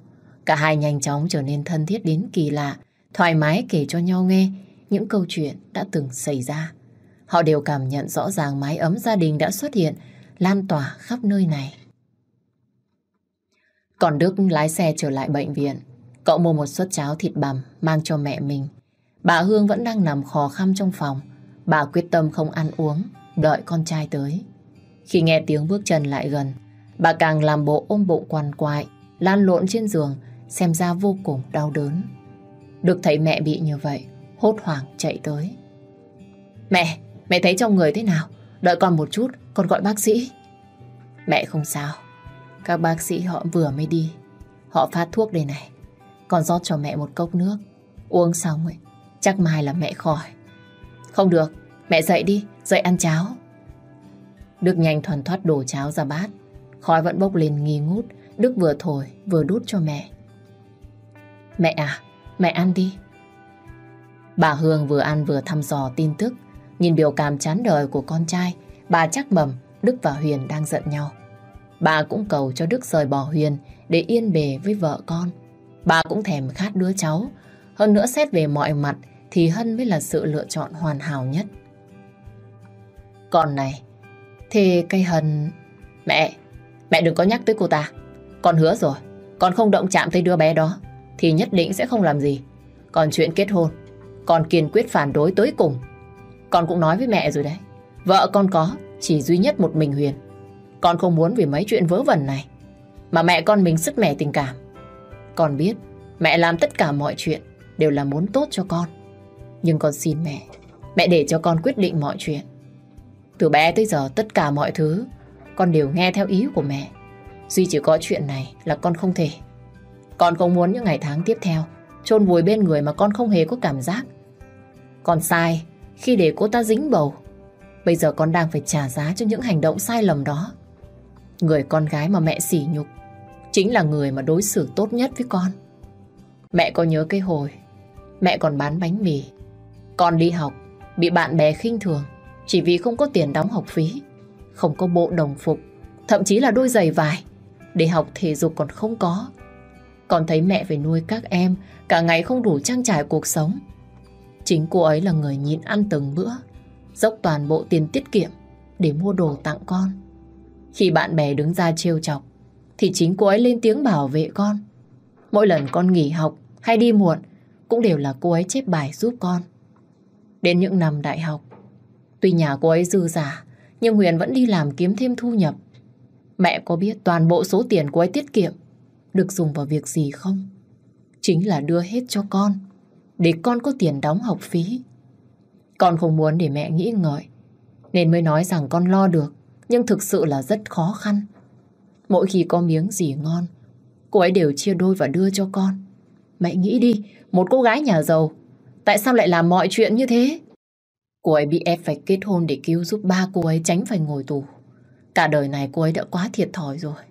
Cả hai nhanh chóng trở nên thân thiết đến kỳ lạ, thoải mái kể cho nhau nghe những câu chuyện đã từng xảy ra. Họ đều cảm nhận rõ ràng mái ấm gia đình đã xuất hiện, lan tỏa khắp nơi này. Còn Đức lái xe trở lại bệnh viện. Cậu mua một suất cháo thịt bằm mang cho mẹ mình. Bà Hương vẫn đang nằm khò khăm trong phòng. Bà quyết tâm không ăn uống, đợi con trai tới. Khi nghe tiếng bước chân lại gần, bà càng làm bộ ôm bụng quằn quại, lan lộn trên giường, xem ra vô cùng đau đớn. Được thấy mẹ bị như vậy, hốt hoảng chạy tới. Mẹ, mẹ thấy trong người thế nào? Đợi con một chút, con gọi bác sĩ. Mẹ không sao. Các bác sĩ họ vừa mới đi. Họ phát thuốc đây này. còn rót cho mẹ một cốc nước. Uống xong ấy, chắc mai là mẹ khỏi. Không được, mẹ dậy đi, dậy ăn cháo. Đức nhanh thuần thoát đổ cháo ra bát. Khói vẫn bốc lên nghi ngút. Đức vừa thổi, vừa đút cho mẹ. Mẹ à, mẹ ăn đi. Bà Hương vừa ăn vừa thăm dò tin tức. Nhìn biểu cảm chán đời của con trai, bà chắc mầm Đức và Huyền đang giận nhau. Bà cũng cầu cho Đức rời bỏ Huyền để yên bề với vợ con. Bà cũng thèm khát đứa cháu. Hơn nữa xét về mọi mặt thì Hân mới là sự lựa chọn hoàn hảo nhất. Còn này, thì cây Hân... Mẹ, mẹ đừng có nhắc tới cô ta. Con hứa rồi, con không động chạm tới đứa bé đó thì nhất định sẽ không làm gì. Còn chuyện kết hôn, con kiên quyết phản đối tới cùng. Con cũng nói với mẹ rồi đấy. Vợ con có, chỉ duy nhất một mình Huyền. Con không muốn vì mấy chuyện vớ vẩn này. Mà mẹ con mình sức mẻ tình cảm. Con biết, mẹ làm tất cả mọi chuyện đều là muốn tốt cho con. Nhưng con xin mẹ, mẹ để cho con quyết định mọi chuyện. Từ bé tới giờ tất cả mọi thứ, con đều nghe theo ý của mẹ. Duy chỉ có chuyện này là con không thể. Con không muốn những ngày tháng tiếp theo chôn vùi bên người mà con không hề có cảm giác. Con sai khi để cô ta dính bầu. Bây giờ con đang phải trả giá cho những hành động sai lầm đó. Người con gái mà mẹ sỉ nhục chính là người mà đối xử tốt nhất với con. Mẹ có nhớ cái hồi mẹ còn bán bánh mì. Con đi học bị bạn bè khinh thường chỉ vì không có tiền đóng học phí, không có bộ đồng phục, thậm chí là đôi giày vải. Để học thể dục còn không có. Còn thấy mẹ phải nuôi các em, cả ngày không đủ trang trải cuộc sống. Chính cô ấy là người nhịn ăn từng bữa, dốc toàn bộ tiền tiết kiệm để mua đồ tặng con. Khi bạn bè đứng ra trêu chọc, thì chính cô ấy lên tiếng bảo vệ con. Mỗi lần con nghỉ học hay đi muộn, cũng đều là cô ấy chép bài giúp con. Đến những năm đại học, tuy nhà cô ấy dư giả, nhưng Huyền vẫn đi làm kiếm thêm thu nhập. Mẹ có biết toàn bộ số tiền cô ấy tiết kiệm được dùng vào việc gì không? Chính là đưa hết cho con, để con có tiền đóng học phí. Con không muốn để mẹ nghĩ ngợi, nên mới nói rằng con lo được, nhưng thực sự là rất khó khăn. Mỗi khi có miếng gì ngon, cô ấy đều chia đôi và đưa cho con. Mẹ nghĩ đi, một cô gái nhà giàu, tại sao lại làm mọi chuyện như thế? Cô ấy bị ép phải kết hôn để cứu giúp ba cô ấy tránh phải ngồi tù. Cả đời này cô ấy đã quá thiệt thòi rồi.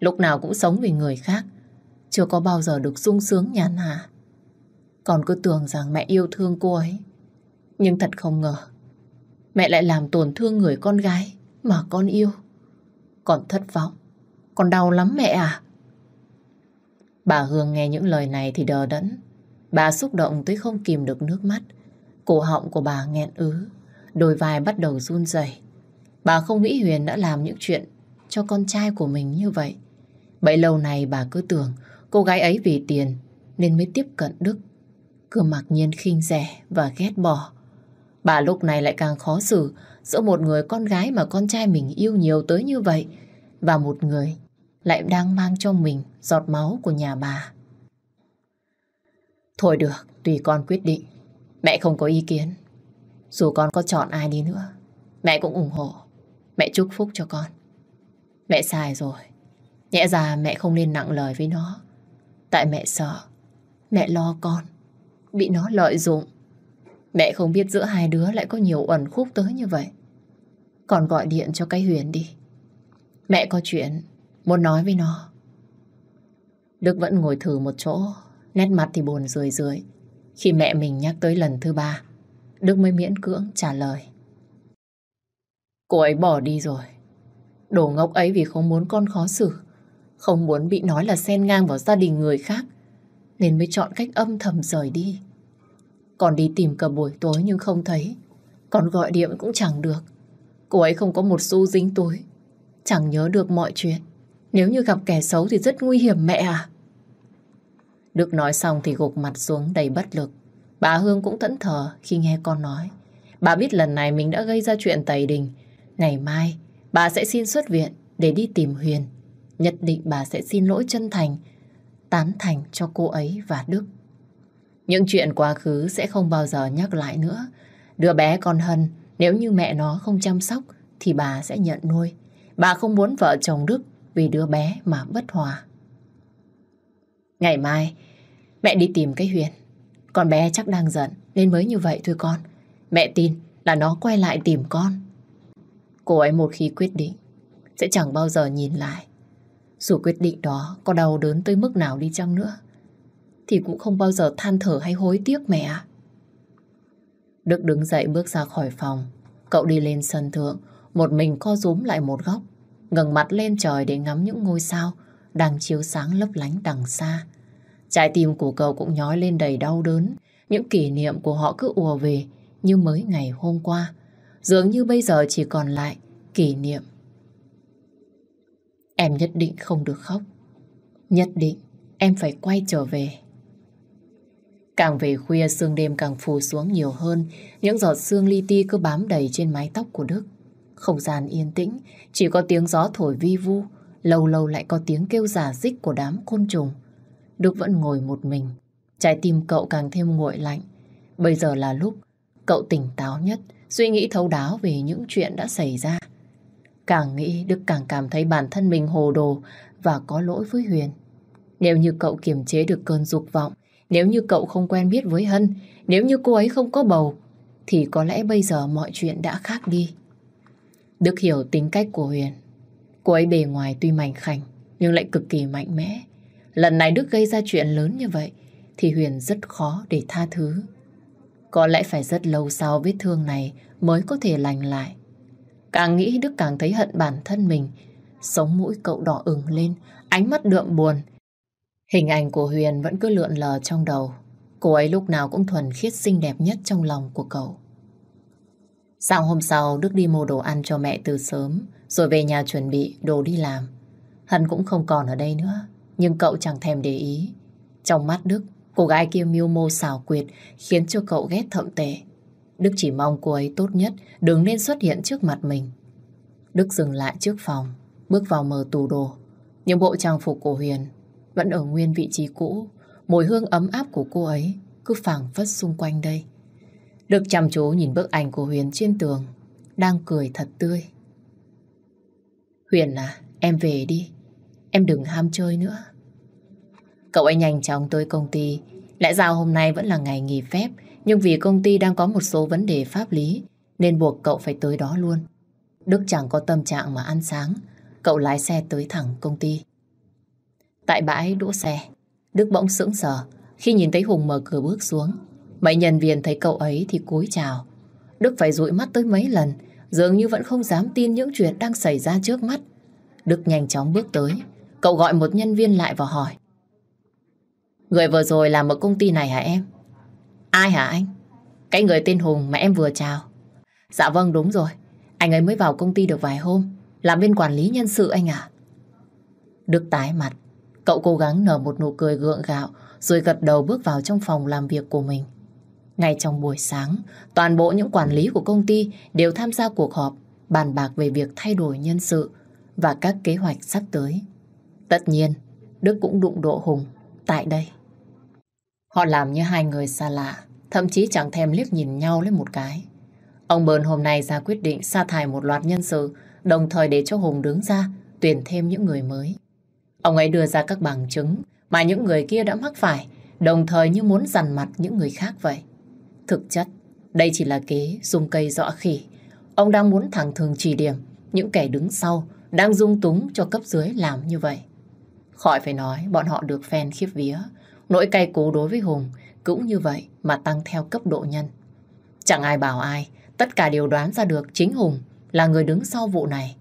Lúc nào cũng sống vì người khác. Chưa có bao giờ được sung sướng nhàn hạ. Còn cứ tưởng rằng mẹ yêu thương cô ấy. Nhưng thật không ngờ. Mẹ lại làm tổn thương người con gái mà con yêu. Còn thất vọng. Còn đau lắm mẹ à. Bà Hương nghe những lời này thì đờ đẫn. Bà xúc động tới không kìm được nước mắt. Cổ họng của bà nghẹn ứ. Đôi vai bắt đầu run rẩy. Bà không nghĩ Huyền đã làm những chuyện cho con trai của mình như vậy. Bấy lâu này bà cứ tưởng cô gái ấy vì tiền nên mới tiếp cận Đức. Cứ mặc nhiên khinh rẻ và ghét bỏ. Bà lúc này lại càng khó xử giữa một người con gái mà con trai mình yêu nhiều tới như vậy và một người lại đang mang cho mình giọt máu của nhà bà. Thôi được, tùy con quyết định. Mẹ không có ý kiến. Dù con có chọn ai đi nữa, mẹ cũng ủng hộ. Mẹ chúc phúc cho con. Mẹ sai rồi. Nhẽ ra mẹ không nên nặng lời với nó. Tại mẹ sợ. Mẹ lo con. Bị nó lợi dụng. Mẹ không biết giữa hai đứa lại có nhiều ẩn khúc tới như vậy. Còn gọi điện cho cái Huyền đi. Mẹ có chuyện muốn nói với nó. Đức vẫn ngồi thử một chỗ, nét mặt thì buồn rười rượi. Khi mẹ mình nhắc tới lần thứ ba, Đức mới miễn cưỡng trả lời. Cô ấy bỏ đi rồi. Đồ ngốc ấy vì không muốn con khó xử, không muốn bị nói là xen ngang vào gia đình người khác, nên mới chọn cách âm thầm rời đi. Còn đi tìm cả buổi tối nhưng không thấy, còn gọi điện cũng chẳng được. Cô ấy không có một xu dính túi, chẳng nhớ được mọi chuyện. Nếu như gặp kẻ xấu thì rất nguy hiểm mẹ à. Đức nói xong thì gục mặt xuống đầy bất lực. Bà Hương cũng thẫn thờ khi nghe con nói. Bà biết lần này mình đã gây ra chuyện tẩy đình. Ngày mai, bà sẽ xin xuất viện để đi tìm Huyền. Nhất định bà sẽ xin lỗi chân thành, tán thành cho cô ấy và Đức. Những chuyện quá khứ sẽ không bao giờ nhắc lại nữa. Đứa bé con Hân, nếu như mẹ nó không chăm sóc, thì bà sẽ nhận nuôi. Bà không muốn vợ chồng Đức vì đứa bé mà bất hòa. Ngày mai, mẹ đi tìm cái Huyền. Con bé chắc đang giận nên mới như vậy thôi con. Mẹ tin là nó quay lại tìm con. Cô ấy một khi quyết định sẽ chẳng bao giờ nhìn lại. Dù quyết định đó có đau đớn tới mức nào đi chăng nữa thì cũng không bao giờ than thở hay hối tiếc mẹ Đức đứng dậy bước ra khỏi phòng. Cậu đi lên sân thượng, một mình co rúm lại một góc, ngẩng mặt lên trời để ngắm những ngôi sao đang chiếu sáng lấp lánh đằng xa. Trái tim của cậu cũng nhói lên đầy đau đớn. Những kỷ niệm của họ cứ ùa về như mới ngày hôm qua. Dường như bây giờ chỉ còn lại kỷ niệm. Em nhất định không được khóc. Nhất định em phải quay trở về. Càng về khuya sương đêm càng phù xuống nhiều hơn, những giọt sương li ti cứ bám đầy trên mái tóc của Đức. Không gian yên tĩnh, chỉ có tiếng gió thổi vi vu, lâu lâu lại có tiếng kêu giả dích của đám côn trùng. Đức vẫn ngồi một mình, trái tim cậu càng thêm nguội lạnh. Bây giờ là lúc cậu tỉnh táo nhất, suy nghĩ thấu đáo về những chuyện đã xảy ra. Càng nghĩ Đức càng cảm thấy bản thân mình hồ đồ và có lỗi với Huyền. Nếu như cậu kiềm chế được cơn dục vọng, nếu như cậu không quen biết với Hân, nếu như cô ấy không có bầu, thì có lẽ bây giờ mọi chuyện đã khác đi. Đức hiểu tính cách của Huyền. Cô ấy bề ngoài tuy mảnh khảnh nhưng lại cực kỳ mạnh mẽ. Lần này Đức gây ra chuyện lớn như vậy thì Huyền rất khó để tha thứ. Có lẽ phải rất lâu sau vết thương này mới có thể lành lại. Càng nghĩ Đức càng thấy hận bản thân mình. Sống mũi cậu đỏ ửng lên, ánh mắt đượm buồn. Hình ảnh của Huyền vẫn cứ lượn lờ trong đầu. Cô ấy lúc nào cũng thuần khiết xinh đẹp nhất trong lòng của cậu. Sáng hôm sau, Đức đi mua đồ ăn cho mẹ từ sớm, rồi về nhà chuẩn bị đồ đi làm. Hân cũng không còn ở đây nữa, nhưng cậu chẳng thèm để ý. Trong mắt Đức, cô gái kia miêu mô xảo quyệt khiến cho cậu ghét thậm tệ. Đức chỉ mong cô ấy tốt nhất đừng nên xuất hiện trước mặt mình. Đức dừng lại trước phòng, bước vào mở tủ đồ. Những bộ trang phục của Huyền vẫn ở nguyên vị trí cũ. Mùi hương ấm áp của cô ấy cứ phảng phất xung quanh đây. Đức chăm chú nhìn bức ảnh của Huyền trên tường, đang cười thật tươi. Huyền à, em về đi. Em đừng ham chơi nữa. Cậu ấy nhanh chóng tới công ty. Lẽ ra hôm nay vẫn là ngày nghỉ phép, nhưng vì công ty đang có một số vấn đề pháp lý, nên buộc cậu phải tới đó luôn. Đức chẳng có tâm trạng mà ăn sáng, cậu lái xe tới thẳng công ty. Tại bãi đỗ xe, Đức bỗng sững sờ khi nhìn thấy Hùng mở cửa bước xuống. Mấy nhân viên thấy cậu ấy thì cúi chào. Đức phải dụi mắt tới mấy lần, dường như vẫn không dám tin những chuyện đang xảy ra trước mắt. Đức nhanh chóng bước tới, cậu gọi một nhân viên lại và hỏi. Người vừa rồi làm ở công ty này hả em? Ai hả anh? Cái người tên Hùng mà em vừa chào. Dạ vâng đúng rồi, anh ấy mới vào công ty được vài hôm, làm bên quản lý nhân sự anh à? Đức tái mặt, cậu cố gắng nở một nụ cười gượng gạo rồi gật đầu bước vào trong phòng làm việc của mình. Ngay trong buổi sáng, toàn bộ những quản lý của công ty đều tham gia cuộc họp bàn bạc về việc thay đổi nhân sự và các kế hoạch sắp tới. Tất nhiên, Đức cũng đụng độ Hùng tại đây. Họ làm như hai người xa lạ, thậm chí chẳng thèm liếc nhìn nhau lên một cái. Ông bờn hôm nay ra quyết định sa thải một loạt nhân sự, đồng thời để cho Hùng đứng ra tuyển thêm những người mới. Ông ấy đưa ra các bằng chứng mà những người kia đã mắc phải, đồng thời như muốn dằn mặt những người khác vậy. Thực chất, đây chỉ là kế dùng cây dọa khỉ. Ông đang muốn thẳng thường chỉ điểm những kẻ đứng sau đang dung túng cho cấp dưới làm như vậy. Khỏi phải nói, bọn họ được phen khiếp vía. Nỗi cay cú đối với Hùng cũng như vậy mà tăng theo cấp độ nhân. Chẳng ai bảo ai, tất cả đều đoán ra được chính Hùng là người đứng sau vụ này.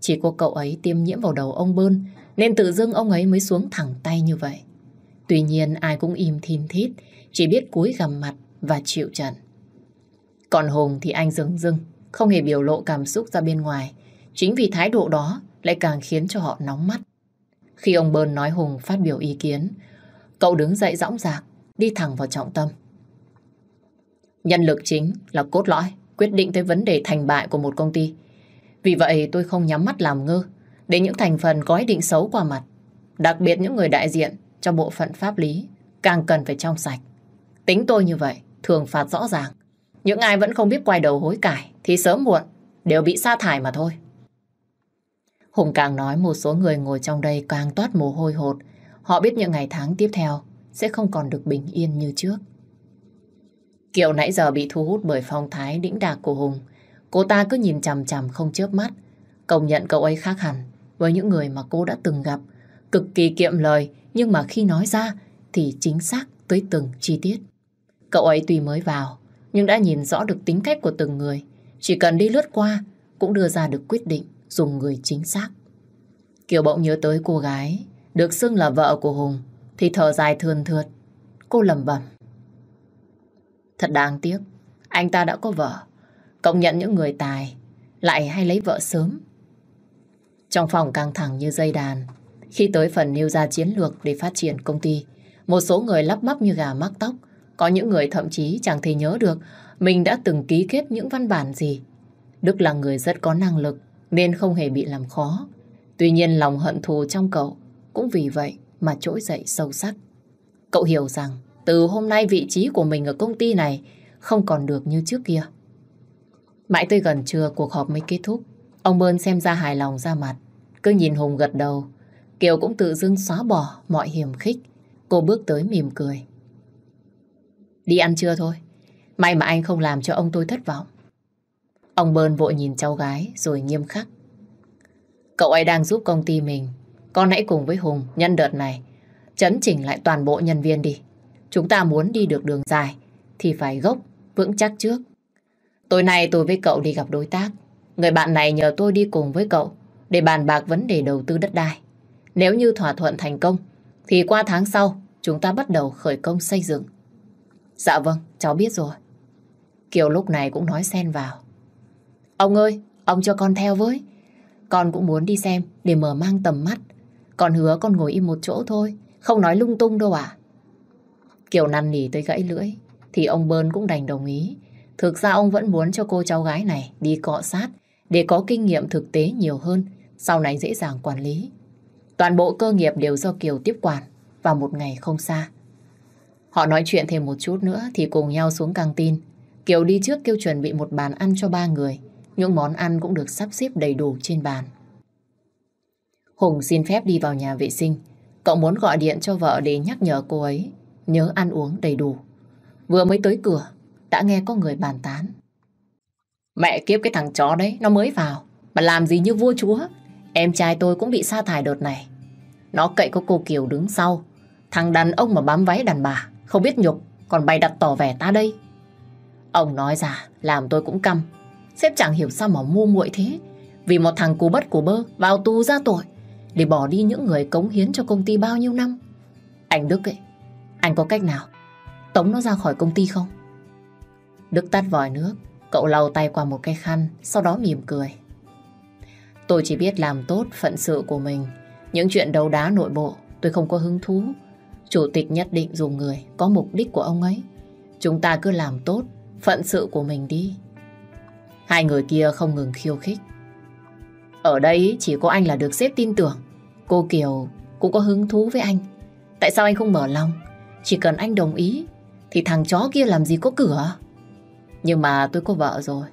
Chỉ có cậu ấy tiêm nhiễm vào đầu ông Bơn nên tự dưng ông ấy mới xuống thẳng tay như vậy. Tuy nhiên ai cũng im thìm thít, chỉ biết cúi gằm mặt và chịu trận. Còn Hùng thì anh dưng dưng, không hề biểu lộ cảm xúc ra bên ngoài. Chính vì thái độ đó lại càng khiến cho họ nóng mắt. Khi ông Bơn nói Hùng phát biểu ý kiến, cậu đứng dậy dõng dạc, đi thẳng vào trọng tâm. Nhân lực chính là cốt lõi, quyết định tới vấn đề thành bại của một công ty. Vì vậy tôi không nhắm mắt làm ngơ đến những thành phần có ý định xấu qua mặt. Đặc biệt những người đại diện cho bộ phận pháp lý càng cần phải trong sạch. Tính tôi như vậy, thường phạt rõ ràng. Những ai vẫn không biết quay đầu hối cải thì sớm muộn đều bị sa thải mà thôi. Hùng càng nói một số người ngồi trong đây càng toát mồ hôi hột. Họ biết những ngày tháng tiếp theo sẽ không còn được bình yên như trước. Kiều nãy giờ bị thu hút bởi phong thái đĩnh đạc của Hùng. Cô ta cứ nhìn chằm chằm không chớp mắt. Công nhận cậu ấy khác hẳn với những người mà cô đã từng gặp. Cực kỳ kiệm lời nhưng mà khi nói ra thì chính xác tới từng chi tiết. Cậu ấy tuy mới vào nhưng đã nhìn rõ được tính cách của từng người. Chỉ cần đi lướt qua cũng đưa ra được quyết định dùng người chính xác. Kiều bỗng nhớ tới cô gái được xưng là vợ của Hùng thì thở dài thườn thượt. Cô lầm bẩm. Thật đáng tiếc, anh ta đã có vợ. Công nhận những người tài lại hay lấy vợ sớm. Trong phòng căng thẳng như dây đàn, khi tới phần nêu ra chiến lược để phát triển công ty, một số người lắp bắp như gà mắc tóc, có những người thậm chí chẳng thể nhớ được mình đã từng ký kết những văn bản gì. Đức là người rất có năng lực, nên không hề bị làm khó. Tuy nhiên lòng hận thù trong cậu cũng vì vậy mà trỗi dậy sâu sắc. Cậu hiểu rằng từ hôm nay vị trí của mình ở công ty này không còn được như trước kia. Mãi tới gần trưa cuộc họp mới kết thúc. Ông Bơn xem ra hài lòng ra mặt. Cứ nhìn Hùng gật đầu. Kiều cũng tự dưng xóa bỏ mọi hiểm khích. Cô bước tới mỉm cười. Đi ăn trưa thôi. May mà anh không làm cho ông tôi thất vọng. Ông Bơn vội nhìn cháu gái rồi nghiêm khắc. Cậu ấy đang giúp công ty mình. Con hãy cùng với Hùng nhân đợt này chấn chỉnh lại toàn bộ nhân viên đi. Chúng ta muốn đi được đường dài thì phải gốc, vững chắc trước. Tối nay tôi với cậu đi gặp đối tác. Người bạn này nhờ tôi đi cùng với cậu để bàn bạc vấn đề đầu tư đất đai. Nếu như thỏa thuận thành công thì qua tháng sau chúng ta bắt đầu khởi công xây dựng. Dạ vâng, cháu biết rồi. Kiều lúc này cũng nói xen vào. Ông ơi, ông cho con theo với. Con cũng muốn đi xem để mở mang tầm mắt. Con hứa con ngồi im một chỗ thôi, không nói lung tung đâu à. Kiều năn nỉ tới gãy lưỡi, thì ông Bơn cũng đành đồng ý. Thực ra ông vẫn muốn cho cô cháu gái này đi cọ sát để có kinh nghiệm thực tế nhiều hơn, sau này dễ dàng quản lý. Toàn bộ cơ nghiệp đều do Kiều tiếp quản và một ngày không xa. Họ nói chuyện thêm một chút nữa thì cùng nhau xuống căng tin. Kiều đi trước kêu chuẩn bị một bàn ăn cho ba người. Những món ăn cũng được sắp xếp đầy đủ trên bàn. Hùng xin phép đi vào nhà vệ sinh. Cậu muốn gọi điện cho vợ để nhắc nhở cô ấy nhớ ăn uống đầy đủ. Vừa mới tới cửa, đã nghe có người bàn tán. Mẹ kiếp cái thằng chó đấy, nó mới vào. Mà làm gì như vua chúa. Em trai tôi cũng bị sa thải đợt này. Nó cậy có cô Kiều đứng sau. Thằng đàn ông mà bám váy đàn bà, không biết nhục, còn bày đặt tỏ vẻ ta đây. Ông nói ra, làm tôi cũng căm. Sếp chẳng hiểu sao mà mua muội thế. Vì một thằng cú bất của bơ vào tù ra tội để bỏ đi những người cống hiến cho công ty bao nhiêu năm. Anh Đức ấy, anh có cách nào tống nó ra khỏi công ty không? Đức tắt vòi nước, cậu lau tay qua một cái khăn, sau đó mỉm cười. Tôi chỉ biết làm tốt phận sự của mình. Những chuyện đấu đá nội bộ tôi không có hứng thú. Chủ tịch nhất định dùng người có mục đích của ông ấy. Chúng ta cứ làm tốt phận sự của mình đi. Hai người kia không ngừng khiêu khích. Ở đây chỉ có anh là được xếp tin tưởng. Cô Kiều cũng có hứng thú với anh. Tại sao anh không mở lòng? Chỉ cần anh đồng ý thì thằng chó kia làm gì có cửa. Nhưng mà tôi có vợ rồi.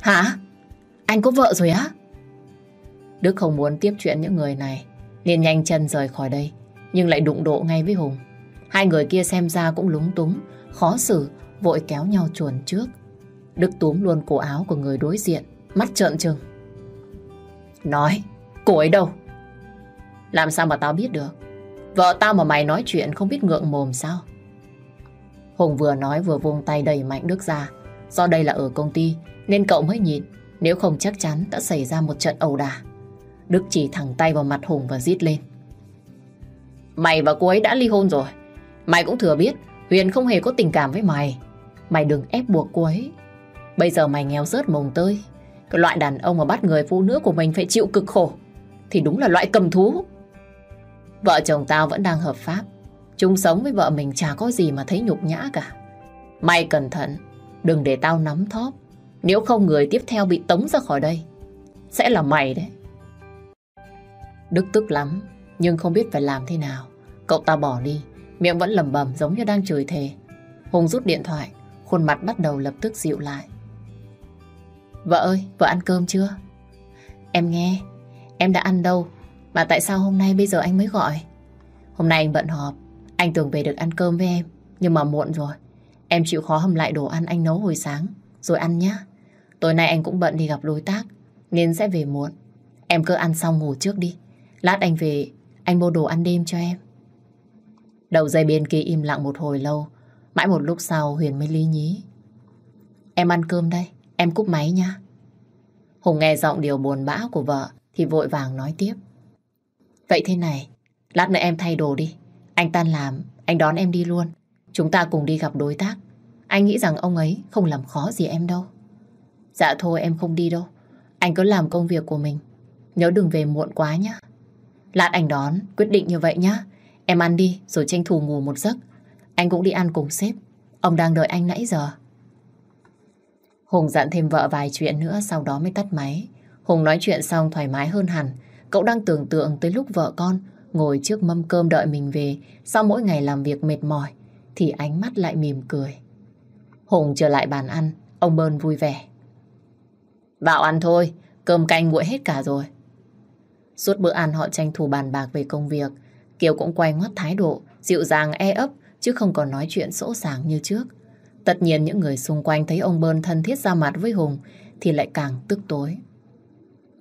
Hả? Anh có vợ rồi á? Đức không muốn tiếp chuyện những người này liền nhanh chân rời khỏi đây nhưng lại đụng độ ngay với Hùng. Hai người kia xem ra cũng lúng túng, khó xử, vội kéo nhau chuồn trước. Đức túm luôn cổ áo của người đối diện, mắt trợn trừng. Nói, cô ấy đâu? Làm sao mà tao biết được? Vợ tao mà mày nói chuyện không biết ngượng mồm sao? Hùng vừa nói vừa vung tay đẩy mạnh Đức ra. Do đây là ở công ty, nên cậu mới nhịn. Nếu không chắc chắn đã xảy ra một trận ẩu đả. Đức chỉ thẳng tay vào mặt Hùng và rít lên. Mày và cô ấy đã ly hôn rồi. Mày cũng thừa biết, Huyền không hề có tình cảm với mày. Mày đừng ép buộc cô ấy. Bây giờ mày nghèo rớt mồng tơi. Cái loại đàn ông mà bắt người phụ nữ của mình phải chịu cực khổ. Thì đúng là loại cầm thú. Vợ chồng tao vẫn đang hợp pháp. Chung sống với vợ mình chả có gì mà thấy nhục nhã cả. Mày cẩn thận. Đừng để tao nắm thóp. Nếu không người tiếp theo bị tống ra khỏi đây. Sẽ là mày đấy. Đức tức lắm. Nhưng không biết phải làm thế nào. Cậu ta bỏ đi. Miệng vẫn lầm bầm giống như đang chửi thề. Hùng rút điện thoại. Khuôn mặt bắt đầu lập tức dịu lại. Vợ ơi, vợ ăn cơm chưa? Em nghe, em đã ăn đâu, mà tại sao hôm nay bây giờ anh mới gọi? Hôm nay anh bận họp, anh tưởng về được ăn cơm với em, nhưng mà muộn rồi. Em chịu khó hầm lại đồ ăn anh nấu hồi sáng, rồi ăn nhé. Tối nay anh cũng bận đi gặp đối tác, nên sẽ về muộn. Em cứ ăn xong ngủ trước đi. Lát anh về, anh mua đồ ăn đêm cho em. Đầu dây bên kia im lặng một hồi lâu, mãi một lúc sau Huyền mới lý nhí. Em ăn cơm đây. Em cúp máy nha. Hùng nghe giọng điều buồn bã của vợ thì vội vàng nói tiếp. Vậy thế này, lát nữa em thay đồ đi. Anh tan làm, anh đón em đi luôn. Chúng ta cùng đi gặp đối tác. Anh nghĩ rằng ông ấy không làm khó gì em đâu. Dạ thôi em không đi đâu. Anh cứ làm công việc của mình. Nhớ đừng về muộn quá nhé. Lát anh đón, quyết định như vậy nhá. Em ăn đi rồi tranh thủ ngủ một giấc. Anh cũng đi ăn cùng sếp. Ông đang đợi anh nãy giờ. Hùng dặn thêm vợ vài chuyện nữa sau đó mới tắt máy. Hùng nói chuyện xong thoải mái hơn hẳn. Cậu đang tưởng tượng tới lúc vợ con ngồi trước mâm cơm đợi mình về sau mỗi ngày làm việc mệt mỏi thì ánh mắt lại mỉm cười. Hùng trở lại bàn ăn, ông Bơn vui vẻ. Vào ăn thôi, cơm canh nguội hết cả rồi. Suốt bữa ăn họ tranh thủ bàn bạc về công việc. Kiều cũng quay ngoắt thái độ, dịu dàng e ấp chứ không còn nói chuyện sỗ sàng như trước. Tất nhiên những người xung quanh thấy ông Bơn thân thiết ra mặt với Hùng thì lại càng tức tối.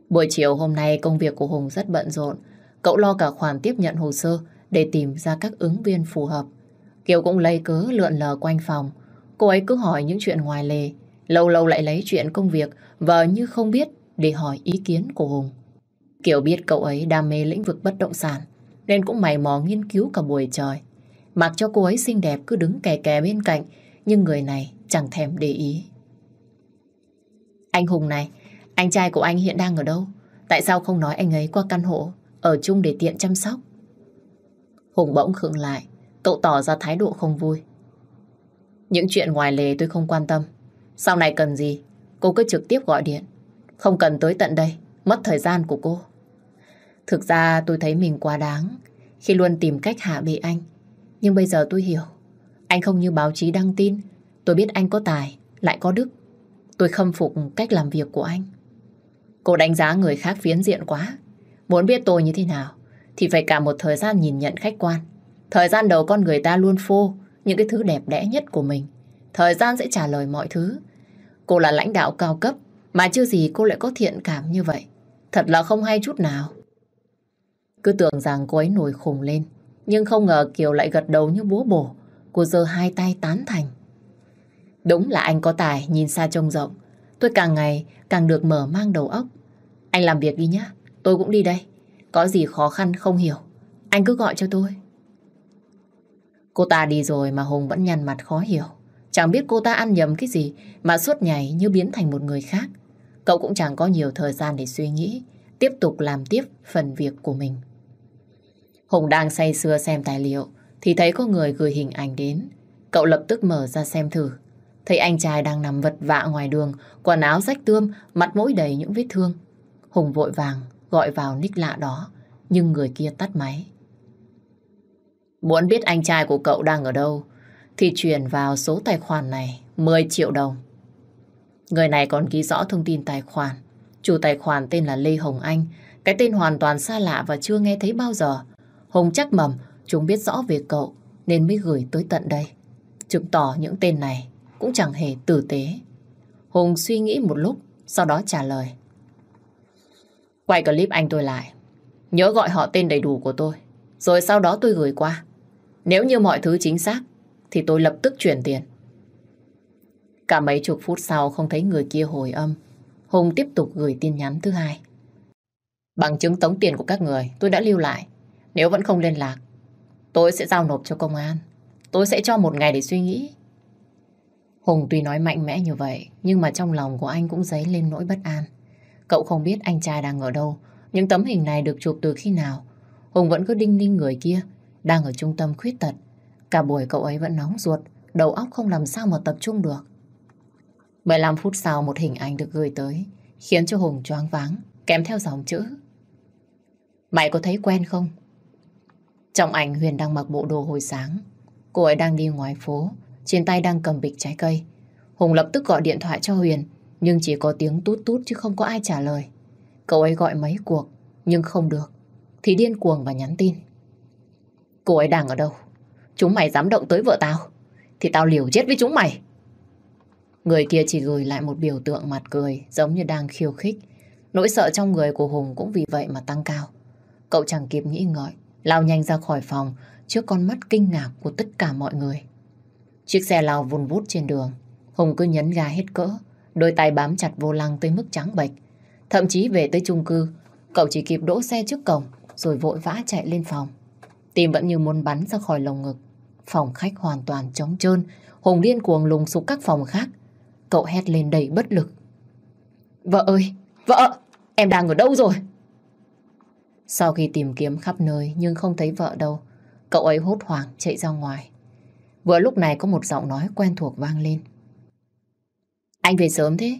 Buổi chiều hôm nay công việc của Hùng rất bận rộn. Cậu lo cả khoản tiếp nhận hồ sơ để tìm ra các ứng viên phù hợp. Kiều cũng lấy cớ lượn lờ quanh phòng. Cô ấy cứ hỏi những chuyện ngoài lề. Lâu lâu lại lấy chuyện công việc vờ như không biết để hỏi ý kiến của Hùng. Kiều biết cậu ấy đam mê lĩnh vực bất động sản nên cũng mày mò nghiên cứu cả buổi trời. Mặc cho cô ấy xinh đẹp cứ đứng kè kè bên cạnh nhưng người này chẳng thèm để ý. Anh Hùng này, anh trai của anh hiện đang ở đâu? Tại sao không nói anh ấy qua căn hộ ở chung để tiện chăm sóc? Hùng bỗng khựng lại, cậu tỏ ra thái độ không vui. Những chuyện ngoài lề tôi không quan tâm. Sau này cần gì, cô cứ trực tiếp gọi điện. Không cần tới tận đây, mất thời gian của cô. Thực ra tôi thấy mình quá đáng khi luôn tìm cách hạ bệ anh. Nhưng bây giờ tôi hiểu. Anh không như báo chí đăng tin. Tôi biết anh có tài, lại có đức. Tôi khâm phục cách làm việc của anh. Cô đánh giá người khác phiến diện quá. Muốn biết tôi như thế nào thì phải cả một thời gian nhìn nhận khách quan. Thời gian đầu con người ta luôn phô những cái thứ đẹp đẽ nhất của mình. Thời gian sẽ trả lời mọi thứ. Cô là lãnh đạo cao cấp mà chưa gì cô lại có thiện cảm như vậy. Thật là không hay chút nào. Cứ tưởng rằng cô ấy nổi khùng lên. Nhưng không ngờ Kiều lại gật đầu như búa bổ. Cô giơ hai tay tán thành. Đúng là anh có tài, nhìn xa trông rộng. Tôi càng ngày càng được mở mang đầu óc. Anh làm việc đi nhé, tôi cũng đi đây. Có gì khó khăn không hiểu, anh cứ gọi cho tôi. Cô ta đi rồi mà Hùng vẫn nhăn mặt khó hiểu. Chẳng biết cô ta ăn nhầm cái gì mà suốt ngày như biến thành một người khác. Cậu cũng chẳng có nhiều thời gian để suy nghĩ, tiếp tục làm tiếp phần việc của mình. Hùng đang say sưa xem tài liệu thì thấy có người gửi hình ảnh đến. Cậu lập tức mở ra xem thử. Thấy anh trai đang nằm vật vạ ngoài đường, quần áo rách tươm, mặt mũi đầy những vết thương. Hùng vội vàng gọi vào nick lạ đó, nhưng người kia tắt máy. Muốn biết anh trai của cậu đang ở đâu, thì chuyển vào số tài khoản này 10 triệu đồng. Người này còn ghi rõ thông tin tài khoản. Chủ tài khoản tên là Lê Hồng Anh, cái tên hoàn toàn xa lạ và chưa nghe thấy bao giờ. Hùng chắc mầm chúng biết rõ về cậu nên mới gửi tới tận đây. Chứng tỏ những tên này cũng chẳng hề tử tế. Hùng suy nghĩ một lúc, sau đó trả lời. Quay clip anh tôi lại. Nhớ gọi họ tên đầy đủ của tôi. Rồi sau đó tôi gửi qua. Nếu như mọi thứ chính xác, thì tôi lập tức chuyển tiền. Cả mấy chục phút sau không thấy người kia hồi âm. Hùng tiếp tục gửi tin nhắn thứ hai. Bằng chứng tống tiền của các người tôi đã lưu lại. Nếu vẫn không liên lạc, tôi sẽ giao nộp cho công an. Tôi sẽ cho một ngày để suy nghĩ. Hùng tuy nói mạnh mẽ như vậy, nhưng mà trong lòng của anh cũng dấy lên nỗi bất an. Cậu không biết anh trai đang ở đâu, những tấm hình này được chụp từ khi nào. Hùng vẫn cứ đinh ninh người kia, đang ở trung tâm khuyết tật. Cả buổi cậu ấy vẫn nóng ruột, đầu óc không làm sao mà tập trung được. 15 phút sau một hình ảnh được gửi tới, khiến cho Hùng choáng váng, kèm theo dòng chữ. Mày có thấy quen không? Trong ảnh Huyền đang mặc bộ đồ hồi sáng. Cô ấy đang đi ngoài phố, trên tay đang cầm bịch trái cây. Hùng lập tức gọi điện thoại cho Huyền, nhưng chỉ có tiếng tút tút chứ không có ai trả lời. Cậu ấy gọi mấy cuộc, nhưng không được. Thì điên cuồng và nhắn tin. Cô ấy đang ở đâu? Chúng mày dám động tới vợ tao? Thì tao liều chết với chúng mày. Người kia chỉ gửi lại một biểu tượng mặt cười, giống như đang khiêu khích. Nỗi sợ trong người của Hùng cũng vì vậy mà tăng cao. Cậu chẳng kịp nghĩ ngợi, lao nhanh ra khỏi phòng trước con mắt kinh ngạc của tất cả mọi người. Chiếc xe lao vun vút trên đường. Hùng cứ nhấn ga hết cỡ. Đôi tay bám chặt vô lăng tới mức trắng bệch. Thậm chí về tới chung cư, cậu chỉ kịp đỗ xe trước cổng rồi vội vã chạy lên phòng. Tim vẫn như muốn bắn ra khỏi lồng ngực. Phòng khách hoàn toàn trống trơn. Hùng điên cuồng lùng sục các phòng khác. Cậu hét lên đầy bất lực. Vợ ơi! Vợ! Em đang ở đâu rồi? Sau khi tìm kiếm khắp nơi nhưng không thấy vợ đâu, cậu ấy hốt hoảng chạy ra ngoài. Vừa lúc này có một giọng nói quen thuộc vang lên. Anh về sớm thế?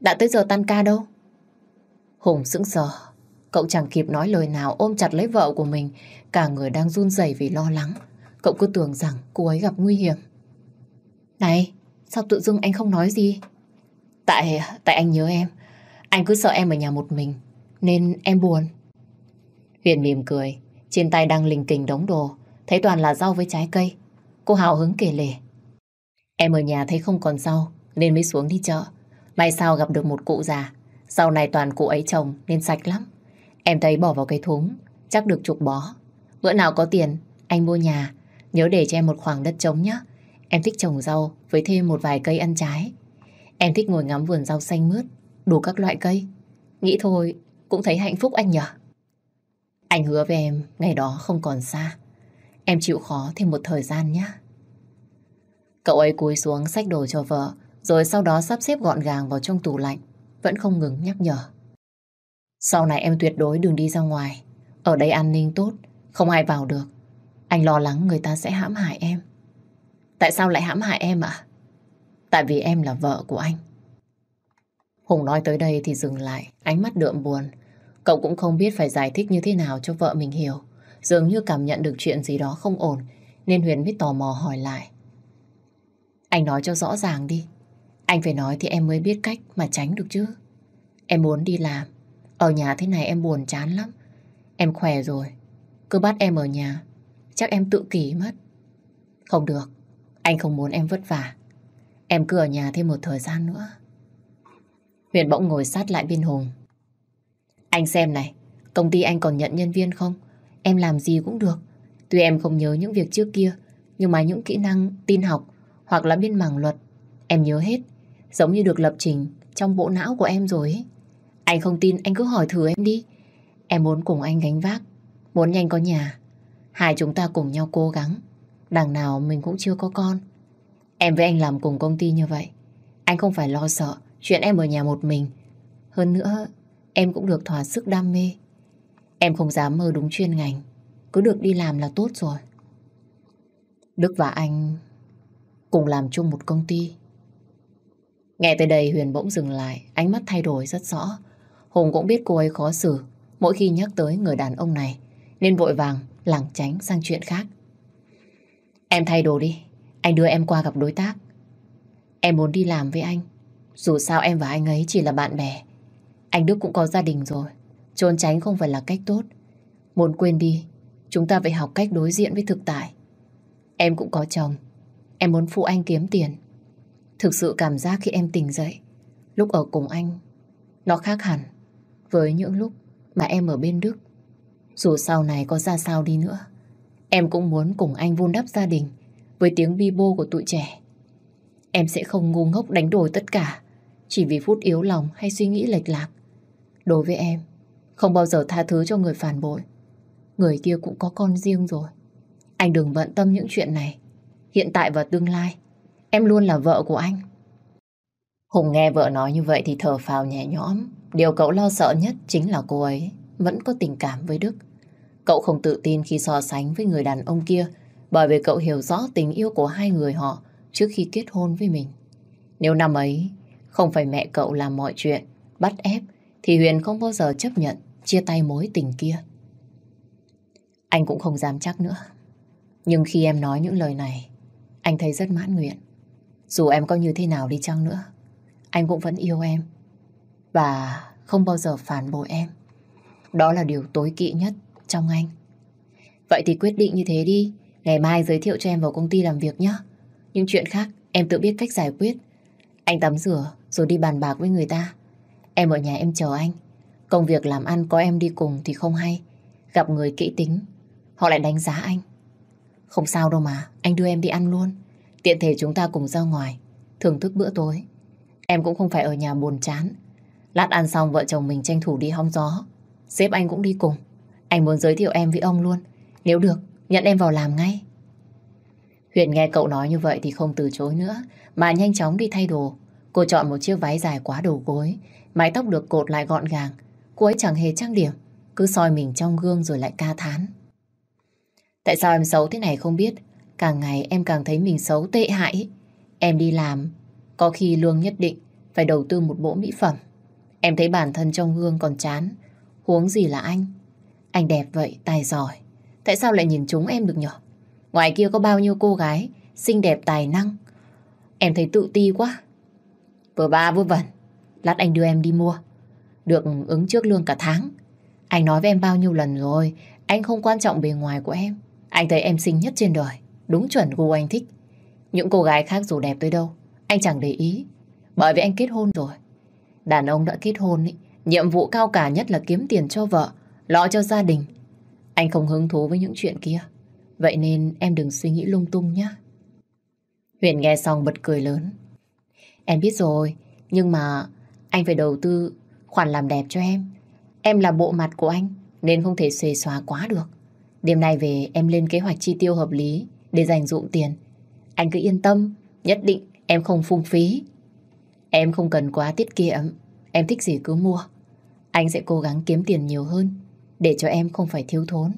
Đã tới giờ tan ca đâu? Hùng sững sờ. Cậu chẳng kịp nói lời nào ôm chặt lấy vợ của mình. Cả người đang run rẩy vì lo lắng. Cậu cứ tưởng rằng cô ấy gặp nguy hiểm. Này, sao tự dưng anh không nói gì? Tại, tại anh nhớ em. Anh cứ sợ em ở nhà một mình. Nên em buồn. Huyền mỉm cười. Trên tay đang lình kình đống đồ. Thấy toàn là rau với trái cây. Cô hào hứng kể lể. Em ở nhà thấy không còn rau nên mới xuống đi chợ. May sao gặp được một cụ già. Sau này toàn cụ ấy trồng nên sạch lắm. Em thấy bỏ vào cái thúng chắc được chục bó. Bữa nào có tiền anh mua nhà nhớ để cho em một khoảng đất trống nhé. Em thích trồng rau với thêm một vài cây ăn trái. Em thích ngồi ngắm vườn rau xanh mướt đủ các loại cây. Nghĩ thôi cũng thấy hạnh phúc anh nhở. Anh hứa với em ngày đó không còn xa. Em chịu khó thêm một thời gian nhé. Cậu ấy cúi xuống xách đồ cho vợ, rồi sau đó sắp xếp gọn gàng vào trong tủ lạnh, vẫn không ngừng nhắc nhở. Sau này em tuyệt đối đừng đi ra ngoài. Ở đây an ninh tốt, không ai vào được. Anh lo lắng người ta sẽ hãm hại em. Tại sao lại hãm hại em ạ? Tại vì em là vợ của anh. Hùng nói tới đây thì dừng lại, ánh mắt đượm buồn. Cậu cũng không biết phải giải thích như thế nào cho vợ mình hiểu. Dường như cảm nhận được chuyện gì đó không ổn, nên Huyền mới tò mò hỏi lại. Anh nói cho rõ ràng đi. Anh phải nói thì em mới biết cách mà tránh được chứ. Em muốn đi làm. Ở nhà thế này em buồn chán lắm. Em khỏe rồi. Cứ bắt em ở nhà. Chắc em tự kỷ mất. Không được. Anh không muốn em vất vả. Em cứ ở nhà thêm một thời gian nữa. Huyền bỗng ngồi sát lại bên Hùng. Anh xem này, công ty anh còn nhận nhân viên không? Em làm gì cũng được. Tuy em không nhớ những việc trước kia, nhưng mà những kỹ năng tin học hoặc là biên mảng luật, em nhớ hết. Giống như được lập trình trong bộ não của em rồi ấy. Anh không tin, anh cứ hỏi thử em đi. Em muốn cùng anh gánh vác, muốn nhanh có nhà. Hai chúng ta cùng nhau cố gắng. Đằng nào mình cũng chưa có con. Em với anh làm cùng công ty như vậy. Anh không phải lo sợ chuyện em ở nhà một mình. Hơn nữa, em cũng được thỏa sức đam mê. Em không dám mơ đúng chuyên ngành. Cứ được đi làm là tốt rồi. Đức và anh cùng làm chung một công ty. Nghe tới đây Huyền bỗng dừng lại, ánh mắt thay đổi rất rõ. Hùng cũng biết cô ấy khó xử mỗi khi nhắc tới người đàn ông này, nên vội vàng lảng tránh sang chuyện khác. Em thay đồ đi, anh đưa em qua gặp đối tác. Em muốn đi làm với anh, dù sao em và anh ấy chỉ là bạn bè. Anh Đức cũng có gia đình rồi, trốn tránh không phải là cách tốt. Muốn quên đi, chúng ta phải học cách đối diện với thực tại. Em cũng có chồng, em muốn phụ anh kiếm tiền. Thực sự cảm giác khi em tỉnh dậy, lúc ở cùng anh, nó khác hẳn với những lúc mà em ở bên Đức. Dù sau này có ra sao đi nữa, em cũng muốn cùng anh vun đắp gia đình với tiếng bi bô của tụi trẻ. Em sẽ không ngu ngốc đánh đổi tất cả chỉ vì phút yếu lòng hay suy nghĩ lệch lạc. Đối với em, không bao giờ tha thứ cho người phản bội. Người kia cũng có con riêng rồi. Anh đừng bận tâm những chuyện này. Hiện tại và tương lai, em luôn là vợ của anh. Hùng nghe vợ nói như vậy thì thở phào nhẹ nhõm. Điều cậu lo sợ nhất chính là cô ấy vẫn có tình cảm với Đức. Cậu không tự tin khi so sánh với người đàn ông kia bởi vì cậu hiểu rõ tình yêu của hai người họ trước khi kết hôn với mình. Nếu năm ấy không phải mẹ cậu làm mọi chuyện, bắt ép, thì Huyền không bao giờ chấp nhận chia tay mối tình kia. Anh cũng không dám chắc nữa. Nhưng khi em nói những lời này, anh thấy rất mãn nguyện. Dù em có như thế nào đi chăng nữa, anh cũng vẫn yêu em. Và không bao giờ phản bội em. Đó là điều tối kỵ nhất trong anh. Vậy thì quyết định như thế đi. Ngày mai giới thiệu cho em vào công ty làm việc nhé. Những chuyện khác em tự biết cách giải quyết. Anh tắm rửa rồi đi bàn bạc với người ta. Em ở nhà em chờ anh. Công việc làm ăn có em đi cùng thì không hay. Gặp người kỹ tính, họ lại đánh giá anh. Không sao đâu mà, anh đưa em đi ăn luôn. Tiện thể chúng ta cùng ra ngoài, thưởng thức bữa tối. Em cũng không phải ở nhà buồn chán. Lát ăn xong vợ chồng mình tranh thủ đi hóng gió. Sếp anh cũng đi cùng. Anh muốn giới thiệu em với ông luôn. Nếu được, nhận em vào làm ngay. Huyền nghe cậu nói như vậy thì không từ chối nữa, mà nhanh chóng đi thay đồ. Cô chọn một chiếc váy dài quá đầu gối, mái tóc được cột lại gọn gàng. Cô ấy chẳng hề trang điểm, cứ soi mình trong gương rồi lại ca thán. Tại sao em xấu thế này không biết, càng ngày em càng thấy mình xấu tệ hại. Em đi làm, có khi lương nhất định phải đầu tư một bộ mỹ phẩm. Em thấy bản thân trong gương còn chán, huống gì là anh. Anh đẹp vậy, tài giỏi. Tại sao lại nhìn chúng em được nhở? Ngoài kia có bao nhiêu cô gái xinh đẹp tài năng. Em thấy tự ti quá. Vừa ba vừa vẩn. Lát anh đưa em đi mua. Được ứng trước lương cả tháng. Anh nói với em bao nhiêu lần rồi. Anh không quan trọng bề ngoài của em. Anh thấy em xinh nhất trên đời. Đúng chuẩn gu anh thích. Những cô gái khác dù đẹp tới đâu, anh chẳng để ý. Bởi vì anh kết hôn rồi. Đàn ông đã kết hôn, ý, nhiệm vụ cao cả nhất là kiếm tiền cho vợ, lo cho gia đình. Anh không hứng thú với những chuyện kia. Vậy nên em đừng suy nghĩ lung tung nhé. Huyền nghe xong bật cười lớn. Em biết rồi, nhưng mà anh phải đầu tư khoản làm đẹp cho em. Em là bộ mặt của anh, nên không thể xuề xóa quá được. Đêm nay về em lên kế hoạch chi tiêu hợp lý để dành dụm tiền. Anh cứ yên tâm, nhất định em không phung phí. Em không cần quá tiết kiệm, em thích gì cứ mua. Anh sẽ cố gắng kiếm tiền nhiều hơn để cho em không phải thiếu thốn.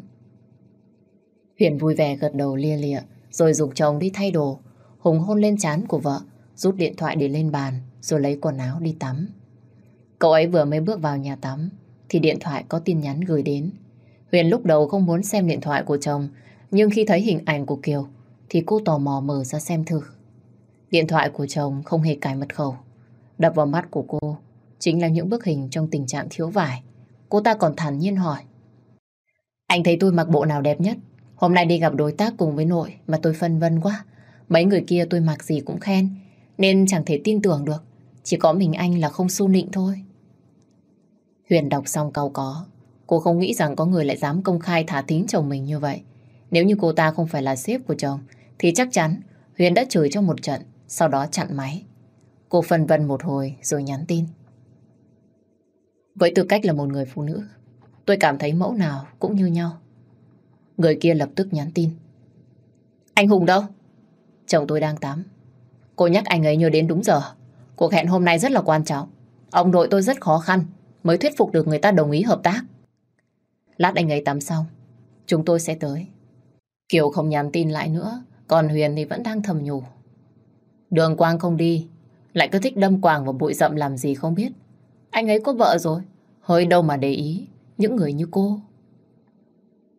Huyền vui vẻ gật đầu lia lịa rồi dục chồng đi thay đồ. Hùng hôn lên trán của vợ, rút điện thoại để lên bàn rồi lấy quần áo đi tắm. Cậu ấy vừa mới bước vào nhà tắm thì điện thoại có tin nhắn gửi đến. Huyền lúc đầu không muốn xem điện thoại của chồng nhưng khi thấy hình ảnh của Kiều thì cô tò mò mở ra xem thử. Điện thoại của chồng không hề cài mật khẩu. Đập vào mắt của cô chính là những bức hình trong tình trạng thiếu vải. Cô ta còn thản nhiên hỏi. Anh thấy tôi mặc bộ nào đẹp nhất? Hôm nay đi gặp đối tác cùng với nội mà tôi phân vân quá. Mấy người kia tôi mặc gì cũng khen, nên chẳng thể tin tưởng được. Chỉ có mình anh là không xu nịnh thôi. Huyền đọc xong câu có. Cô không nghĩ rằng có người lại dám công khai thả thính chồng mình như vậy. Nếu như cô ta không phải là sếp của chồng, thì chắc chắn Huyền đã chửi cho một trận, sau đó chặn máy. Cô phân vân một hồi rồi nhắn tin. Với tư cách là một người phụ nữ, tôi cảm thấy mẫu nào cũng như nhau. Người kia lập tức nhắn tin. Anh Hùng đâu? Chồng tôi đang tắm. Cô nhắc anh ấy nhớ đến đúng giờ. Cuộc hẹn hôm nay rất là quan trọng. Ông đội tôi rất khó khăn mới thuyết phục được người ta đồng ý hợp tác. Lát anh ấy tắm xong, chúng tôi sẽ tới. Kiều không nhắn tin lại nữa, còn Huyền thì vẫn đang thầm nhủ. Đường Quang không đi, lại cứ thích đâm quàng vào bụi rậm làm gì không biết. Anh ấy có vợ rồi, hơi đâu mà để ý những người như cô.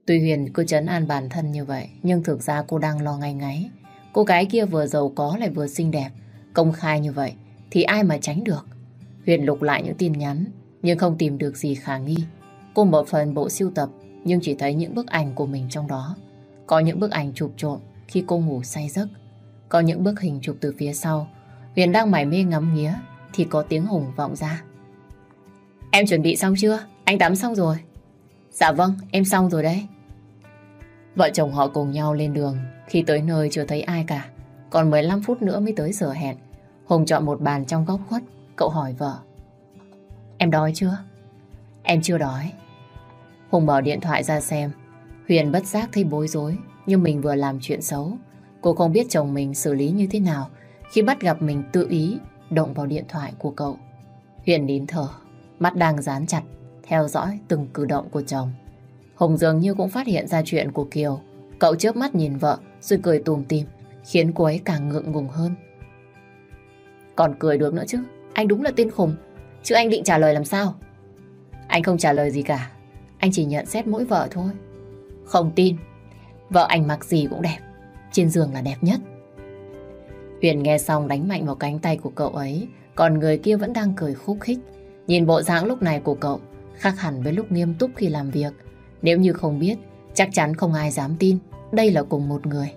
Tuy Huyền cứ chấn an bản thân như vậy, nhưng thực ra cô đang lo ngay ngáy. Cô gái kia vừa giàu có lại vừa xinh đẹp, công khai như vậy thì ai mà tránh được. Huyền lục lại những tin nhắn, nhưng không tìm được gì khả nghi. Cô mở phần bộ siêu tập, nhưng chỉ thấy những bức ảnh của mình trong đó. Có những bức ảnh chụp trộn khi cô ngủ say giấc. Có những bức hình chụp từ phía sau. Huyền đang mải mê ngắm nghía, thì có tiếng Hùng vọng ra. Em chuẩn bị xong chưa? Anh tắm xong rồi. Dạ vâng, em xong rồi đấy. Vợ chồng họ cùng nhau lên đường. Khi tới nơi chưa thấy ai cả. Còn 15 phút nữa mới tới giờ hẹn. Hùng chọn một bàn trong góc khuất. Cậu hỏi vợ. Em đói chưa? Em chưa đói. Hùng bỏ điện thoại ra xem. Huyền bất giác thấy bối rối. Nhưng mình vừa làm chuyện xấu. Cô không biết chồng mình xử lý như thế nào khi bắt gặp mình tự ý động vào điện thoại của cậu. Huyền nín thở, mắt đang dán chặt, theo dõi từng cử động của chồng. Hùng dường như cũng phát hiện ra chuyện của Kiều. Cậu chớp mắt nhìn vợ rồi cười tùm tìm, khiến cô ấy càng ngượng ngùng hơn. Còn cười được nữa chứ, anh đúng là tên khùng. Chứ anh định trả lời làm sao? Anh không trả lời gì cả, anh chỉ nhận xét mỗi vợ thôi. Không tin, vợ anh mặc gì cũng đẹp, trên giường là đẹp nhất. Huyền nghe xong đánh mạnh vào cánh tay của cậu ấy, còn người kia vẫn đang cười khúc khích. Nhìn bộ dáng lúc này của cậu khác hẳn với lúc nghiêm túc khi làm việc. Nếu như không biết, chắc chắn không ai dám tin đây là cùng một người.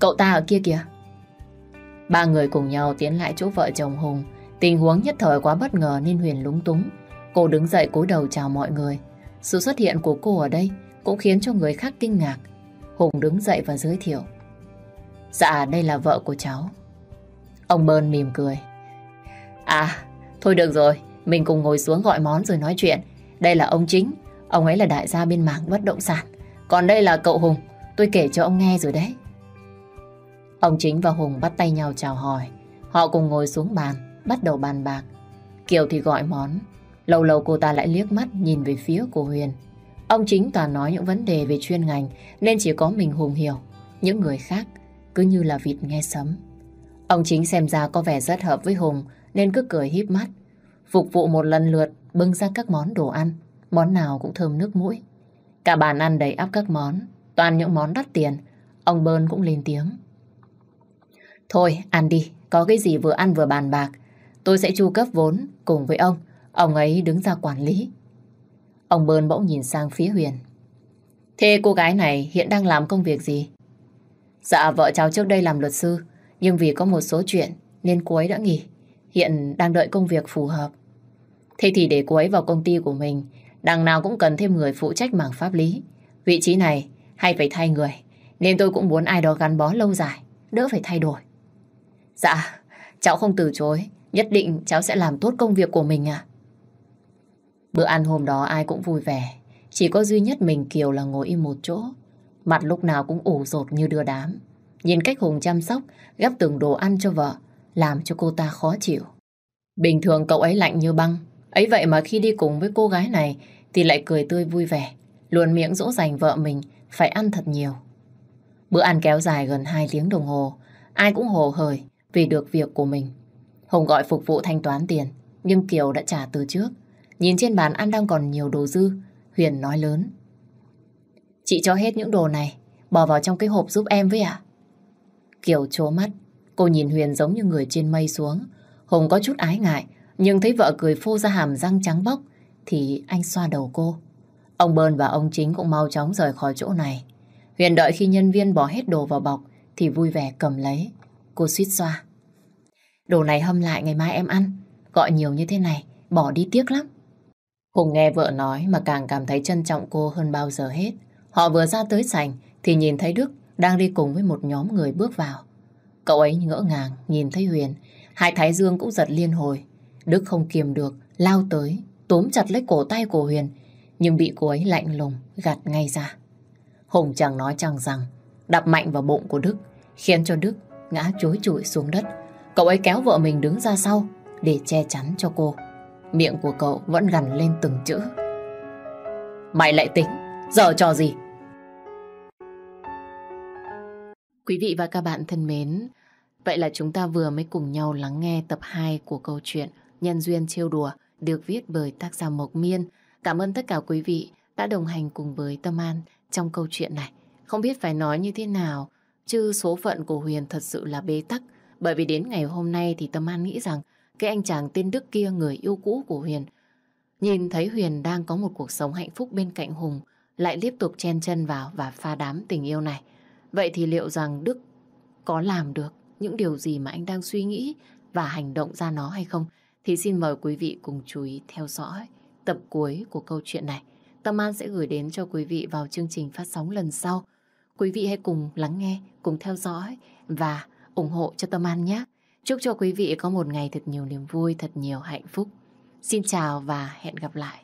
Cậu ta ở kia kìa. Ba người cùng nhau tiến lại chỗ vợ chồng Hùng. Tình huống nhất thời quá bất ngờ nên Huyền lúng túng. Cô đứng dậy cúi đầu chào mọi người. Sự xuất hiện của cô ở đây cũng khiến cho người khác kinh ngạc. Hùng đứng dậy và giới thiệu. Dạ, đây là vợ của cháu. Ông Bơn mỉm cười. À, thôi được rồi, mình cùng ngồi xuống gọi món rồi nói chuyện. Đây là ông chính, ông ấy là đại gia bên mảng bất động sản. Còn đây là cậu Hùng, tôi kể cho ông nghe rồi đấy. Ông chính và Hùng bắt tay nhau chào hỏi. Họ cùng ngồi xuống bàn, bắt đầu bàn bạc. Kiều thì gọi món. Lâu lâu cô ta lại liếc mắt nhìn về phía của Huyền. Ông chính toàn nói những vấn đề về chuyên ngành nên chỉ có mình Hùng hiểu. Những người khác cứ như là vịt nghe sấm. Ông chính xem ra có vẻ rất hợp với Hùng nên cứ cười híp mắt. Phục vụ một lần lượt bưng ra các món đồ ăn, món nào cũng thơm nước mũi. Cả bàn ăn đầy áp các món, toàn những món đắt tiền. Ông Bơn cũng lên tiếng. Thôi, ăn đi, có cái gì vừa ăn vừa bàn bạc. Tôi sẽ chu cấp vốn cùng với ông. Ông ấy đứng ra quản lý. Ông Bơn bỗng nhìn sang phía Huyền. Thế cô gái này hiện đang làm công việc gì? Dạ vợ cháu trước đây làm luật sư, nhưng vì có một số chuyện nên cô ấy đã nghỉ. Hiện đang đợi công việc phù hợp. Thế thì để cô ấy vào công ty của mình, đằng nào cũng cần thêm người phụ trách mảng pháp lý. Vị trí này hay phải thay người, nên tôi cũng muốn ai đó gắn bó lâu dài, đỡ phải thay đổi. Dạ, cháu không từ chối, nhất định cháu sẽ làm tốt công việc của mình à. Bữa ăn hôm đó ai cũng vui vẻ, chỉ có duy nhất mình Kiều là ngồi im một chỗ. Mặt lúc nào cũng ủ rột như đưa đám. Nhìn cách Hùng chăm sóc, gắp từng đồ ăn cho vợ, làm cho cô ta khó chịu. Bình thường cậu ấy lạnh như băng, ấy vậy mà khi đi cùng với cô gái này thì lại cười tươi vui vẻ, luôn miệng dỗ dành vợ mình phải ăn thật nhiều. Bữa ăn kéo dài gần 2 tiếng đồng hồ, ai cũng hồ hởi vì được việc của mình. Hùng gọi phục vụ thanh toán tiền, nhưng Kiều đã trả từ trước. Nhìn trên bàn ăn đang còn nhiều đồ dư, Huyền nói lớn. Chị cho hết những đồ này, bỏ vào trong cái hộp giúp em với ạ. Kiều trố mắt, cô nhìn Huyền giống như người trên mây xuống. Hùng có chút ái ngại, nhưng thấy vợ cười phô ra hàm răng trắng bóc, thì anh xoa đầu cô. Ông Bơn và ông Chính cũng mau chóng rời khỏi chỗ này. Huyền đợi khi nhân viên bỏ hết đồ vào bọc, thì vui vẻ cầm lấy. Cô suýt xoa. Đồ này hâm lại ngày mai em ăn. Gọi nhiều như thế này, bỏ đi tiếc lắm. Hùng nghe vợ nói mà càng cảm thấy trân trọng cô hơn bao giờ hết. Họ vừa ra tới sảnh thì nhìn thấy Đức đang đi cùng với một nhóm người bước vào. Cậu ấy ngỡ ngàng nhìn thấy Huyền, hai thái dương cũng giật liên hồi. Đức không kiềm được, lao tới, túm chặt lấy cổ tay của Huyền, nhưng bị cô ấy lạnh lùng gạt ngay ra. Hùng chẳng nói chẳng rằng, đập mạnh vào bụng của Đức, khiến cho Đức ngã chối trụi xuống đất. Cậu ấy kéo vợ mình đứng ra sau để che chắn cho cô. Miệng của cậu vẫn gằn lên từng chữ. Mày lại tính, giờ trò gì? Quý vị và các bạn thân mến, vậy là chúng ta vừa mới cùng nhau lắng nghe tập 2 của câu chuyện Nhân duyên trêu đùa được viết bởi tác giả Mộc Miên. Cảm ơn tất cả quý vị đã đồng hành cùng với Tâm An trong câu chuyện này. Không biết phải nói như thế nào, chứ số phận của Huyền thật sự là bế tắc. Bởi vì đến ngày hôm nay thì Tâm An nghĩ rằng cái anh chàng tên Đức kia, người yêu cũ của Huyền, nhìn thấy Huyền đang có một cuộc sống hạnh phúc bên cạnh Hùng, lại tiếp tục chen chân vào và pha đám tình yêu này. Vậy thì liệu rằng Đức có làm được những điều gì mà anh đang suy nghĩ và hành động ra nó hay không? Thì xin mời quý vị cùng chú ý theo dõi tập cuối của câu chuyện này. Tâm An sẽ gửi đến cho quý vị vào chương trình phát sóng lần sau. Quý vị hãy cùng lắng nghe, cùng theo dõi và ủng hộ cho Tâm An nhé. Chúc cho quý vị có một ngày thật nhiều niềm vui, thật nhiều hạnh phúc. Xin chào và hẹn gặp lại.